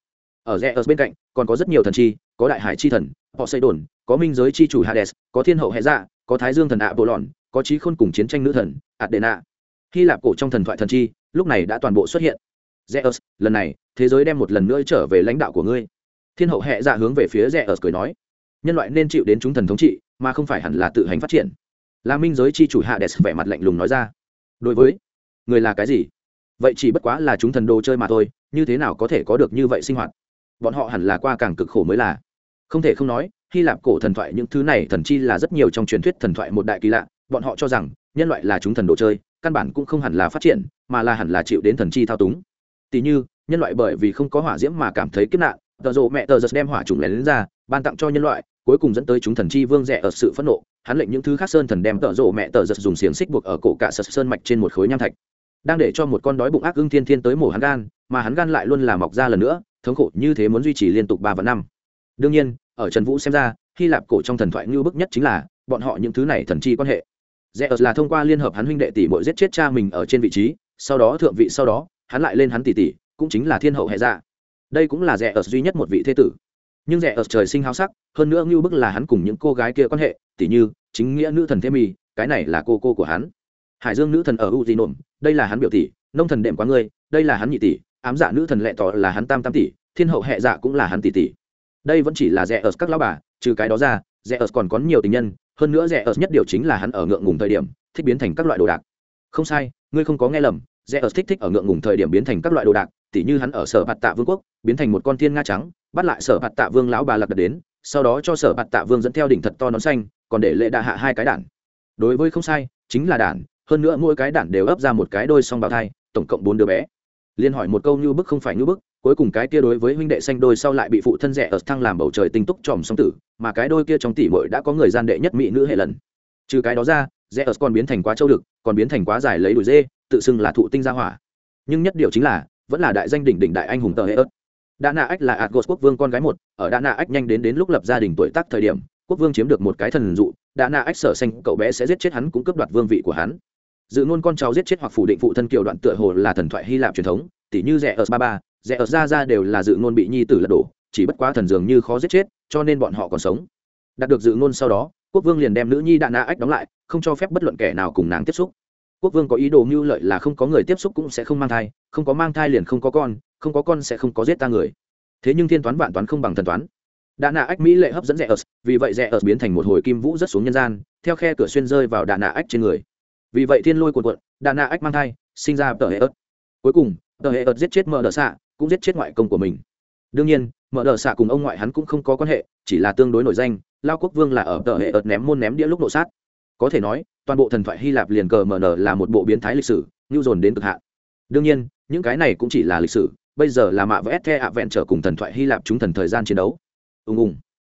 Ở zeus bên cạnh, còn có rất nhiều thần chi, có đại hải chi thần họ xây đồn có minh giới chi chủ hades, có thiên hậu hệ dạ có thái dương thần ạ bộ lòn có trí khôn cùng chiến tranh nữ thần adena hy lạp cổ trong thần thoại thần chi, lúc này đã toàn bộ xuất hiện. Zeus, lần này, thế giới đem một lần nữa trở về lãnh đạo của ngươi. Thiên hậu hệ dạ hướng về phía zeus cười nói, nhân loại nên chịu đến chúng thần thống trị, mà không phải hẳn là tự hành phát triển. Là minh giới chi chủ hades vẻ mặt lạnh lùng nói ra. Đối với, người là cái gì? Vậy chỉ bất quá là chúng thần đồ chơi mà thôi, như thế nào có thể có được như vậy sinh hoạt? Bọn họ hẳn là qua càng cực khổ mới là. Không thể không nói, hy lạp cổ thần thoại những thứ này thần chi là rất nhiều trong truyền thuyết thần thoại một đại kỳ lạ, bọn họ cho rằng, nhân loại là chúng thần đồ chơi, căn bản cũng không hẳn là phát triển, mà là hẳn là chịu đến thần chi thao túng. Tỷ như, nhân loại bởi vì không có hỏa diễm mà cảm thấy kiếp nạn, tờ rộ mẹ tờ giật đem hỏa trùng lén đến ra, ban tặng cho nhân loại, cuối cùng dẫn tới chúng thần chi vương rẻ ở sự phẫn nộ. Hắn lệnh những thứ khác sơn thần đem tờ rộ mẹ tờ giật dùng xiềng xích buộc ở cổ cả sật sơn mạch trên một khối nham thạch đang để cho một con đói bụng ác ưng thiên thiên tới mổ hắn gan, mà hắn gan lại luôn là mọc ra lần nữa, thống khổ như thế muốn duy trì liên tục ba và năm. Đương nhiên, ở trần vũ xem ra, hy lạp cổ trong thần thoại ngưu bức nhất chính là bọn họ những thứ này thần chi quan hệ. Rẽ ớt là thông qua liên hợp hắn huynh đệ tỷ bội giết chết cha mình ở trên vị trí, sau đó thượng vị sau đó, hắn lại lên hắn tỷ tỷ, cũng chính là thiên hậu hệ dạ. Đây cũng là rẻ ớt duy nhất một vị thế tử. Nhưng rẻ ớt trời sinh háo sắc, hơn nữa ngưu bức là hắn cùng những cô gái kia quan hệ tỷ như chính nghĩa nữ thần thế mì, cái này là cô cô của hắn hải dương nữ thần ở u di nổm đây là hắn biểu tỷ, nông thần đệm quá ngươi, đây là hắn nhị tỷ, ám dạ nữ thần lệ tỏ là hắn tam tam tỷ, thiên hậu hệ dạ cũng là hắn tỷ tỷ. Đây vẫn chỉ là rẻ ở các lão bà, trừ cái đó ra, rẻ ở còn có nhiều tình nhân, hơn nữa rẻ ở nhất điều chính là hắn ở ngượng ngùng thời điểm, thích biến thành các loại đồ đạc. Không sai, ngươi không có nghe lầm, rẻ ở thích thích ở ngượng ngùng thời điểm biến thành các loại đồ đạc, tỉ như hắn ở sở bạt tạ vương quốc, biến thành một con thiên nga trắng, bắt lại sở bạt tạ vương lão bà lật đật đến, sau đó cho sở bạt tạ vương dẫn theo đỉnh thật to nón xanh, còn để lệ đạ hạ hai cái đản đối với không sai, chính là đản hơn nữa mỗi cái đản đều ấp ra một cái đôi song bào thai, tổng cộng bốn đứa bé. Liên hỏi một câu như bức không phải như bức, cuối cùng cái kia đối với huynh đệ xanh đôi sau lại bị phụ thân rẻ ở thăng làm bầu trời tinh túc tròm song tử, mà cái đôi kia trong tỷ muội đã có người gian đệ nhất mỹ nữ hệ lần. Trừ cái đó ra, rẻ ở còn biến thành quá châu đực còn biến thành quá dài lấy đuổi dê, tự xưng là thụ tinh gia hỏa. Nhưng nhất điều chính là, vẫn là đại danh đỉnh đỉnh đại anh hùng tờ hệ ớt. Đa na ách là adgos quốc vương con gái một, ở đa na ách nhanh đến đến lúc lập gia đình tuổi tác thời điểm, quốc vương chiếm được một cái thần dụ, đa na ách sở xanh cậu bé sẽ giết chết hắn cũng cướp đoạt vương vị của hắn dự ngôn con cháu giết chết hoặc phủ định phụ thân kiều đoạn tựa hồ là thần thoại hy lạp truyền thống tỷ như rẻ ở ba ba, rẻ ở ra ra đều là dự ngôn bị nhi tử lật đổ, chỉ bất quá thần dường như khó giết chết, cho nên bọn họ còn sống. Đạt được dự ngôn sau đó, quốc vương liền đem nữ nhi đạn na ách đóng lại, không cho phép bất luận kẻ nào cùng nàng tiếp xúc. Quốc vương có ý đồ mưu lợi là không có người tiếp xúc cũng sẽ không mang thai, không có mang thai liền không có con, không có con sẽ không có giết ta người. Thế nhưng thiên toán vạn toán không bằng thần toán. Đạn nạ ách mỹ lệ hấp dẫn rẻ ớt, vì vậy rẻ ớt biến thành một hồi kim vũ rất xuống nhân gian, theo khe cửa xuyên rơi vào đạn nạ ách trên người vì vậy thiên lôi cuộn cuộn đà nạ ách mang thai, sinh ra tờ hệ ớt. Cuối cùng, tờ hệ ớt giết chết mờ đờ xạ, cũng giết chết ngoại công của mình. Đương nhiên, mờ đờ xạ cùng ông ngoại hắn cũng không có quan hệ, chỉ là tương đối nổi danh, lao quốc vương là ở tờ hệ ớt ném môn ném đĩa lúc nổ sát. Có thể nói, toàn bộ thần thoại hy lạp liền cờ mờ nở là một bộ biến thái lịch sử như dồn đến cực hạn. Đương nhiên, những cái này cũng chỉ là lịch sử, bây giờ là mạ vẽ the ạ vẹn trở cùng thần thoại hy lạp chúng thần thời gian chiến đấu. Ùng ùng.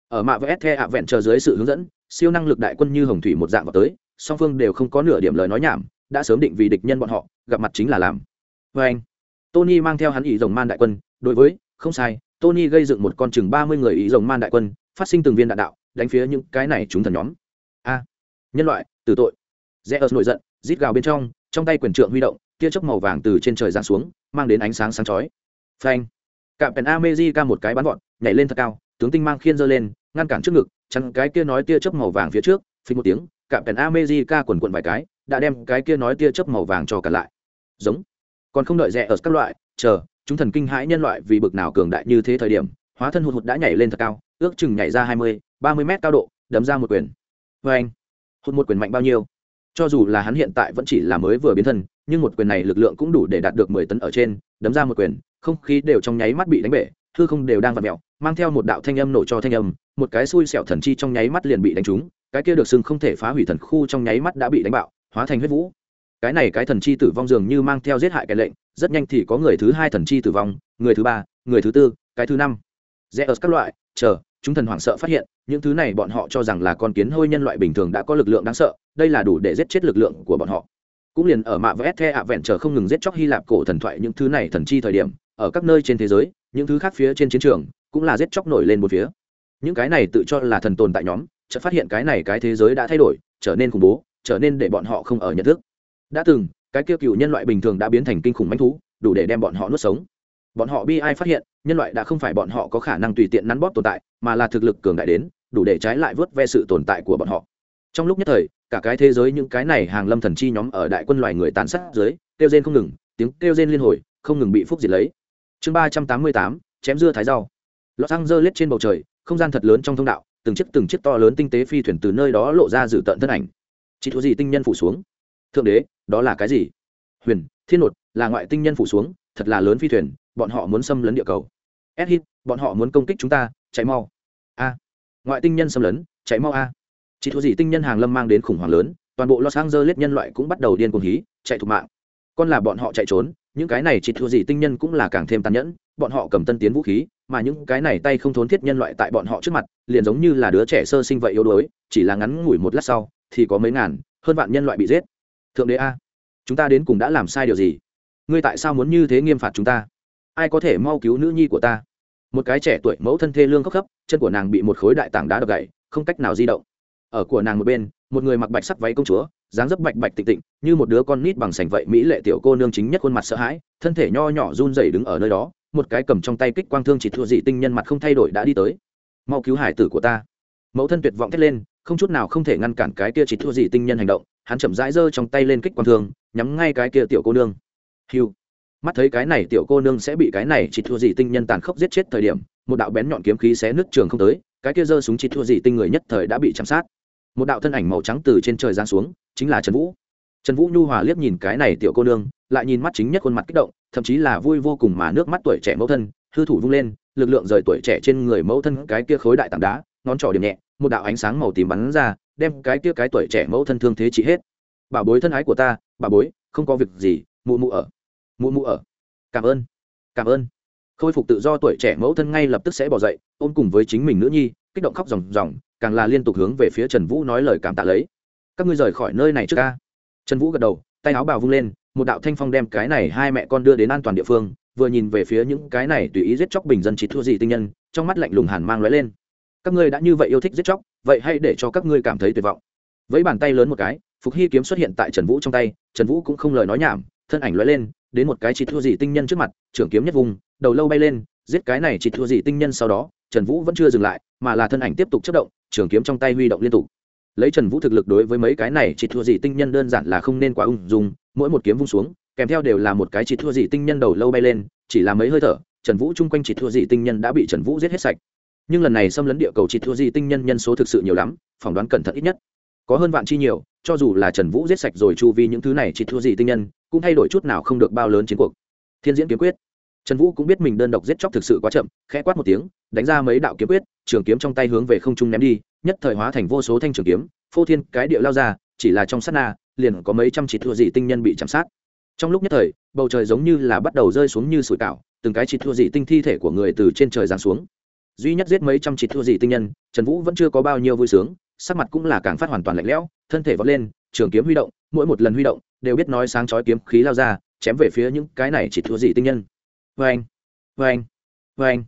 Ở mạ vẽ the ạ vẹn trở dưới sự hướng dẫn, siêu năng lực đại quân như hồng thủy một dạng vào tới song phương đều không có nửa điểm lời nói nhảm, đã sớm định vì địch nhân bọn họ, gặp mặt chính là làm. Vê anh, tony mang theo hắn ý rồng man đại quân, đối với, không sai, tony gây dựng một con chừng ba mươi người ý rồng man đại quân, phát sinh từng viên đạn đạo, đánh phía những cái này chúng thần nhóm. A, nhân loại từ tội. Rẽ ớt nổi giận, rít gào bên trong trong tay quyền trượng huy động, tia chớp màu vàng từ trên trời giáng xuống, mang đến ánh sáng sáng chói. Phanh cạm pèn amejica một cái bắn vọt, nhảy lên thật cao, tướng tinh mang khiên dơ lên, ngăn cản trước ngực, chắn cái kia nói tia chớp màu vàng phía trước, phình một tiếng cạm pèn America quần quần vài cái đã đem cái kia nói tia chớp màu vàng cho cả lại. Giống. Còn không đợi rẻ ở các loại chờ chúng thần kinh hãi nhân loại vì bực nào cường đại như thế thời điểm hóa thân hụt hụt đã nhảy lên thật cao ước chừng nhảy ra hai mươi ba mươi mét cao độ đấm ra một quyền. Vê anh hụt một quyền mạnh bao nhiêu? Cho dù là hắn hiện tại vẫn chỉ là mới vừa biến thân nhưng một quyền này lực lượng cũng đủ để đạt được mười tấn ở trên đấm ra một quyền không khí đều trong nháy mắt bị đánh bể hư không đều đang vặn mèo, mang theo một đạo thanh âm nổ cho thanh âm một cái xui xẻo thần chi trong nháy mắt liền bị đánh trúng cái kia được xưng không thể phá hủy thần khu trong nháy mắt đã bị đánh bạo, hóa thành huyết vũ. Cái này cái thần chi tử vong dường như mang theo giết hại cái lệnh, rất nhanh thì có người thứ hai thần chi tử vong, người thứ ba, người thứ tư, cái thứ năm. Rẽ ở các loại, chờ, chúng thần hoảng sợ phát hiện, những thứ này bọn họ cho rằng là con kiến hôi nhân loại bình thường đã có lực lượng đáng sợ, đây là đủ để giết chết lực lượng của bọn họ. Cũng liền ở mạ vẽ the ạ vẹn chờ không ngừng giết chóc hy lạp cổ thần thoại những thứ này thần chi thời điểm, ở các nơi trên thế giới, những thứ khác phía trên chiến trường cũng là giết chóc nổi lên một phía. Những cái này tự cho là thần tồn tại nhóm chợt phát hiện cái này cái thế giới đã thay đổi, trở nên khủng bố, trở nên để bọn họ không ở nhận thức. Đã từng, cái kia cựu nhân loại bình thường đã biến thành kinh khủng manh thú, đủ để đem bọn họ nuốt sống. Bọn họ bi ai phát hiện, nhân loại đã không phải bọn họ có khả năng tùy tiện nắn bóp tồn tại, mà là thực lực cường đại đến, đủ để trái lại vớt ve sự tồn tại của bọn họ. Trong lúc nhất thời, cả cái thế giới những cái này hàng lâm thần chi nhóm ở đại quân loài người tàn sát dưới, kêu rên không ngừng, tiếng kêu rên liên hồi, không ngừng bị phúc diệt lấy. Chương ba trăm tám mươi tám, chém dưa thái rau. Lọt xăng dơ lết trên bầu trời, không gian thật lớn trong thông đạo từng chiếc từng chiếc to lớn tinh tế phi thuyền từ nơi đó lộ ra dự tận thân ảnh. Chỉ thua gì tinh nhân phủ xuống? Thượng đế, đó là cái gì? Huyền, thiên nột, là ngoại tinh nhân phủ xuống, thật là lớn phi thuyền, bọn họ muốn xâm lấn địa cầu. Ed hit bọn họ muốn công kích chúng ta, chạy mau. A. Ngoại tinh nhân xâm lấn, chạy mau a. Chỉ thua gì tinh nhân hàng lâm mang đến khủng hoảng lớn, toàn bộ los angeles nhân loại cũng bắt đầu điên cuồng hí, chạy thục mạng con là bọn họ chạy trốn, những cái này chỉ thua gì tinh nhân cũng là càng thêm tàn nhẫn, bọn họ cầm tân tiến vũ khí, mà những cái này tay không thốn thiết nhân loại tại bọn họ trước mặt, liền giống như là đứa trẻ sơ sinh vậy yếu đuối, chỉ là ngắn ngủi một lát sau, thì có mấy ngàn, hơn vạn nhân loại bị giết. Thượng đế a, chúng ta đến cùng đã làm sai điều gì? Ngươi tại sao muốn như thế nghiêm phạt chúng ta? Ai có thể mau cứu nữ nhi của ta? Một cái trẻ tuổi mẫu thân thê lương khóc khóc, chân của nàng bị một khối đại tảng đá đập gậy không cách nào di động. Ở của nàng một bên, một người mặc bạch sắc váy công chúa dáng dấp bạch bạch tịnh tịnh, như một đứa con nít bằng sành vậy mỹ lệ tiểu cô nương chính nhất khuôn mặt sợ hãi, thân thể nho nhỏ run rẩy đứng ở nơi đó, một cái cầm trong tay kích quang thương chỉ thua dị tinh nhân mặt không thay đổi đã đi tới. Mau cứu hải tử của ta. Mẫu thân tuyệt vọng thét lên, không chút nào không thể ngăn cản cái kia chỉ thua dị tinh nhân hành động, hắn chậm rãi giơ trong tay lên kích quang thương, nhắm ngay cái kia tiểu cô nương. Hiu. Mắt thấy cái này tiểu cô nương sẽ bị cái này chỉ thua dị tinh nhân tàn khốc giết chết thời điểm, một đạo bén nhọn kiếm khí xé nước trường không tới, cái kia giơ súng chỉ thua dị tinh người nhất thời đã bị chạm sát một đạo thân ảnh màu trắng từ trên trời giáng xuống, chính là trần vũ. Trần vũ nhu hòa liếc nhìn cái này tiểu cô nương, lại nhìn mắt chính nhất khuôn mặt kích động, thậm chí là vui vô cùng mà nước mắt tuổi trẻ mẫu thân, hư thủ vung lên, lực lượng rời tuổi trẻ trên người mẫu thân cái kia khối đại tảng đá, ngón trỏ điểm nhẹ, một đạo ánh sáng màu tím bắn ra, đem cái kia cái tuổi trẻ mẫu thân thương thế trị hết. Bà bối thân ái của ta bà bối, không có việc gì, mụ mụ ở, mụ mụ ở. Cảm ơn cảm ơn. Khôi phục tự do tuổi trẻ mẫu thân ngay lập tức sẽ bỏ dậy, ôm cùng với chính mình nữ nhi, kích động khóc ròng ròng càng là liên tục hướng về phía trần vũ nói lời cảm tạ lấy. Các ngươi rời khỏi nơi này trước ca. Trần vũ gật đầu, tay áo bào vung lên, một đạo thanh phong đem cái này hai mẹ con đưa đến an toàn địa phương, vừa nhìn về phía những cái này tùy ý giết chóc bình dân chỉ thua gì tinh nhân, trong mắt lạnh lùng hàn mang lóe lên. Các ngươi đã như vậy yêu thích giết chóc, vậy hãy để cho các ngươi cảm thấy tuyệt vọng. Với bàn tay lớn một cái, phục hy kiếm xuất hiện tại trần vũ trong tay, trần vũ cũng không lời nói nhảm, thân ảnh lóe lên, đến một cái chỉ thua gì tinh nhân trước mặt, trưởng kiếm nhất vùng, đầu lâu bay lên, giết cái này chỉ thua gì tinh nhân sau đó, trần vũ vẫn chưa dừng lại mà là thân ảnh tiếp tục chất động, trường kiếm trong tay huy động liên tục. Lấy trần vũ thực lực đối với mấy cái này chỉ thua gì tinh nhân đơn giản là không nên quá ung dung, mỗi một kiếm vung xuống, kèm theo đều là một cái chỉ thua gì tinh nhân đầu lâu bay lên, chỉ là mấy hơi thở, trần vũ chung quanh chỉ thua gì tinh nhân đã bị trần vũ giết hết sạch. Nhưng lần này xâm lấn địa cầu chỉ thua gì tinh nhân nhân số thực sự nhiều lắm, phỏng đoán cẩn thận ít nhất. Có hơn vạn chi nhiều, cho dù là trần vũ giết sạch rồi chu vi những thứ này chỉ thua gì tinh nhân, cũng thay đổi chút nào không được bao lớn chiến cuộc. Thiên diễn kiếm quyết trần vũ cũng biết mình đơn độc giết chóc thực sự quá chậm, khẽ quát một tiếng, đánh ra mấy đạo kiếm quyết, trường kiếm trong tay hướng về không trung ném đi, nhất thời hóa thành vô số thanh trường kiếm, phô thiên cái điệu lao ra, chỉ là trong sát na, liền có mấy trăm chỉ thua dị tinh nhân bị chạm sát. Trong lúc nhất thời, bầu trời giống như là bắt đầu rơi xuống như sủi cảo, từng cái chỉ thua dị tinh thi thể của người từ trên trời giáng xuống. Duy nhất giết mấy trăm chỉ thua dị tinh nhân, trần vũ vẫn chưa có bao nhiêu vui sướng, sắc mặt cũng là càng phát hoàn toàn lạnh lẽo, thân thể vọt lên, trường kiếm huy động, mỗi một lần huy động, đều biết nói sáng chói kiếm khí lao ra, chém về phía những cái này chỉ thua dị tinh nhân vê anh vê anh vê anh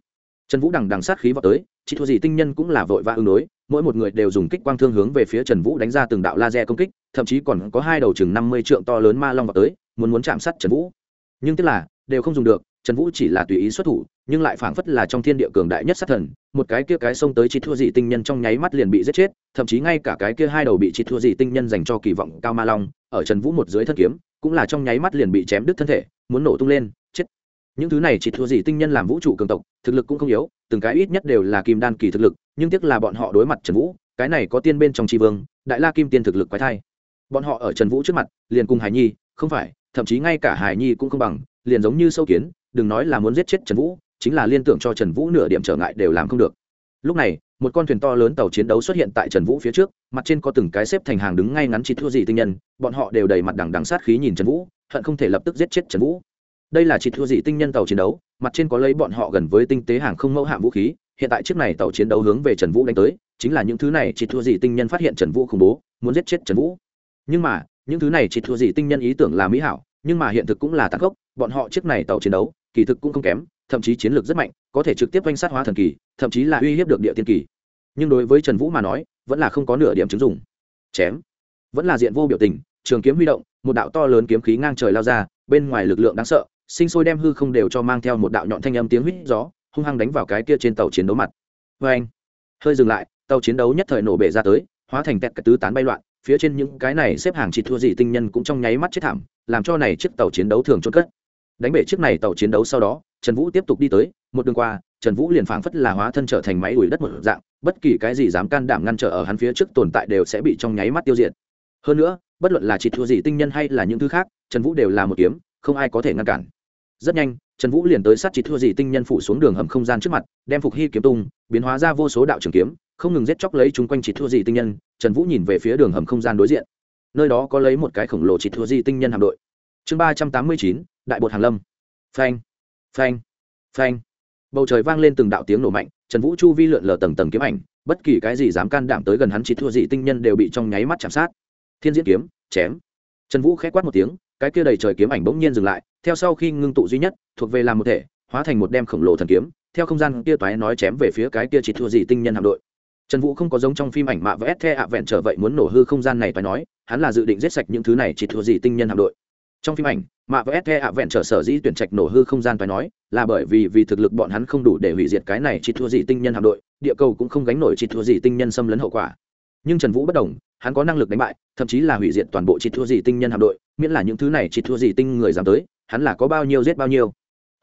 trần vũ đằng đằng sát khí vào tới, chị thua gì tinh nhân cũng là vội vã ứng đối, mỗi một người đều dùng kích quang thương hướng về phía trần vũ đánh ra từng đạo laser công kích, thậm chí còn có hai đầu chừng năm mươi trượng to lớn ma long vào tới, muốn muốn chạm sát trần vũ. Nhưng tức là, đều không dùng được, trần vũ chỉ là tùy ý xuất thủ, nhưng lại phảng phất là trong thiên địa cường đại nhất sát thần, một cái kia cái xông tới chị thua dị tinh nhân trong nháy mắt liền bị giết chết, thậm chí ngay cả cái kia hai đầu bị chị thua dị tinh nhân dành cho kỳ vọng cao ma long, ở trần vũ một dưới thân kiếm, cũng là trong nháy mắt liền bị chém đứt thân thể, muốn nổ tung lên những thứ này chỉ thua gì tinh nhân làm vũ trụ cường tộc, thực lực cũng không yếu, từng cái ít nhất đều là kim đan kỳ thực lực, nhưng tiếc là bọn họ đối mặt trần vũ, cái này có tiên bên trong tri vương, đại la kim tiên thực lực quái thai. Bọn họ ở trần vũ trước mặt, liền cùng hải nhi, không phải, thậm chí ngay cả hải nhi cũng không bằng, liền giống như sâu kiến, đừng nói là muốn giết chết trần vũ, chính là liên tưởng cho trần vũ nửa điểm trở ngại đều làm không được. Lúc này, một con thuyền to lớn tàu chiến đấu xuất hiện tại trần vũ phía trước, mặt trên có từng cái xếp thành hàng đứng ngay ngắn chỉ thua gì tinh nhân, bọn họ đều đầy mặt đằng đằng sát khí nhìn trần vũ, hận không thể lập tức giết chết trần vũ đây là chỉ thua dị tinh nhân tàu chiến đấu, mặt trên có lấy bọn họ gần với tinh tế hàng không mẫu hạm vũ khí, hiện tại chiếc này tàu chiến đấu hướng về trần vũ đánh tới, chính là những thứ này chỉ thua dị tinh nhân phát hiện trần vũ khủng bố, muốn giết chết trần vũ. Nhưng mà, những thứ này chỉ thua dị tinh nhân ý tưởng là mỹ hảo, nhưng mà hiện thực cũng là tàn khốc, bọn họ chiếc này tàu chiến đấu, kỳ thực cũng không kém, thậm chí chiến lược rất mạnh, có thể trực tiếp oanh sát hóa thần kỳ, thậm chí là uy hiếp được địa tiên kỳ. Nhưng đối với trần vũ mà nói, vẫn là không có nửa điểm chứng dùng chém. Vẫn là diện vô biểu tình, trường kiếm huy động, một đạo to lớn kiếm khí ngang trời lao ra, bên ngoài lực lượng đáng sợ sinh sôi đem hư không đều cho mang theo một đạo nhọn thanh âm tiếng huýt gió, hung hăng đánh vào cái kia trên tàu chiến đấu mặt. Vê anh, hơi dừng lại, tàu chiến đấu nhất thời nổ bể ra tới, hóa thành tẹt cả tứ tán bay loạn, phía trên những cái này xếp hàng chỉ thua gì tinh nhân cũng trong nháy mắt chết thảm, làm cho này chiếc tàu chiến đấu thường trôn cất. Đánh bể chiếc này tàu chiến đấu sau đó, trần vũ tiếp tục đi tới, một đường qua, trần vũ liền phảng phất là hóa thân trở thành máy đuổi đất một dạng, bất kỳ cái gì dám can đảm ngăn trở ở hắn phía trước tồn tại đều sẽ bị trong nháy mắt tiêu diệt. Hơn nữa, bất luận là chỉ thua gì tinh nhân hay là những thứ khác, trần vũ đều là một kiếm, không ai có thể ngăn cản rất nhanh, trần vũ liền tới sát chỉ thua dị tinh nhân phủ xuống đường hầm không gian trước mặt, đem phục hy kiếm tung, biến hóa ra vô số đạo trường kiếm, không ngừng giết chóc lấy chung quanh chỉ thua dị tinh nhân. Trần vũ nhìn về phía đường hầm không gian đối diện. Nơi đó có lấy một cái khổng lồ chỉ thua dị tinh nhân hạm đội. Chương ba trăm tám mươi chín, đại bột hàn lâm. Phanh phanh phanh. Bầu trời vang lên từng đạo tiếng nổ mạnh, trần vũ chu vi lượn lờ tầng tầng kiếm ảnh, bất kỳ cái gì dám can đảm tới gần hắn chỉ thua dị tinh nhân đều bị trong nháy mắt chạm sát. Thiên diễn kiếm, chém. Trần vũ k h é quát một tiếng cái kia đầy trời kiếm ảnh bỗng nhiên dừng lại, theo sau khi ngưng tụ duy nhất, thuộc về làm một thể, hóa thành một đem khổng lồ thần kiếm, theo không gian kia toái nói chém về phía cái kia chỉ thua gì tinh nhân hạm đội. Trần vũ không có giống trong phim ảnh mạ vs the ạ vẹn trở vậy muốn nổ hư không gian này toái nói, hắn là dự định giết sạch những thứ này chỉ thua gì tinh nhân hạm đội. Trong phim ảnh, mạ vs the ạ vẹn trở sở dĩ tuyển trạch nổ hư không gian toái nói, là bởi vì vì thực lực bọn hắn không đủ để hủy diệt cái này chỉ thua gì tinh nhân hạm đội, địa cầu cũng không gánh nổi chỉ thua gì tinh nhân xâm lấn hậu quả nhưng trần vũ bất đồng, hắn có năng lực đánh bại, thậm chí là hủy diệt toàn bộ chỉ thua gì tinh nhân hạm đội, miễn là những thứ này chỉ thua gì tinh người dám tới, hắn là có bao nhiêu giết bao nhiêu.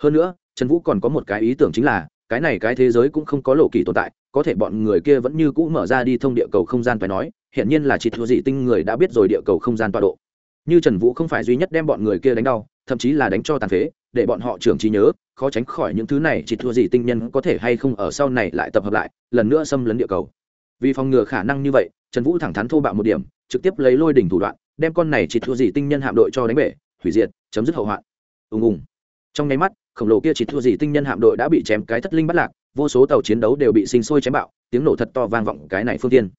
Hơn nữa, trần vũ còn có một cái ý tưởng chính là, cái này cái thế giới cũng không có lộ kỳ tồn tại, có thể bọn người kia vẫn như cũ mở ra đi thông địa cầu không gian phải nói hiện nhiên là chỉ thua gì tinh người đã biết rồi địa cầu không gian tọa độ. Như trần vũ không phải duy nhất đem bọn người kia đánh đau, thậm chí là đánh cho tàn phế, để bọn họ trưởng trí nhớ, khó tránh khỏi những thứ này chỉ thua gì tinh nhân có thể hay không ở sau này lại tập hợp lại, lần nữa xâm lấn địa cầu vì phòng ngừa khả năng như vậy, trần vũ thẳng thắn thô bạo một điểm, trực tiếp lấy lôi đỉnh thủ đoạn, đem con này chỉ thua gì tinh nhân hạm đội cho đánh bể, hủy diệt, chấm dứt hậu hoạn. Ùng ùng. Trong nháy mắt, khổng lồ kia chỉ thua gì tinh nhân hạm đội đã bị chém cái thất linh bắt lạc, vô số tàu chiến đấu đều bị sinh sôi chém bạo, tiếng nổ thật to vang vọng cái này phương tiên.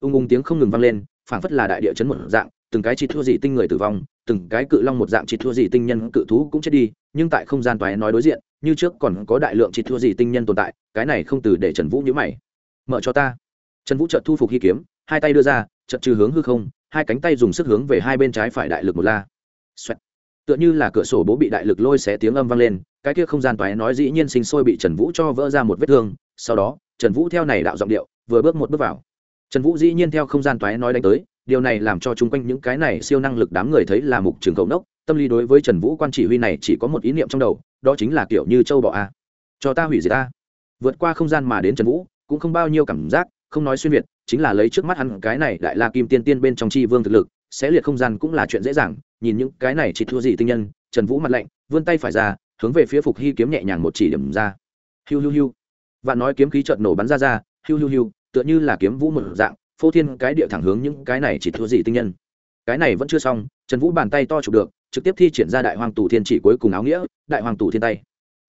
Ung ung tiếng không ngừng vang lên, phảng phất là đại địa chấn một dạng, từng cái chỉ thua gì tinh người tử vong, từng cái cự long một dạng chỉ thua gì tinh nhân cự thú cũng chết đi, nhưng tại không gian toái nói đối diện, như trước còn có đại lượng chỉ thua gì tinh nhân tồn tại, cái này không từ để trần vũ nhữ mày. Mở cho ta trần vũ chợt thu phục hy kiếm, hai tay đưa ra trợt trừ hướng hư không, hai cánh tay dùng sức hướng về hai bên trái phải đại lực một la、Xoẹt. Tựa như là cửa sổ bố bị đại lực lôi xé tiếng âm vang lên, cái kia không gian toái nói dĩ nhiên sinh sôi bị trần vũ cho vỡ ra một vết thương, sau đó, trần vũ theo này đạo giọng điệu, vừa bước một bước vào. Trần vũ dĩ nhiên theo không gian toái nói đánh tới, điều này làm cho chung quanh những cái này siêu năng lực đám người thấy là mục trường cầu nốc, tâm lý đối với trần vũ quan chỉ huy này chỉ có một ý niệm trong đầu, đó chính là kiểu như châu bọ a. Cho ta hủy diệt ta vượt qua không gian mà đến trần vũ, cũng không bao nhiêu cảm giác không nói xuyên việt, chính là lấy trước mắt hắn cái này đại la kim tiên tiên bên trong chi vương thực lực, sẽ liệt không gian cũng là chuyện dễ dàng, nhìn những cái này chỉ thua gì tinh nhân, trần vũ mặt lạnh, vươn tay phải ra, hướng về phía phục hy kiếm nhẹ nhàng một chỉ điểm ra. Hiu hiu hiu. Và nói kiếm khí chợt nổ bắn ra ra, hiu hiu hiu, tựa như là kiếm vũ một dạng, phô thiên cái địa thẳng hướng những cái này chỉ thua gì tinh nhân. Cái này vẫn chưa xong, trần vũ bàn tay to chụp được, trực tiếp thi triển ra đại hoàng tù thiên chỉ cuối cùng áo nghĩa, đại hoàng tù thiên tay.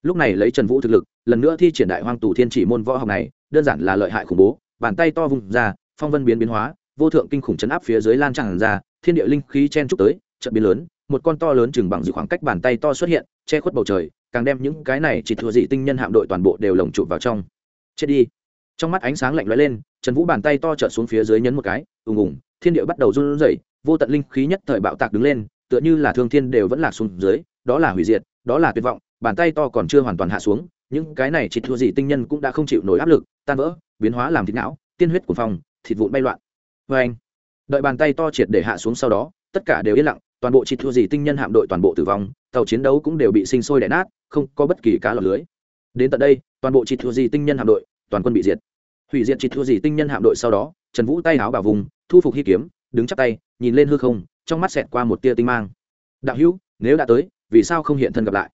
Lúc này lấy trần vũ thực lực, lần nữa thi triển đại hoàng tù thiên chỉ môn võ học này, đơn giản là lợi hại khủng bố bàn tay to vùng ra, phong vân biến biến hóa, vô thượng kinh khủng chấn áp phía dưới lan tràn ra, thiên địa linh khí chen trúc tới trận biến lớn, một con to lớn chừng bằng dự khoảng cách bàn tay to xuất hiện, che khuất bầu trời, càng đem những cái này chỉ thua dị tinh nhân hạm đội toàn bộ đều lồng chụp vào trong. Chết đi. Trong mắt ánh sáng lạnh lóe lên, trần vũ bàn tay to trợt xuống phía dưới nhấn một cái, ùng ùng, thiên địa bắt đầu run rẩy, vô tận linh khí nhất thời bạo tạc đứng lên, tựa như là thương thiên đều vẫn lạc xuống dưới, đó là hủy diệt, đó là tuyệt vọng, bàn tay to còn chưa hoàn toàn hạ xuống, những cái này chỉ thua dị tinh nhân cũng đã không chịu nổi áp lực, tan vỡ biến hóa làm thịt não, tiên huyết của phòng thịt vụn bay loạn. Vê anh, đợi bàn tay to triệt để hạ xuống sau đó, tất cả đều yên lặng, toàn bộ chỉ thua gì tinh nhân hạm đội toàn bộ tử vong, tàu chiến đấu cũng đều bị sinh sôi đẻ nát, không có bất kỳ cá lọt lưới. Đến tận đây, toàn bộ chỉ thua gì tinh nhân hạm đội, toàn quân bị diệt. Hủy diệt chỉ thua gì tinh nhân hạm đội sau đó, trần vũ tay áo bảo vùng, thu phục hy kiếm, đứng chắp tay, nhìn lên hư không, trong mắt xẹt qua một tia tinh mang. Đạo hữu, nếu đã tới, vì sao không hiện thân gặp lại?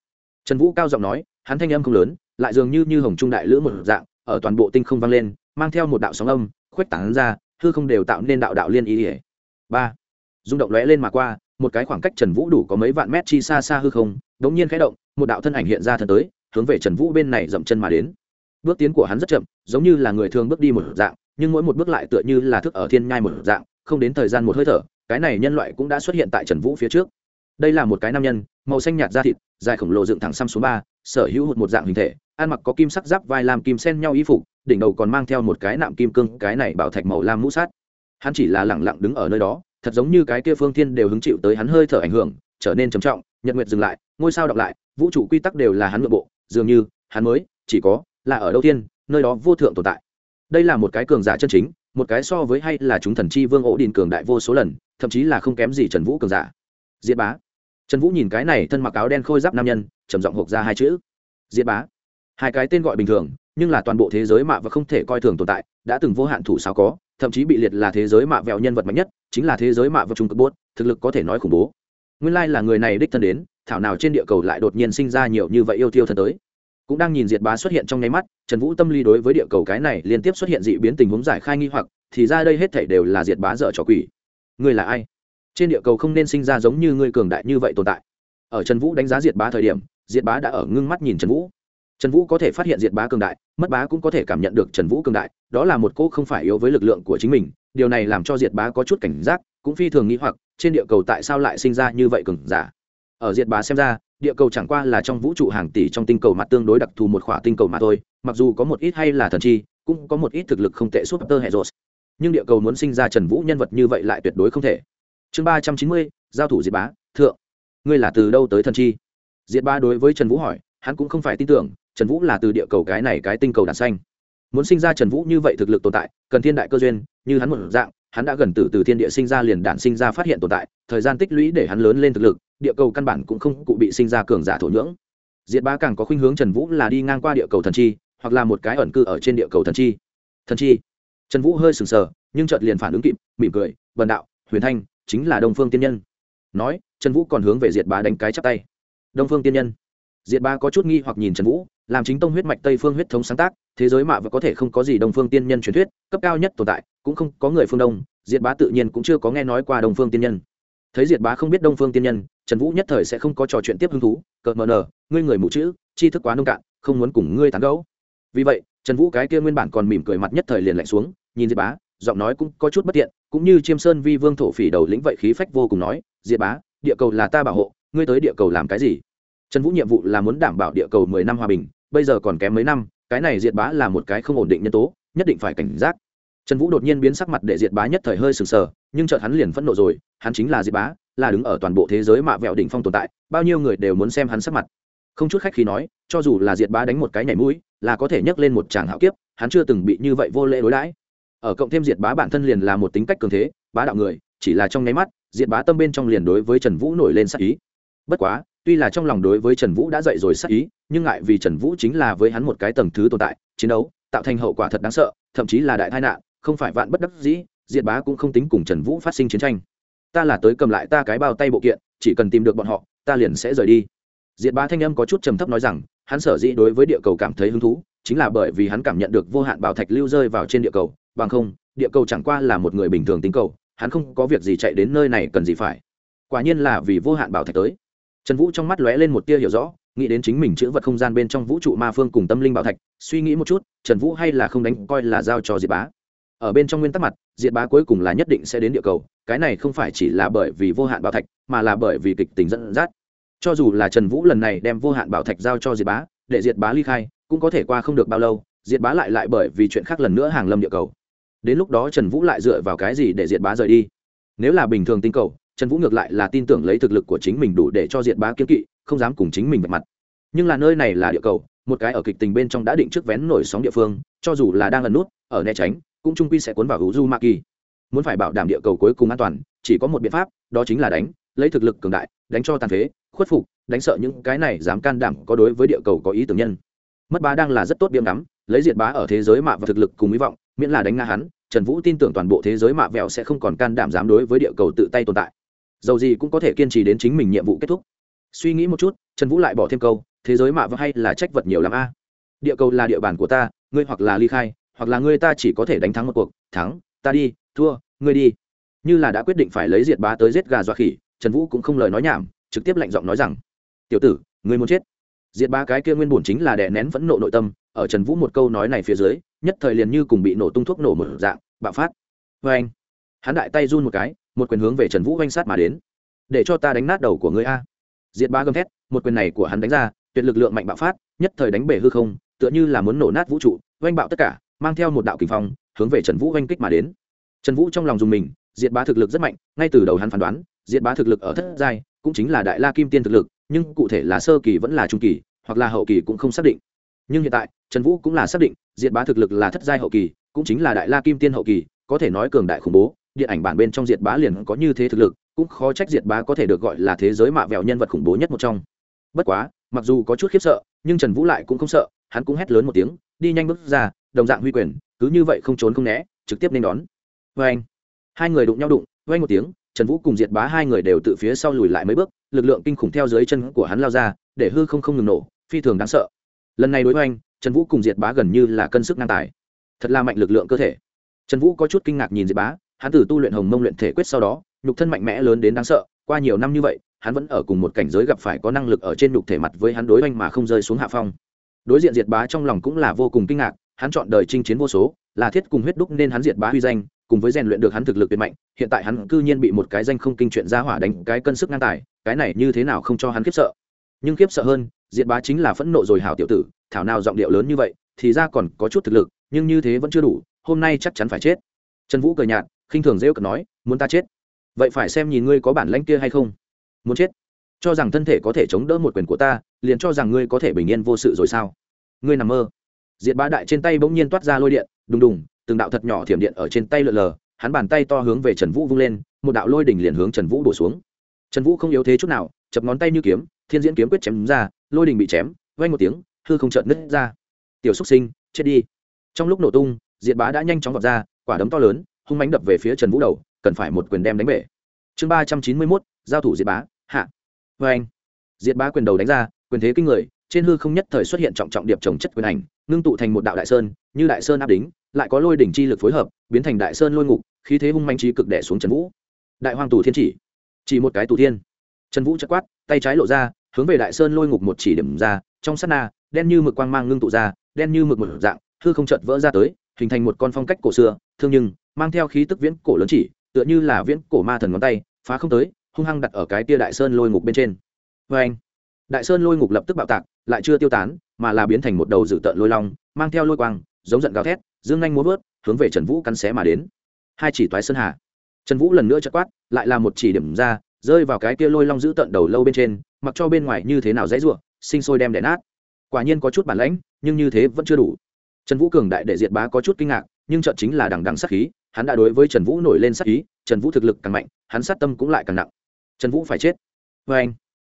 Trần vũ cao giọng nói, hắn thanh âm không lớn, lại dường như như hồng trung đại lữ một dạng ở toàn bộ tinh không vang lên, mang theo một đạo sóng âm, khuếch tán ra, hư không đều tạo nên đạo đạo liên ý ỉa. Ba. Rung động lóe lên mà qua, một cái khoảng cách trần vũ đủ có mấy vạn mét chi xa xa hư không đ ỗ n g nhiên khẽ động, một đạo thân ảnh hiện ra thân tới, hướng về trần vũ bên này dậm chân mà đến. Bước tiến của hắn rất chậm, giống như là người thường bước đi một dạng, nhưng mỗi một bước lại tựa như là thức ở thiên nhai một dạng, không đến thời gian một hơi thở, cái này nhân loại cũng đã xuất hiện tại trần vũ phía trước. Đây là một cái nam nhân, màu xanh nhạt da thịt dài khổng lồ dựng thẳng xăm số ba, sở hữu hụt một dạng hình thể, ăn mặc có kim sắc giáp vai làm kim sen nhau y phục, đỉnh đầu còn mang theo một cái nạm kim cương, cái này bảo thạch màu lam mũ sát. Hắn chỉ là lẳng lặng đứng ở nơi đó, thật giống như cái kia phương thiên đều hứng chịu tới hắn hơi thở ảnh hưởng, trở nên trầm trọng, nhật nguyệt dừng lại, ngôi sao đọc lại, vũ trụ quy tắc đều là hắn nội bộ, dường như, hắn mới, chỉ có, là ở đâu tiên nơi đó vô thượng tồn tại. Đây là một cái cường giả chân chính, một cái so với hay là chúng thần chi vương ổ đình cường đại vô số lần, thậm chí là không kém gì trần vũ cường giả. Diệt bá trần vũ nhìn cái này thân mặc áo đen khôi giáp nam nhân, trầm giọng hộp ra hai chữ. Diệt bá. Hai cái tên gọi bình thường, nhưng là toàn bộ thế giới mạ và không thể coi thường tồn tại, đã từng vô hạn thủ sao có, thậm chí bị liệt là thế giới mạ vẹo nhân vật mạnh nhất, chính là thế giới mạ và trung cực bốt, thực lực có thể nói khủng bố. Nguyên lai là người này đích thân đến, thảo nào trên địa cầu lại đột nhiên sinh ra nhiều như vậy yêu tiêu thần tới. Cũng đang nhìn diệt bá xuất hiện trong nháy mắt, trần vũ tâm lý đối với địa cầu cái này liên tiếp xuất hiện dị biến tình huống giải khai nghi hoặc, thì ra đây hết thảy đều là diệt bá dở trò quỷ. Ngươi là ai? Trên địa cầu không nên sinh ra giống như ngươi cường đại như vậy tồn tại. Ở trần vũ đánh giá diệt bá thời điểm, diệt bá đã ở ngưng mắt nhìn trần vũ. Trần vũ có thể phát hiện diệt bá cường đại, mất bá cũng có thể cảm nhận được trần vũ cường đại, đó là một cô không phải yếu với lực lượng của chính mình, điều này làm cho diệt bá có chút cảnh giác, cũng phi thường nghĩ hoặc, trên địa cầu tại sao lại sinh ra như vậy cường giả? Ở diệt bá xem ra, địa cầu chẳng qua là trong vũ trụ hàng tỷ trong tinh cầu mặt tương đối đặc thù một khỏa tinh cầu mà thôi, mặc dù có một ít hay là thần chi, cũng có một ít thực lực không tệ suốt tơ hệ rột. Nhưng địa cầu muốn sinh ra trần vũ nhân vật như vậy lại tuyệt đối không thể chương ba trăm chín mươi, giao thủ diệt bá, thượng. Ngươi là từ đâu tới thần chi? Diệt bá đối với trần vũ hỏi, hắn cũng không phải tin tưởng, trần vũ là từ địa cầu cái này cái tinh cầu đàn xanh. Muốn sinh ra trần vũ như vậy thực lực tồn tại, cần thiên đại cơ duyên, như hắn một dạng, hắn đã gần từ từ thiên địa sinh ra liền đản sinh ra phát hiện tồn tại, thời gian tích lũy để hắn lớn lên thực lực, địa cầu căn bản cũng không cụ bị sinh ra cường giả thổ nhưỡng. Diệt bá càng có khuynh hướng trần vũ là đi ngang qua địa cầu thần chi, hoặc là một cái ẩn cư ở trên địa cầu thần chi. Thần chi. Trần vũ hơi sừng sờ, nhưng chợt liền phản ứng kịp, mỉm cười vần đạo, huyền thanh chính là đông phương tiên nhân. Nói, trần vũ còn hướng về diệt bá đánh cái chắp tay. Đông phương tiên nhân. Diệt bá có chút nghi hoặc nhìn trần vũ, làm chính tông huyết mạch tây phương huyết thống sáng tác, thế giới mạ và có thể không có gì đông phương tiên nhân truyền thuyết, cấp cao nhất tồn tại, cũng không có người phương đông, diệt bá tự nhiên cũng chưa có nghe nói qua đông phương tiên nhân. Thấy diệt bá không biết đông phương tiên nhân, trần vũ nhất thời sẽ không có trò chuyện tiếp hứng thú, cợt mờ nờ ngươi người mù chữ chi thức quá nông cạn, không muốn cùng ngươi tán gẫu. Vì vậy, trần vũ cái kia nguyên bản còn mỉm cười mặt nhất thời liền lạnh xuống, nhìn diệt bá giọng nói cũng có chút bất tiện, cũng như chiêm sơn vi vương thổ phỉ đầu lĩnh vậy khí phách vô cùng nói diệt bá, địa cầu là ta bảo hộ, ngươi tới địa cầu làm cái gì? Trần vũ nhiệm vụ là muốn đảm bảo địa cầu mười năm hòa bình, bây giờ còn kém mấy năm, cái này diệt bá là một cái không ổn định nhân tố, nhất định phải cảnh giác. Trần vũ đột nhiên biến sắc mặt để diệt bá nhất thời hơi sừng sờ, nhưng chợt hắn liền phẫn nộ rồi, hắn chính là diệt bá, là đứng ở toàn bộ thế giới mạ vẹo đỉnh phong tồn tại, bao nhiêu người đều muốn xem hắn sắc mặt. Không chút khách khi nói, cho dù là diệt bá đánh một cái nhảy mũi, là có thể nhấc lên một tràng hạo kiếp, hắn chưa từng bị như vậy vô lễ đối đãi ở cộng thêm diệt bá bản thân liền là một tính cách cường thế, bá đạo người, chỉ là trong nháy mắt, diệt bá tâm bên trong liền đối với trần vũ nổi lên sắc ý. Bất quá, tuy là trong lòng đối với trần vũ đã dậy rồi sắc ý, nhưng ngại vì trần vũ chính là với hắn một cái tầng thứ tồn tại, chiến đấu, tạo thành hậu quả thật đáng sợ, thậm chí là đại tai nạn, không phải vạn bất đắc dĩ, diệt bá cũng không tính cùng trần vũ phát sinh chiến tranh. Ta là tới cầm lại ta cái bao tay bộ kiện, chỉ cần tìm được bọn họ, ta liền sẽ rời đi. Diệt bá thanh âm có chút trầm thấp nói rằng, hắn sở dĩ đối với địa cầu cảm thấy hứng thú chính là bởi vì hắn cảm nhận được vô hạn bảo thạch lưu rơi vào trên địa cầu, bằng không, địa cầu chẳng qua là một người bình thường tính cầu, hắn không có việc gì chạy đến nơi này cần gì phải. Quả nhiên là vì vô hạn bảo thạch tới. Trần vũ trong mắt lóe lên một tia hiểu rõ, nghĩ đến chính mình chữ vật không gian bên trong vũ trụ ma phương cùng tâm linh bảo thạch, suy nghĩ một chút, trần vũ hay là không đánh, coi là giao cho diệt bá. Ở bên trong nguyên tắc mặt, diệt bá cuối cùng là nhất định sẽ đến địa cầu, cái này không phải chỉ là bởi vì vô hạn bảo thạch, mà là bởi vì kịch tính dẫn dắt. Cho dù là trần vũ lần này đem vô hạn bảo thạch giao cho diệt bá, để diệt bá ly khai cũng có thể qua không được bao lâu, diệt bá lại lại bởi vì chuyện khác lần nữa hàng lâm địa cầu. Đến lúc đó trần vũ lại dựa vào cái gì để diệt bá rời đi? Nếu là bình thường tinh cầu, trần vũ ngược lại là tin tưởng lấy thực lực của chính mình đủ để cho diệt bá kiếm kỵ, không dám cùng chính mình vạch mặt. Nhưng là nơi này là địa cầu, một cái ở kịch tình bên trong đã định trước vén nổi sóng địa phương, cho dù là đang ẩn nút, ở né tránh, cũng trung quy sẽ cuốn vào hữu du ma kỳ. Muốn phải bảo đảm địa cầu cuối cùng an toàn, chỉ có một biện pháp, đó chính là đánh, lấy thực lực cường đại, đánh cho tàn phế, khuất phục, đánh sợ những cái này dám can đảm có đối với địa cầu có ý tưởng nhân mất bá đang là rất tốt biếm đắm lấy diệt bá ở thế giới mạ và thực lực cùng hy vọng, miễn là đánh nga hắn, trần vũ tin tưởng toàn bộ thế giới mạ vẹo sẽ không còn can đảm dám đối với địa cầu tự tay tồn tại. Dầu gì cũng có thể kiên trì đến chính mình nhiệm vụ kết thúc. Suy nghĩ một chút, trần vũ lại bỏ thêm câu, thế giới mạ vẹo hay là trách vật nhiều l ắ m a? Địa cầu là địa bàn của ta, ngươi hoặc là ly khai, hoặc là ngươi ta chỉ có thể đánh thắng một cuộc, thắng, ta đi, thua, ngươi đi. Như là đã quyết định phải lấy diệt bá tới giết gà dọa khỉ, trần vũ cũng không lời nói nhảm, trực tiếp lạnh giọng nói rằng, tiểu tử, ngươi muốn chết? Diệt ba cái kia nguyên bổn chính là đè nén phẫn nộ nội tâm, ở trần vũ một câu nói này phía dưới, nhất thời liền như cùng bị nổ tung thuốc nổ một dạng, bạo phát. Vê anh. Hắn đại tay run một cái, một quyền hướng về trần vũ oanh sát mà đến. Để cho ta đánh nát đầu của ngươi a. Diệt ba gầm thét, một quyền này của hắn đánh ra, tuyệt lực lượng mạnh bạo phát, nhất thời đánh bể hư không, tựa như là muốn nổ nát vũ trụ oanh bạo tất cả, mang theo một đạo kinh phong, hướng về trần vũ oanh kích mà đến. Trần vũ trong lòng dùng mình, diệt bá thực lực rất mạnh, ngay từ đầu hắn phán đoán, diệt bá thực lực ở thất giai, cũng chính là đại la kim tiên thực lực nhưng cụ thể là sơ kỳ vẫn là trung kỳ, hoặc là hậu kỳ cũng không xác định. Nhưng hiện tại, trần vũ cũng là xác định, diệt bá thực lực là thất giai hậu kỳ, cũng chính là đại la kim tiên hậu kỳ, có thể nói cường đại khủng bố, điện ảnh bản bên trong diệt bá liền có như thế thực lực, cũng khó trách diệt bá có thể được gọi là thế giới mạ vẹo nhân vật khủng bố nhất một trong. Bất quá, mặc dù có chút khiếp sợ, nhưng trần vũ lại cũng không sợ, hắn cũng hét lớn một tiếng, đi nhanh bước ra, đồng dạng huy quyền, cứ như vậy không trốn không né, trực tiếp nên đón. Vê anh hai người đụng nhau đụng vê anh một tiếng trần vũ cùng diệt bá hai người đều từ phía sau lùi lại mấy bước, lực lượng kinh khủng theo dưới chân của hắn lao ra, để hư không không ngừng nổ, phi thường đáng sợ. Lần này đối với anh trần vũ cùng diệt bá gần như là cân sức ngang tài. Thật là mạnh lực lượng cơ thể. Trần vũ có chút kinh ngạc nhìn diệt bá, hắn từ tu luyện hồng mông luyện thể quyết sau đó, nhục thân mạnh mẽ lớn đến đáng sợ, qua nhiều năm như vậy, hắn vẫn ở cùng một cảnh giới gặp phải có năng lực ở trên nhục thể mặt với hắn đối oanh mà không rơi xuống hạ phong. Đối diện diệt bá trong lòng cũng là vô cùng kinh ngạc, hắn chọn đời chinh chiến vô số, là thiết cùng huyết đúc nên hắn diệt bá huy danh cùng với rèn luyện được hắn thực lực tuyệt mạnh, hiện tại hắn cư nhiên bị một cái danh không kinh chuyện ra hỏa đánh cái cân sức ngang tài, cái này như thế nào không cho hắn khiếp sợ. Nhưng khiếp sợ hơn, diệt bá chính là phẫn nộ rồi hảo tiểu tử, thảo nào giọng điệu lớn như vậy, thì ra còn có chút thực lực, nhưng như thế vẫn chưa đủ, hôm nay chắc chắn phải chết. Trần vũ cười nhạt, khinh thường rêu cực nói, muốn ta chết? Vậy phải xem nhìn ngươi có bản lãnh kia hay không. Muốn chết? Cho rằng thân thể có thể chống đỡ một quyền của ta, liền cho rằng ngươi có thể bình yên vô sự rồi sao? Ngươi nằm mơ. Diệt bá đại trên tay bỗng nhiên toát ra lôi điện, đùng đùng từng đạo thật nhỏ thiểm điện ở trên tay lượn lờ, hắn bàn tay to hướng về trần vũ vung lên, một đạo lôi đỉnh liền hướng trần vũ đổ xuống. Trần vũ không yếu thế chút nào, chập ngón tay như kiếm, thiên diễn kiếm quyết chém ra, lôi đỉnh bị chém vay một tiếng, hư không trợn nứt ra. Tiểu xúc sinh, chết đi. Trong lúc nổ tung, diệt bá đã nhanh chóng vọt ra, quả đấm to lớn, hung mánh đập về phía trần vũ đầu, cần phải một quyền đem đánh bể. Chương ba trăm chín mươi mốt, giao thủ diệt bá, hạ. Vê anh diệt bá quyền đầu đánh ra, quyền thế kinh người, trên hư không nhất thời xuất hiện trọng trọng điệp trồng chất quyền ảnh ngưng tụ thành một đạo đại sơn, như đại sơn áp đính, lại có lôi đỉnh chi lực phối hợp, biến thành đại sơn lôi ngục, khí thế hung manh trí cực đẻ xuống trần vũ. Đại hoàng tù thiên chỉ. Chỉ một cái tù thiên. Trần vũ chất quát, tay trái lộ ra, hướng về đại sơn lôi ngục một chỉ điểm ra, trong sát na, đen như mực quang mang ngưng tụ ra, đen như mực một dạng thư không chợt vỡ ra tới, hình thành một con phong cách cổ xưa, thương nhưng, mang theo khí tức viễn cổ lớn chỉ, tựa như là viễn cổ ma thần ngón tay, phá không tới, hung hăng đặt ở cái tia đại sơn lôi ngục bên trên. Vê anh đại sơn lôi ngục lập tức bạo tạc, lại chưa tiêu tán mà là biến thành một đầu dự tợn lôi long, mang theo lôi quang, giống giận gào thét, dương nhanh múa vớt, hướng về trần vũ cắn xé mà đến. Hai chỉ toái sơn hà. Trần vũ lần nữa chất quát, lại là một chỉ điểm ra, rơi vào cái kia lôi long giữ tận đầu lâu bên trên, mặc cho bên ngoài như thế nào dãy ruộng sinh sôi đem đẻ nát. Quả nhiên có chút bản lãnh, nhưng như thế vẫn chưa đủ. Trần vũ cường đại để diệt bá có chút kinh ngạc, nhưng trận chính là đằng đằng sát khí, hắn đã đối với trần vũ nổi lên sát khí. trần vũ thực lực càng mạnh, hắn sát tâm cũng lại càng nặng. Trần vũ phải chết. Vê anh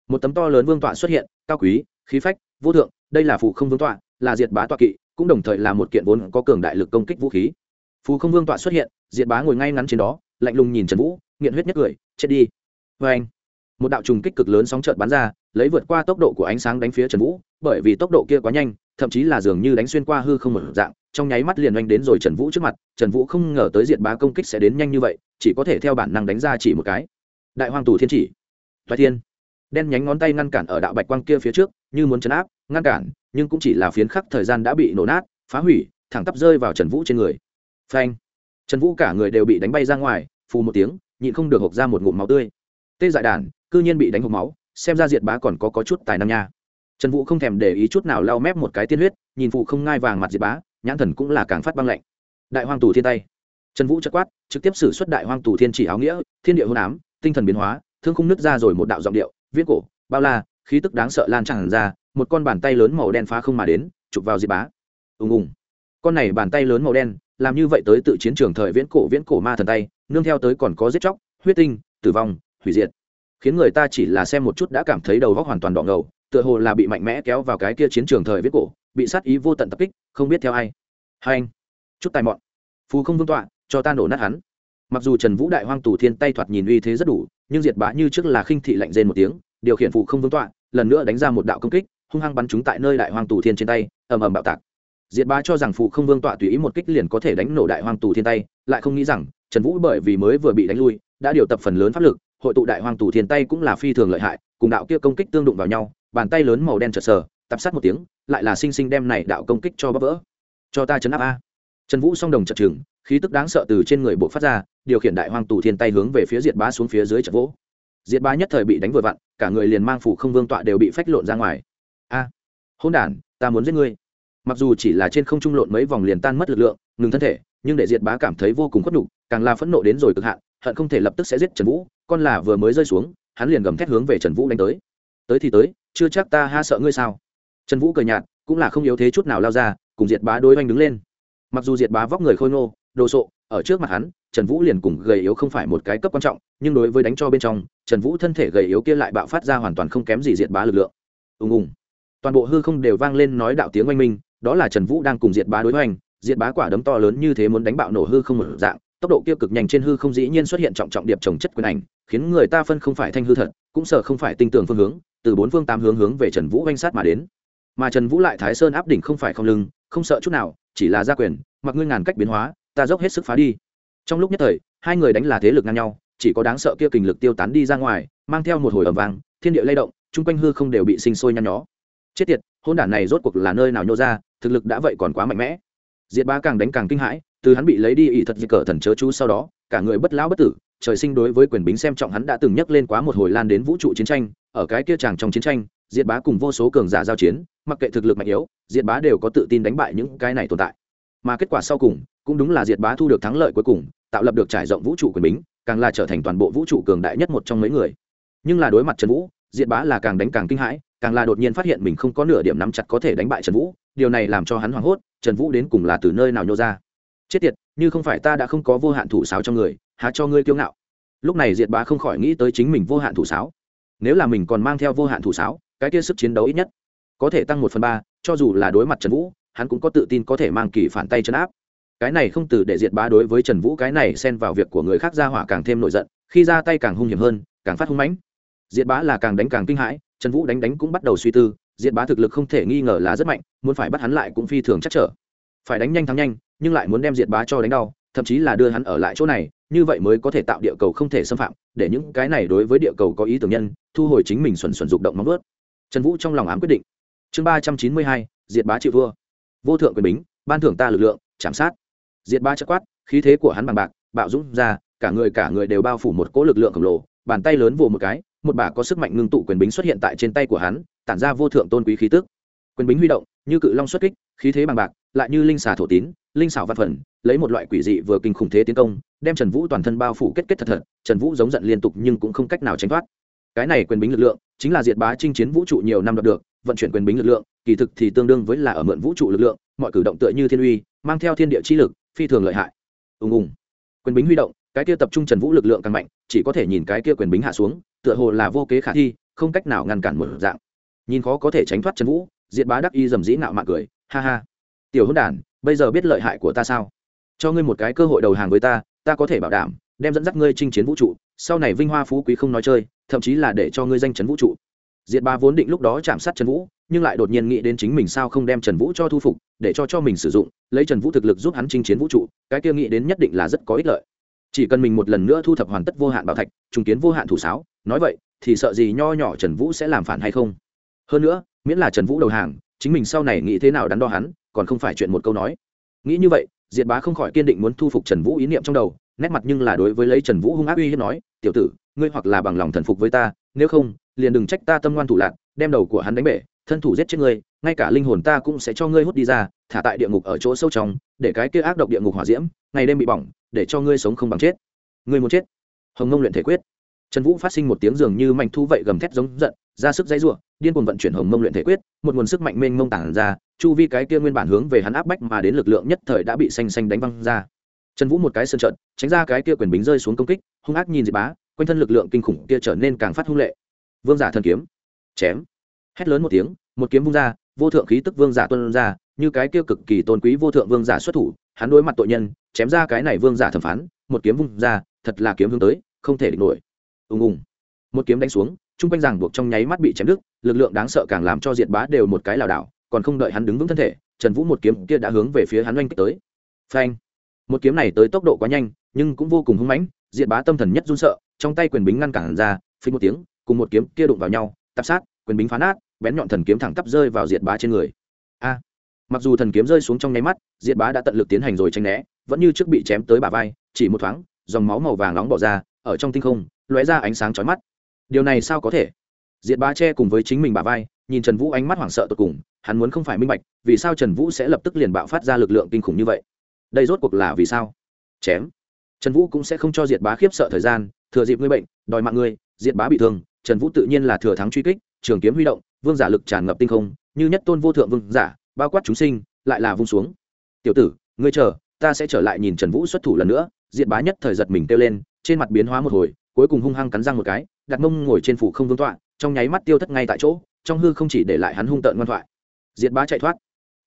một tấm to lớn vương tọa xuất hiện, cao quý, khí phách, vô thượng đây là phù không vương tọa, là diệt bá tọa kỵ, cũng đồng thời là một kiện vốn có cường đại lực công kích vũ khí. Phù không vương tọa xuất hiện, diệt bá ngồi ngay ngắn trên đó, lạnh lùng nhìn trần vũ, nghiện huyết nhất cười, chết đi. Vê anh, một đạo trùng kích cực lớn sóng trợt bắn ra, lấy vượt qua tốc độ của ánh sáng đánh phía trần vũ, bởi vì tốc độ kia quá nhanh, thậm chí là dường như đánh xuyên qua hư không một dạng, trong nháy mắt liền oanh đến rồi trần vũ trước mặt. Trần vũ không ngờ tới diệt bá công kích sẽ đến nhanh như vậy, chỉ có thể theo bản năng đánh ra chỉ một cái. Đại hoàng tù thiên chỉ thoại thiên đen nhánh ngón tay ngăn cản ở đạo bạch quang kia phía trước như muốn chấn áp ngăn cản nhưng cũng chỉ là phiến khắc thời gian đã bị nổ nát phá hủy thẳng tắp rơi vào trần vũ trên người. Phanh! Trần vũ cả người đều bị đánh bay ra ngoài phù một tiếng nhịn không được hộp ra một ngụm máu tươi. Tê dại đàn cư nhiên bị đánh hộp máu xem ra diệt bá còn có, có chút tài năng nha. Trần vũ không thèm để ý chút nào lau mép một cái tiên huyết nhìn phụ không ngai vàng mặt diệt bá nhãn thần cũng là càng phát băng lạnh. Đại hoang tù thiên tay. Trần vũ chất quát trực tiếp xử suất đại hoang tù thiên chỉ áo nghĩa thiên địa hôn ám tinh thần biến hóa thương không nứt ra rồi một đạo giọng điệu Viễn cổ, bao la, khí tức đáng sợ lan tràn ra, một con bàn tay lớn màu đen phá không mà đến, chụp vào diệp bá. Ùng ùng. Con này bàn tay lớn màu đen, làm như vậy tới tự chiến trường thời viễn cổ viễn cổ ma thần tay, nương theo tới còn có giết chóc, huyết tinh, tử vong, hủy diệt. Khiến người ta chỉ là xem một chút đã cảm thấy đầu góc hoàn toàn đỏ ngầu, tựa hồ là bị mạnh mẽ kéo vào cái kia chiến trường thời viễn cổ, bị sát ý vô tận tập kích, không biết theo ai. Hai anh, chút tài mọn. Phù không vương tọa, cho ta nổ nát hắn. Mặc dù trần vũ đại hoang tù thiên tay thoạt nhìn uy thế rất đủ nhưng diệt bá như trước là khinh thị lạnh rên một tiếng, điều khiển phụ không vương tọa, lần nữa đánh ra một đạo công kích, hung hăng bắn chúng tại nơi đại hoang tù thiên trên tay, ầm ầm bạo tạc. Diệt bá cho rằng phụ không vương tọa tùy ý một kích liền có thể đánh nổ đại hoang tù thiên tay, lại không nghĩ rằng, trần vũ bởi vì mới vừa bị đánh lui, đã điều tập phần lớn pháp lực, hội tụ đại hoang tù thiên tay cũng là phi thường lợi hại, cùng đạo kia công kích tương đụng vào nhau, bàn tay lớn màu đen chợt sờ tập sát một tiếng, lại là sinh sinh đem này đạo công kích cho bắp vỡ. Cho ta chấn áp a. Trần vũ song đồng chợt chừng khí tức đáng sợ từ trên người bộ phát ra, điều khiển đại hoang tù thiên tay hướng về phía diệt bá xuống phía dưới chật vỗ. Diệt bá nhất thời bị đánh vừa vặn, cả người liền mang phủ không vương tọa đều bị phách lộn ra ngoài. A hôn đản, ta muốn giết ngươi. Mặc dù chỉ là trên không trung lộn mấy vòng liền tan mất lực lượng, ngừng thân thể, nhưng để diệt bá cảm thấy vô cùng khuất nhục, càng là phẫn nộ đến rồi cực hạn, hận không thể lập tức sẽ giết trần vũ, con là vừa mới rơi xuống, hắn liền gầm thét hướng về trần vũ đánh tới. Tới thì tới, chưa chắc ta ha sợ ngươi sao? Trần vũ cười nhạt, cũng là không yếu thế chút nào lao ra, cùng diệt bá đối oanh đứng lên. Mặc dù diệt bá vóc người khôi ngô đồ sộ, ở trước mặt hắn, trần vũ liền cùng gầy yếu không phải một cái cấp quan trọng, nhưng đối với đánh cho bên trong, trần vũ thân thể gầy yếu kia lại bạo phát ra hoàn toàn không kém gì diệt bá lực lượng. Ùng ùng. Toàn bộ hư không đều vang lên nói đạo tiếng oanh minh, đó là trần vũ đang cùng diệt bá đối hoành, diệt bá quả đấm to lớn như thế muốn đánh bạo nổ hư không một dạng, tốc độ kia cực nhanh trên hư không dĩ nhiên xuất hiện trọng trọng điệp trồng chất quyền ảnh, khiến người ta phân không phải thanh hư thật, cũng sợ không phải tinh tường phương hướng, từ bốn phương tám hướng hướng về trần vũ oanh sát mà đến. Mà trần vũ lại thái sơn áp đỉnh không phải không lưng, không sợ chút nào, chỉ là gia quyền, mặc ngươi ngàn cách biến hóa ta dốc hết sức phá đi. Trong lúc nhất thời, hai người đánh là thế lực ngang nhau, chỉ có đáng sợ kia kình lực tiêu tán đi ra ngoài, mang theo một hồi ẩm vàng thiên địa lay động, chung quanh hư không đều bị sinh sôi nhăn nhó. Chết tiệt hôn đản này rốt cuộc là nơi nào nhô ra, thực lực đã vậy còn quá mạnh mẽ. Diệt ba càng đánh càng kinh hãi, từ hắn bị lấy đi ỷ thật diệt cờ thần chớ chú sau đó, cả người bất lão bất tử, trời sinh đối với quyền bính xem trọng hắn đã từng nhắc lên quá một hồi lan đến vũ trụ chiến tranh, ở cái kia chàng trong chiến tranh, diệt bá cùng vô số cường giả giao chiến, mặc kệ thực lực mạnh yếu, diệt bá đều có tự tin đánh bại những cái này tồn tại. Mà kết quả sau cùng cũng đúng là diệt bá thu được thắng lợi cuối cùng, tạo lập được trải rộng vũ trụ quyền bính, càng là trở thành toàn bộ vũ trụ cường đại nhất một trong mấy người. Nhưng là đối mặt trần vũ, diệt bá là càng đánh càng kinh hãi, càng là đột nhiên phát hiện mình không có nửa điểm nắm chặt có thể đánh bại trần vũ, điều này làm cho hắn hoảng hốt, trần vũ đến cùng là từ nơi nào nhô ra? Chết tiệt, như không phải ta đã không có vô hạn thủ sáo trong người, há cho ngươi kiêu ngạo. Lúc này diệt bá không khỏi nghĩ tới chính mình vô hạn thủ sáo. Nếu là mình còn mang theo vô hạn thủ sáo, cái kia sức chiến đấu ít nhất có thể tăng một phần ba, cho dù là đối mặt trần vũ, hắn cũng có tự tin có thể mang kỳ phản tay chấn áp cái này không từ để diệt bá đối với trần vũ, cái này xen vào việc của người khác ra hỏa càng thêm nổi giận, khi ra tay càng hung hiểm hơn, càng phát hung mãnh. Diệt bá là càng đánh càng kinh hãi, trần vũ đánh đánh cũng bắt đầu suy tư, diệt bá thực lực không thể nghi ngờ là rất mạnh, muốn phải bắt hắn lại cũng phi thường chắc trở. Phải đánh nhanh thắng nhanh, nhưng lại muốn đem diệt bá cho đánh đau, thậm chí là đưa hắn ở lại chỗ này, như vậy mới có thể tạo địa cầu không thể xâm phạm, để những cái này đối với địa cầu có ý tưởng nhân, thu hồi chính mình xuẩn xuẩn dục động nóng ướt trần vũ trong lòng ám quyết định. Chương ba trăm chín mươi hai, diệt bá chịu vua. Vô thượng quyền bính, ban thưởng ta lực lượng, chạm sát diệt bá chất quát, khí thế của hắn bằng bạc, bạo dũng ra, cả người cả người đều bao phủ một cỗ lực lượng khổng lồ, bàn tay lớn vồ một cái, một bả có sức mạnh ngưng tụ quyền bính xuất hiện tại trên tay của hắn, tản ra vô thượng tôn quý khí tức. Quyền bính huy động, như cự long xuất kích, khí thế bằng bạc, lại như linh xà thổ tín, linh xảo văn phần, lấy một loại quỷ dị vừa kinh khủng thế tiến công, đem trần vũ toàn thân bao phủ kết kết thật thật, trần vũ giống giận liên tục nhưng cũng không cách nào tránh thoát. Cái này quyền bính lực lượng, chính là diệt bá chinh chiến vũ trụ nhiều năm đạt được, vận chuyển quyền bính lực lượng, kỳ thực thì tương đương với là ở mượn vũ trụ lực lượng, mọi cử động tựa như thiên uy, mang theo thiên địa chi lực phi thường lợi hại. Ùng ùng. Quyền bính huy động, cái kia tập trung trần vũ lực lượng càng mạnh, chỉ có thể nhìn cái kia quyền bính hạ xuống, tựa hồ là vô kế khả thi, không cách nào ngăn cản một dạng. Nhìn khó có thể tránh thoát trần vũ, diệt bá đắc y dầm dĩ nạo mạng cười, ha ha. Tiểu hôn đản, bây giờ biết lợi hại của ta sao? Cho ngươi một cái cơ hội đầu hàng với ta ta có thể bảo đảm, đem dẫn dắt ngươi chinh chiến vũ trụ, sau này vinh hoa phú quý không nói chơi, thậm chí là để cho ngươi danh chấn vũ trụ. Diệt ba vốn định lúc đó chạm sát trần vũ nhưng lại đột nhiên nghĩ đến chính mình sao không đem trần vũ cho thu phục, để cho cho mình sử dụng, lấy trần vũ thực lực giúp hắn chinh chiến vũ trụ, cái kia nghĩ đến nhất định là rất có ích lợi. Chỉ cần mình một lần nữa thu thập hoàn tất vô hạn bảo thạch, trùng kiến vô hạn thủ sáo, nói vậy, thì sợ gì nho nhỏ trần vũ sẽ làm phản hay không? Hơn nữa, miễn là trần vũ đầu hàng, chính mình sau này nghĩ thế nào đắn đo hắn, còn không phải chuyện một câu nói. Nghĩ như vậy, diệt bá không khỏi kiên định muốn thu phục trần vũ ý niệm trong đầu, nét mặt nhưng là đối với lấy trần vũ hung ác uy hiếp nói, tiểu tử, ngươi hoặc là bằng lòng thần phục với ta, nếu không, liền đừng trách ta tâm ngoan thủ lạc đem đầu của hắn đánh bể thân thủ giết chết ngươi, ngay cả linh hồn ta cũng sẽ cho ngươi hút đi ra, thả tại địa ngục ở chỗ sâu trong, để cái kia ác độc địa ngục hỏa diễm, ngày đêm bị bỏng, để cho ngươi sống không bằng chết. Ngươi muốn chết? Hồng ngông luyện thể quyết. Trần vũ phát sinh một tiếng dường như mạnh thu vậy gầm thét giống giận, ra sức dãy ruộng điên cuồng vận chuyển hồng mông luyện thể quyết, một nguồn sức mạnh mênh mông tản ra, chu vi cái kia nguyên bản hướng về hắn áp bách mà đến lực lượng nhất thời đã bị xanh xanh đánh văng ra. Trần vũ một cái sơn trận, tránh ra cái kia quyền bính rơi xuống công kích, hung ác nhìn diệt bá, quanh thân lực lượng kinh khủng kia trở nên càng phát hung lệ. Vương giả thần kiếm. Chém hét lớn một tiếng, một kiếm vung ra, vô thượng khí tức vương giả tuân ra, như cái kia cực kỳ tôn quý vô thượng vương giả xuất thủ, hắn đối mặt tội nhân, chém ra cái này vương giả thẩm phán, một kiếm vung ra, thật là kiếm hướng tới, không thể địch nổi. Ùng ùng. Một kiếm đánh xuống, chung quanh ràng buộc trong nháy mắt bị chém đứt, lực lượng đáng sợ càng làm cho diệt bá đều một cái lảo đảo, còn không đợi hắn đứng vững thân thể, trần vũ một kiếm kia đã hướng về phía hắn oanh kích tới. Phanh. Một kiếm này tới tốc độ quá nhanh, nhưng cũng vô cùng hung mãnh, diệt bá tâm thần nhất run sợ, trong tay quyền bính ngăn cản ra phí một tiếng, cùng một kiếm kia đụng vào nhau tập sát quyền bính phá nát, bén nhọn thần kiếm thẳng tắp rơi vào diệt bá trên người. A! Mặc dù thần kiếm rơi xuống trong nháy mắt, diệt bá đã tận lực tiến hành rồi tranh né, vẫn như trước bị chém tới bả vai, chỉ một thoáng, dòng máu màu vàng nóng bỏ ra, ở trong tinh không, lóe ra ánh sáng chói mắt. Điều này sao có thể? Diệt bá che cùng với chính mình bả vai, nhìn trần vũ ánh mắt hoảng sợ tột cùng, hắn muốn không phải minh bạch, vì sao trần vũ sẽ lập tức liền bạo phát ra lực lượng kinh khủng như vậy? Đây rốt cuộc là vì sao? Chém. Trần vũ cũng sẽ không cho diệt bá khiếp sợ thời gian, thừa dịp ngươi bệnh, đòi mạng ngươi, diệt bá bị thương, trần vũ tự nhiên là thừa thắng truy kích trường kiếm huy động, vương giả lực tràn ngập tinh không, như nhất tôn vô thượng vương giả, bao quát chúng sinh, lại là vung xuống. Tiểu tử, ngươi chờ, ta sẽ trở lại nhìn trần vũ xuất thủ lần nữa. Diệt bá nhất thời giật mình kêu lên, trên mặt biến hóa một hồi, cuối cùng hung hăng cắn răng một cái, đặt mông ngồi trên phủ không vương tọa, trong nháy mắt tiêu thất ngay tại chỗ, trong hư không chỉ để lại hắn hung tợn ngoan thoại. Diệt bá chạy thoát.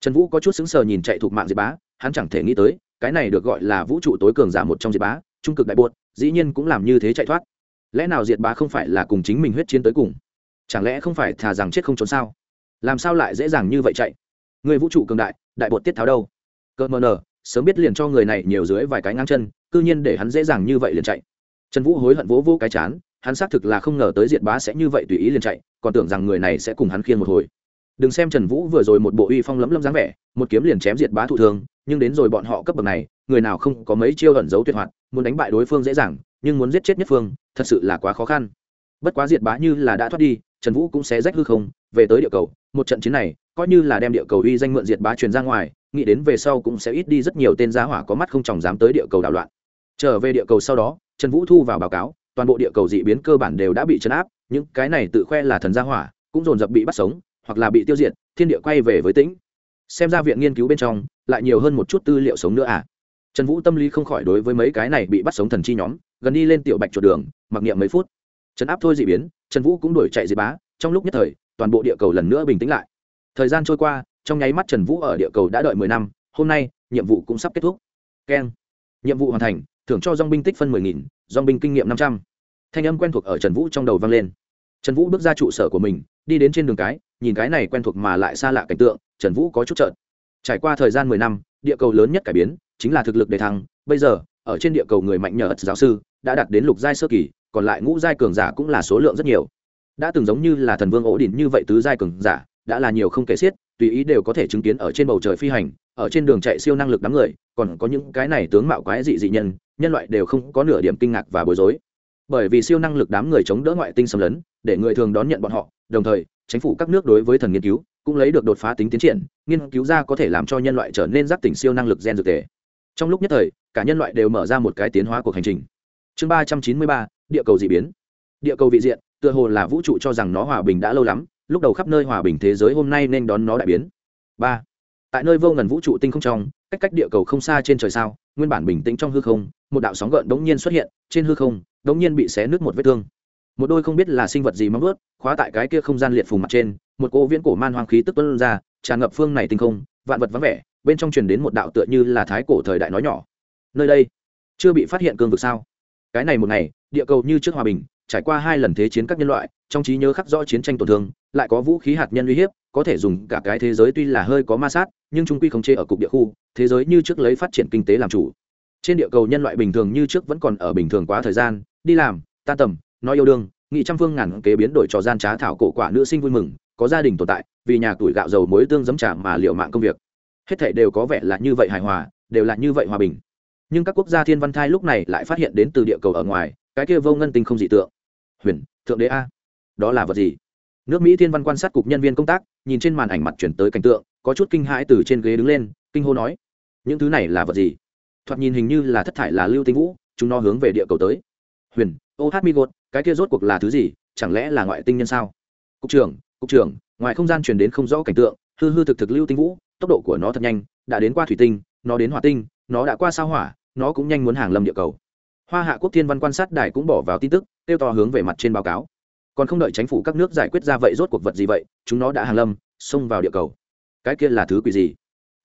Trần vũ có chút sững sờ nhìn chạy thuộc mạng diệt bá, hắn chẳng thể nghĩ tới, cái này được gọi là vũ trụ tối cường giả một trong diệt bá, trung cực đại buột dĩ nhiên cũng làm như thế chạy thoát. Lẽ nào diệt bá không phải là cùng chính mình huyết chiến tới cùng? Chẳng lẽ không phải thà rằng chết không trốn sao? Làm sao lại dễ dàng như vậy chạy? Người vũ trụ cường đại đại bột tiết tháo đâu? Cơ mờ nờ, sớm biết liền cho người này nhiều dưới vài cái ngang chân, cư nhiên để hắn dễ dàng như vậy liền chạy. Trần vũ hối hận vỗ vỗ cái chán, hắn xác thực là không ngờ tới diệt bá sẽ như vậy tùy ý liền chạy, còn tưởng rằng người này sẽ cùng hắn khiêng một hồi. Đừng xem trần vũ vừa rồi một bộ uy phong lấm lấm dáng vẻ, một kiếm liền chém diệt bá thụ thương, nhưng đến rồi bọn họ cấp bậc này, người nào không có mấy chiêu ẩn giấu tuyệt hoạt, muốn đánh bại đối phương dễ dàng, nhưng muốn giết chết nhất phương, thật sự là quá khó khăn. Bất quá diệt bá như là đã thoát đi trần vũ cũng sẽ rách hư không, về tới địa cầu. Một trận chiến này, coi như là đem địa cầu uy danh mượn diệt bá truyền ra ngoài, nghĩ đến về sau cũng sẽ ít đi rất nhiều tên giá hỏa có mắt không chòng dám tới địa cầu đảo loạn. Trở về địa cầu sau đó, trần vũ thu vào báo cáo, toàn bộ địa cầu dị biến cơ bản đều đã bị chấn áp, những cái này tự khoe là thần gia hỏa, cũng dồn dập bị bắt sống, hoặc là bị tiêu diệt, thiên địa quay về với tĩnh. Xem ra viện nghiên cứu bên trong, lại nhiều hơn một chút tư liệu sống nữa à. Trần vũ tâm lý không khỏi đối với mấy cái này bị bắt sống thần chi nhóm, gần đi lên tiểu bạch chuột đường, mặc niệm mấy phút. Trấn áp thôi dị biến trần vũ cũng đuổi chạy diệt bá, trong lúc nhất thời, toàn bộ địa cầu lần nữa bình tĩnh lại. Thời gian trôi qua, trong nháy mắt trần vũ ở địa cầu đã đợi mười năm, hôm nay, nhiệm vụ cũng sắp kết thúc. Keng. Nhiệm vụ hoàn thành, thưởng cho dong binh tích phân mười nghìn dong binh kinh nghiệm năm trăm. Thanh âm quen thuộc ở trần vũ trong đầu vang lên. Trần vũ bước ra trụ sở của mình, đi đến trên đường cái, nhìn cái này quen thuộc mà lại xa lạ cảnh tượng, trần vũ có chút trợn. Trải qua thời gian mười năm, địa cầu lớn nhất cải biến, chính là thực lực đề thăng, bây giờ, ở trên địa cầu người mạnh nhờ ất giáo sư, đã đạt đến lục giai sơ kỳ còn lại ngũ giai cường giả cũng là số lượng rất nhiều. Đã từng giống như là thần vương ổ đỉnh như vậy tứ giai cường giả, đã là nhiều không kể xiết, tùy ý đều có thể chứng kiến ở trên bầu trời phi hành, ở trên đường chạy siêu năng lực đám người, còn có những cái này tướng mạo quái dị dị nhân nhân loại đều không có nửa điểm kinh ngạc và bối rối. Bởi vì siêu năng lực đám người chống đỡ ngoại tinh xâm lấn, để người thường đón nhận bọn họ, đồng thời, chính phủ các nước đối với thần nghiên cứu cũng lấy được đột phá tính tiến triển, nghiên cứu ra có thể làm cho nhân loại trở nên giác tỉnh siêu năng lực gen dược thể. Trong lúc nhất thời, cả nhân loại đều mở ra một cái tiến hóa cuộc hành trình. Chương ba trăm chín mươi ba địa cầu dị biến. Địa cầu vị diện, tựa hồ là vũ trụ cho rằng nó hòa bình đã lâu lắm, lúc đầu khắp nơi hòa bình thế giới hôm nay nên đón nó đại biến. Ba, tại nơi vô ngần vũ trụ tinh không trong, cách cách địa cầu không xa trên trời sao, nguyên bản bình tĩnh trong hư không, một đạo sóng gợn đống nhiên xuất hiện, trên hư không, đống nhiên bị xé nứt một vết thương. Một đôi không biết là sinh vật gì móng ướt khóa tại cái kia không gian liệt phù mặt trên, một cô viễn cổ man hoang khí tức tuân ra, tràn ngập phương này tinh không, vạn vật vắng vẻ, bên trong truyền đến một đạo tựa như là thái cổ thời đại nói nhỏ. Nơi đây, chưa bị phát hiện cương vực sao? Cái này một ngày địa cầu như trước hòa bình, trải qua hai lần thế chiến các nhân loại, trong trí nhớ khắc rõ chiến tranh tổn thương, lại có vũ khí hạt nhân uy hiếp, có thể dùng cả cái thế giới tuy là hơi có ma sát, nhưng trung quy không chê ở cục địa khu, thế giới như trước lấy phát triển kinh tế làm chủ. Trên địa cầu nhân loại bình thường như trước vẫn còn ở bình thường quá thời gian, đi làm ta tầm, nói yêu đương, nghị trăm phương ngàn kế biến đổi trò gian trá thảo cổ quả nữ sinh vui mừng, có gia đình tồn tại, vì nhà tuổi gạo dầu muối tương giấm trả mà liệu mạng công việc. Hết thể đều có vẻ là như vậy hài hòa, đều là như vậy hòa bình. Nhưng các quốc gia thiên văn thai lúc này lại phát hiện đến từ địa cầu ở ngoài cái kia vô ngân tinh không dị tượng. Huyền, thượng đế a, đó là vật gì? Nước mỹ thiên văn quan sát cục nhân viên công tác, nhìn trên màn ảnh mặt chuyển tới cảnh tượng, có chút kinh hãi từ trên ghế đứng lên, kinh hô nói, những thứ này là vật gì? Thoạt nhìn hình như là thất thải là lưu tinh vũ, chúng nó hướng về địa cầu tới. Huyền, ô hát mi gột, cái kia rốt cuộc là thứ gì? Chẳng lẽ là ngoại tinh nhân sao? Cục trưởng cục trưởng, ngoài không gian truyền đến không rõ cảnh tượng, hư hư thực thực lưu tinh vũ, tốc độ của nó thật nhanh, đã đến qua thủy tinh, nó đến hỏa tinh, nó đã qua sao hỏa, nó cũng nhanh muốn hàng lâm địa cầu hoa hạ quốc thiên văn quan sát đài cũng bỏ vào tin tức, kêu to hướng về mặt trên báo cáo. Còn không đợi chính phủ các nước giải quyết ra vậy rốt cuộc vật gì vậy, chúng nó đã hàng lâm, xông vào địa cầu. Cái kia là thứ quỷ gì?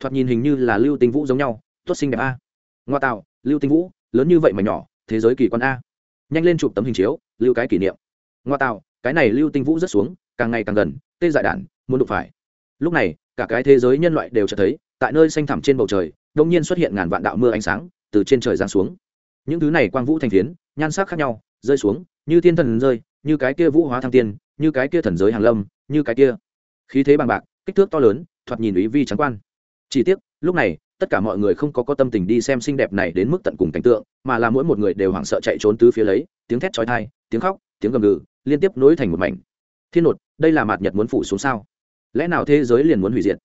Thoạt nhìn hình như là lưu tinh vũ giống nhau, tốt xinh đẹp a. Ngoa tạo, lưu tinh vũ, lớn như vậy mà nhỏ, thế giới kỳ quan a. Nhanh lên chụp tấm hình chiếu, lưu cái kỷ niệm. Ngoa tạo, cái này lưu tinh vũ rất xuống, càng ngày càng gần, tê dại đản muốn đụng phải. Lúc này, cả cái thế giới nhân loại đều cho thấy, tại nơi xanh thẳm trên bầu trời đông nhiên xuất hiện ngàn vạn đạo mưa ánh sáng, từ trên trời giáng xuống những thứ này quang vũ thành phiến, nhan sắc khác nhau, rơi xuống, như thiên thần rơi, như cái kia vũ hóa thăng tiên, như cái kia thần giới hàng lâm, như cái kia. Khí thế bằng bạc, kích thước to lớn, thoạt nhìn ý vi trắng quan. Chỉ tiếc, lúc này, tất cả mọi người không có có tâm tình đi xem xinh đẹp này đến mức tận cùng cảnh tượng, mà là mỗi một người đều hoảng sợ chạy trốn tứ phía lấy, tiếng thét chói tai, tiếng khóc, tiếng gầm gừ, liên tiếp nối thành một mảnh. Thiên nột, đây là mạt nhật muốn phủ xuống sao? Lẽ nào thế giới liền muốn hủy diệt?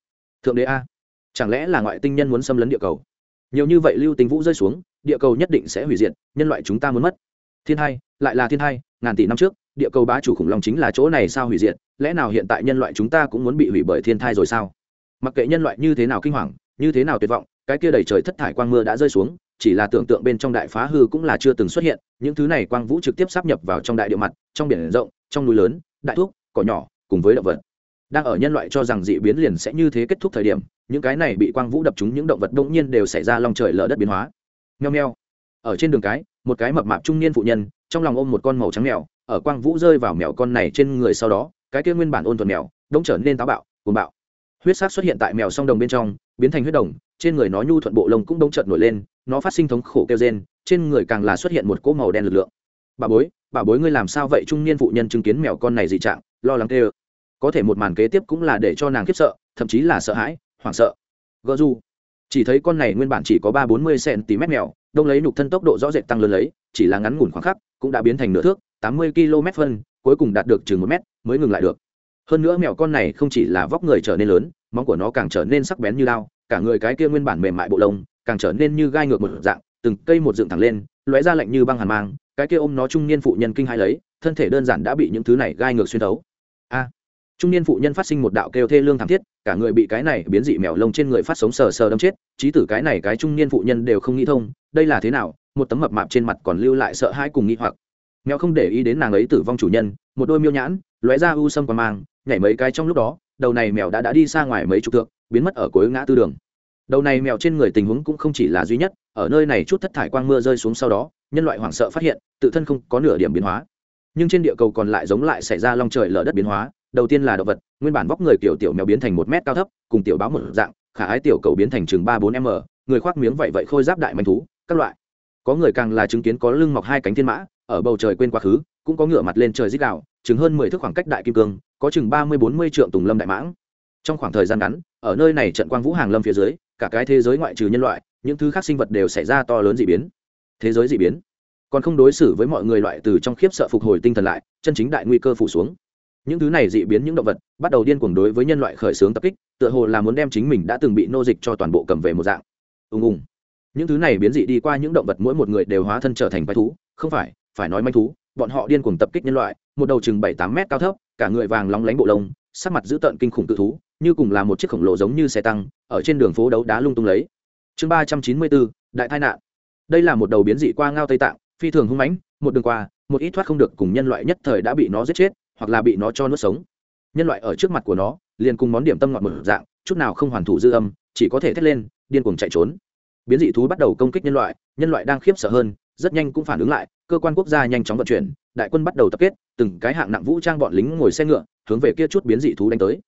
Thượng đế a, chẳng lẽ là ngoại tinh nhân muốn xâm lấn địa cầu? Nhiều như vậy lưu tinh vũ rơi xuống, địa cầu nhất định sẽ hủy diệt, nhân loại chúng ta muốn mất. Thiên hai, lại là thiên hai, ngàn tỷ năm trước, địa cầu bá chủ khủng long chính là chỗ này sao hủy diệt, lẽ nào hiện tại nhân loại chúng ta cũng muốn bị hủy bởi thiên thai rồi sao? Mặc kệ nhân loại như thế nào kinh hoàng, như thế nào tuyệt vọng, cái kia đầy trời thất thải quang mưa đã rơi xuống, chỉ là tưởng tượng bên trong đại phá hư cũng là chưa từng xuất hiện, những thứ này quang vũ trực tiếp sắp nhập vào trong đại địa mặt, trong biển rộng, trong núi lớn, đại thuốc cỏ nhỏ, cùng với động vật đang ở nhân loại cho rằng dị biến liền sẽ như thế kết thúc thời điểm, những cái này bị quang vũ đập chúng những động vật đông nhiên đều xảy ra lòng trời lở đất biến hóa. Nheo nheo ở trên đường cái, một cái mập mạp trung niên phụ nhân, trong lòng ôm một con màu trắng mèo, ở quang vũ rơi vào mèo con này trên người sau đó, cái kia nguyên bản ôn thuần mèo đông trở nên táo bạo, cuồng bạo. Huyết sắc xuất hiện tại mèo song đồng bên trong, biến thành huyết đồng, trên người nó nhu thuận bộ lông cũng đông trợn nổi lên, nó phát sinh thống khổ kêu rên, trên người càng là xuất hiện một cỗ màu đen lực lượng. Bà bối bà bối ngươi làm sao vậy? Trung niên phụ nhân chứng kiến mèo con này dị trạng, lo lắng kêu có thể một màn kế tiếp cũng là để cho nàng khiếp sợ, thậm chí là sợ hãi, hoảng sợ. Gỡ du chỉ thấy con này nguyên bản chỉ có ba bốn mươi cm mèo, đông lấy nục thân tốc độ rõ rệt tăng lớn lấy, chỉ là ngắn ngủn khoảng khắc, cũng đã biến thành nửa thước, tám mươi km phân, cuối cùng đạt được chừng một mét, mới ngừng lại được. Hơn nữa mèo con này không chỉ là vóc người trở nên lớn, móng của nó càng trở nên sắc bén như lao cả người cái kia nguyên bản mềm mại bộ lông, càng trở nên như gai ngược một dạng, từng cây một dựng thẳng lên, lóe ra lạnh như băng hàn mang, cái kia ôm nó trung niên phụ nhân kinh hai lấy, thân thể đơn giản đã bị những thứ này gai ngược xuyên thấu trung niên phụ nhân phát sinh một đạo kêu thê lương thảm thiết, cả người bị cái này biến dị mèo lông trên người phát sống sờ sờ đâm chết, trí tử cái này cái trung niên phụ nhân đều không nghĩ thông, đây là thế nào, một tấm mập mạp trên mặt còn lưu lại sợ hãi cùng nghĩ hoặc. Mèo không để ý đến nàng ấy tử vong chủ nhân, một đôi miêu nhãn, lóe ra u sâm qua mang, nhảy mấy cái trong lúc đó, đầu này mèo đã đã đi xa ngoài mấy chục thước, biến mất ở cuối ngã tư đường. Đầu này mèo trên người tình huống cũng không chỉ là duy nhất, ở nơi này chút thất thải quang mưa rơi xuống sau đó, nhân loại hoảng sợ phát hiện, tự thân không có nửa điểm biến hóa. Nhưng trên địa cầu còn lại giống lại xảy ra long trời lở đất biến hóa đầu tiên là động vật, nguyên bản vóc người kiểu tiểu mèo biến thành một mét cao thấp, cùng tiểu báo một dạng, khả ái tiểu cầu biến thành chừng ba bốn m người khoác miếng vậy vậy khôi giáp đại manh thú, các loại. Có người càng là chứng kiến có lưng mọc hai cánh thiên mã, ở bầu trời quên quá khứ, cũng có ngựa mặt lên trời dít đạo chừng hơn mười thước khoảng cách đại kim cương, có chừng ba mươi bốn mươi trượng tùng lâm đại mãng. Trong khoảng thời gian ngắn, ở nơi này trận quang vũ hàng lâm phía dưới, cả cái thế giới ngoại trừ nhân loại, những thứ khác sinh vật đều xảy ra to lớn d ị biến. Thế giới d ị biến. Còn không đối xử với mọi người loại từ trong khiếp sợ phục hồi tinh thần lại, chân chính đại nguy cơ phủ xuống những thứ này dị biến những động vật, bắt đầu điên cuồng đối với nhân loại khởi xướng tập kích, tựa hồ là muốn đem chính mình đã từng bị nô dịch cho toàn bộ cầm về một dạng. Ùng ùng. Những thứ này biến dị đi qua những động vật mỗi một người đều hóa thân trở thành quái thú, không phải phải nói manh thú, bọn họ điên cuồng tập kích nhân loại, một đầu chừng bảy tám mét cao thấp, cả người vàng lóng lánh bộ lông, sắc mặt dữ tợn kinh khủng tự thú, như cùng là một chiếc khổng lồ giống như xe tăng, ở trên đường phố đấu đá lung tung lấy. Chương ba trăm chín mươi bốn, đại tai nạn. Đây là một đầu biến dị qua ngao tây tạng, phi thường hung mãnh, một đường qua, một ít thoát không được cùng nhân loại nhất thời đã bị nó giết chết hoặc là bị nó cho nuốt sống. Nhân loại ở trước mặt của nó, liền cùng món điểm tâm ngọt một dạng, chút nào không hoàn thủ dư âm, chỉ có thể thét lên, điên cuồng chạy trốn. Biến dị thú bắt đầu công kích nhân loại nhân loại đang khiếp sợ hơn, rất nhanh cũng phản ứng lại, cơ quan quốc gia nhanh chóng vận chuyển, đại quân bắt đầu tập kết, từng cái hạng nặng vũ trang bọn lính ngồi xe ngựa, hướng về kia chút biến dị thú đánh tới.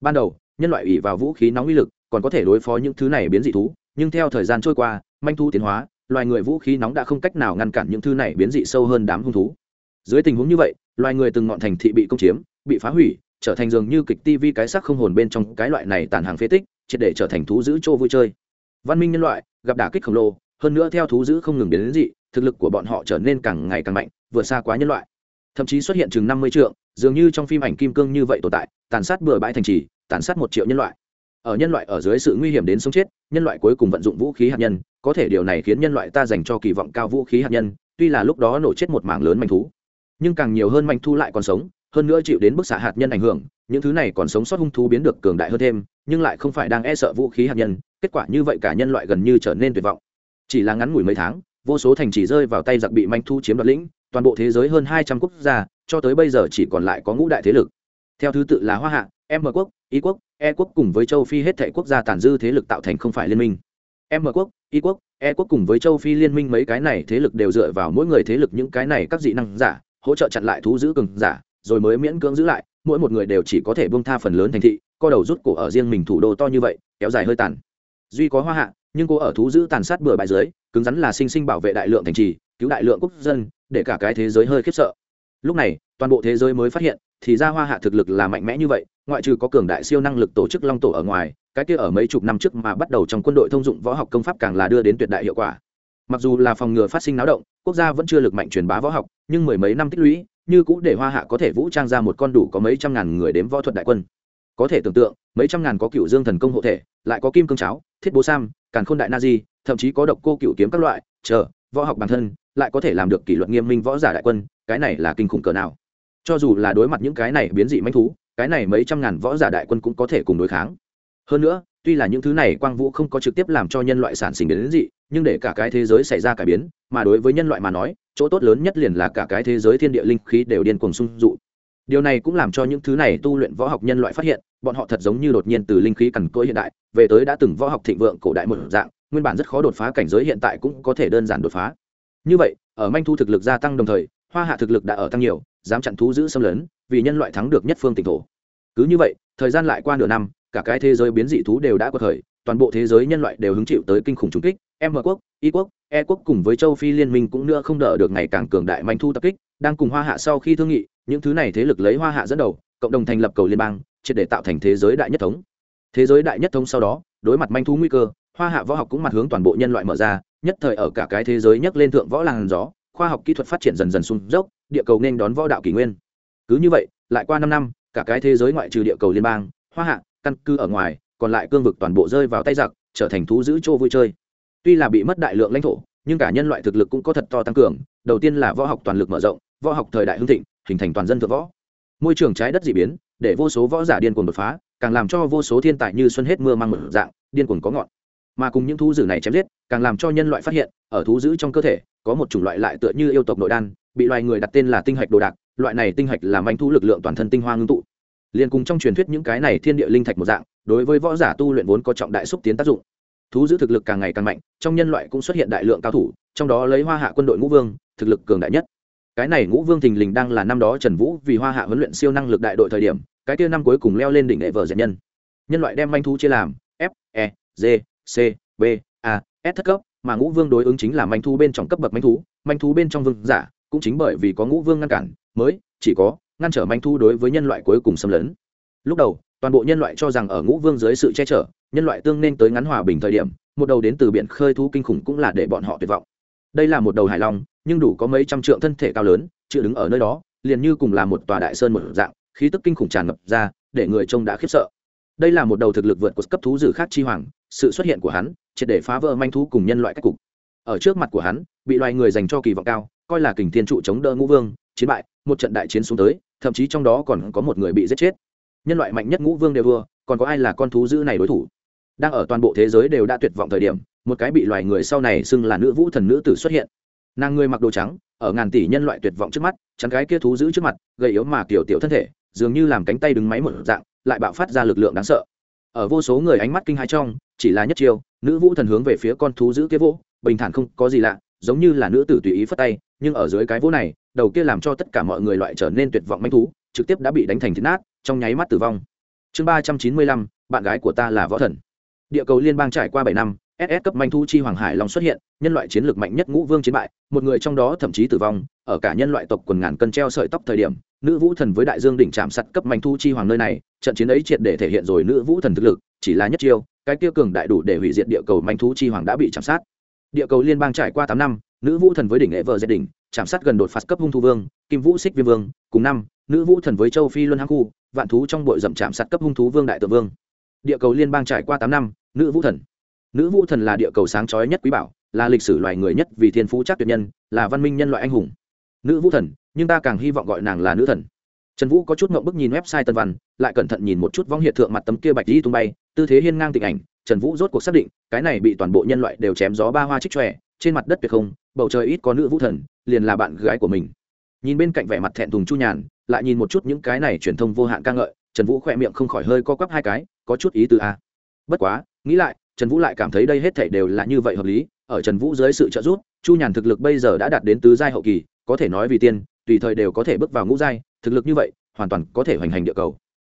Ban đầu, nhân loại ủy vào vũ khí nóng uy lực, còn có thể đối phó những thứ này biến dị thú, nhưng theo thời gian trôi qua, manh thu tiến hóa, loài người vũ khí nóng đã không cách nào ngăn cản những thứ này biến dị sâu hơn đám hung thú dưới tình huống như vậy loài người từng ngọn thành thị bị công chiếm bị phá hủy trở thành dường như kịch tivi cái sắc không hồn bên trong cái loại này tàn hàng phế tích triệt để trở thành thú giữ chỗ vui chơi. Văn minh nhân loại gặp đả kích khổng lồ hơn nữa theo thú giữ không ngừng đến, đến dị thực lực của bọn họ trở nên càng ngày càng mạnh vượt xa quá nhân loại. Thậm chí xuất hiện chừng năm mươi trượng dường như trong phim ảnh kim cương như vậy tồn tại tàn sát bừa bãi thành trì tàn sát một triệu nhân loại. Ở nhân loại ở dưới sự nguy hiểm đến sống chết nhân loại cuối cùng vận dụng vũ khí hạt nhân có thể điều này khiến nhân loại ta dành cho kỳ vọng cao vũ khí hạt nhân tuy là lúc đó nổ chết một mảng lớn manh thú nhưng càng nhiều hơn manh thu lại còn sống, hơn nữa chịu đến bức xạ hạt nhân ảnh hưởng, những thứ này còn sống sót hung thú biến được cường đại hơn thêm, nhưng lại không phải đang e sợ vũ khí hạt nhân, kết quả như vậy cả nhân loại gần như trở nên tuyệt vọng. Chỉ là ngắn ngủi mấy tháng, vô số thành chỉ rơi vào tay giặc bị manh thu chiếm đoạt lĩnh, toàn bộ thế giới hơn hai trăm quốc gia, cho tới bây giờ chỉ còn lại có ngũ đại thế lực. Theo thứ tự là hoa hạ, m quốc ý quốc e quốc cùng với châu phi hết thệ quốc gia tàn dư thế lực tạo thành không phải liên minh. M quốc ý quốc e quốc cùng với châu phi liên minh mấy cái này thế lực đều dựa vào mỗi người thế lực những cái này các dị năng giả hỗ trợ chặn lại thú giữ cường giả, rồi mới miễn cưỡng giữ lại, mỗi một người đều chỉ có thể bông tha phần lớn thành thị, co đầu rút cổ ở riêng mình thủ đô to như vậy, kéo dài hơi tàn. Duy có hoa hạ, nhưng cô ở thú giữ tàn sát bừa bãi dưới, cứng rắn là sinh sinh bảo vệ đại lượng thành trì, cứu đại lượng quốc dân, để cả cái thế giới hơi khiếp sợ. Lúc này, toàn bộ thế giới mới phát hiện, thì ra hoa hạ thực lực là mạnh mẽ như vậy, ngoại trừ có cường đại siêu năng lực tổ chức long tổ ở ngoài, cái kia ở mấy chục năm trước mà bắt đầu trong quân đội thông dụng võ học công pháp càng là đưa đến tuyệt đại hiệu quả mặc dù là phòng ngừa phát sinh náo động, quốc gia vẫn chưa lực mạnh truyền bá võ học, nhưng mười mấy năm tích lũy, như cũ để hoa hạ có thể vũ trang ra một con đủ có mấy trăm ngàn người đếm võ thuật đại quân. Có thể tưởng tượng, mấy trăm ngàn có cựu dương thần công hộ thể, lại có kim cương cháo, thiết bố sam, càn khôn đại na di, thậm chí có độc cô cựu kiếm các loại, chờ, võ học bản thân, lại có thể làm được kỷ luật nghiêm minh võ giả đại quân, cái này là kinh khủng cỡ nào. Cho dù là đối mặt những cái này biến dị manh thú, cái này mấy trăm ngàn võ giả đại quân cũng có thể cùng đối kháng. Hơn nữa, tuy là những thứ này quang vũ không có trực tiếp làm cho nhân loại sản sinh biến dị nhưng để cả cái thế giới xảy ra cải biến, mà đối với nhân loại mà nói, chỗ tốt lớn nhất liền là cả cái thế giới thiên địa linh khí đều điên cuồng sung dụ. Điều này cũng làm cho những thứ này tu luyện võ học nhân loại phát hiện, bọn họ thật giống như đột nhiên từ linh khí cằn cỗi hiện đại, về tới đã từng võ học thịnh vượng cổ đại một dạng, nguyên bản rất khó đột phá cảnh giới hiện tại cũng có thể đơn giản đột phá. Như vậy, ở manh thu thực lực gia tăng đồng thời, hoa hạ thực lực đã ở tăng nhiều, dám chặn thú giữ xâm lấn, vì nhân loại thắng được nhất phương tỉnh thổ. Cứ như vậy, thời gian lại qua nửa năm, cả cái thế giới biến dị thú đều đã có thời toàn bộ thế giới nhân loại đều hứng chịu tới kinh khủng trùng kích, m quốc y quốc e quốc cùng với châu phi liên minh cũng nữa không đỡ được ngày càng cường đại manh thu tập kích, đang cùng hoa hạ sau khi thương nghị, những thứ này thế lực lấy hoa hạ dẫn đầu, cộng đồng thành lập cầu liên bang, triệt để tạo thành thế giới đại nhất thống. Thế giới đại nhất thống sau đó, đối mặt manh thu nguy cơ, hoa hạ võ học cũng mặt hướng toàn bộ nhân loại mở ra, nhất thời ở cả cái thế giới nhấc lên thượng võ làng gió, khoa học kỹ thuật phát triển dần dần sung dốc, địa cầu nên đón võ đạo kỷ nguyên. Cứ như vậy, lại qua năm năm, cả cái thế giới ngoại trừ địa cầu liên bang, hoa hạ, căn cứ ở ngoài còn lại cương vực toàn bộ rơi vào tay giặc, trở thành thú giữ chỗ vui chơi. Tuy là bị mất đại lượng lãnh thổ, nhưng cả nhân loại thực lực cũng có thật to tăng cường. Đầu tiên là võ học toàn lực mở rộng, võ học thời đại hưng thịnh, hình thành toàn dân thượng võ. Môi trường trái đất d ị biến, để vô số võ giả điên cuồng đột phá, càng làm cho vô số thiên tài như xuân hết mưa mang một dạng, điên cuồng có ngọn. Mà cùng những thú dữ này chém giết, càng làm cho nhân loại phát hiện, ở thú dữ trong cơ thể, có một chủng loại lại tựa như yêu tộc nội đan, bị loài người đặt tên là tinh hạch đồ đạc, loại này tinh hạch làm anh thu lực lượng toàn thân tinh hoa ngưng tụ. Liền cùng trong truyền thuyết những cái này thiên địa linh thạch một dạng đối với võ giả tu luyện vốn có trọng đại xúc tiến tác dụng. Thú giữ thực lực càng ngày càng mạnh, trong nhân loại cũng xuất hiện đại lượng cao thủ, trong đó lấy hoa hạ quân đội ngũ vương, thực lực cường đại nhất. Cái này ngũ vương thình lình đang là năm đó trần vũ vì hoa hạ huấn luyện siêu năng lực đại đội thời điểm, cái kia năm cuối cùng leo lên đỉnh nghệ vợ dạy nhân. Nhân loại đem manh thú chia làm f e g, c, b, a, s thất cấp, mà ngũ vương đối ứng chính là manh thú bên trong cấp bậc manh thú manh thú bên trong vương giả, cũng chính bởi vì có ngũ vương ngăn cản, mới chỉ có ngăn trở manh thú đối với nhân loại cuối cùng xâm lấn. Lúc đầu toàn bộ nhân loại cho rằng ở ngũ vương dưới sự che chở, nhân loại tương nên tới ngắn hòa bình thời điểm, một đầu đến từ biển khơi thú kinh khủng cũng là để bọn họ tuyệt vọng. Đây là một đầu hải long, nhưng đủ có mấy trăm trượng thân thể cao lớn chưa đứng ở nơi đó, liền như cùng là một tòa đại sơn một dạng, khí tức kinh khủng tràn ngập ra, để người trông đã khiếp sợ. Đây là một đầu thực lực vượt của cấp thú dữ khác chi hoàng, sự xuất hiện của hắn, triệt để phá vỡ manh thú cùng nhân loại cách cục. Ở trước mặt của hắn, bị loài người dành cho kỳ vọng cao, coi là kình thiên trụ chống đỡ ngũ vương, chiến bại, một trận đại chiến xuống tới, thậm chí trong đó còn có một người bị giết chết nhân loại mạnh nhất ngũ vương đều vừa, còn có ai là con thú dữ này đối thủ? Đang ở toàn bộ thế giới đều đã tuyệt vọng thời điểm một cái bị loài người sau này xưng là nữ vũ thần nữ tử xuất hiện. Nàng người mặc đồ trắng ở ngàn tỷ nhân loại tuyệt vọng trước mắt chắn cái kia thú giữ trước mặt gây yếu mà kiểu tiểu thân thể dường như làm cánh tay đứng máy một dạng lại bạo phát ra lực lượng đáng sợ. Ở vô số người ánh mắt kinh hãi trong chỉ là nhất chiêu nữ vũ thần hướng về phía con thú giữ kia vỗ bình thản không có gì lạ giống như là nữ tử tùy ý phất tay nhưng ở dưới cái vỗ này đầu kia làm cho tất cả mọi người loại trở nên tuyệt vọng manh thú trực tiếp đã bị đánh thành thịt nát, trong nháy mắt tử vong. Chương ba trăm chín mươi lăm, bạn gái của ta là võ thần. Địa cầu liên bang trải qua bảy năm ss cấp manh thu chi hoàng hải long xuất hiện, nhân loại chiến lược mạnh nhất ngũ vương chiến bại, một người trong đó thậm chí tử vong, ở cả nhân loại tộc quần ngàn cân treo sợi tóc thời điểm, nữ vũ thần với đại dương đỉnh chạm sắt cấp manh thu chi hoàng nơi này, trận chiến ấy triệt để thể hiện rồi nữ vũ thần thực lực, chỉ là nhất chiêu, cái kia cường đại đủ để hủy diệt địa cầu manh thu chi hoàng đã bị chạm sát. Địa cầu liên bang trải qua tám năm, nữ vũ thần với đỉnh lễ vợ gia đỉnh chạm sát gần đột phạt cấp hung thu vương, kim vũ xích viêm vương, cùng năm nữ vũ thần với châu phi luân hăng khu, vạn thú trong bội rậm chạm sát cấp hung thú vương đại tự vương. Địa cầu liên bang trải qua tám năm, nữ vũ thần. Nữ vũ thần là địa cầu sáng chói nhất quý bảo, là lịch sử loài người nhất vì thiên phú chắc tuyệt nhân, là văn minh nhân loại anh hùng. Nữ vũ thần, nhưng ta càng hy vọng gọi nàng là nữ thần. Trần vũ có chút ngộng bức nhìn website tân văn, lại cẩn thận nhìn một chút vong hiện thượng mặt tấm kia bạch đi tung bay, tư thế hiên ngang tịnh ảnh, trần vũ rốt cuộc xác định, cái này bị toàn bộ nhân loại đều chém gió ba hoa trích tròe trên mặt đất tuyệt không, bầu trời ít có nữ vũ thần, liền là bạn gái của mình. Nhìn bên cạnh vẻ mặt thẹn thùng chu nhàn lại nhìn một chút những cái này truyền thông vô hạn ca ngợi, trần vũ khỏe miệng không khỏi hơi co quắp hai cái, có chút ý từ a. Bất quá, nghĩ lại, trần vũ lại cảm thấy đây hết thảy đều là như vậy hợp lý, ở trần vũ dưới sự trợ giúp, chu nhàn thực lực bây giờ đã đạt đến tứ giai hậu kỳ, có thể nói vì tiên, tùy thời đều có thể bước vào ngũ giai, thực lực như vậy, hoàn toàn có thể hoành hành địa cầu.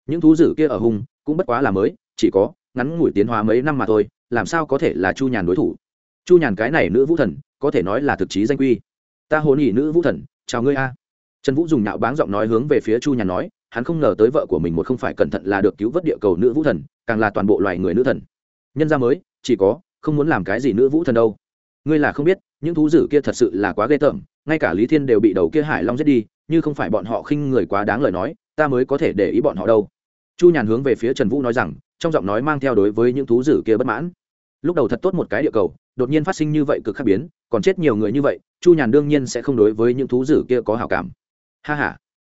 Những thú dữ kia ở hung, cũng bất quá là mới, chỉ có ngắn ngủi tiến hóa mấy năm mà thôi, làm sao có thể là chu nhàn đối thủ? Chu nhàn cái này nữ vũ thần, có thể nói là thực chí danh quy. Ta hồn ỉ nữ vũ thần, chào ngươi a trần vũ dùng nạo báng giọng nói hướng về phía chu nhàn nói, hắn không ngờ tới vợ của mình một không phải cẩn thận là được cứu vớt địa cầu nữ vũ thần, càng là toàn bộ loài người nữ thần. Nhân ra mới, chỉ có, không muốn làm cái gì nữ vũ thần đâu. Ngươi là không biết, những thú dữ kia thật sự là quá ghê tởm, ngay cả lý thiên đều bị đầu kia hải long giết đi, như không phải bọn họ khinh người quá đáng lời nói, ta mới có thể để ý bọn họ đâu. Chu nhàn hướng về phía trần vũ nói rằng, trong giọng nói mang theo đối với những thú dữ kia bất mãn. Lúc đầu thật tốt một cái địa cầu, đột nhiên phát sinh như vậy cực khác biến, còn chết nhiều người như vậy, chu nhàn đương nhiên sẽ không đối với những thú dữ kia có hảo cảm ha ha,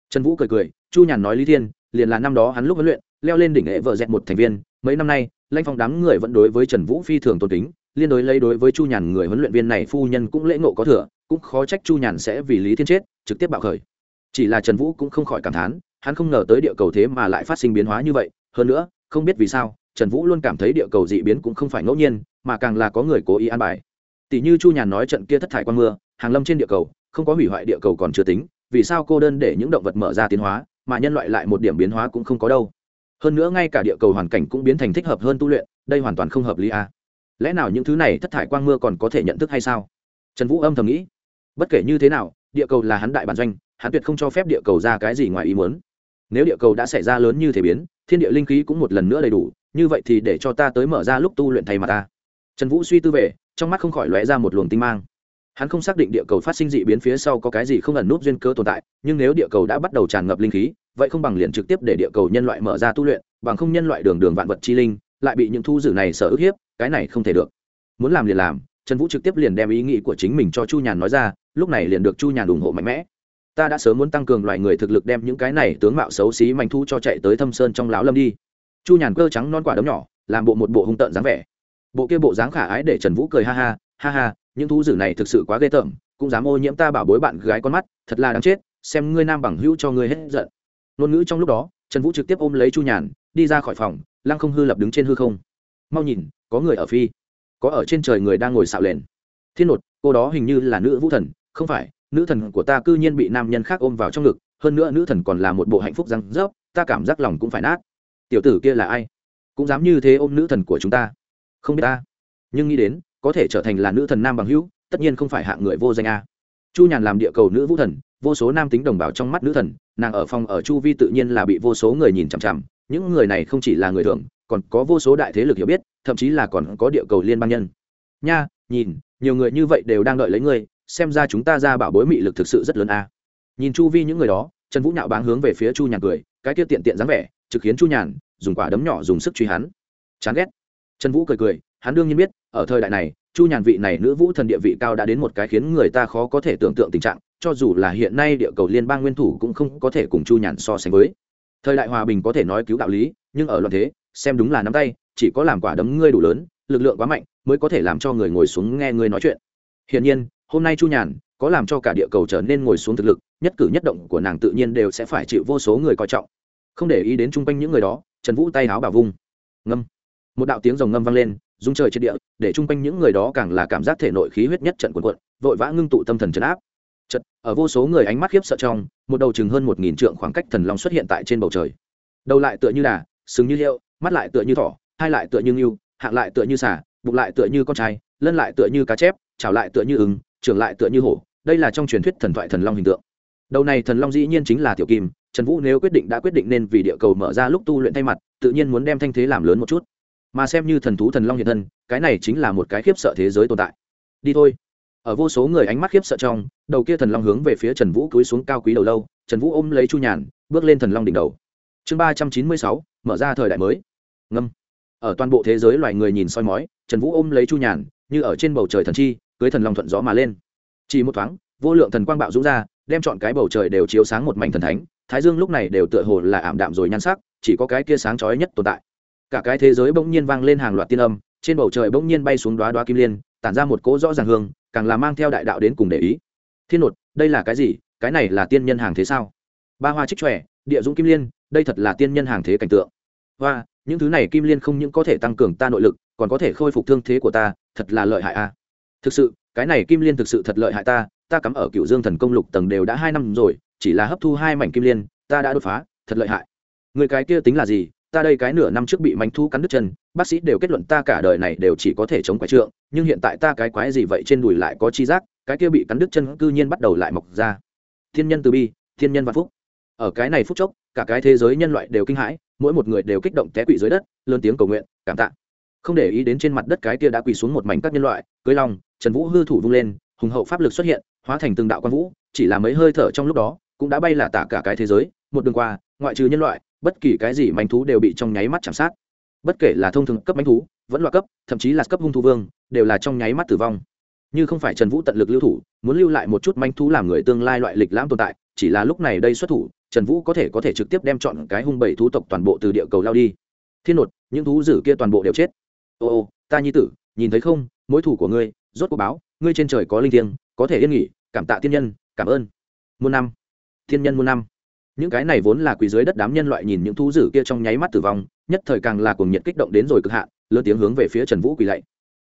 trần vũ cười cười chu nhàn nói lý thiên liền là năm đó hắn lúc huấn luyện leo lên đỉnh hệ vợ dẹt một thành viên mấy năm nay lanh phong đám người vẫn đối với trần vũ phi thường tôn kính liên đối lấy đối với chu nhàn người huấn luyện viên này phu nhân cũng lễ ngộ có thừa cũng khó trách chu nhàn sẽ vì lý thiên chết trực tiếp bạo khởi. Chỉ là trần vũ cũng không khỏi cảm thán hắn không ngờ tới địa cầu thế mà lại phát sinh biến hóa như vậy hơn nữa không biết vì sao trần vũ luôn cảm thấy địa cầu dị biến cũng không phải ngẫu nhiên mà càng là có người cố ý an bài. Tỷ như chu nhàn nói trận kia thất thải quan mưa hàng lâm trên địa cầu không có hủy hoại địa cầu còn chưa tính vì sao cô đơn để những động vật mở ra tiến hóa, mà nhân loại lại một điểm biến hóa cũng không có đâu. Hơn nữa ngay cả địa cầu hoàn cảnh cũng biến thành thích hợp hơn tu luyện, đây hoàn toàn không hợp lý à. lẽ nào những thứ này thất thải quang mưa còn có thể nhận thức hay sao? Trần vũ âm thầm nghĩ. Bất kể như thế nào, địa cầu là hắn đại bản doanh, hắn tuyệt không cho phép địa cầu ra cái gì ngoài ý muốn. Nếu địa cầu đã xảy ra lớn như thế biến, thiên địa linh khí cũng một lần nữa đầy đủ, như vậy thì để cho ta tới mở ra lúc tu luyện thay mà ta. Trần vũ suy tư về, trong mắt không khỏi lóe ra một luồng tinh mang hắn không xác định địa cầu phát sinh dị biến phía sau có cái gì không ẩn nút duyên cơ tồn tại, nhưng nếu địa cầu đã bắt đầu tràn ngập linh khí, vậy không bằng liền trực tiếp để địa cầu nhân loại mở ra tu luyện, bằng không nhân loại đường đường vạn vật chi linh, lại bị những thu dữ này sở ức hiếp, cái này không thể được. Muốn làm liền làm, trần vũ trực tiếp liền đem ý nghĩ của chính mình cho chu nhàn nói ra, lúc này liền được chu nhàn ủng hộ mạnh mẽ. Ta đã sớm muốn tăng cường loại người thực lực đem những cái này tướng mạo xấu xí manh thu cho chạy tới thâm sơn trong láo lâm đi. Chu nhàn cơ trắng non quả đấm nhỏ, làm bộ một bộ hung tợn dáng vẻ. Bộ kia bộ dáng khả ái để trần vũ cười ha ha ha ha những thú dữ này thực sự quá ghê tởm, cũng dám ô nhiễm ta bảo bối bạn gái con mắt, thật là đáng chết, xem ngươi nam bằng hữu cho ngươi hết giận. Ngôn ngữ trong lúc đó, trần vũ trực tiếp ôm lấy chu nhàn, đi ra khỏi phòng, lăng không hư lập đứng trên hư không. Mau nhìn, có người ở phi. Có ở trên trời người đang ngồi xạo lền thiên nột, cô đó hình như là nữ vũ thần, không phải, nữ thần của ta cư nhiên bị nam nhân khác ôm vào trong ngực, hơn nữa nữ thần còn là một bộ hạnh phúc răng rớp, ta cảm giác lòng cũng phải nát. Tiểu tử kia là ai? Cũng dám như thế ôm nữ thần của chúng ta. Không biết ta. Nhưng nghĩ đến có thể trở thành là nữ thần nam bằng hữu, tất nhiên không phải hạng người vô danh a. Chu nhàn làm địa cầu nữ vũ thần, vô số nam tính đồng bào trong mắt nữ thần, nàng ở phòng ở chu vi tự nhiên là bị vô số người nhìn chằm chằm, những người này không chỉ là người thường, còn có vô số đại thế lực hiểu biết, thậm chí là còn có địa cầu liên bang nhân. Nha, nhìn, nhiều người như vậy đều đang đợi lấy ngươi, xem ra chúng ta ra bảo bối mị lực thực sự rất lớn a. Nhìn chu vi những người đó, trần vũ nhạo báng hướng về phía chu nhàn cười, cái kia tiện tiện dáng vẻ, trực khiến chu nhàn dùng quả đấm nhỏ dùng sức truy hắn. Chán ghét. Trần vũ cười cười, hắn đương nhiên biết ở thời đại này, chu nhàn vị này nữ vũ thần địa vị cao đã đến một cái khiến người ta khó có thể tưởng tượng tình trạng, cho dù là hiện nay địa cầu liên bang nguyên thủ cũng không có thể cùng chu nhàn so sánh với. Thời đại hòa bình có thể nói cứu đạo lý, nhưng ở loạn thế, xem đúng là nắm tay, chỉ có làm quả đấm ngươi đủ lớn, lực lượng quá mạnh, mới có thể làm cho người ngồi xuống nghe ngươi nói chuyện. Hiển nhiên, hôm nay chu nhàn có làm cho cả địa cầu trở nên ngồi xuống thực lực, nhất cử nhất động của nàng tự nhiên đều sẽ phải chịu vô số người coi trọng. Không để ý đến chung quanh những người đó, trần vũ tay áo bảo vung. Ngâm. Một đạo tiếng rồng ngâm vang lên dung trời trên địa để chung quanh những người đó càng là cảm giác thể nội khí huyết nhất trận quần quận vội vã ngưng tụ tâm thần trấn áp. Chật ở vô số người ánh mắt khiếp sợ trong một đầu chừng hơn một nghìn trượng khoảng cách thần long xuất hiện tại trên bầu trời. Đầu lại tựa như đà sừng như hiệu, mắt lại tựa như thỏ hai lại tựa như ngưu hạng lại tựa như xà bụng lại tựa như con trai lân lại tựa như cá chép chảo lại tựa như ứng trưởng lại tựa như hổ. Đây là trong truyền thuyết thần thoại thần long hình tượng. Đầu này thần long dĩ nhiên chính là tiểu kim trần vũ nếu quyết định đã quyết định nên vì địa cầu mở ra lúc tu luyện thay mặt tự nhiên muốn đem thanh thế làm lớn một chút mà xem như thần thú thần long hiện thân, cái này chính là một cái khiếp sợ thế giới tồn tại. Đi thôi. Ở vô số người ánh mắt khiếp sợ trong, đầu kia thần long hướng về phía trần vũ cúi xuống cao quý đầu lâu, trần vũ ôm lấy chu nhàn, bước lên thần long đỉnh đầu. Chương ba trăm chín mươi sáu, mở ra thời đại mới. Ngâm. Ở toàn bộ thế giới loài người nhìn soi mói, trần vũ ôm lấy chu nhàn, như ở trên bầu trời thần chi, cưới thần long thuận gió mà lên. Chỉ một thoáng, vô lượng thần quang bạo rũ ra, đem chọn cái bầu trời đều chiếu sáng một mảnh thần thánh, thái dương lúc này đều tựa hồ là ảm đạm rồi nhan sắc, chỉ có cái kia sáng chói nhất tồn tại cả cái thế giới bỗng nhiên vang lên hàng loạt tiên âm, trên bầu trời bỗng nhiên bay xuống đoá đoá kim liên, tản ra một cỗ rõ ràng hương, càng là mang theo đại đạo đến cùng để ý. Thiên nột, đây là cái gì? Cái này là tiên nhân hàng thế sao? Ba hoa trích tròe địa dũng kim liên, đây thật là tiên nhân hàng thế cảnh tượng. Và những thứ này kim liên không những có thể tăng cường ta nội lực, còn có thể khôi phục thương thế của ta, thật là lợi hại a. Thực sự, cái này kim liên thực sự thật lợi hại ta ta cắm ở cựu dương thần công lục tầng đều đã hai năm rồi, chỉ là hấp thu hai mảnh kim liên, ta đã đột phá, thật lợi hại. Người cái kia tính là gì? Ta đây cái nửa năm trước bị manh thú cắn đứt chân, bác sĩ đều kết luận ta cả đời này đều chỉ có thể chống quái trượng, nhưng hiện tại ta cái quái gì vậy trên đùi lại có chi giác, cái kia bị cắn đứt chân cư nhiên bắt đầu lại mọc ra. Thiên nhân từ bi, thiên nhân văn phúc. Ở cái này phút chốc, cả cái thế giới nhân loại đều kinh hãi, mỗi một người đều kích động té quỵ dưới đất, lớn tiếng cầu nguyện, cảm tạ. Không để ý đến trên mặt đất cái kia đã quỳ xuống một mảnh các nhân loại, cưới long trần vũ hư thủ vung lên, hùng hậu pháp lực xuất hiện, hóa thành từng đạo quan vũ, chỉ là mấy hơi thở trong lúc đó, cũng đã bay là tả cả cái thế giới, một đường qua, ngoại trừ nhân loại bất kỳ cái gì manh thú đều bị trong nháy mắt chạm sát. Bất kể là thông thường cấp manh thú, vẫn loại cấp, thậm chí là cấp hung thú vương, đều là trong nháy mắt tử vong. Như không phải trần vũ tận lực lưu thủ, muốn lưu lại một chút manh thú làm người tương lai loại lịch lãm tồn tại, chỉ là lúc này đây xuất thủ, trần vũ có thể có thể trực tiếp đem chọn cái hung bảy thú tộc toàn bộ từ địa cầu lao đi. Thiên nột, những thú dữ kia toàn bộ đều chết. Ô ô, ta nhi tử, nhìn thấy không, mối thủ của ngươi, rốt cuộc báo, ngươi trên trời có linh thiêng, có thể yên nghỉ, cảm tạ tiên nhân, cảm ơn. Muôn năm. Thiên nhân muôn năm những cái này vốn là quỳ dưới đất đám nhân loại nhìn những thú dữ kia trong nháy mắt tử vong, nhất thời càng là cuồng nhiệt kích động đến rồi cực hạn, lớn tiếng hướng về phía trần vũ quỳ lạy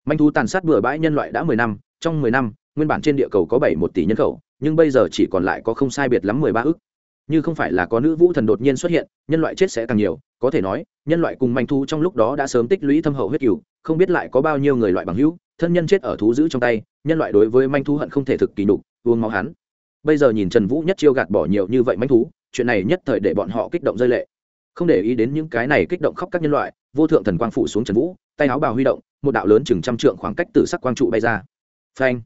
manh thú tàn sát bừa bãi nhân loại đã mười năm, trong mười năm, nguyên bản trên địa cầu có bảy một tỷ nhân khẩu, nhưng bây giờ chỉ còn lại có không sai biệt lắm mười ba ức. như không phải là có nữ vũ thần đột nhiên xuất hiện, nhân loại chết sẽ càng nhiều, có thể nói, nhân loại cùng manh thú trong lúc đó đã sớm tích lũy thâm hậu huyết cửu không biết lại có bao nhiêu người loại bằng hữu, thân nhân chết ở thú giữ trong tay, nhân loại đối với manh thú hận không thể thực kỳ đục uống máu hắn bây giờ nhìn trần vũ nhất chiêu gạt bỏ nhiều như vậy manh thú chuyện này nhất thời để bọn họ kích động rơi lệ. Không để ý đến những cái này kích động khóc các nhân loại, vô thượng thần quang phủ xuống trần vũ, tay áo bào huy động, một đạo lớn chừng trăm trượng khoảng cách từ sắc quang trụ bay ra. Phanh!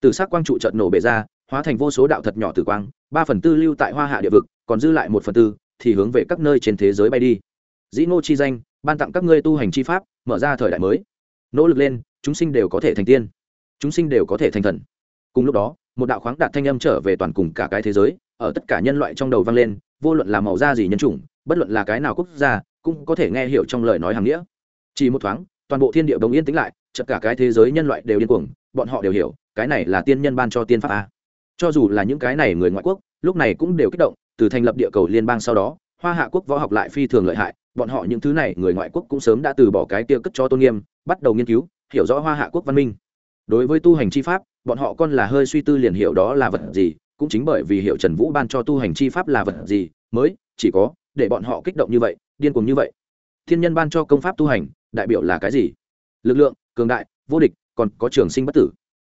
Từ sắc quang trụ chợt nổ bể ra, hóa thành vô số đạo thật nhỏ tử quang, ba phần tư lưu tại hoa hạ địa vực, còn dư lại một phần tư thì hướng về các nơi trên thế giới bay đi. Dĩ ngô chi danh, ban tặng các ngươi tu hành chi pháp, mở ra thời đại mới. Nỗ lực lên, chúng sinh đều có thể thành tiên. Chúng sinh đều có thể thành thần. Cùng lúc đó một đạo khoáng đạt thanh âm trở về toàn cùng cả cái thế giới, ở tất cả nhân loại trong đầu vang lên, vô luận là màu da gì nhân chủng, bất luận là cái nào quốc gia, cũng có thể nghe hiểu trong lời nói hàng nghĩa. Chỉ một thoáng, toàn bộ thiên địa đồng yên tĩnh lại, chợt cả cái thế giới nhân loại đều điên cuồng, bọn họ đều hiểu, cái này là tiên nhân ban cho tiên pháp a. Cho dù là những cái này người ngoại quốc, lúc này cũng đều kích động, từ thành lập địa cầu liên bang sau đó, hoa hạ quốc võ học lại phi thường lợi hại, bọn họ những thứ này người ngoại quốc cũng sớm đã từ bỏ cái kia cất cho tôn nghiêm, bắt đầu nghiên cứu, hiểu rõ hoa hạ quốc văn minh. Đối với tu hành chi pháp bọn họ con là hơi suy tư liền hiểu đó là vật gì, cũng chính bởi vì hiểu trần vũ ban cho tu hành chi pháp là vật gì, mới chỉ có để bọn họ kích động như vậy, điên cuồng như vậy. Thiên nhân ban cho công pháp tu hành, đại biểu là cái gì? Lực lượng, cường đại, vô địch, còn có trường sinh bất tử.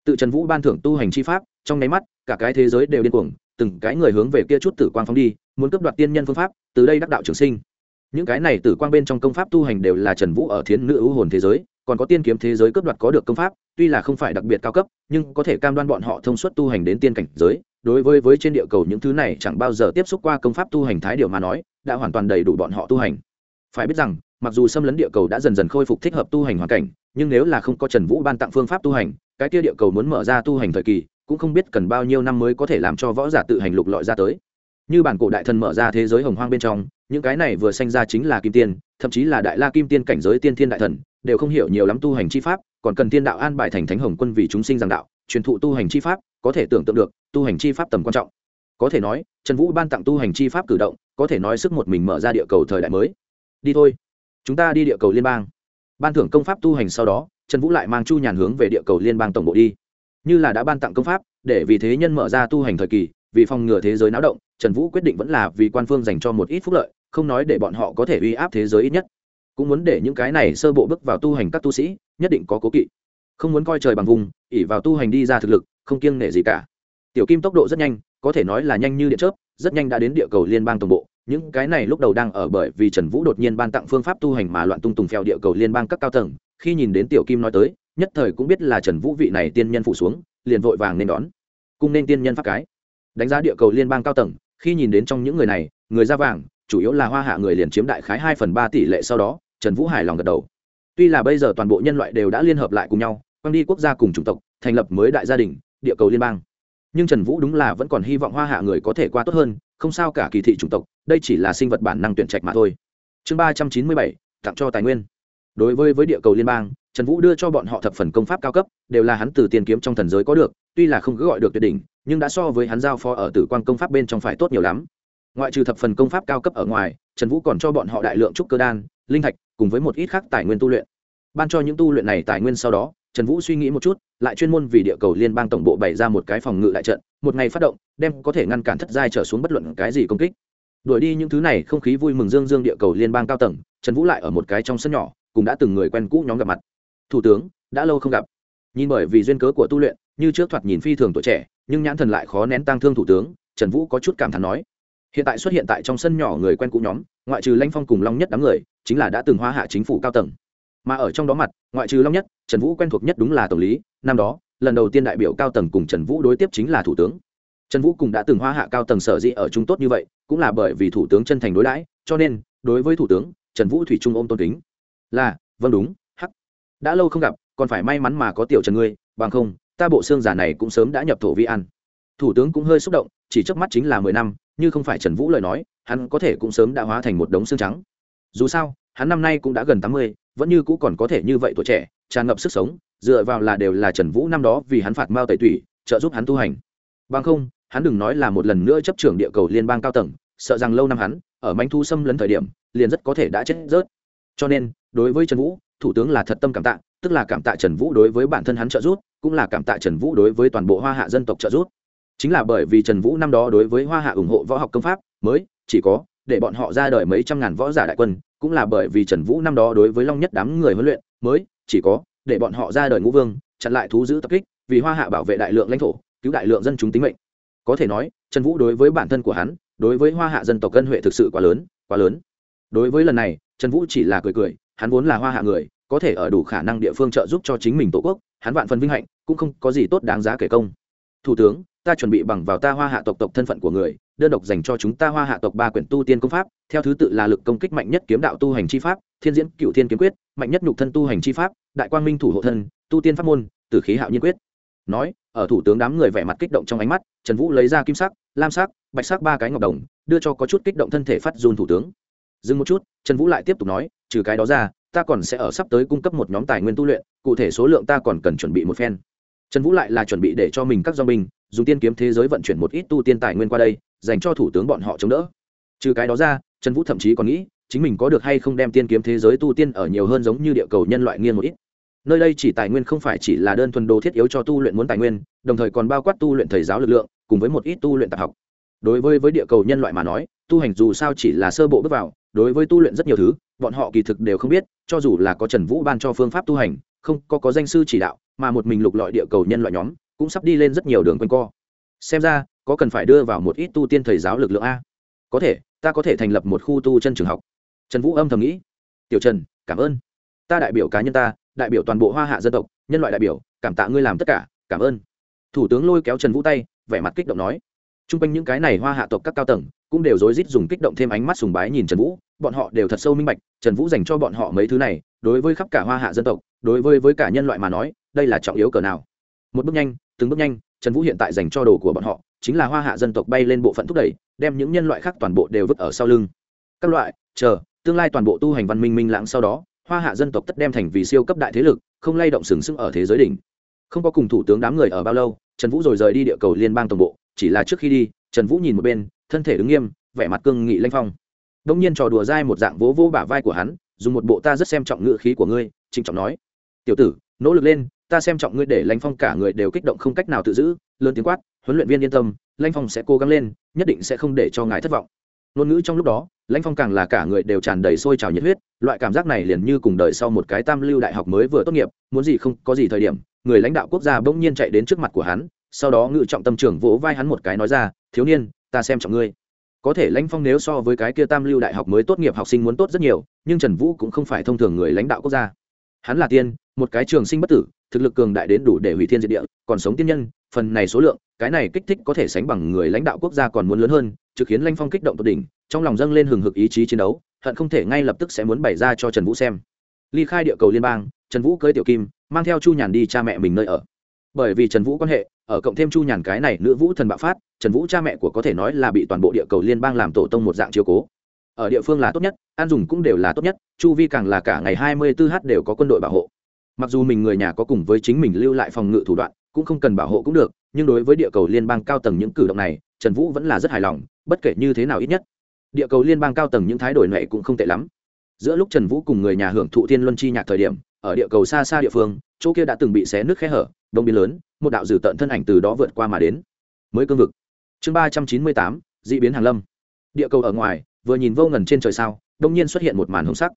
Tự trần vũ ban thưởng tu hành chi pháp, trong nháy mắt, cả cái thế giới đều điên cuồng, từng cái người hướng về kia chút tử quang phóng đi, muốn cướp đoạt tiên nhân phương pháp, từ đây đắc đạo trường sinh. Những cái này tử quang bên trong công pháp tu hành đều là trần vũ ở thiến nữ ưu hồn thế giới còn có tiên kiếm thế giới cướp đoạt có được công pháp, tuy là không phải đặc biệt cao cấp, nhưng có thể cam đoan bọn họ thông suốt tu hành đến tiên cảnh giới. Đối với với trên địa cầu những thứ này chẳng bao giờ tiếp xúc qua công pháp tu hành thái điều mà nói, đã hoàn toàn đầy đủ bọn họ tu hành. Phải biết rằng, mặc dù xâm lấn địa cầu đã dần dần khôi phục thích hợp tu hành hoàn cảnh, nhưng nếu là không có trần vũ ban tặng phương pháp tu hành, cái kia địa cầu muốn mở ra tu hành thời kỳ, cũng không biết cần bao nhiêu năm mới có thể làm cho võ giả tự hành lục lọi ra tới. Như bản cổ đại thần mở ra thế giới hồng hoang bên trong, những cái này vừa sanh ra chính là kim tiên, thậm chí là đại la kim tiên cảnh giới tiên thiên đại thần đều không hiểu nhiều lắm tu hành chi pháp, còn cần tiên đạo an bài thành thánh hồng quân vì chúng sinh giảng đạo, truyền thụ tu hành chi pháp, có thể tưởng tượng được, tu hành chi pháp tầm quan trọng. Có thể nói, trần vũ ban tặng tu hành chi pháp cử động, có thể nói sức một mình mở ra địa cầu thời đại mới. Đi thôi. Chúng ta đi địa cầu liên bang. Ban thưởng công pháp tu hành sau đó, trần vũ lại mang chu nhàn hướng về địa cầu liên bang tổng bộ đi. Như là đã ban tặng công pháp, để vì thế nhân mở ra tu hành thời kỳ, vì phòng ngừa thế giới náo động, trần vũ quyết định vẫn là vì quan phương dành cho một ít phúc lợi, không nói để bọn họ có thể uy áp thế giới ít nhất cũng muốn để những cái này sơ bộ bước vào tu hành các tu sĩ, nhất định có cố kỵ. Không muốn coi trời bằng vùng ỉ vào tu hành đi ra thực lực, không kiêng nể gì cả. Tiểu kim tốc độ rất nhanh, có thể nói là nhanh như điện chớp, rất nhanh đã đến địa cầu liên bang tổng bộ. Những cái này lúc đầu đang ở bởi vì trần vũ đột nhiên ban tặng phương pháp tu hành mà loạn tung tùng phèo địa cầu liên bang các cao tầng, khi nhìn đến tiểu kim nói tới, nhất thời cũng biết là trần vũ vị này tiên nhân phụ xuống, liền vội vàng nên đón. Cùng nên tiên nhân pháp cái. Đánh giá địa cầu liên bang cao tầng, khi nhìn đến trong những người này, người da vàng chủ yếu là hoa hạ người liền chiếm đại khái hai phần ba tỷ lệ sau đó, trần vũ hài lòng gật đầu. Tuy là bây giờ toàn bộ nhân loại đều đã liên hợp lại cùng nhau, quang đi quốc gia cùng chủng tộc, thành lập mới đại gia đình, địa cầu liên bang. Nhưng trần vũ đúng là vẫn còn hy vọng hoa hạ người có thể qua tốt hơn, không sao cả kỳ thị chủng tộc, đây chỉ là sinh vật bản năng tuyển trạch mà thôi. Chương ba trăm chín mươi bảy, tặng cho tài nguyên. Đối với với địa cầu liên bang, trần vũ đưa cho bọn họ thập phần công pháp cao cấp, đều là hắn từ tiền kiếm trong thần giới có được, tuy là không cứ gọi được tuyệt đỉnh, nhưng đã so với hắn giao phó ở tử quan công pháp bên trong phải tốt nhiều lắm ngoại trừ thập phần công pháp cao cấp ở ngoài, trần vũ còn cho bọn họ đại lượng trúc cơ đan, linh thạch, cùng với một ít khác tài nguyên tu luyện. Ban cho những tu luyện này tài nguyên sau đó, trần vũ suy nghĩ một chút, lại chuyên môn vì địa cầu liên bang tổng bộ bày ra một cái phòng ngự đại trận, một ngày phát động, đem có thể ngăn cản thất giai trở xuống bất luận cái gì công kích. Đuổi đi những thứ này, không khí vui mừng dương dương địa cầu liên bang cao tầng, trần vũ lại ở một cái trong sân nhỏ, cũng đã từng người quen cũ nhóm gặp mặt. Thủ tướng, đã lâu không gặp. Nhìn bởi vì duyên cớ của tu luyện, như trước thoạt nhìn phi thường tuổi trẻ, nhưng nhãn thần lại khó nén tăng thương thủ tướng, trần vũ có chút cảm thán nói hiện tại xuất hiện tại trong sân nhỏ người quen cũ nhóm, ngoại trừ lanh phong cùng long nhất đám người, chính là đã từng hoa hạ chính phủ cao tầng. Mà ở trong đó mặt, ngoại trừ long nhất, trần vũ quen thuộc nhất đúng là tổng lý, năm đó, lần đầu tiên đại biểu cao tầng cùng trần vũ đối tiếp chính là thủ tướng. Trần vũ cùng đã từng hoa hạ cao tầng sở dĩ ở chúng tốt như vậy, cũng là bởi vì thủ tướng chân thành đối đãi, cho nên, đối với thủ tướng, trần vũ thủy trung ôm tôn kính. Là vâng đúng, hắc. Đã lâu không gặp, còn phải may mắn mà có tiểu trần ngươi, bằng không, ta bộ xương giả này cũng sớm đã nhập thổ vi ăn thủ tướng cũng hơi xúc động chỉ trước mắt chính là mười năm, như không phải trần vũ lời nói, hắn có thể cũng sớm đã hóa thành một đống xương trắng. Dù sao, hắn năm nay cũng đã gần tám mươi, vẫn như cũ còn có thể như vậy tuổi trẻ, tràn ngập sức sống, dựa vào là đều là trần vũ năm đó vì hắn phạt mao tẩy tủy, trợ giúp hắn tu hành. Bằng không, hắn đừng nói là một lần nữa chấp trưởng địa cầu liên bang cao tầng, sợ rằng lâu năm hắn, ở manh thu xâm lấn thời điểm, liền rất có thể đã chết rớt. Cho nên, đối với trần vũ, thủ tướng là thật tâm cảm tạ, tức là cảm tạ trần vũ đối với bản thân hắn trợ giúp, cũng là cảm tạ trần vũ đối với toàn bộ hoa hạ dân tộc trợ giúp chính là bởi vì trần vũ năm đó đối với hoa hạ ủng hộ võ học công pháp mới chỉ có để bọn họ ra đời mấy trăm ngàn võ giả đại quân, cũng là bởi vì trần vũ năm đó đối với long nhất đám người huấn luyện mới chỉ có để bọn họ ra đời ngũ vương, chặn lại thú giữ tập kích, vì hoa hạ bảo vệ đại lượng lãnh thổ, cứu đại lượng dân chúng tính mệnh. Có thể nói, trần vũ đối với bản thân của hắn, đối với hoa hạ dân tộc cân huệ thực sự quá lớn quá lớn. Đối với lần này, trần vũ chỉ là cười cười, hắn vốn là hoa hạ người, có thể ở đủ khả năng địa phương trợ giúp cho chính mình tổ quốc, hắn vạn phần vinh hạnh, cũng không có gì tốt đáng giá kể công. Thủ tướng ta chuẩn bị bằng vào ta hoa hạ tộc tộc thân phận của người, đơn độc dành cho chúng ta hoa hạ tộc ba quyển tu tiên công pháp, theo thứ tự là lực công kích mạnh nhất kiếm đạo tu hành chi pháp, thiên diễn cựu thiên kiếm quyết, mạnh nhất nhục thân tu hành chi pháp, đại quang minh thủ hộ thân, tu tiên pháp môn, tử khí hạo nhiên quyết. Nói, ở thủ tướng đám người vẻ mặt kích động trong ánh mắt, trần vũ lấy ra kim sắc, lam sắc, bạch sắc ba cái ngọc đồng, đưa cho có chút kích động thân thể phát dùn thủ tướng. Dừng một chút, trần vũ lại tiếp tục nói, trừ cái đó ra, ta còn sẽ ở sắp tới cung cấp một nhóm tài nguyên tu luyện, cụ thể số lượng ta còn cần chuẩn bị một phen. Trần vũ lại là chuẩn bị để cho mình các do binh dùng tiên kiếm thế giới vận chuyển một ít tu tiên tài nguyên qua đây, dành cho thủ tướng bọn họ chống đỡ. Trừ cái đó ra, trần vũ thậm chí còn nghĩ, chính mình có được hay không đem tiên kiếm thế giới tu tiên ở nhiều hơn giống như địa cầu nhân loại nghiêng một ít. Nơi đây chỉ tài nguyên không phải chỉ là đơn thuần đồ thiết yếu cho tu luyện muốn tài nguyên, đồng thời còn bao quát tu luyện thầy giáo lực lượng, cùng với một ít tu luyện tạp học. Đối với với địa cầu nhân loại mà nói, tu hành dù sao chỉ là sơ bộ bước vào, đối với tu luyện rất nhiều thứ, bọn họ kỳ thực đều không biết, cho dù là có trần vũ ban cho phương pháp tu hành, không có có danh sư chỉ đạo, mà một mình lục lọi địa cầu nhân loại nhóm cũng sắp đi lên rất nhiều đường quanh co. Xem ra, có cần phải đưa vào một ít tu tiên thầy giáo lực lượng a. Có thể, ta có thể thành lập một khu tu chân trường học. Trần vũ âm thầm nghĩ. Tiểu trần, cảm ơn. Ta đại biểu cá nhân ta, đại biểu toàn bộ hoa hạ dân tộc, nhân loại đại biểu, cảm tạ ngươi làm tất cả, cảm ơn. Thủ tướng lôi kéo trần vũ tay, vẻ mặt kích động nói. T r u n g quanh những cái này hoa hạ tộc các cao tầng, cũng đều rối rít dùng kích động thêm ánh mắt sùng bái nhìn trần vũ, bọn họ đều thật sâu minh bạch, trần vũ dành cho bọn họ mấy thứ này, đối với khắp cả hoa hạ dân tộc, đối với với cả nhân loại mà nói, đây là trọng yếu cỡ nào một bước nhanh, từng bước nhanh, trần vũ hiện tại dành cho đồ của bọn họ, chính là hoa hạ dân tộc bay lên bộ phận thúc đẩy, đem những nhân loại khác toàn bộ đều vứt ở sau lưng. Các loại, chờ, tương lai toàn bộ tu hành văn minh minh lãng sau đó, hoa hạ dân tộc tất đem thành vì siêu cấp đại thế lực, không lay động sừng sững ở thế giới đỉnh. Không có cùng thủ tướng đám người ở bao lâu, trần vũ rồi rời đi địa cầu liên bang tổng bộ, chỉ là trước khi đi, trần vũ nhìn một bên, thân thể đứng nghiêm, vẻ mặt cương nghị lanh phong. Đông nhiên trò đùa dai một dạng vỗ vỗ bả vai của hắn, dùng một bộ ta rất xem trọng ngự khí của ngươi, trịnh trọng nói, tiểu tử, nỗ lực lên ta xem trọng ngươi để lãnh phong cả người đều kích động không cách nào tự giữ, lớn tiếng quát, huấn luyện viên yên tâm lãnh phong sẽ cố gắng lên, nhất định sẽ không để cho ngài thất vọng. Ngôn ngữ trong lúc đó lãnh phong càng là cả người đều tràn đầy sôi trào nhiệt huyết, loại cảm giác này liền như cùng đời sau một cái tam lưu đại học mới vừa tốt nghiệp, muốn gì không, có gì thời điểm, người lãnh đạo quốc gia bỗng nhiên chạy đến trước mặt của hắn, sau đó ngự trọng tâm trưởng vỗ vai hắn một cái nói ra, thiếu niên, ta xem trọng ngươi. Có thể lãnh phong nếu so với cái kia tam lưu đại học mới tốt nghiệp học sinh muốn tốt rất nhiều, nhưng trần vũ cũng không phải thông thường người lãnh đạo quốc gia. Hắn là tiên một cái trường sinh bất tử, thực lực cường đại đến đủ để hủy thiên diệt địa, còn sống tiên nhân, phần này số lượng, cái này kích thích có thể sánh bằng người lãnh đạo quốc gia còn muốn lớn hơn, trực khiến lanh phong kích động tột đỉnh, trong lòng dâng lên hừng hực ý chí chiến đấu, hận không thể ngay lập tức sẽ muốn bày ra cho trần vũ xem. Ly khai địa cầu liên bang, trần vũ cưới tiểu kim, mang theo chu nhàn đi cha mẹ mình nơi ở. Bởi vì trần vũ quan hệ, ở cộng thêm chu nhàn cái này nữ vũ thần bạo phát, trần vũ cha mẹ của có thể nói là bị toàn bộ địa cầu liên bang làm tổ tông một dạng chiếu cố. Ở địa phương là tốt nhất, an dùng cũng đều là tốt nhất, chu vi càng là cả ngày hai mươi 24 h đều có quân đội bảo hộ mặc dù mình người nhà có cùng với chính mình lưu lại phòng ngự thủ đoạn, cũng không cần bảo hộ cũng được, nhưng đối với địa cầu liên bang cao tầng những cử động này, trần vũ vẫn là rất hài lòng, bất kể như thế nào ít nhất, địa cầu liên bang cao tầng những thái đổi này cũng không tệ lắm. Giữa lúc trần vũ cùng người nhà hưởng thụ thiên luân chi nhạc thời điểm, ở địa cầu xa xa địa phương, chỗ kia đã từng bị xé nước khe hở đông biến lớn, một đạo dử tận thân ảnh từ đó vượt qua mà đến. Mới cương vực. Chương ba trăm chín mươi tám d ị biến hàng lâm. Địa cầu ở ngoài, vừa nhìn vô ngần trên trời sao đông nhiên xuất hiện một màn hồng sắc.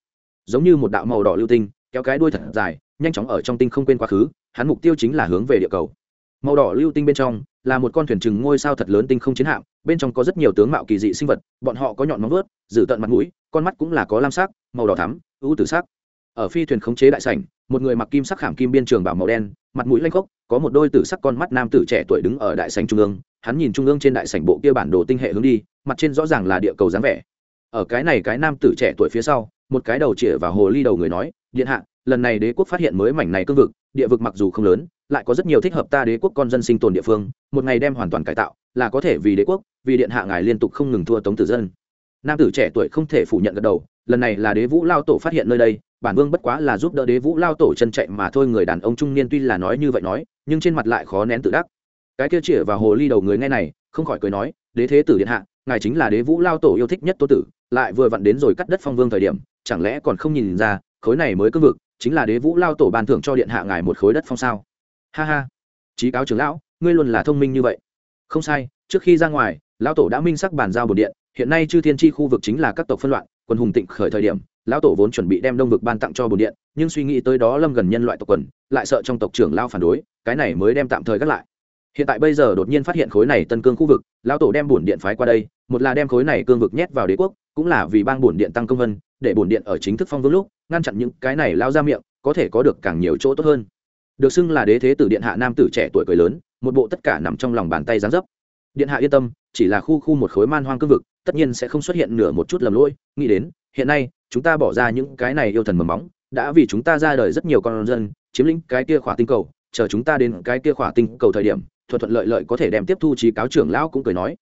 Giống như một đạo màu đỏ lưu tinh kéo cái đuôi thật dài, nhanh chóng ở trong tinh không quên quá khứ, hắn mục tiêu chính là hướng về địa cầu. Màu đỏ lưu tinh bên trong là một con thuyền trừng ngôi sao thật lớn tinh không chiến hạm, bên trong có rất nhiều tướng mạo kỳ dị sinh vật, bọn họ có nhọn móng vớt giữ tận mặt mũi, con mắt cũng là có lam sắc, màu đỏ thắm, ưu tử sắc. Ở phi thuyền khống chế đại sảnh, một người mặc kim sắc khảm kim biên trường bảo màu đen, mặt mũi lanh khốc, có một đôi tử sắc con mắt nam tử trẻ tuổi đứng ở đại sảnh trung ương. Hắn nhìn trung ương trên đại sảnh bộ kia bản đồ tinh hệ hướng đi, mặt trên rõ ràng là địa cầu dáng vẻ. Ở cái này cái nam tử trẻ tuổi phía sau, một cái đầu chĩa vào hồ ly đầu người nói điện hạ, lần này đế quốc phát hiện mới mảnh này cương vực, địa vực mặc dù không lớn, lại có rất nhiều thích hợp ta đế quốc con dân sinh tồn địa phương, một ngày đem hoàn toàn cải tạo, là có thể vì đế quốc, vì điện hạ ngài liên tục không ngừng thua tống tử dân. Nam tử trẻ tuổi không thể phủ nhận gật đầu, lần này là đế vũ lao tổ phát hiện nơi đây, bản vương bất quá là giúp đỡ đế vũ lao tổ chân chạy mà thôi, người đàn ông trung niên tuy là nói như vậy nói, nhưng trên mặt lại khó nén tự đắc. Cái kia chĩa vào hồ ly đầu người nghe này, không khỏi cười nói, đế thế tử điện hạ, ngài chính là đế vũ lao tổ yêu thích nhất tô tử, lại vừa vặn đến rồi cắt đất phong vương thời điểm, chẳng lẽ còn không nhìn ra khối này mới cương vực, chính là đế vũ lao tổ ban thưởng cho điện hạ ngài một khối đất phong sao. Ha ha. Trí cáo trưởng lão, ngươi luôn là thông minh như vậy. Không sai, trước khi ra ngoài, lão tổ đã minh sắc bàn giao bồn điện, hiện nay chư thiên tri khu vực chính là các tộc phân loạn, quân hùng tịnh khởi thời điểm, lão tổ vốn chuẩn bị đem đông vực ban tặng cho bồn điện, nhưng suy nghĩ tới đó lâm gần nhân loại tộc quần, lại sợ trong tộc trưởng lao phản đối, cái này mới đem tạm thời gác lại. Hiện tại bây giờ đột nhiên phát hiện khối này tân cương khu vực, lão tổ đem bổn điện phái qua đây, một là đem khối này cương vực nhét vào đế quốc, cũng là vì bang bổn điện tăng công vân, để bổn điện ở chính thức phong vương lúc ngăn chặn những cái này lao ra miệng, có thể có được càng nhiều chỗ tốt hơn. Được xưng là đế thế tử điện hạ nam tử trẻ tuổi cười lớn, một bộ tất cả nằm trong lòng bàn tay gián dấp. Điện hạ yên tâm, chỉ là khu khu một khối man hoang cương vực, tất nhiên sẽ không xuất hiện nửa một chút lầm lỗi, nghĩ đến, hiện nay, chúng ta bỏ ra những cái này yêu thần mầm móng, đã vì chúng ta ra đời rất nhiều con dân, chiếm lĩnh cái kia khỏa tinh cầu, chờ chúng ta đến cái kia khỏa tinh cầu thời điểm, thuận thuận lợi lợi có thể đem tiếp thu trí cáo trưởng lão cũng cười nói.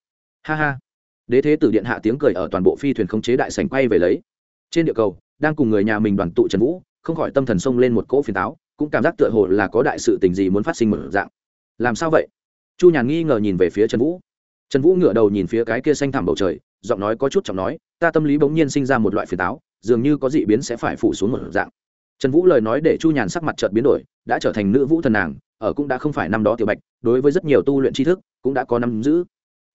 Ha ha. Đế thế tử điện hạ tiếng cười ở toàn bộ phi thuyền không chế đại sành quay về lấy. Trên địa cầu đang cùng người nhà mình đoàn tụ trần vũ, không khỏi tâm thần xông lên một cỗ phiền táo, cũng cảm giác tựa hồ là có đại sự tình gì muốn phát sinh mở dạng. Làm sao vậy? Chu nhàn nghi ngờ nhìn về phía trần vũ. Trần vũ ngửa đầu nhìn phía cái kia xanh thẳm bầu trời, giọng nói có chút chọc nói, ta tâm lý bỗng nhiên sinh ra một loại phiền táo, dường như có dị biến sẽ phải phủ xuống một dạng. Trần vũ lời nói để chu nhàn sắc mặt chợt biến đổi, đã trở thành nữ vũ thần nàng, ở cũng đã không phải năm đó tiểu bạch, đối với rất nhiều tu luyện tri thức, cũng đã có năm giữ.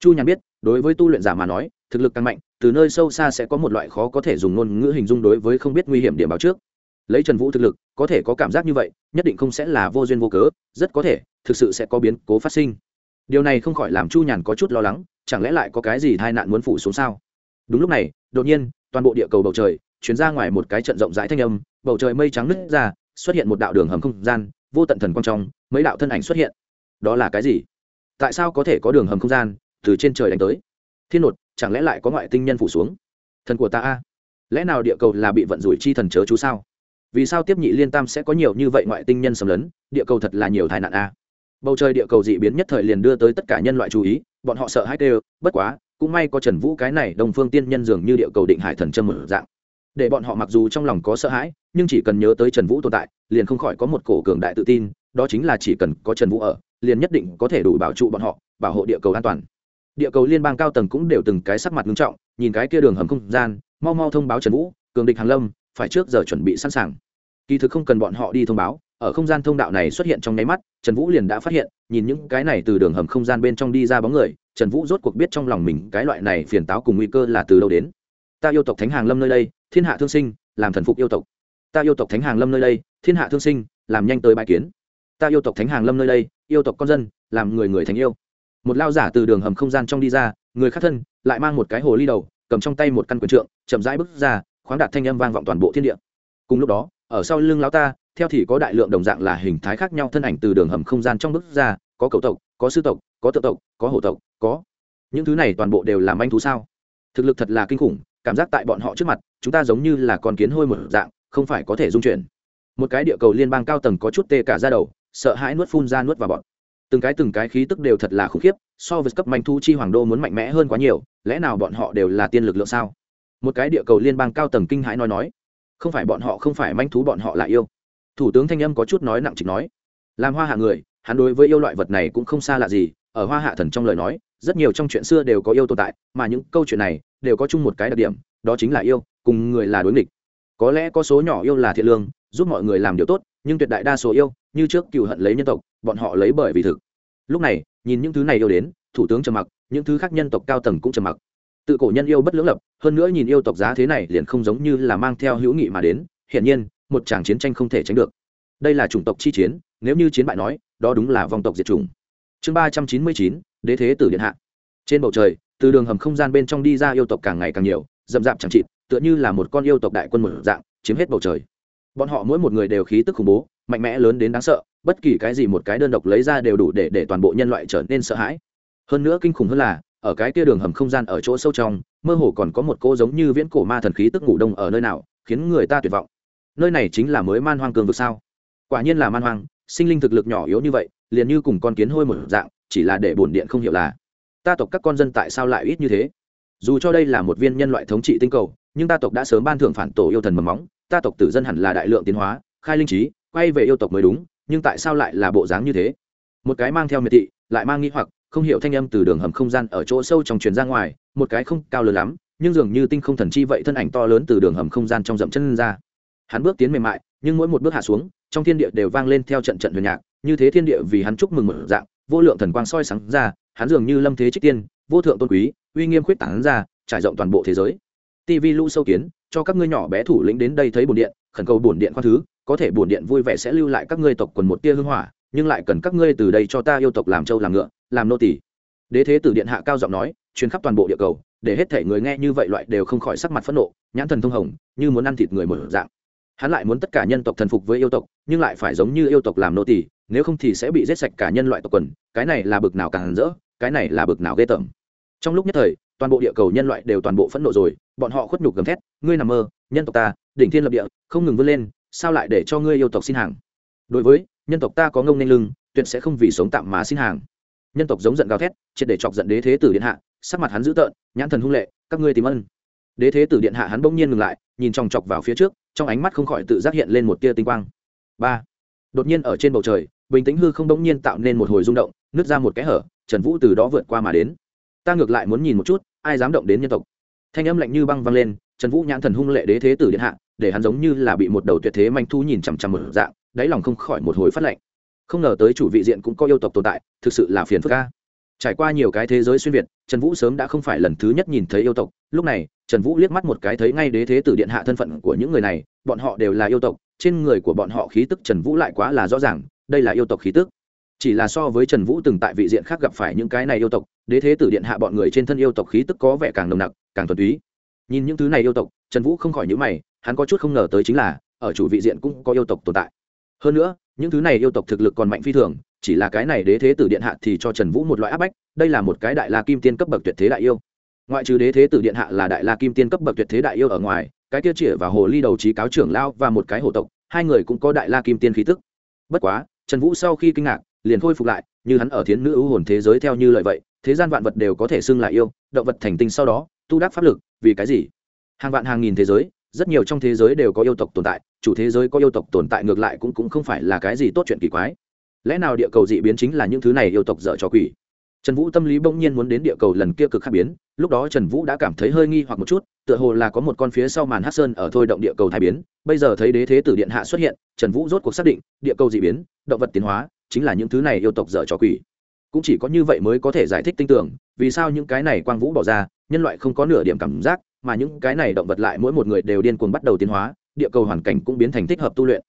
Chu nhàn biết, đối với tu luyện giả mà nói thực lực càng mạnh, từ nơi sâu xa sẽ có một loại khó có thể dùng ngôn ngữ hình dung đối với không biết nguy hiểm điểm báo trước. Lấy trần vũ thực lực, có thể có cảm giác như vậy, nhất định không sẽ là vô duyên vô cớ, rất có thể, thực sự sẽ có biến cố phát sinh. Điều này không khỏi làm chu nhàn có chút lo lắng, chẳng lẽ lại có cái gì tai nạn muốn phủ xuống sao? Đúng lúc này, đột nhiên, toàn bộ địa cầu bầu trời, chuyển ra ngoài một cái trận rộng rãi thanh âm, bầu trời mây trắng nứt ra, xuất hiện một đạo đường hầm không gian, vô tận thần quang trong, mấy đạo thân ảnh xuất hiện. Đó là cái gì? Tại sao có thể có đường hầm không gian từ trên trời đánh tới? Thiên nột chẳng lẽ lại có ngoại tinh nhân phủ xuống? Thần của ta a, lẽ nào địa cầu là bị vận rủi chi thần chớ chú sao? Vì sao tiếp nhị liên tam sẽ có nhiều như vậy ngoại tinh nhân xâm lấn? Địa cầu thật là nhiều tai nạn a. Bầu trời địa cầu dị biến nhất thời liền đưa tới tất cả nhân loại chú ý, bọn họ sợ hãi đều bất quá, cũng may có trần vũ cái này đồng phương tiên nhân dường như địa cầu định hải thần châm một dạng. Để bọn họ mặc dù trong lòng có sợ hãi, nhưng chỉ cần nhớ tới trần vũ tồn tại, liền không khỏi có một cổ cường đại tự tin, đó chính là chỉ cần có trần vũ ở, liền nhất định có thể đủ bảo trụ bọn họ, bảo hộ địa cầu an toàn địa cầu liên bang cao tầng cũng đều từng cái sắc mặt nghiêm trọng, nhìn cái kia đường hầm không gian, mau mau thông báo trần vũ, cường địch hàn lâm, phải trước giờ chuẩn bị sẵn sàng. Kỳ thực không cần bọn họ đi thông báo, ở không gian thông đạo này xuất hiện trong nháy mắt, trần vũ liền đã phát hiện, nhìn những cái này từ đường hầm không gian bên trong đi ra bóng người, trần vũ rốt cuộc biết trong lòng mình cái loại này phiền táo cùng nguy cơ là từ đâu đến. Ta yêu tộc thánh hàng lâm nơi đây, thiên hạ thương sinh, làm thần phục yêu tộc. Ta yêu tộc thánh hàng lâm nơi đây, thiên hạ thương sinh, làm nhanh tới bài kiến. Ta yêu tộc thánh hàng lâm nơi đây, yêu tộc con dân, làm người người thành yêu một lao giả từ đường hầm không gian trong đi ra, người khác thân, lại mang một cái hồ ly đầu, cầm trong tay một căn quyền trượng, chậm rãi bước ra, khoáng đạt thanh âm vang vọng toàn bộ thiên địa. Cùng lúc đó, ở sau lưng lão ta, theo thì có đại lượng đồng dạng là hình thái khác nhau thân ảnh từ đường hầm không gian trong bước ra, có cầu tộc, có sư tộc, có tự tộc, có hổ tộc, có. Những thứ này toàn bộ đều là manh thú sao? Thực lực thật là kinh khủng, cảm giác tại bọn họ trước mặt, chúng ta giống như là con kiến hôi một dạng, không phải có thể dung chuyển. Một cái địa cầu liên bang cao tầng có chút tê cả ra đầu, sợ hãi nuốt phun ra nuốt vào bọn từng cái từng cái khí tức đều thật là khủng khiếp, so với cấp manh thu chi hoàng đô muốn mạnh mẽ hơn quá nhiều, lẽ nào bọn họ đều là tiên lực lượng sao? Một cái địa cầu liên bang cao tầng kinh hãi nói nói, không phải bọn họ không phải manh thú bọn họ là yêu. Thủ tướng thanh âm có chút nói nặng trịch nói, làm hoa hạ người, hắn đối với yêu loại vật này cũng không xa lạ gì, ở hoa hạ thần trong lời nói, rất nhiều trong chuyện xưa đều có yêu tồn tại, mà những câu chuyện này đều có chung một cái đặc điểm, đó chính là yêu, cùng người là đối nghịch. Có lẽ có số nhỏ yêu là thiện lương, giúp mọi người làm điều tốt, nhưng tuyệt đại đa số yêu như trước cựu hận lấy nhân tộc, bọn họ lấy bởi vì thực. Lúc này, nhìn những thứ này yêu đến, thủ tướng trầm mặc, những thứ khác nhân tộc cao tầng cũng trầm mặc. Tự cổ nhân yêu bất lưỡng lập, hơn nữa nhìn yêu tộc giá thế này liền không giống như là mang theo hữu nghị mà đến, hiển nhiên, một tràng chiến tranh không thể tránh được. Đây là chủng tộc chi chiến, nếu như chiến bại nói, đó đúng là vòng tộc diệt chủng. Chương ba trăm chín mươi chín, đế thế tử điện hạ. Trên bầu trời, từ đường hầm không gian bên trong đi ra yêu tộc càng ngày càng nhiều rậm rạp chẳng chịt, tựa như là một con yêu tộc đại quân một dạng, chiếm hết bầu trời bọn họ mỗi một người đều khí tức khủng bố, mạnh mẽ lớn đến đáng sợ, bất kỳ cái gì một cái đơn độc lấy ra đều đủ để để toàn bộ nhân loại trở nên sợ hãi. Hơn nữa kinh khủng hơn là, ở cái kia đường hầm không gian ở chỗ sâu trong, mơ hồ còn có một cô giống như viễn cổ ma thần khí tức ngủ đông ở nơi nào, khiến người ta tuyệt vọng. Nơi này chính là mới man hoang cường vực sao? Quả nhiên là man hoang, sinh linh thực lực nhỏ yếu như vậy, liền như cùng con kiến hôi một dạng, chỉ là để bổn điện không hiểu là, ta tộc các con dân tại sao lại ít như thế? Dù cho đây là một viên nhân loại thống trị tinh cầu, nhưng ta tộc đã sớm ban thưởng phản tổ yêu thần mầm móng ta tộc tử dân hẳn là đại lượng tiến hóa, khai linh trí, quay về yêu tộc mới đúng, nhưng tại sao lại là bộ dáng như thế? Một cái mang theo miệt thị, lại mang nghi hoặc, không hiểu thanh âm từ đường hầm không gian ở chỗ sâu trong truyền ra ngoài, một cái không cao lớn lắm, nhưng dường như tinh không thần chi vậy thân ảnh to lớn từ đường hầm không gian trong dậm chân ra. Hắn bước tiến mềm mại, nhưng mỗi một bước hạ xuống, trong thiên địa đều vang lên theo trận trận huyền nhạc, như thế thiên địa vì hắn chúc mừng một dạng, vô lượng thần quang soi sáng ra, hắn dường như lâm thế trích tiên, vô thượng tôn quý, uy nghiêm khuyết tảng ra, trải rộng toàn bộ thế giới tv lũ sâu kiến, cho các ngươi nhỏ bé thủ lĩnh đến đây thấy bổn điện, khẩn cầu bổn điện khoan thứ, có thể bổn điện vui vẻ sẽ lưu lại các ngươi tộc quần một tia hương hỏa, nhưng lại cần các ngươi từ đây cho ta yêu tộc làm trâu làm ngựa, làm nô tỳ. Đế thế tử điện hạ cao giọng nói, truyền khắp toàn bộ địa cầu, để hết thể người nghe như vậy loại đều không khỏi sắc mặt phẫn nộ, nhãn thần thông hồng, như muốn ăn thịt người một dạng. Hắn lại muốn tất cả nhân tộc thần phục với yêu tộc, nhưng lại phải giống như yêu tộc làm nô tỳ, nếu không thì sẽ bị giết sạch cả nhân loại tộc quần, cái này là bực nào càng rỡ, cái này là bực nào ghê tởm. Trong lúc nhất thời toàn bộ địa cầu nhân loại đều toàn bộ phẫn nộ rồi, bọn họ khuất nhục gầm thét, ngươi nằm mơ, nhân tộc ta, đỉnh thiên lập địa, không ngừng vươn lên, sao lại để cho ngươi yêu tộc xin hàng? Đối với, nhân tộc ta có ngông nên lưng, tuyệt sẽ không vì sống tạm mà xin hàng. Nhân tộc giống giận gào thét, triệt để chọc giận đế thế tử điện hạ, sắc mặt hắn dữ tợn, nhãn thần hung lệ, các ngươi tìm ân. Đế thế tử điện hạ hắn bỗng nhiên ngừng lại, nhìn chòng chọc vào phía trước, trong ánh mắt không khỏi tự giác hiện lên một tia tinh quang. Ba. Đột nhiên ở trên bầu trời, bình tĩnh hư không bỗng nhiên tạo nên một hồi rung động, nứt ra một cái hở, trần vũ từ đó vượt qua mà đến. Ta ngược lại muốn nhìn một chút ai dám động đến nhân tộc. Thanh âm lạnh như băng vang lên, trần vũ nhãn thần hung lệ đế thế tử điện hạ, để hắn giống như là bị một đầu tuyệt thế manh thu nhìn chằm chằm một dạng, đáy lòng không khỏi một hồi phát lạnh. Không ngờ tới chủ vị diện cũng có yêu tộc tồn tại, thực sự là phiền phức ca trải qua nhiều cái thế giới xuyên việt, trần vũ sớm đã không phải lần thứ nhất nhìn thấy yêu tộc. Lúc này, trần vũ liếc mắt một cái thấy ngay đế thế tử điện hạ thân phận của những người này, bọn họ đều là yêu tộc, trên người của bọn họ khí tức trần vũ lại quá là rõ ràng, đây là yêu tộc khí tức chỉ là so với trần vũ từng tại vị diện khác gặp phải những cái này yêu tộc, đế thế tử điện hạ bọn người trên thân yêu tộc khí tức có vẻ càng nồng nặc, càng thuần túy. Nhìn những thứ này yêu tộc, trần vũ không khỏi nhữ mày, hắn có chút không ngờ tới chính là, ở chủ vị diện cũng có yêu tộc tồn tại. Hơn nữa, những thứ này yêu tộc thực lực còn mạnh phi thường, chỉ là cái này đế thế tử điện hạ thì cho trần vũ một loại áp bách, đây là một cái đại la kim tiên cấp bậc tuyệt thế đại yêu. Ngoại trừ đế thế tử điện hạ là đại la kim tiên cấp bậc tuyệt thế đại yêu ở ngoài, cái kia chĩa và hồ ly đầu trí cáo trưởng lao và một cái hồ tộc, hai người cũng có đại la kim tiên khí tức. Bất quá, trần vũ sau khi kinh ngạc liền khôi phục lại, như hắn ở thiến nữ ưu hồn thế giới theo như lời vậy, thế gian vạn vật đều có thể xưng lại yêu, động vật thành tinh sau đó, tu đắc pháp lực, vì cái gì? Hàng vạn hàng nghìn thế giới, rất nhiều trong thế giới đều có yêu tộc tồn tại, chủ thế giới có yêu tộc tồn tại ngược lại cũng cũng không phải là cái gì tốt chuyện kỳ quái. Lẽ nào địa cầu dị biến chính là những thứ này yêu tộc dở cho quỷ? Trần vũ tâm lý bỗng nhiên muốn đến địa cầu lần kia cực khác biến, lúc đó trần vũ đã cảm thấy hơi nghi hoặc một chút, tựa hồ là có một con phía sau màn hát sơn ở thôi động địa cầu thai biến, bây giờ thấy đế thế tử điện hạ xuất hiện, trần vũ rốt cuộc xác định, địa cầu dị biến, động vật tiến hóa chính là những thứ này yêu tộc dở trò quỷ. Cũng chỉ có như vậy mới có thể giải thích tinh tưởng, vì sao những cái này quang vũ bỏ ra, nhân loại không có nửa điểm cảm giác, mà những cái này động vật lại mỗi một người đều điên cuồng bắt đầu tiến hóa, địa cầu hoàn cảnh cũng biến thành thích hợp tu luyện.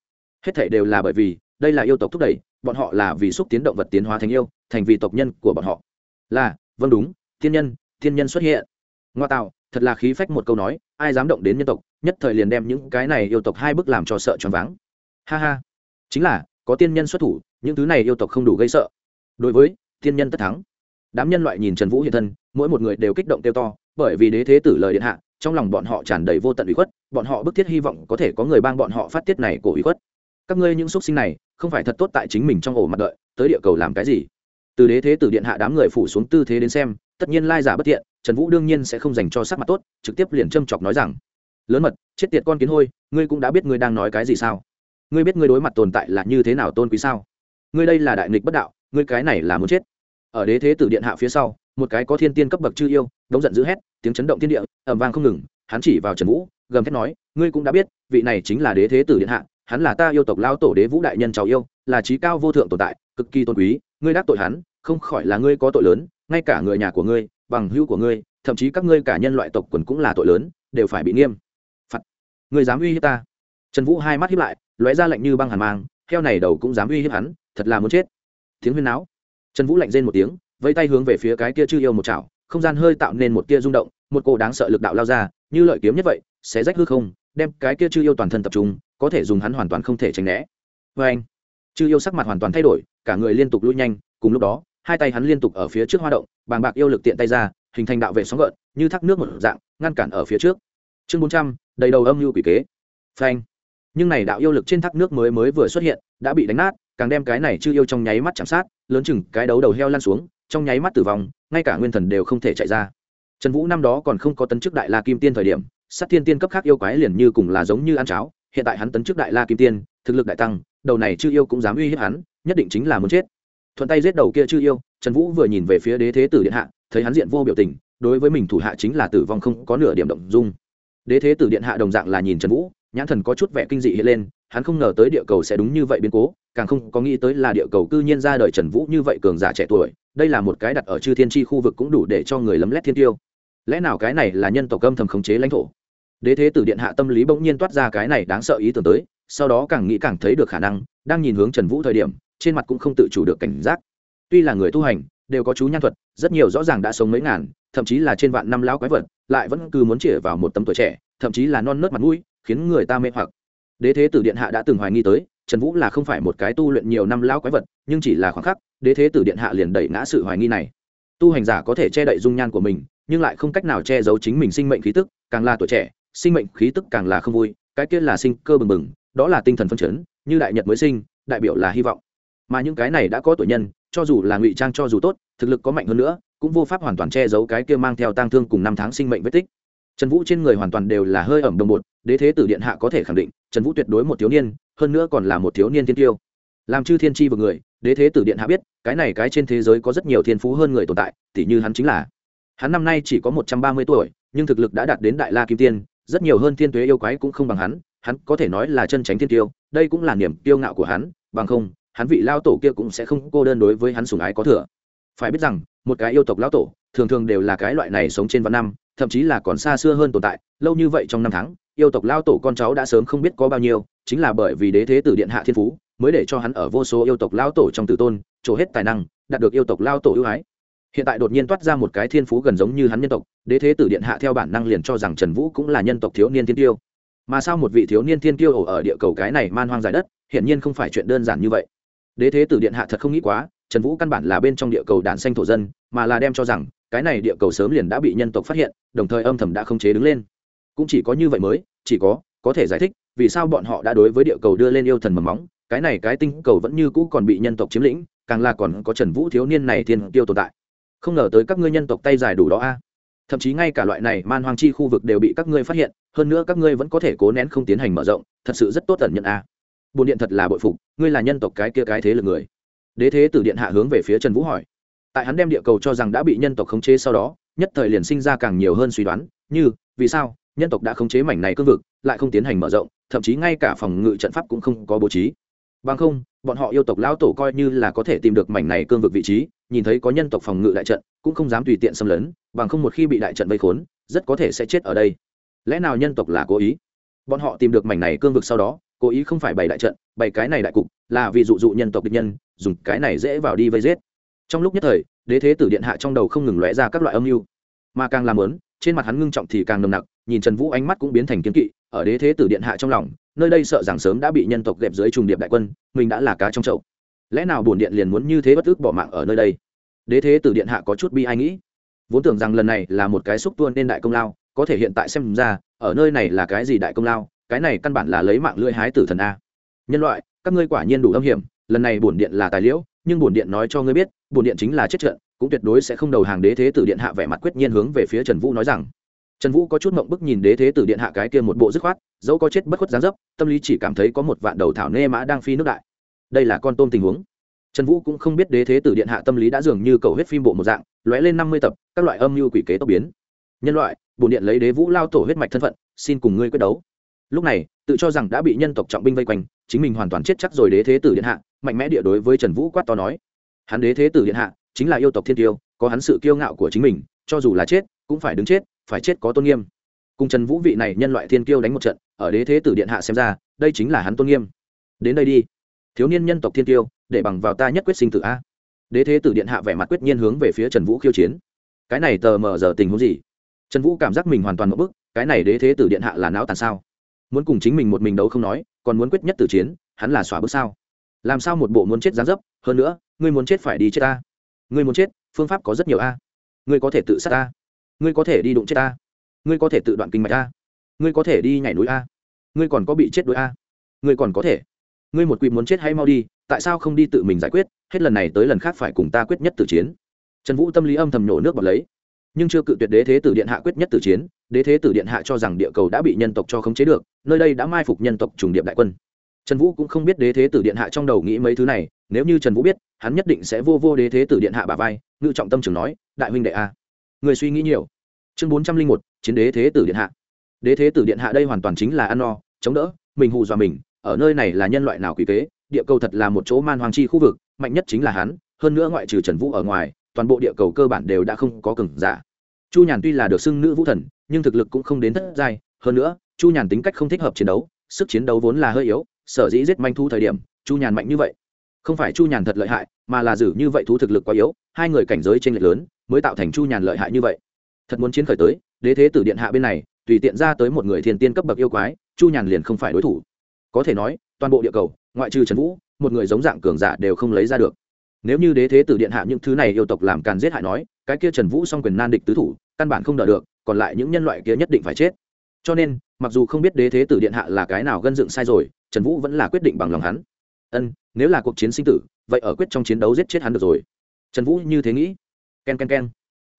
Hết thể đều là bởi vì, đây là yêu tộc thúc đẩy, bọn họ là vì xúc tiến động vật tiến hóa thành yêu, thành vì tộc nhân của bọn họ. Là vâng đúng, thiên nhân thiên nhân xuất hiện. Ngoa tạo, thật là khí phách một câu nói, ai dám động đến nhân tộc, nhất thời liền đem những cái này yêu tộc hai bước làm cho sợ choáng váng. Ha ha, chính là có tiên nhân xuất thủ, những thứ này yêu tộc không đủ gây sợ. Đối với tiên nhân tất thắng, đám nhân loại nhìn trần vũ hiện thân, mỗi một người đều kích động tiêu to, bởi vì đế thế tử lời điện hạ, trong lòng bọn họ tràn đầy vô tận ủy khuất, bọn họ bức thiết hy vọng có thể có người bang bọn họ phát tiết này của ủy khuất. Các ngươi những xúc sinh này, không phải thật tốt tại chính mình trong ổ mặt đợi, tới địa cầu làm cái gì? Từ đế thế tử điện hạ đám người phủ xuống tư thế đến xem, tất nhiên lai giả bất thiện, trần vũ đương nhiên sẽ không dành cho sắc mặt tốt, trực tiếp liền châm chọc nói rằng, lớn mật, chết tiệt con kiến hôi, ngươi cũng đã biết ngươi đang nói cái gì sao? Ngươi biết ngươi đối mặt tồn tại là như thế nào tôn quý sao? Ngươi đây là đại nghịch bất đạo, ngươi cái này là muốn chết. Ở đế thế tử điện hạ phía sau, một cái có thiên tiên cấp bậc chư yêu, đống giận dữ hét, tiếng chấn động thiên địa ẩm vang không ngừng, hắn chỉ vào trần vũ, gầm thét nói, ngươi cũng đã biết, vị này chính là đế thế tử điện hạ, hắn là ta yêu tộc lao tổ đế vũ đại nhân cháu yêu, là trí cao vô thượng tồn tại, cực kỳ tôn quý, ngươi đắc tội hắn, không khỏi là ngươi có tội lớn, ngay cả người nhà của ngươi, bằng hữu của ngươi, thậm chí các ngươi cả nhân loại tộc quần cũng là tội lớn, đều phải bị nghiêm. Phạt. Ngươi dám uy hiếp ta. Trần vũ hai mắt hiếp lại lóe ra lạnh như băng hàn mang, heo này đầu cũng dám uy hiếp hắn, thật là muốn chết. Tiếng huyên náo. Trần vũ lạnh rên một tiếng, vẫy tay hướng về phía cái kia chư yêu một chảo, không gian hơi tạo nên một tia rung động, một cổ đáng sợ lực đạo lao ra, như lợi kiếm nhất vậy sẽ rách hư không, đem cái kia chư yêu toàn thân tập trung, có thể dùng hắn hoàn toàn không thể tránh né. Vê anh, chư yêu sắc mặt hoàn toàn thay đổi, cả người liên tục lui nhanh, cùng lúc đó, hai tay hắn liên tục ở phía trước hoa động, bàng bạc yêu lực tiện tay ra, hình thành đạo vệ sóng gợn, như thác nước một dạng, ngăn cản ở phía trước. Chương bốn trăm, đầy đầu âm mưu quỷ kế. Phanh nhưng này đạo yêu lực trên thác nước mới mới vừa xuất hiện, đã bị đánh nát, càng đem cái này chư yêu trong nháy mắt chạm sát, lớn chừng cái đấu đầu heo lăn xuống, trong nháy mắt tử vong, ngay cả nguyên thần đều không thể chạy ra. Trần vũ năm đó còn không có tấn chức đại la kim tiên thời điểm, sát thiên tiên cấp khác yêu quái liền như cùng là giống như ăn cháo, hiện tại hắn tấn chức đại la kim tiên, thực lực đại tăng, đầu này chư yêu cũng dám uy hiếp hắn, nhất định chính là muốn chết. Thuận tay giết đầu kia chư yêu, trần vũ vừa nhìn về phía đế thế tử điện hạ, thấy hắn diện vô biểu tình, đối với mình thủ hạ chính là tử vong không có nửa điểm động dung. Đế thế tử điện hạ đồng dạng là nhìn trần vũ nhãn thần có chút vẻ kinh dị hiện lên, hắn không ngờ tới địa cầu sẽ đúng như vậy biến cố, càng không có nghĩ tới là địa cầu cư nhiên ra đời trần vũ như vậy cường giả trẻ tuổi, đây là một cái đặt ở chư thiên tri khu vực cũng đủ để cho người lấm lét thiên tiêu. Lẽ nào cái này là nhân tộc âm thầm khống chế lãnh thổ? Đế thế tử điện hạ tâm lý bỗng nhiên toát ra cái này đáng sợ ý tưởng tới, sau đó càng nghĩ càng thấy được khả năng, đang nhìn hướng trần vũ thời điểm, trên mặt cũng không tự chủ được cảnh giác. Tuy là người tu hành, đều có chú nhan thuật, rất nhiều rõ ràng đã sống mấy ngàn, thậm chí là trên vạn năm lão quái vật, lại vẫn cứ muốn chĩa vào một tấm tuổi trẻ, thậm chí là non nớt mặt mũi khiến người ta mê hoặc. Đế thế tử điện hạ đã từng hoài nghi tới, trần vũ là không phải một cái tu luyện nhiều năm lão quái vật, nhưng chỉ là khoảng khắc, đế thế tử điện hạ liền đẩy ngã sự hoài nghi này. Tu hành giả có thể che đậy dung nhan của mình, nhưng lại không cách nào che giấu chính mình sinh mệnh khí tức, càng là tuổi trẻ, sinh mệnh khí tức càng là không vui, cái kia là sinh cơ bừng bừng, đó là tinh thần phân chấn, như đại nhật mới sinh, đại biểu là hy vọng. Mà những cái này đã có tuổi nhân, cho dù là ngụy trang cho dù tốt, thực lực có mạnh hơn nữa, cũng vô pháp hoàn toàn che giấu cái kia mang theo tang thương cùng năm tháng sinh mệnh vết tích trần vũ trên người hoàn toàn đều là hơi ẩm đồng bột, đế thế tử điện hạ có thể khẳng định, trần vũ tuyệt đối một thiếu niên, hơn nữa còn là một thiếu niên thiên tiêu. Làm chư thiên tri vực người, đế thế tử điện hạ biết, cái này cái trên thế giới có rất nhiều thiên phú hơn người tồn tại, tỉ như hắn chính là. Hắn năm nay chỉ có một trăm ba mươi tuổi, nhưng thực lực đã đạt đến đại la kim tiên, rất nhiều hơn thiên tuế yêu quái cũng không bằng hắn hắn có thể nói là chân tránh thiên tiêu, đây cũng là niềm tiêu ngạo của hắn, bằng không, hắn vị lao tổ kia cũng sẽ không cô đơn đối với hắn sùng ái có thừa. Phải biết rằng, một cái yêu tộc lao tổ, thường thường đều là cái loại này sống trên vạn năm thậm chí là còn xa xưa hơn tồn tại, lâu như vậy trong năm tháng, yêu tộc lao tổ con cháu đã sớm không biết có bao nhiêu, chính là bởi vì đế thế tử điện hạ thiên phú, mới để cho hắn ở vô số yêu tộc lao tổ trong tử tôn trổ hết tài năng, đạt được yêu tộc lao tổ ưu ái. Hiện tại đột nhiên toát ra một cái thiên phú gần giống như hắn nhân tộc, đế thế tử điện hạ theo bản năng liền cho rằng trần vũ cũng là nhân tộc thiếu niên thiên tiêu mà sao một vị thiếu niên thiên tiêu ổ ở địa cầu cái này man hoang giải đất, hiển nhiên không phải chuyện đơn giản như vậy. Đế thế tử điện hạ thật không nghĩ quá, trần vũ căn bản là bên trong địa cầu đàn xanh thổ dân, mà là đem cho rằng cái này địa cầu sớm liền đã bị nhân tộc phát hiện, đồng thời âm thầm đã không chế đứng lên. Cũng chỉ có như vậy mới, chỉ có có thể giải thích, vì sao bọn họ đã đối với địa cầu đưa lên yêu thần mầm móng, cái này cái tinh cầu vẫn như cũ còn bị nhân tộc chiếm lĩnh, càng là còn có trần vũ thiếu niên này thiên tiêu tồn tại. Không ngờ tới các ngươi nhân tộc tay dài đủ đó a. Thậm chí ngay cả loại này man hoang chi khu vực đều bị các ngươi phát hiện, hơn nữa các ngươi vẫn có thể cố nén không tiến hành mở rộng, thật sự rất tốt tần nhận a. Bồn điện thật là bội phục, ngươi là nhân tộc cái kia cái thế lực người. Đế thế tử điện hạ hướng về phía trần vũ hỏi tại hắn đem địa cầu cho rằng đã bị nhân tộc khống chế sau đó, nhất thời liền sinh ra càng nhiều hơn suy đoán, như, vì sao, nhân tộc đã khống chế mảnh này cương vực, lại không tiến hành mở rộng, thậm chí ngay cả phòng ngự trận pháp cũng không có bố trí. Bằng không, bọn họ yêu tộc lão tổ coi như là có thể tìm được mảnh này cương vực vị trí, nhìn thấy có nhân tộc phòng ngự đại trận, cũng không dám tùy tiện xâm lấn, bằng không một khi bị đại trận vây khốn, rất có thể sẽ chết ở đây. Lẽ nào nhân tộc là cố ý? Bọn họ tìm được mảnh này cương vực sau đó, cố ý không phải bày đại trận, bày cái này đại cục, là vì dụ dụ nhân tộc địch nhân, dùng cái này dễ vào đi vây giết trong lúc nhất thời, đế thế tử điện hạ trong đầu không ngừng lóe ra các loại âm mưu. Mà càng làm lớn, trên mặt hắn ngưng trọng thì càng nồng nặc, nhìn trần vũ ánh mắt cũng biến thành kiến kỵ, ở đế thế tử điện hạ trong lòng, nơi đây sợ rằng sớm đã bị nhân tộc ghẹp dưới trùng điệp đại quân, mình đã là cá trong chậu. Lẽ nào bổn điện liền muốn như thế bất ước bỏ mạng ở nơi đây? Đế thế tử điện hạ có chút bi ai nghĩ. Vốn tưởng rằng lần này là một cái xúc tuôn nên đại công lao, có thể hiện tại xem ra, ở nơi này là cái gì đại công lao, cái này căn bản là lấy mạng lưỡi hái tử thần a. Nhân loại, các ngươi quả nhiên đủ âm hiểm, lần này bổn điện là tài liễu nhưng bổn điện nói cho ngươi biết, bổn điện chính là chết trận, cũng tuyệt đối sẽ không đầu hàng đế thế tử điện hạ vẻ mặt quyết nhiên hướng về phía trần vũ nói rằng. Trần vũ có chút mộng bức nhìn đế thế tử điện hạ cái kia một bộ dứt khoát, dẫu có chết bất khuất gián dấp, tâm lý chỉ cảm thấy có một vạn đầu thảo nê mã đang phi nước đại. Đây là con tôm tình huống. Trần vũ cũng không biết đế thế tử điện hạ tâm lý đã dường như cầu hết phim bộ một dạng, lóe lên năm mươi tập, các loại âm mưu quỷ kế tốc biến. Nhân loại, bổn điện lấy đế vũ lao tổ huyết mạch thân phận, xin cùng ngươi quyết đấu. Lúc này, tự cho rằng đã bị nhân tộc trọng binh vây quanh chính mình hoàn toàn chết chắc rồi đế thế tử điện hạ, mạnh mẽ địa đối với trần vũ quát to nói. Hắn đế thế tử điện hạ, chính là yêu tộc thiên tiêu, có hắn sự kiêu ngạo của chính mình, cho dù là chết, cũng phải đứng chết, phải chết có tôn nghiêm. Cùng trần vũ vị này nhân loại thiên kiêu đánh một trận, ở đế thế tử điện hạ xem ra, đây chính là hắn tôn nghiêm. Đến đây đi. Thiếu niên nhân tộc thiên kiêu, để bằng vào ta nhất quyết sinh tử a. Đế thế tử điện hạ vẻ mặt quyết nhiên hướng về phía trần vũ khiêu chiến. Cái này tờ mờ giờ tình huống gì? Trần vũ cảm giác mình hoàn toàn một bức, cái này đế thế tử điện hạ là não tàn sao? Muốn cùng chính mình một mình đấu không nói, còn muốn quyết nhất tử chiến, hắn là xóa bước sao? Làm sao một bộ muốn chết gián dấp, hơn nữa, ngươi muốn chết phải đi chết ta. Ngươi muốn chết, phương pháp có rất nhiều a. Ngươi có thể tự sát ta. Ngươi có thể đi đụng chết ta. Ngươi có thể tự đoạn kinh mạch a. Ngươi có thể đi nhảy núi a. Ngươi còn có bị chết đuối a. Ngươi còn có thể. Ngươi một quỷ muốn chết hay mau đi, tại sao không đi tự mình giải quyết? Hết lần này tới lần khác phải cùng ta quyết nhất tử chiến. Trần vũ tâm lý âm thầm nhổ nước bọt lấy nhưng chưa cự tuyệt đế thế tử điện hạ quyết nhất tử chiến, đế thế tử điện hạ cho rằng địa cầu đã bị nhân tộc cho khống chế được, nơi đây đã mai phục nhân tộc trùng điệp đại quân. Trần vũ cũng không biết đế thế tử điện hạ trong đầu nghĩ mấy thứ này, nếu như trần vũ biết, hắn nhất định sẽ vô vô đế thế tử điện hạ bà vai, ngự trọng tâm trường nói, đại huynh đệ a, người suy nghĩ nhiều. Chương bốn trăm linh một, chiến đế thế tử điện hạ. Đế thế tử điện hạ đây hoàn toàn chính là ăn no, chống đỡ, mình hù dọa mình, ở nơi này là nhân loại nào quý kế, địa cầu thật là một chỗ man hoàng chi khu vực, mạnh nhất chính là hắn, hơn nữa ngoại trừ trần vũ ở ngoài toàn bộ địa cầu cơ bản đều đã không có cường giả. Chu nhàn tuy là được xưng nữ vũ thần, nhưng thực lực cũng không đến thất giai. Hơn nữa, chu nhàn tính cách không thích hợp chiến đấu, sức chiến đấu vốn là hơi yếu, sở dĩ giết manh thu thời điểm, chu nhàn mạnh như vậy. Không phải chu nhàn thật lợi hại, mà là giữ như vậy thú thực lực quá yếu, hai người cảnh giới trên lệch lớn, mới tạo thành chu nhàn lợi hại như vậy. Thật muốn chiến khởi tới, đế thế tử điện hạ bên này, tùy tiện ra tới một người thiên tiên cấp bậc yêu quái, chu nhàn liền không phải đối thủ. Có thể nói, toàn bộ địa cầu, ngoại trừ trần vũ, một người giống dạng cường giả đều không lấy ra được nếu như đế thế tử điện hạ những thứ này yêu tộc làm càn giết hại nói, cái kia trần vũ song quyền nan địch tứ thủ, căn bản không đỡ được, còn lại những nhân loại kia nhất định phải chết. Cho nên, mặc dù không biết đế thế tử điện hạ là cái nào gân dựng sai rồi, trần vũ vẫn là quyết định bằng lòng hắn. Ân, nếu là cuộc chiến sinh tử, vậy ở quyết trong chiến đấu giết chết hắn được rồi. Trần vũ như thế nghĩ. K e n k e n k e n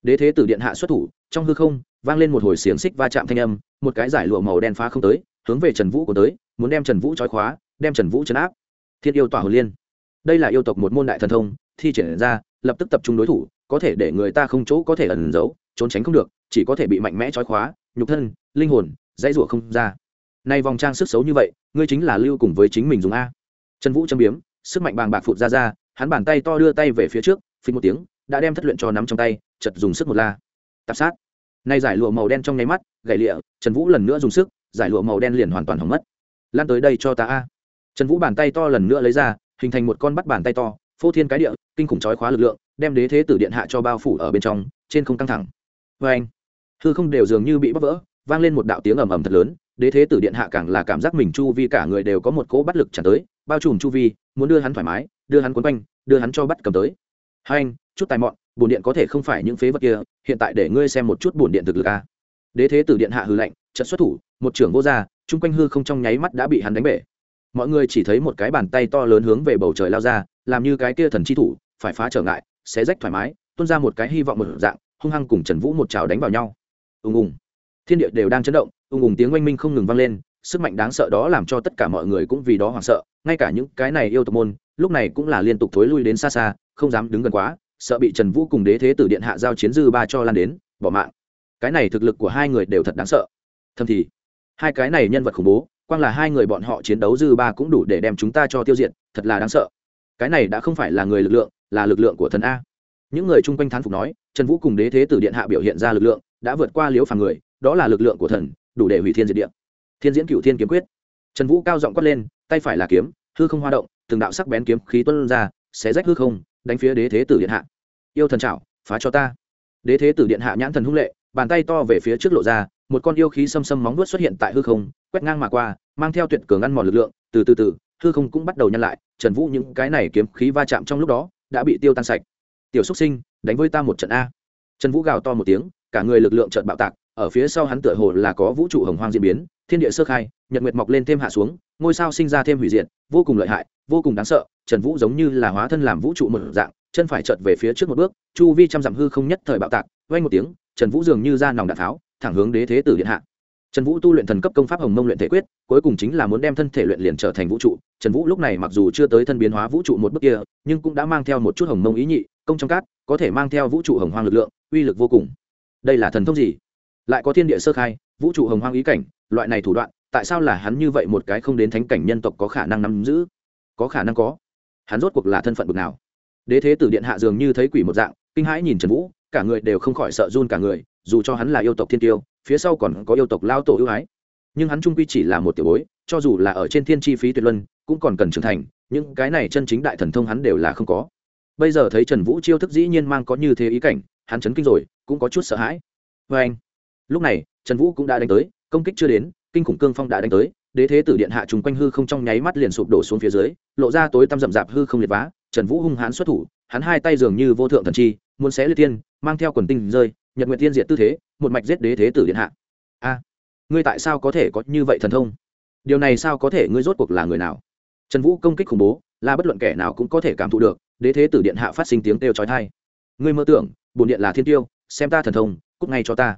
đế thế tử điện hạ xuất thủ, trong hư không, vang lên một hồi xiềng xích va chạm thanh âm, một cái giải lụa màu đen phá không tới, hướng về trần vũ của tới, muốn đem trần vũ trói khóa, đem trần vũ chấn áp. Thiên yêu tỏa hồn liên đây là yêu tộc một môn đại thần thông, thi triển ra, lập tức tập trung đối thủ, có thể để người ta không chỗ có thể ẩn giấu, trốn tránh không được, chỉ có thể bị mạnh mẽ trói khóa, nhục thân, linh hồn, dãy rủa không ra. Nay vòng trang sức xấu như vậy, ngươi chính là lưu cùng với chính mình dùng a. Trần vũ châm biếm, sức mạnh bàng bạc phụt ra ra, hắn bàn tay to đưa tay về phía trước phí một tiếng, đã đem thất luyện cho nắm trong tay, chật dùng sức một la. Tạp sát. Nay giải lụa màu đen trong nháy mắt gậy lịa, trần vũ lần nữa dùng sức, giải lụa màu đen liền hoàn toàn hỏng mất. Lan tới đây cho ta a. Trần vũ bàn tay to lần nữa lấy ra hình thành một con bắt bàn tay to phô thiên cái địa kinh khủng trói khóa lực lượng đem đế thế tử điện hạ cho bao phủ ở bên trong trên không căng thẳng. Vê anh hư không đều dường như bị bóc vỡ vang lên một đạo tiếng ầm ầm thật lớn đế thế tử điện hạ càng là cảm giác mình chu vi cả người đều có một cỗ bắt lực tràn tới bao trùm chu vi muốn đưa hắn thoải mái đưa hắn quấn quanh đưa hắn cho bắt cầm tới. Hai anh chút tài mọn bổn điện có thể không phải những phế vật kia hiện tại để ngươi xem một chút bổn điện thực lực a. Đế thế tử điện hạ hư lạnh, trận xuất thủ một trưởng vô gia chung quanh hư không trong nháy mắt đã bị hắn đánh bể mọi người chỉ thấy một cái bàn tay to lớn hướng về bầu trời lao ra, làm như cái kia thần chi thủ, phải phá trở ngại, sẽ rách thoải mái, tuôn ra một cái hy vọng một dạng, hung hăng cùng trần vũ một chảo đánh vào nhau. Ùng ùng. Thiên địa đều đang chấn động, ùng ùng tiếng oanh minh không ngừng vang lên, sức mạnh đáng sợ đó làm cho tất cả mọi người cũng vì đó hoảng sợ, ngay cả những cái này yêu tộc môn, lúc này cũng là liên tục thối lui đến xa xa, không dám đứng gần quá, sợ bị trần vũ cùng đế thế tử điện hạ giao chiến dư ba cho lan đến, bỏ mạng. Cái này thực lực của hai người đều thật đáng sợ. Thầm thì, hai cái này nhân vật khủng bố quang là hai người bọn họ chiến đấu dư ba cũng đủ để đem chúng ta cho tiêu diệt, thật là đáng sợ. Cái này đã không phải là người lực lượng, là lực lượng của thần a. Những người chung quanh thán phục nói, trần vũ cùng đế thế tử điện hạ biểu hiện ra lực lượng, đã vượt qua liếu phàm người, đó là lực lượng của thần, đủ để hủy thiên diệt địa. Thiên diễn cựu thiên kiếm quyết. Trần vũ cao giọng quát lên, tay phải là kiếm, hư không hoa động, từng đạo sắc bén kiếm khí tuân ra, xé rách hư không, đánh phía đế thế tử điện hạ. Yêu thần trảo phá cho ta. Đế thế tử điện hạ nhãn thần hung lệ, bàn tay to về phía trước lộ ra một con yêu khí xâm xâm móng vuốt xuất hiện tại hư không, quét ngang mà qua, mang theo tuyệt cường ăn mòn lực lượng, từ từ từ, hư không cũng bắt đầu nhăn lại, trần vũ những cái này kiếm khí va chạm trong lúc đó, đã bị tiêu tan sạch. Tiểu xúc sinh, đánh với ta một trận a. Trần vũ gào to một tiếng, cả người lực lượng trận bạo tạc, ở phía sau hắn tựa hồ là có vũ trụ hồng hoang diễn biến, thiên địa sơ khai, nhật nguyệt mọc lên thêm hạ xuống, ngôi sao sinh ra thêm hủy diệt, vô cùng lợi hại, vô cùng đáng sợ, trần vũ giống như là hóa thân làm vũ trụ một dạng, chân phải chợt về phía trước một bước, chu vi trăm dặm hư không nhất thời bạo tạc vay một tiếng, trần vũ dường như ra nòng đạn tháo thẳng hướng đế thế tử điện hạ. Trần vũ tu luyện thần cấp công pháp hồng mông luyện thể quyết, cuối cùng chính là muốn đem thân thể luyện liền trở thành vũ trụ. Trần vũ lúc này mặc dù chưa tới thân biến hóa vũ trụ một bước kia, nhưng cũng đã mang theo một chút hồng mông ý nhị, công trong cát, có thể mang theo vũ trụ hồng hoang lực lượng, uy lực vô cùng. Đây là thần thông gì? Lại có thiên địa sơ khai, vũ trụ hồng hoang ý cảnh, loại này thủ đoạn, tại sao là hắn như vậy một cái không đến thánh cảnh nhân tộc có khả năng nắm giữ? Có khả năng có. Hắn rốt cuộc là thân phận bực nào? Đế thế tử điện hạ dường như thấy quỷ một dạng, kinh hãi nhìn trần vũ cả người đều không khỏi sợ run cả người, dù cho hắn là yêu tộc thiên tiêu, phía sau còn có yêu tộc lao tổ ưu ái. Nhưng hắn trung quy chỉ là một tiểu bối, cho dù là ở trên thiên chi phí tuyệt luân, cũng còn cần trưởng thành, những cái này chân chính đại thần thông hắn đều là không có. Bây giờ thấy trần vũ chiêu thức dĩ nhiên mang có như thế ý cảnh, hắn chấn kinh rồi, cũng có chút sợ hãi. Vê anh, lúc này, trần vũ cũng đã đánh tới, công kích chưa đến, kinh khủng cương phong đã đánh tới, đế thế tử điện hạ trùng quanh hư không trong nháy mắt liền sụp đổ xuống phía dưới, lộ ra tối tăm rậm rạp hư không liệt vá, trần vũ hung hãn xuất thủ, hắn hai tay dường như vô thượng thần chi, muốn xé liệt tiên mang theo quần tinh rơi, nhật nguyện tiên diệt tư thế, một mạch giết đế thế tử điện hạ. A, ngươi tại sao có thể có như vậy thần thông? Điều này sao có thể ngươi rốt cuộc là người nào? Trần vũ công kích khủng bố, là bất luận kẻ nào cũng có thể cảm thụ được, đế thế tử điện hạ phát sinh tiếng kêu trói thai ngươi mơ tưởng bồn điện là thiên tiêu, xem ta thần thông cúc ngay cho ta.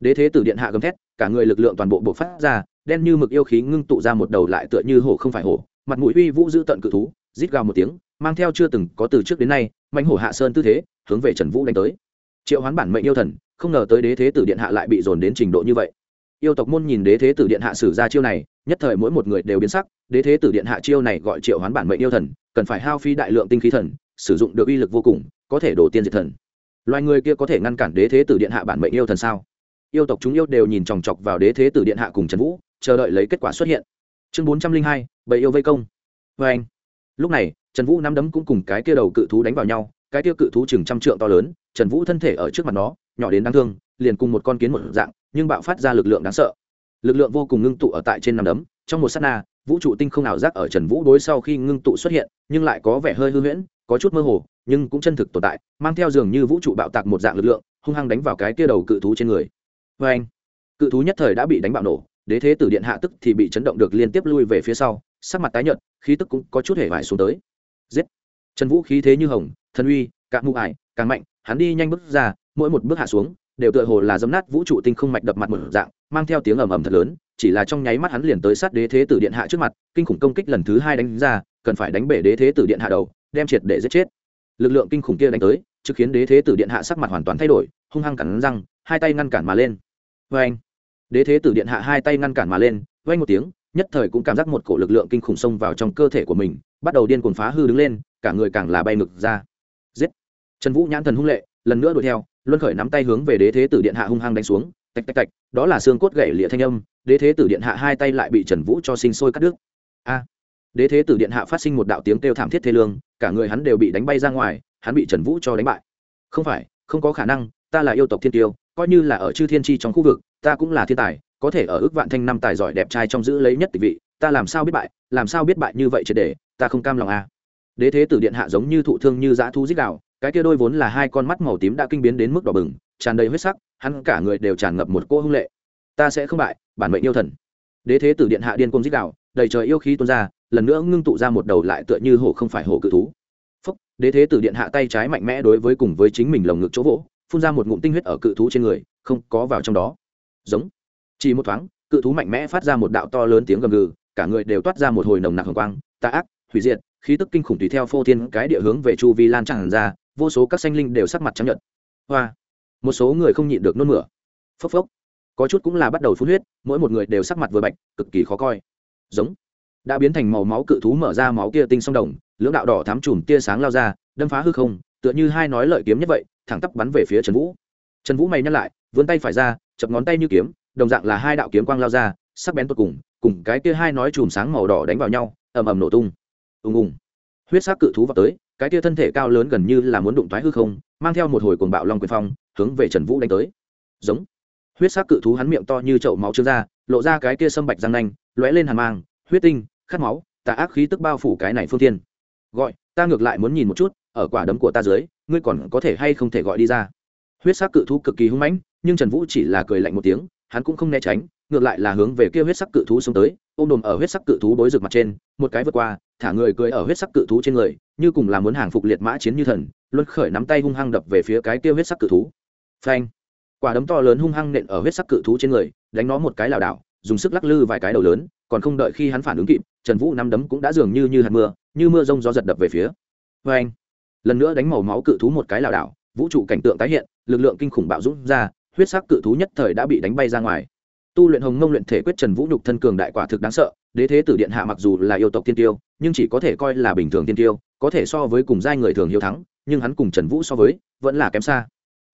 Đế thế tử điện hạ gầm thét, cả người lực lượng toàn bộ bộc phát ra, đen như mực yêu khí ngưng tụ ra một đầu lại tựa như hổ không phải hổ, mặt mũi uy vũ giữ tận cự thú, rít gào một tiếng, mang theo chưa từng có từ trước đến nay mạnh hổ hạ sơn tư thế, hướng về trần vũ đánh tới triệu hoán bản mệnh yêu thần, không ngờ tới đế thế tử điện hạ lại bị dồn đến trình độ như vậy. Yêu tộc môn nhìn đế thế tử điện hạ sử ra chiêu này, nhất thời mỗi một người đều biến sắc, đế thế tử điện hạ chiêu này gọi triệu hoán bản mệnh yêu thần, cần phải hao phí đại lượng tinh khí thần, sử dụng được uy lực vô cùng, có thể đổ tiên diệt thần. Loài người kia có thể ngăn cản đế thế tử điện hạ bản mệnh yêu thần sao? Yêu tộc chúng yêu đều nhìn chòng chọc vào đế thế tử điện hạ cùng trần vũ, chờ đợi lấy kết quả xuất hiện. Chương bốn trăm linh hai, bầy yêu vây công. Vê anh lúc này, trần vũ nắm đấm cũng cùng cái kia đầu cự thú đánh vào nhau cái tiêu cự thú chừng trăm trượng to lớn, trần vũ thân thể ở trước mặt nó, nhỏ đến đáng thương, liền cùng một con kiến một dạng, nhưng bạo phát ra lực lượng đáng sợ. Lực lượng vô cùng ngưng tụ ở tại trên nằm đấm, trong một s á t na, vũ trụ tinh không ảo giác ở trần vũ đối sau khi ngưng tụ xuất hiện, nhưng lại có vẻ hơi hư huyễn, có chút mơ hồ, nhưng cũng chân thực tồn tại, mang theo dường như vũ trụ bạo tạc một dạng lực lượng, hung hăng đánh vào cái tia đầu cự thú trên người. Vê anh, cự thú nhất thời đã bị đánh bạo nổ, đế thế tử điện hạ tức thì bị chấn động được liên tiếp lui về phía sau, sắc mặt tái nhợt, khí tức cũng có chút hề vải xuống tới. Giết! Trần vũ khí thế như hồng thần uy càng mụ ải càng mạnh, hắn đi nhanh bước ra, mỗi một bước hạ xuống, đều tựa hồ là dấm nát vũ trụ tinh không mạch đập mặt một dạng, mang theo tiếng ầm ầm thật lớn, chỉ là trong nháy mắt hắn liền tới sát đế thế tử điện hạ trước mặt, kinh khủng công kích lần thứ hai đánh ra, cần phải đánh bể đế thế tử điện hạ đầu, đem triệt để giết chết. Lực lượng kinh khủng kia đánh tới, trước khiến đế thế tử điện hạ sắc mặt hoàn toàn thay đổi, hung hăng cắn răng, hai tay ngăn cản mà lên. Vê anh đế thế tử điện hạ hai tay ngăn cản mà lên vay một tiếng, nhất thời cũng cảm giác một cổ lực lượng kinh khủng xông vào trong cơ thể của mình, bắt đầu điên cuồng phá hư đứng lên, cả người càng là bay ngực ra giết. Trần vũ nhãn thần hung lệ, lần nữa đuổi theo, luân khởi nắm tay hướng về đế thế tử điện hạ hung hăng đánh xuống. Tạch tạch tạch, đó là xương cốt gậy lịa thanh âm, đế thế tử điện hạ hai tay lại bị trần vũ cho sinh sôi cắt đứt. A. Đế thế tử điện hạ phát sinh một đạo tiếng kêu thảm thiết thê lương, cả người hắn đều bị đánh bay ra ngoài, hắn bị trần vũ cho đánh bại. Không phải, không có khả năng, ta là yêu tộc thiên tiêu, coi như là ở chư thiên tri trong khu vực, ta cũng là thiên tài, có thể ở ước vạn thanh năm tài giỏi đẹp trai trong giữ lấy nhất tịch vị, ta làm sao biết bại, làm sao biết bại như vậy triệt để, ta không cam lòng a đế thế tử điện hạ giống như thụ thương như dã thu dích đạo, cái kia đôi vốn là hai con mắt màu tím đã kinh biến đến mức đỏ bừng, tràn đầy huyết sắc, hắn cả người đều tràn ngập một cô hung lệ. Ta sẽ không bại, bản mệnh yêu thần. Đế thế tử điện hạ điên cung dích đạo, đầy trời yêu khí tuôn ra, lần nữa ngưng tụ ra một đầu lại tựa như hổ không phải hổ cự thú. Phúc, đế thế tử điện hạ tay trái mạnh mẽ đối với cùng với chính mình lồng ngực chỗ vỗ, phun ra một ngụm tinh huyết ở cự thú trên người, không có vào trong đó. Giống. Chỉ một thoáng, cự thú mạnh mẽ phát ra một đạo to lớn tiếng gầm gừ, cả người đều toát ra một hồi nồng nặc hồng quang, tà ác, hủy diệt khí tức kinh khủng tùy theo phô thiên cái địa hướng về chu vi lan tràn ra, vô số các sanh linh đều sắc mặt chấp nhận hoa! Một số người không nhịn được nôn mửa. Phốc phốc. Có chút cũng là bắt đầu phun huyết, mỗi một người đều sắc mặt vừa bạch, cực kỳ khó coi. Giống. Đã biến thành màu máu cự thú mở ra máu kia tinh song đồng, lưỡng đạo đỏ thám chùm tia sáng lao ra, đâm phá hư không, tựa như hai nói lợi kiếm nhất vậy, thẳng tắp bắn về phía trần vũ. Trần vũ mày nhắc lại, vươn tay phải ra, chập ngón tay như kiếm, đồng dạng là hai đạo kiếm quang lao ra, sắc bén tột cùng cùng cái kia hai nói chùm sáng màu đỏ đánh vào nhau, ầm ầm nổ tung ùng ùng. Huyết sắc cự thú vào tới, cái kia thân thể cao lớn gần như là muốn đụng thoái hư không, mang theo một hồi cuồng bạo long quyền phong, hướng về trần vũ đánh tới. Giống. Huyết sắc cự thú hắn miệng to như chậu máu trương ra, lộ ra cái kia sâm bạch răng nanh, lóe lên hàn mang, huyết tinh, khát máu, tà ác khí tức bao phủ cái này phương thiên. Gọi, ta ngược lại muốn nhìn một chút, ở quả đấm của ta dưới, ngươi còn có thể hay không thể gọi đi ra. Huyết sắc cự thú cực kỳ hung mãnh, nhưng trần vũ chỉ là cười lạnh một tiếng, hắn cũng không né tránh, ngược lại là hướng về kia huyết sắc cự thú xuống tới, ôm đồm ở huyết sắc cự thú bối rực mặt trên, một cái vượt qua thả người cười ở huyết sắc cự thú trên người, như cùng là muốn hàng phục liệt mã chiến như thần, luân khởi nắm tay hung hăng đập về phía cái kia huyết sắc cự thú. Phanh! Quả đấm to lớn hung hăng nện ở huyết sắc cự thú trên người, đánh nó một cái lảo đảo, dùng sức lắc lư vài cái đầu lớn, còn không đợi khi hắn phản ứng kịp, trần vũ năm đấm cũng đã dường như như hạt mưa, như mưa rông gió giật đập về phía. Phanh! Lần nữa đánh màu máu cự thú một cái lảo đảo, vũ trụ cảnh tượng tái hiện, lực lượng kinh khủng bạo dũng ra, huyết sắc cự thú nhất thời đã bị đánh bay ra ngoài. Tu luyện hồng mông luyện thể quyết trần vũ nhục thân cường đại quả thực đáng sợ đế thế tử điện hạ mặc dù là yêu tộc tiên tiêu, nhưng chỉ có thể coi là bình thường tiên tiêu, có thể so với cùng giai người thường hiếu thắng, nhưng hắn cùng trần vũ so với, vẫn là kém xa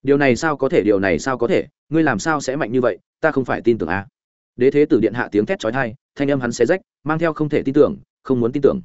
điều này sao có thể, điều này sao có thể, ngươi làm sao sẽ mạnh như vậy, ta không phải tin tưởng à. đế thế tử điện hạ tiếng thét trói thai thanh âm hắn xé rách, mang theo không thể tin tưởng, không muốn tin tưởng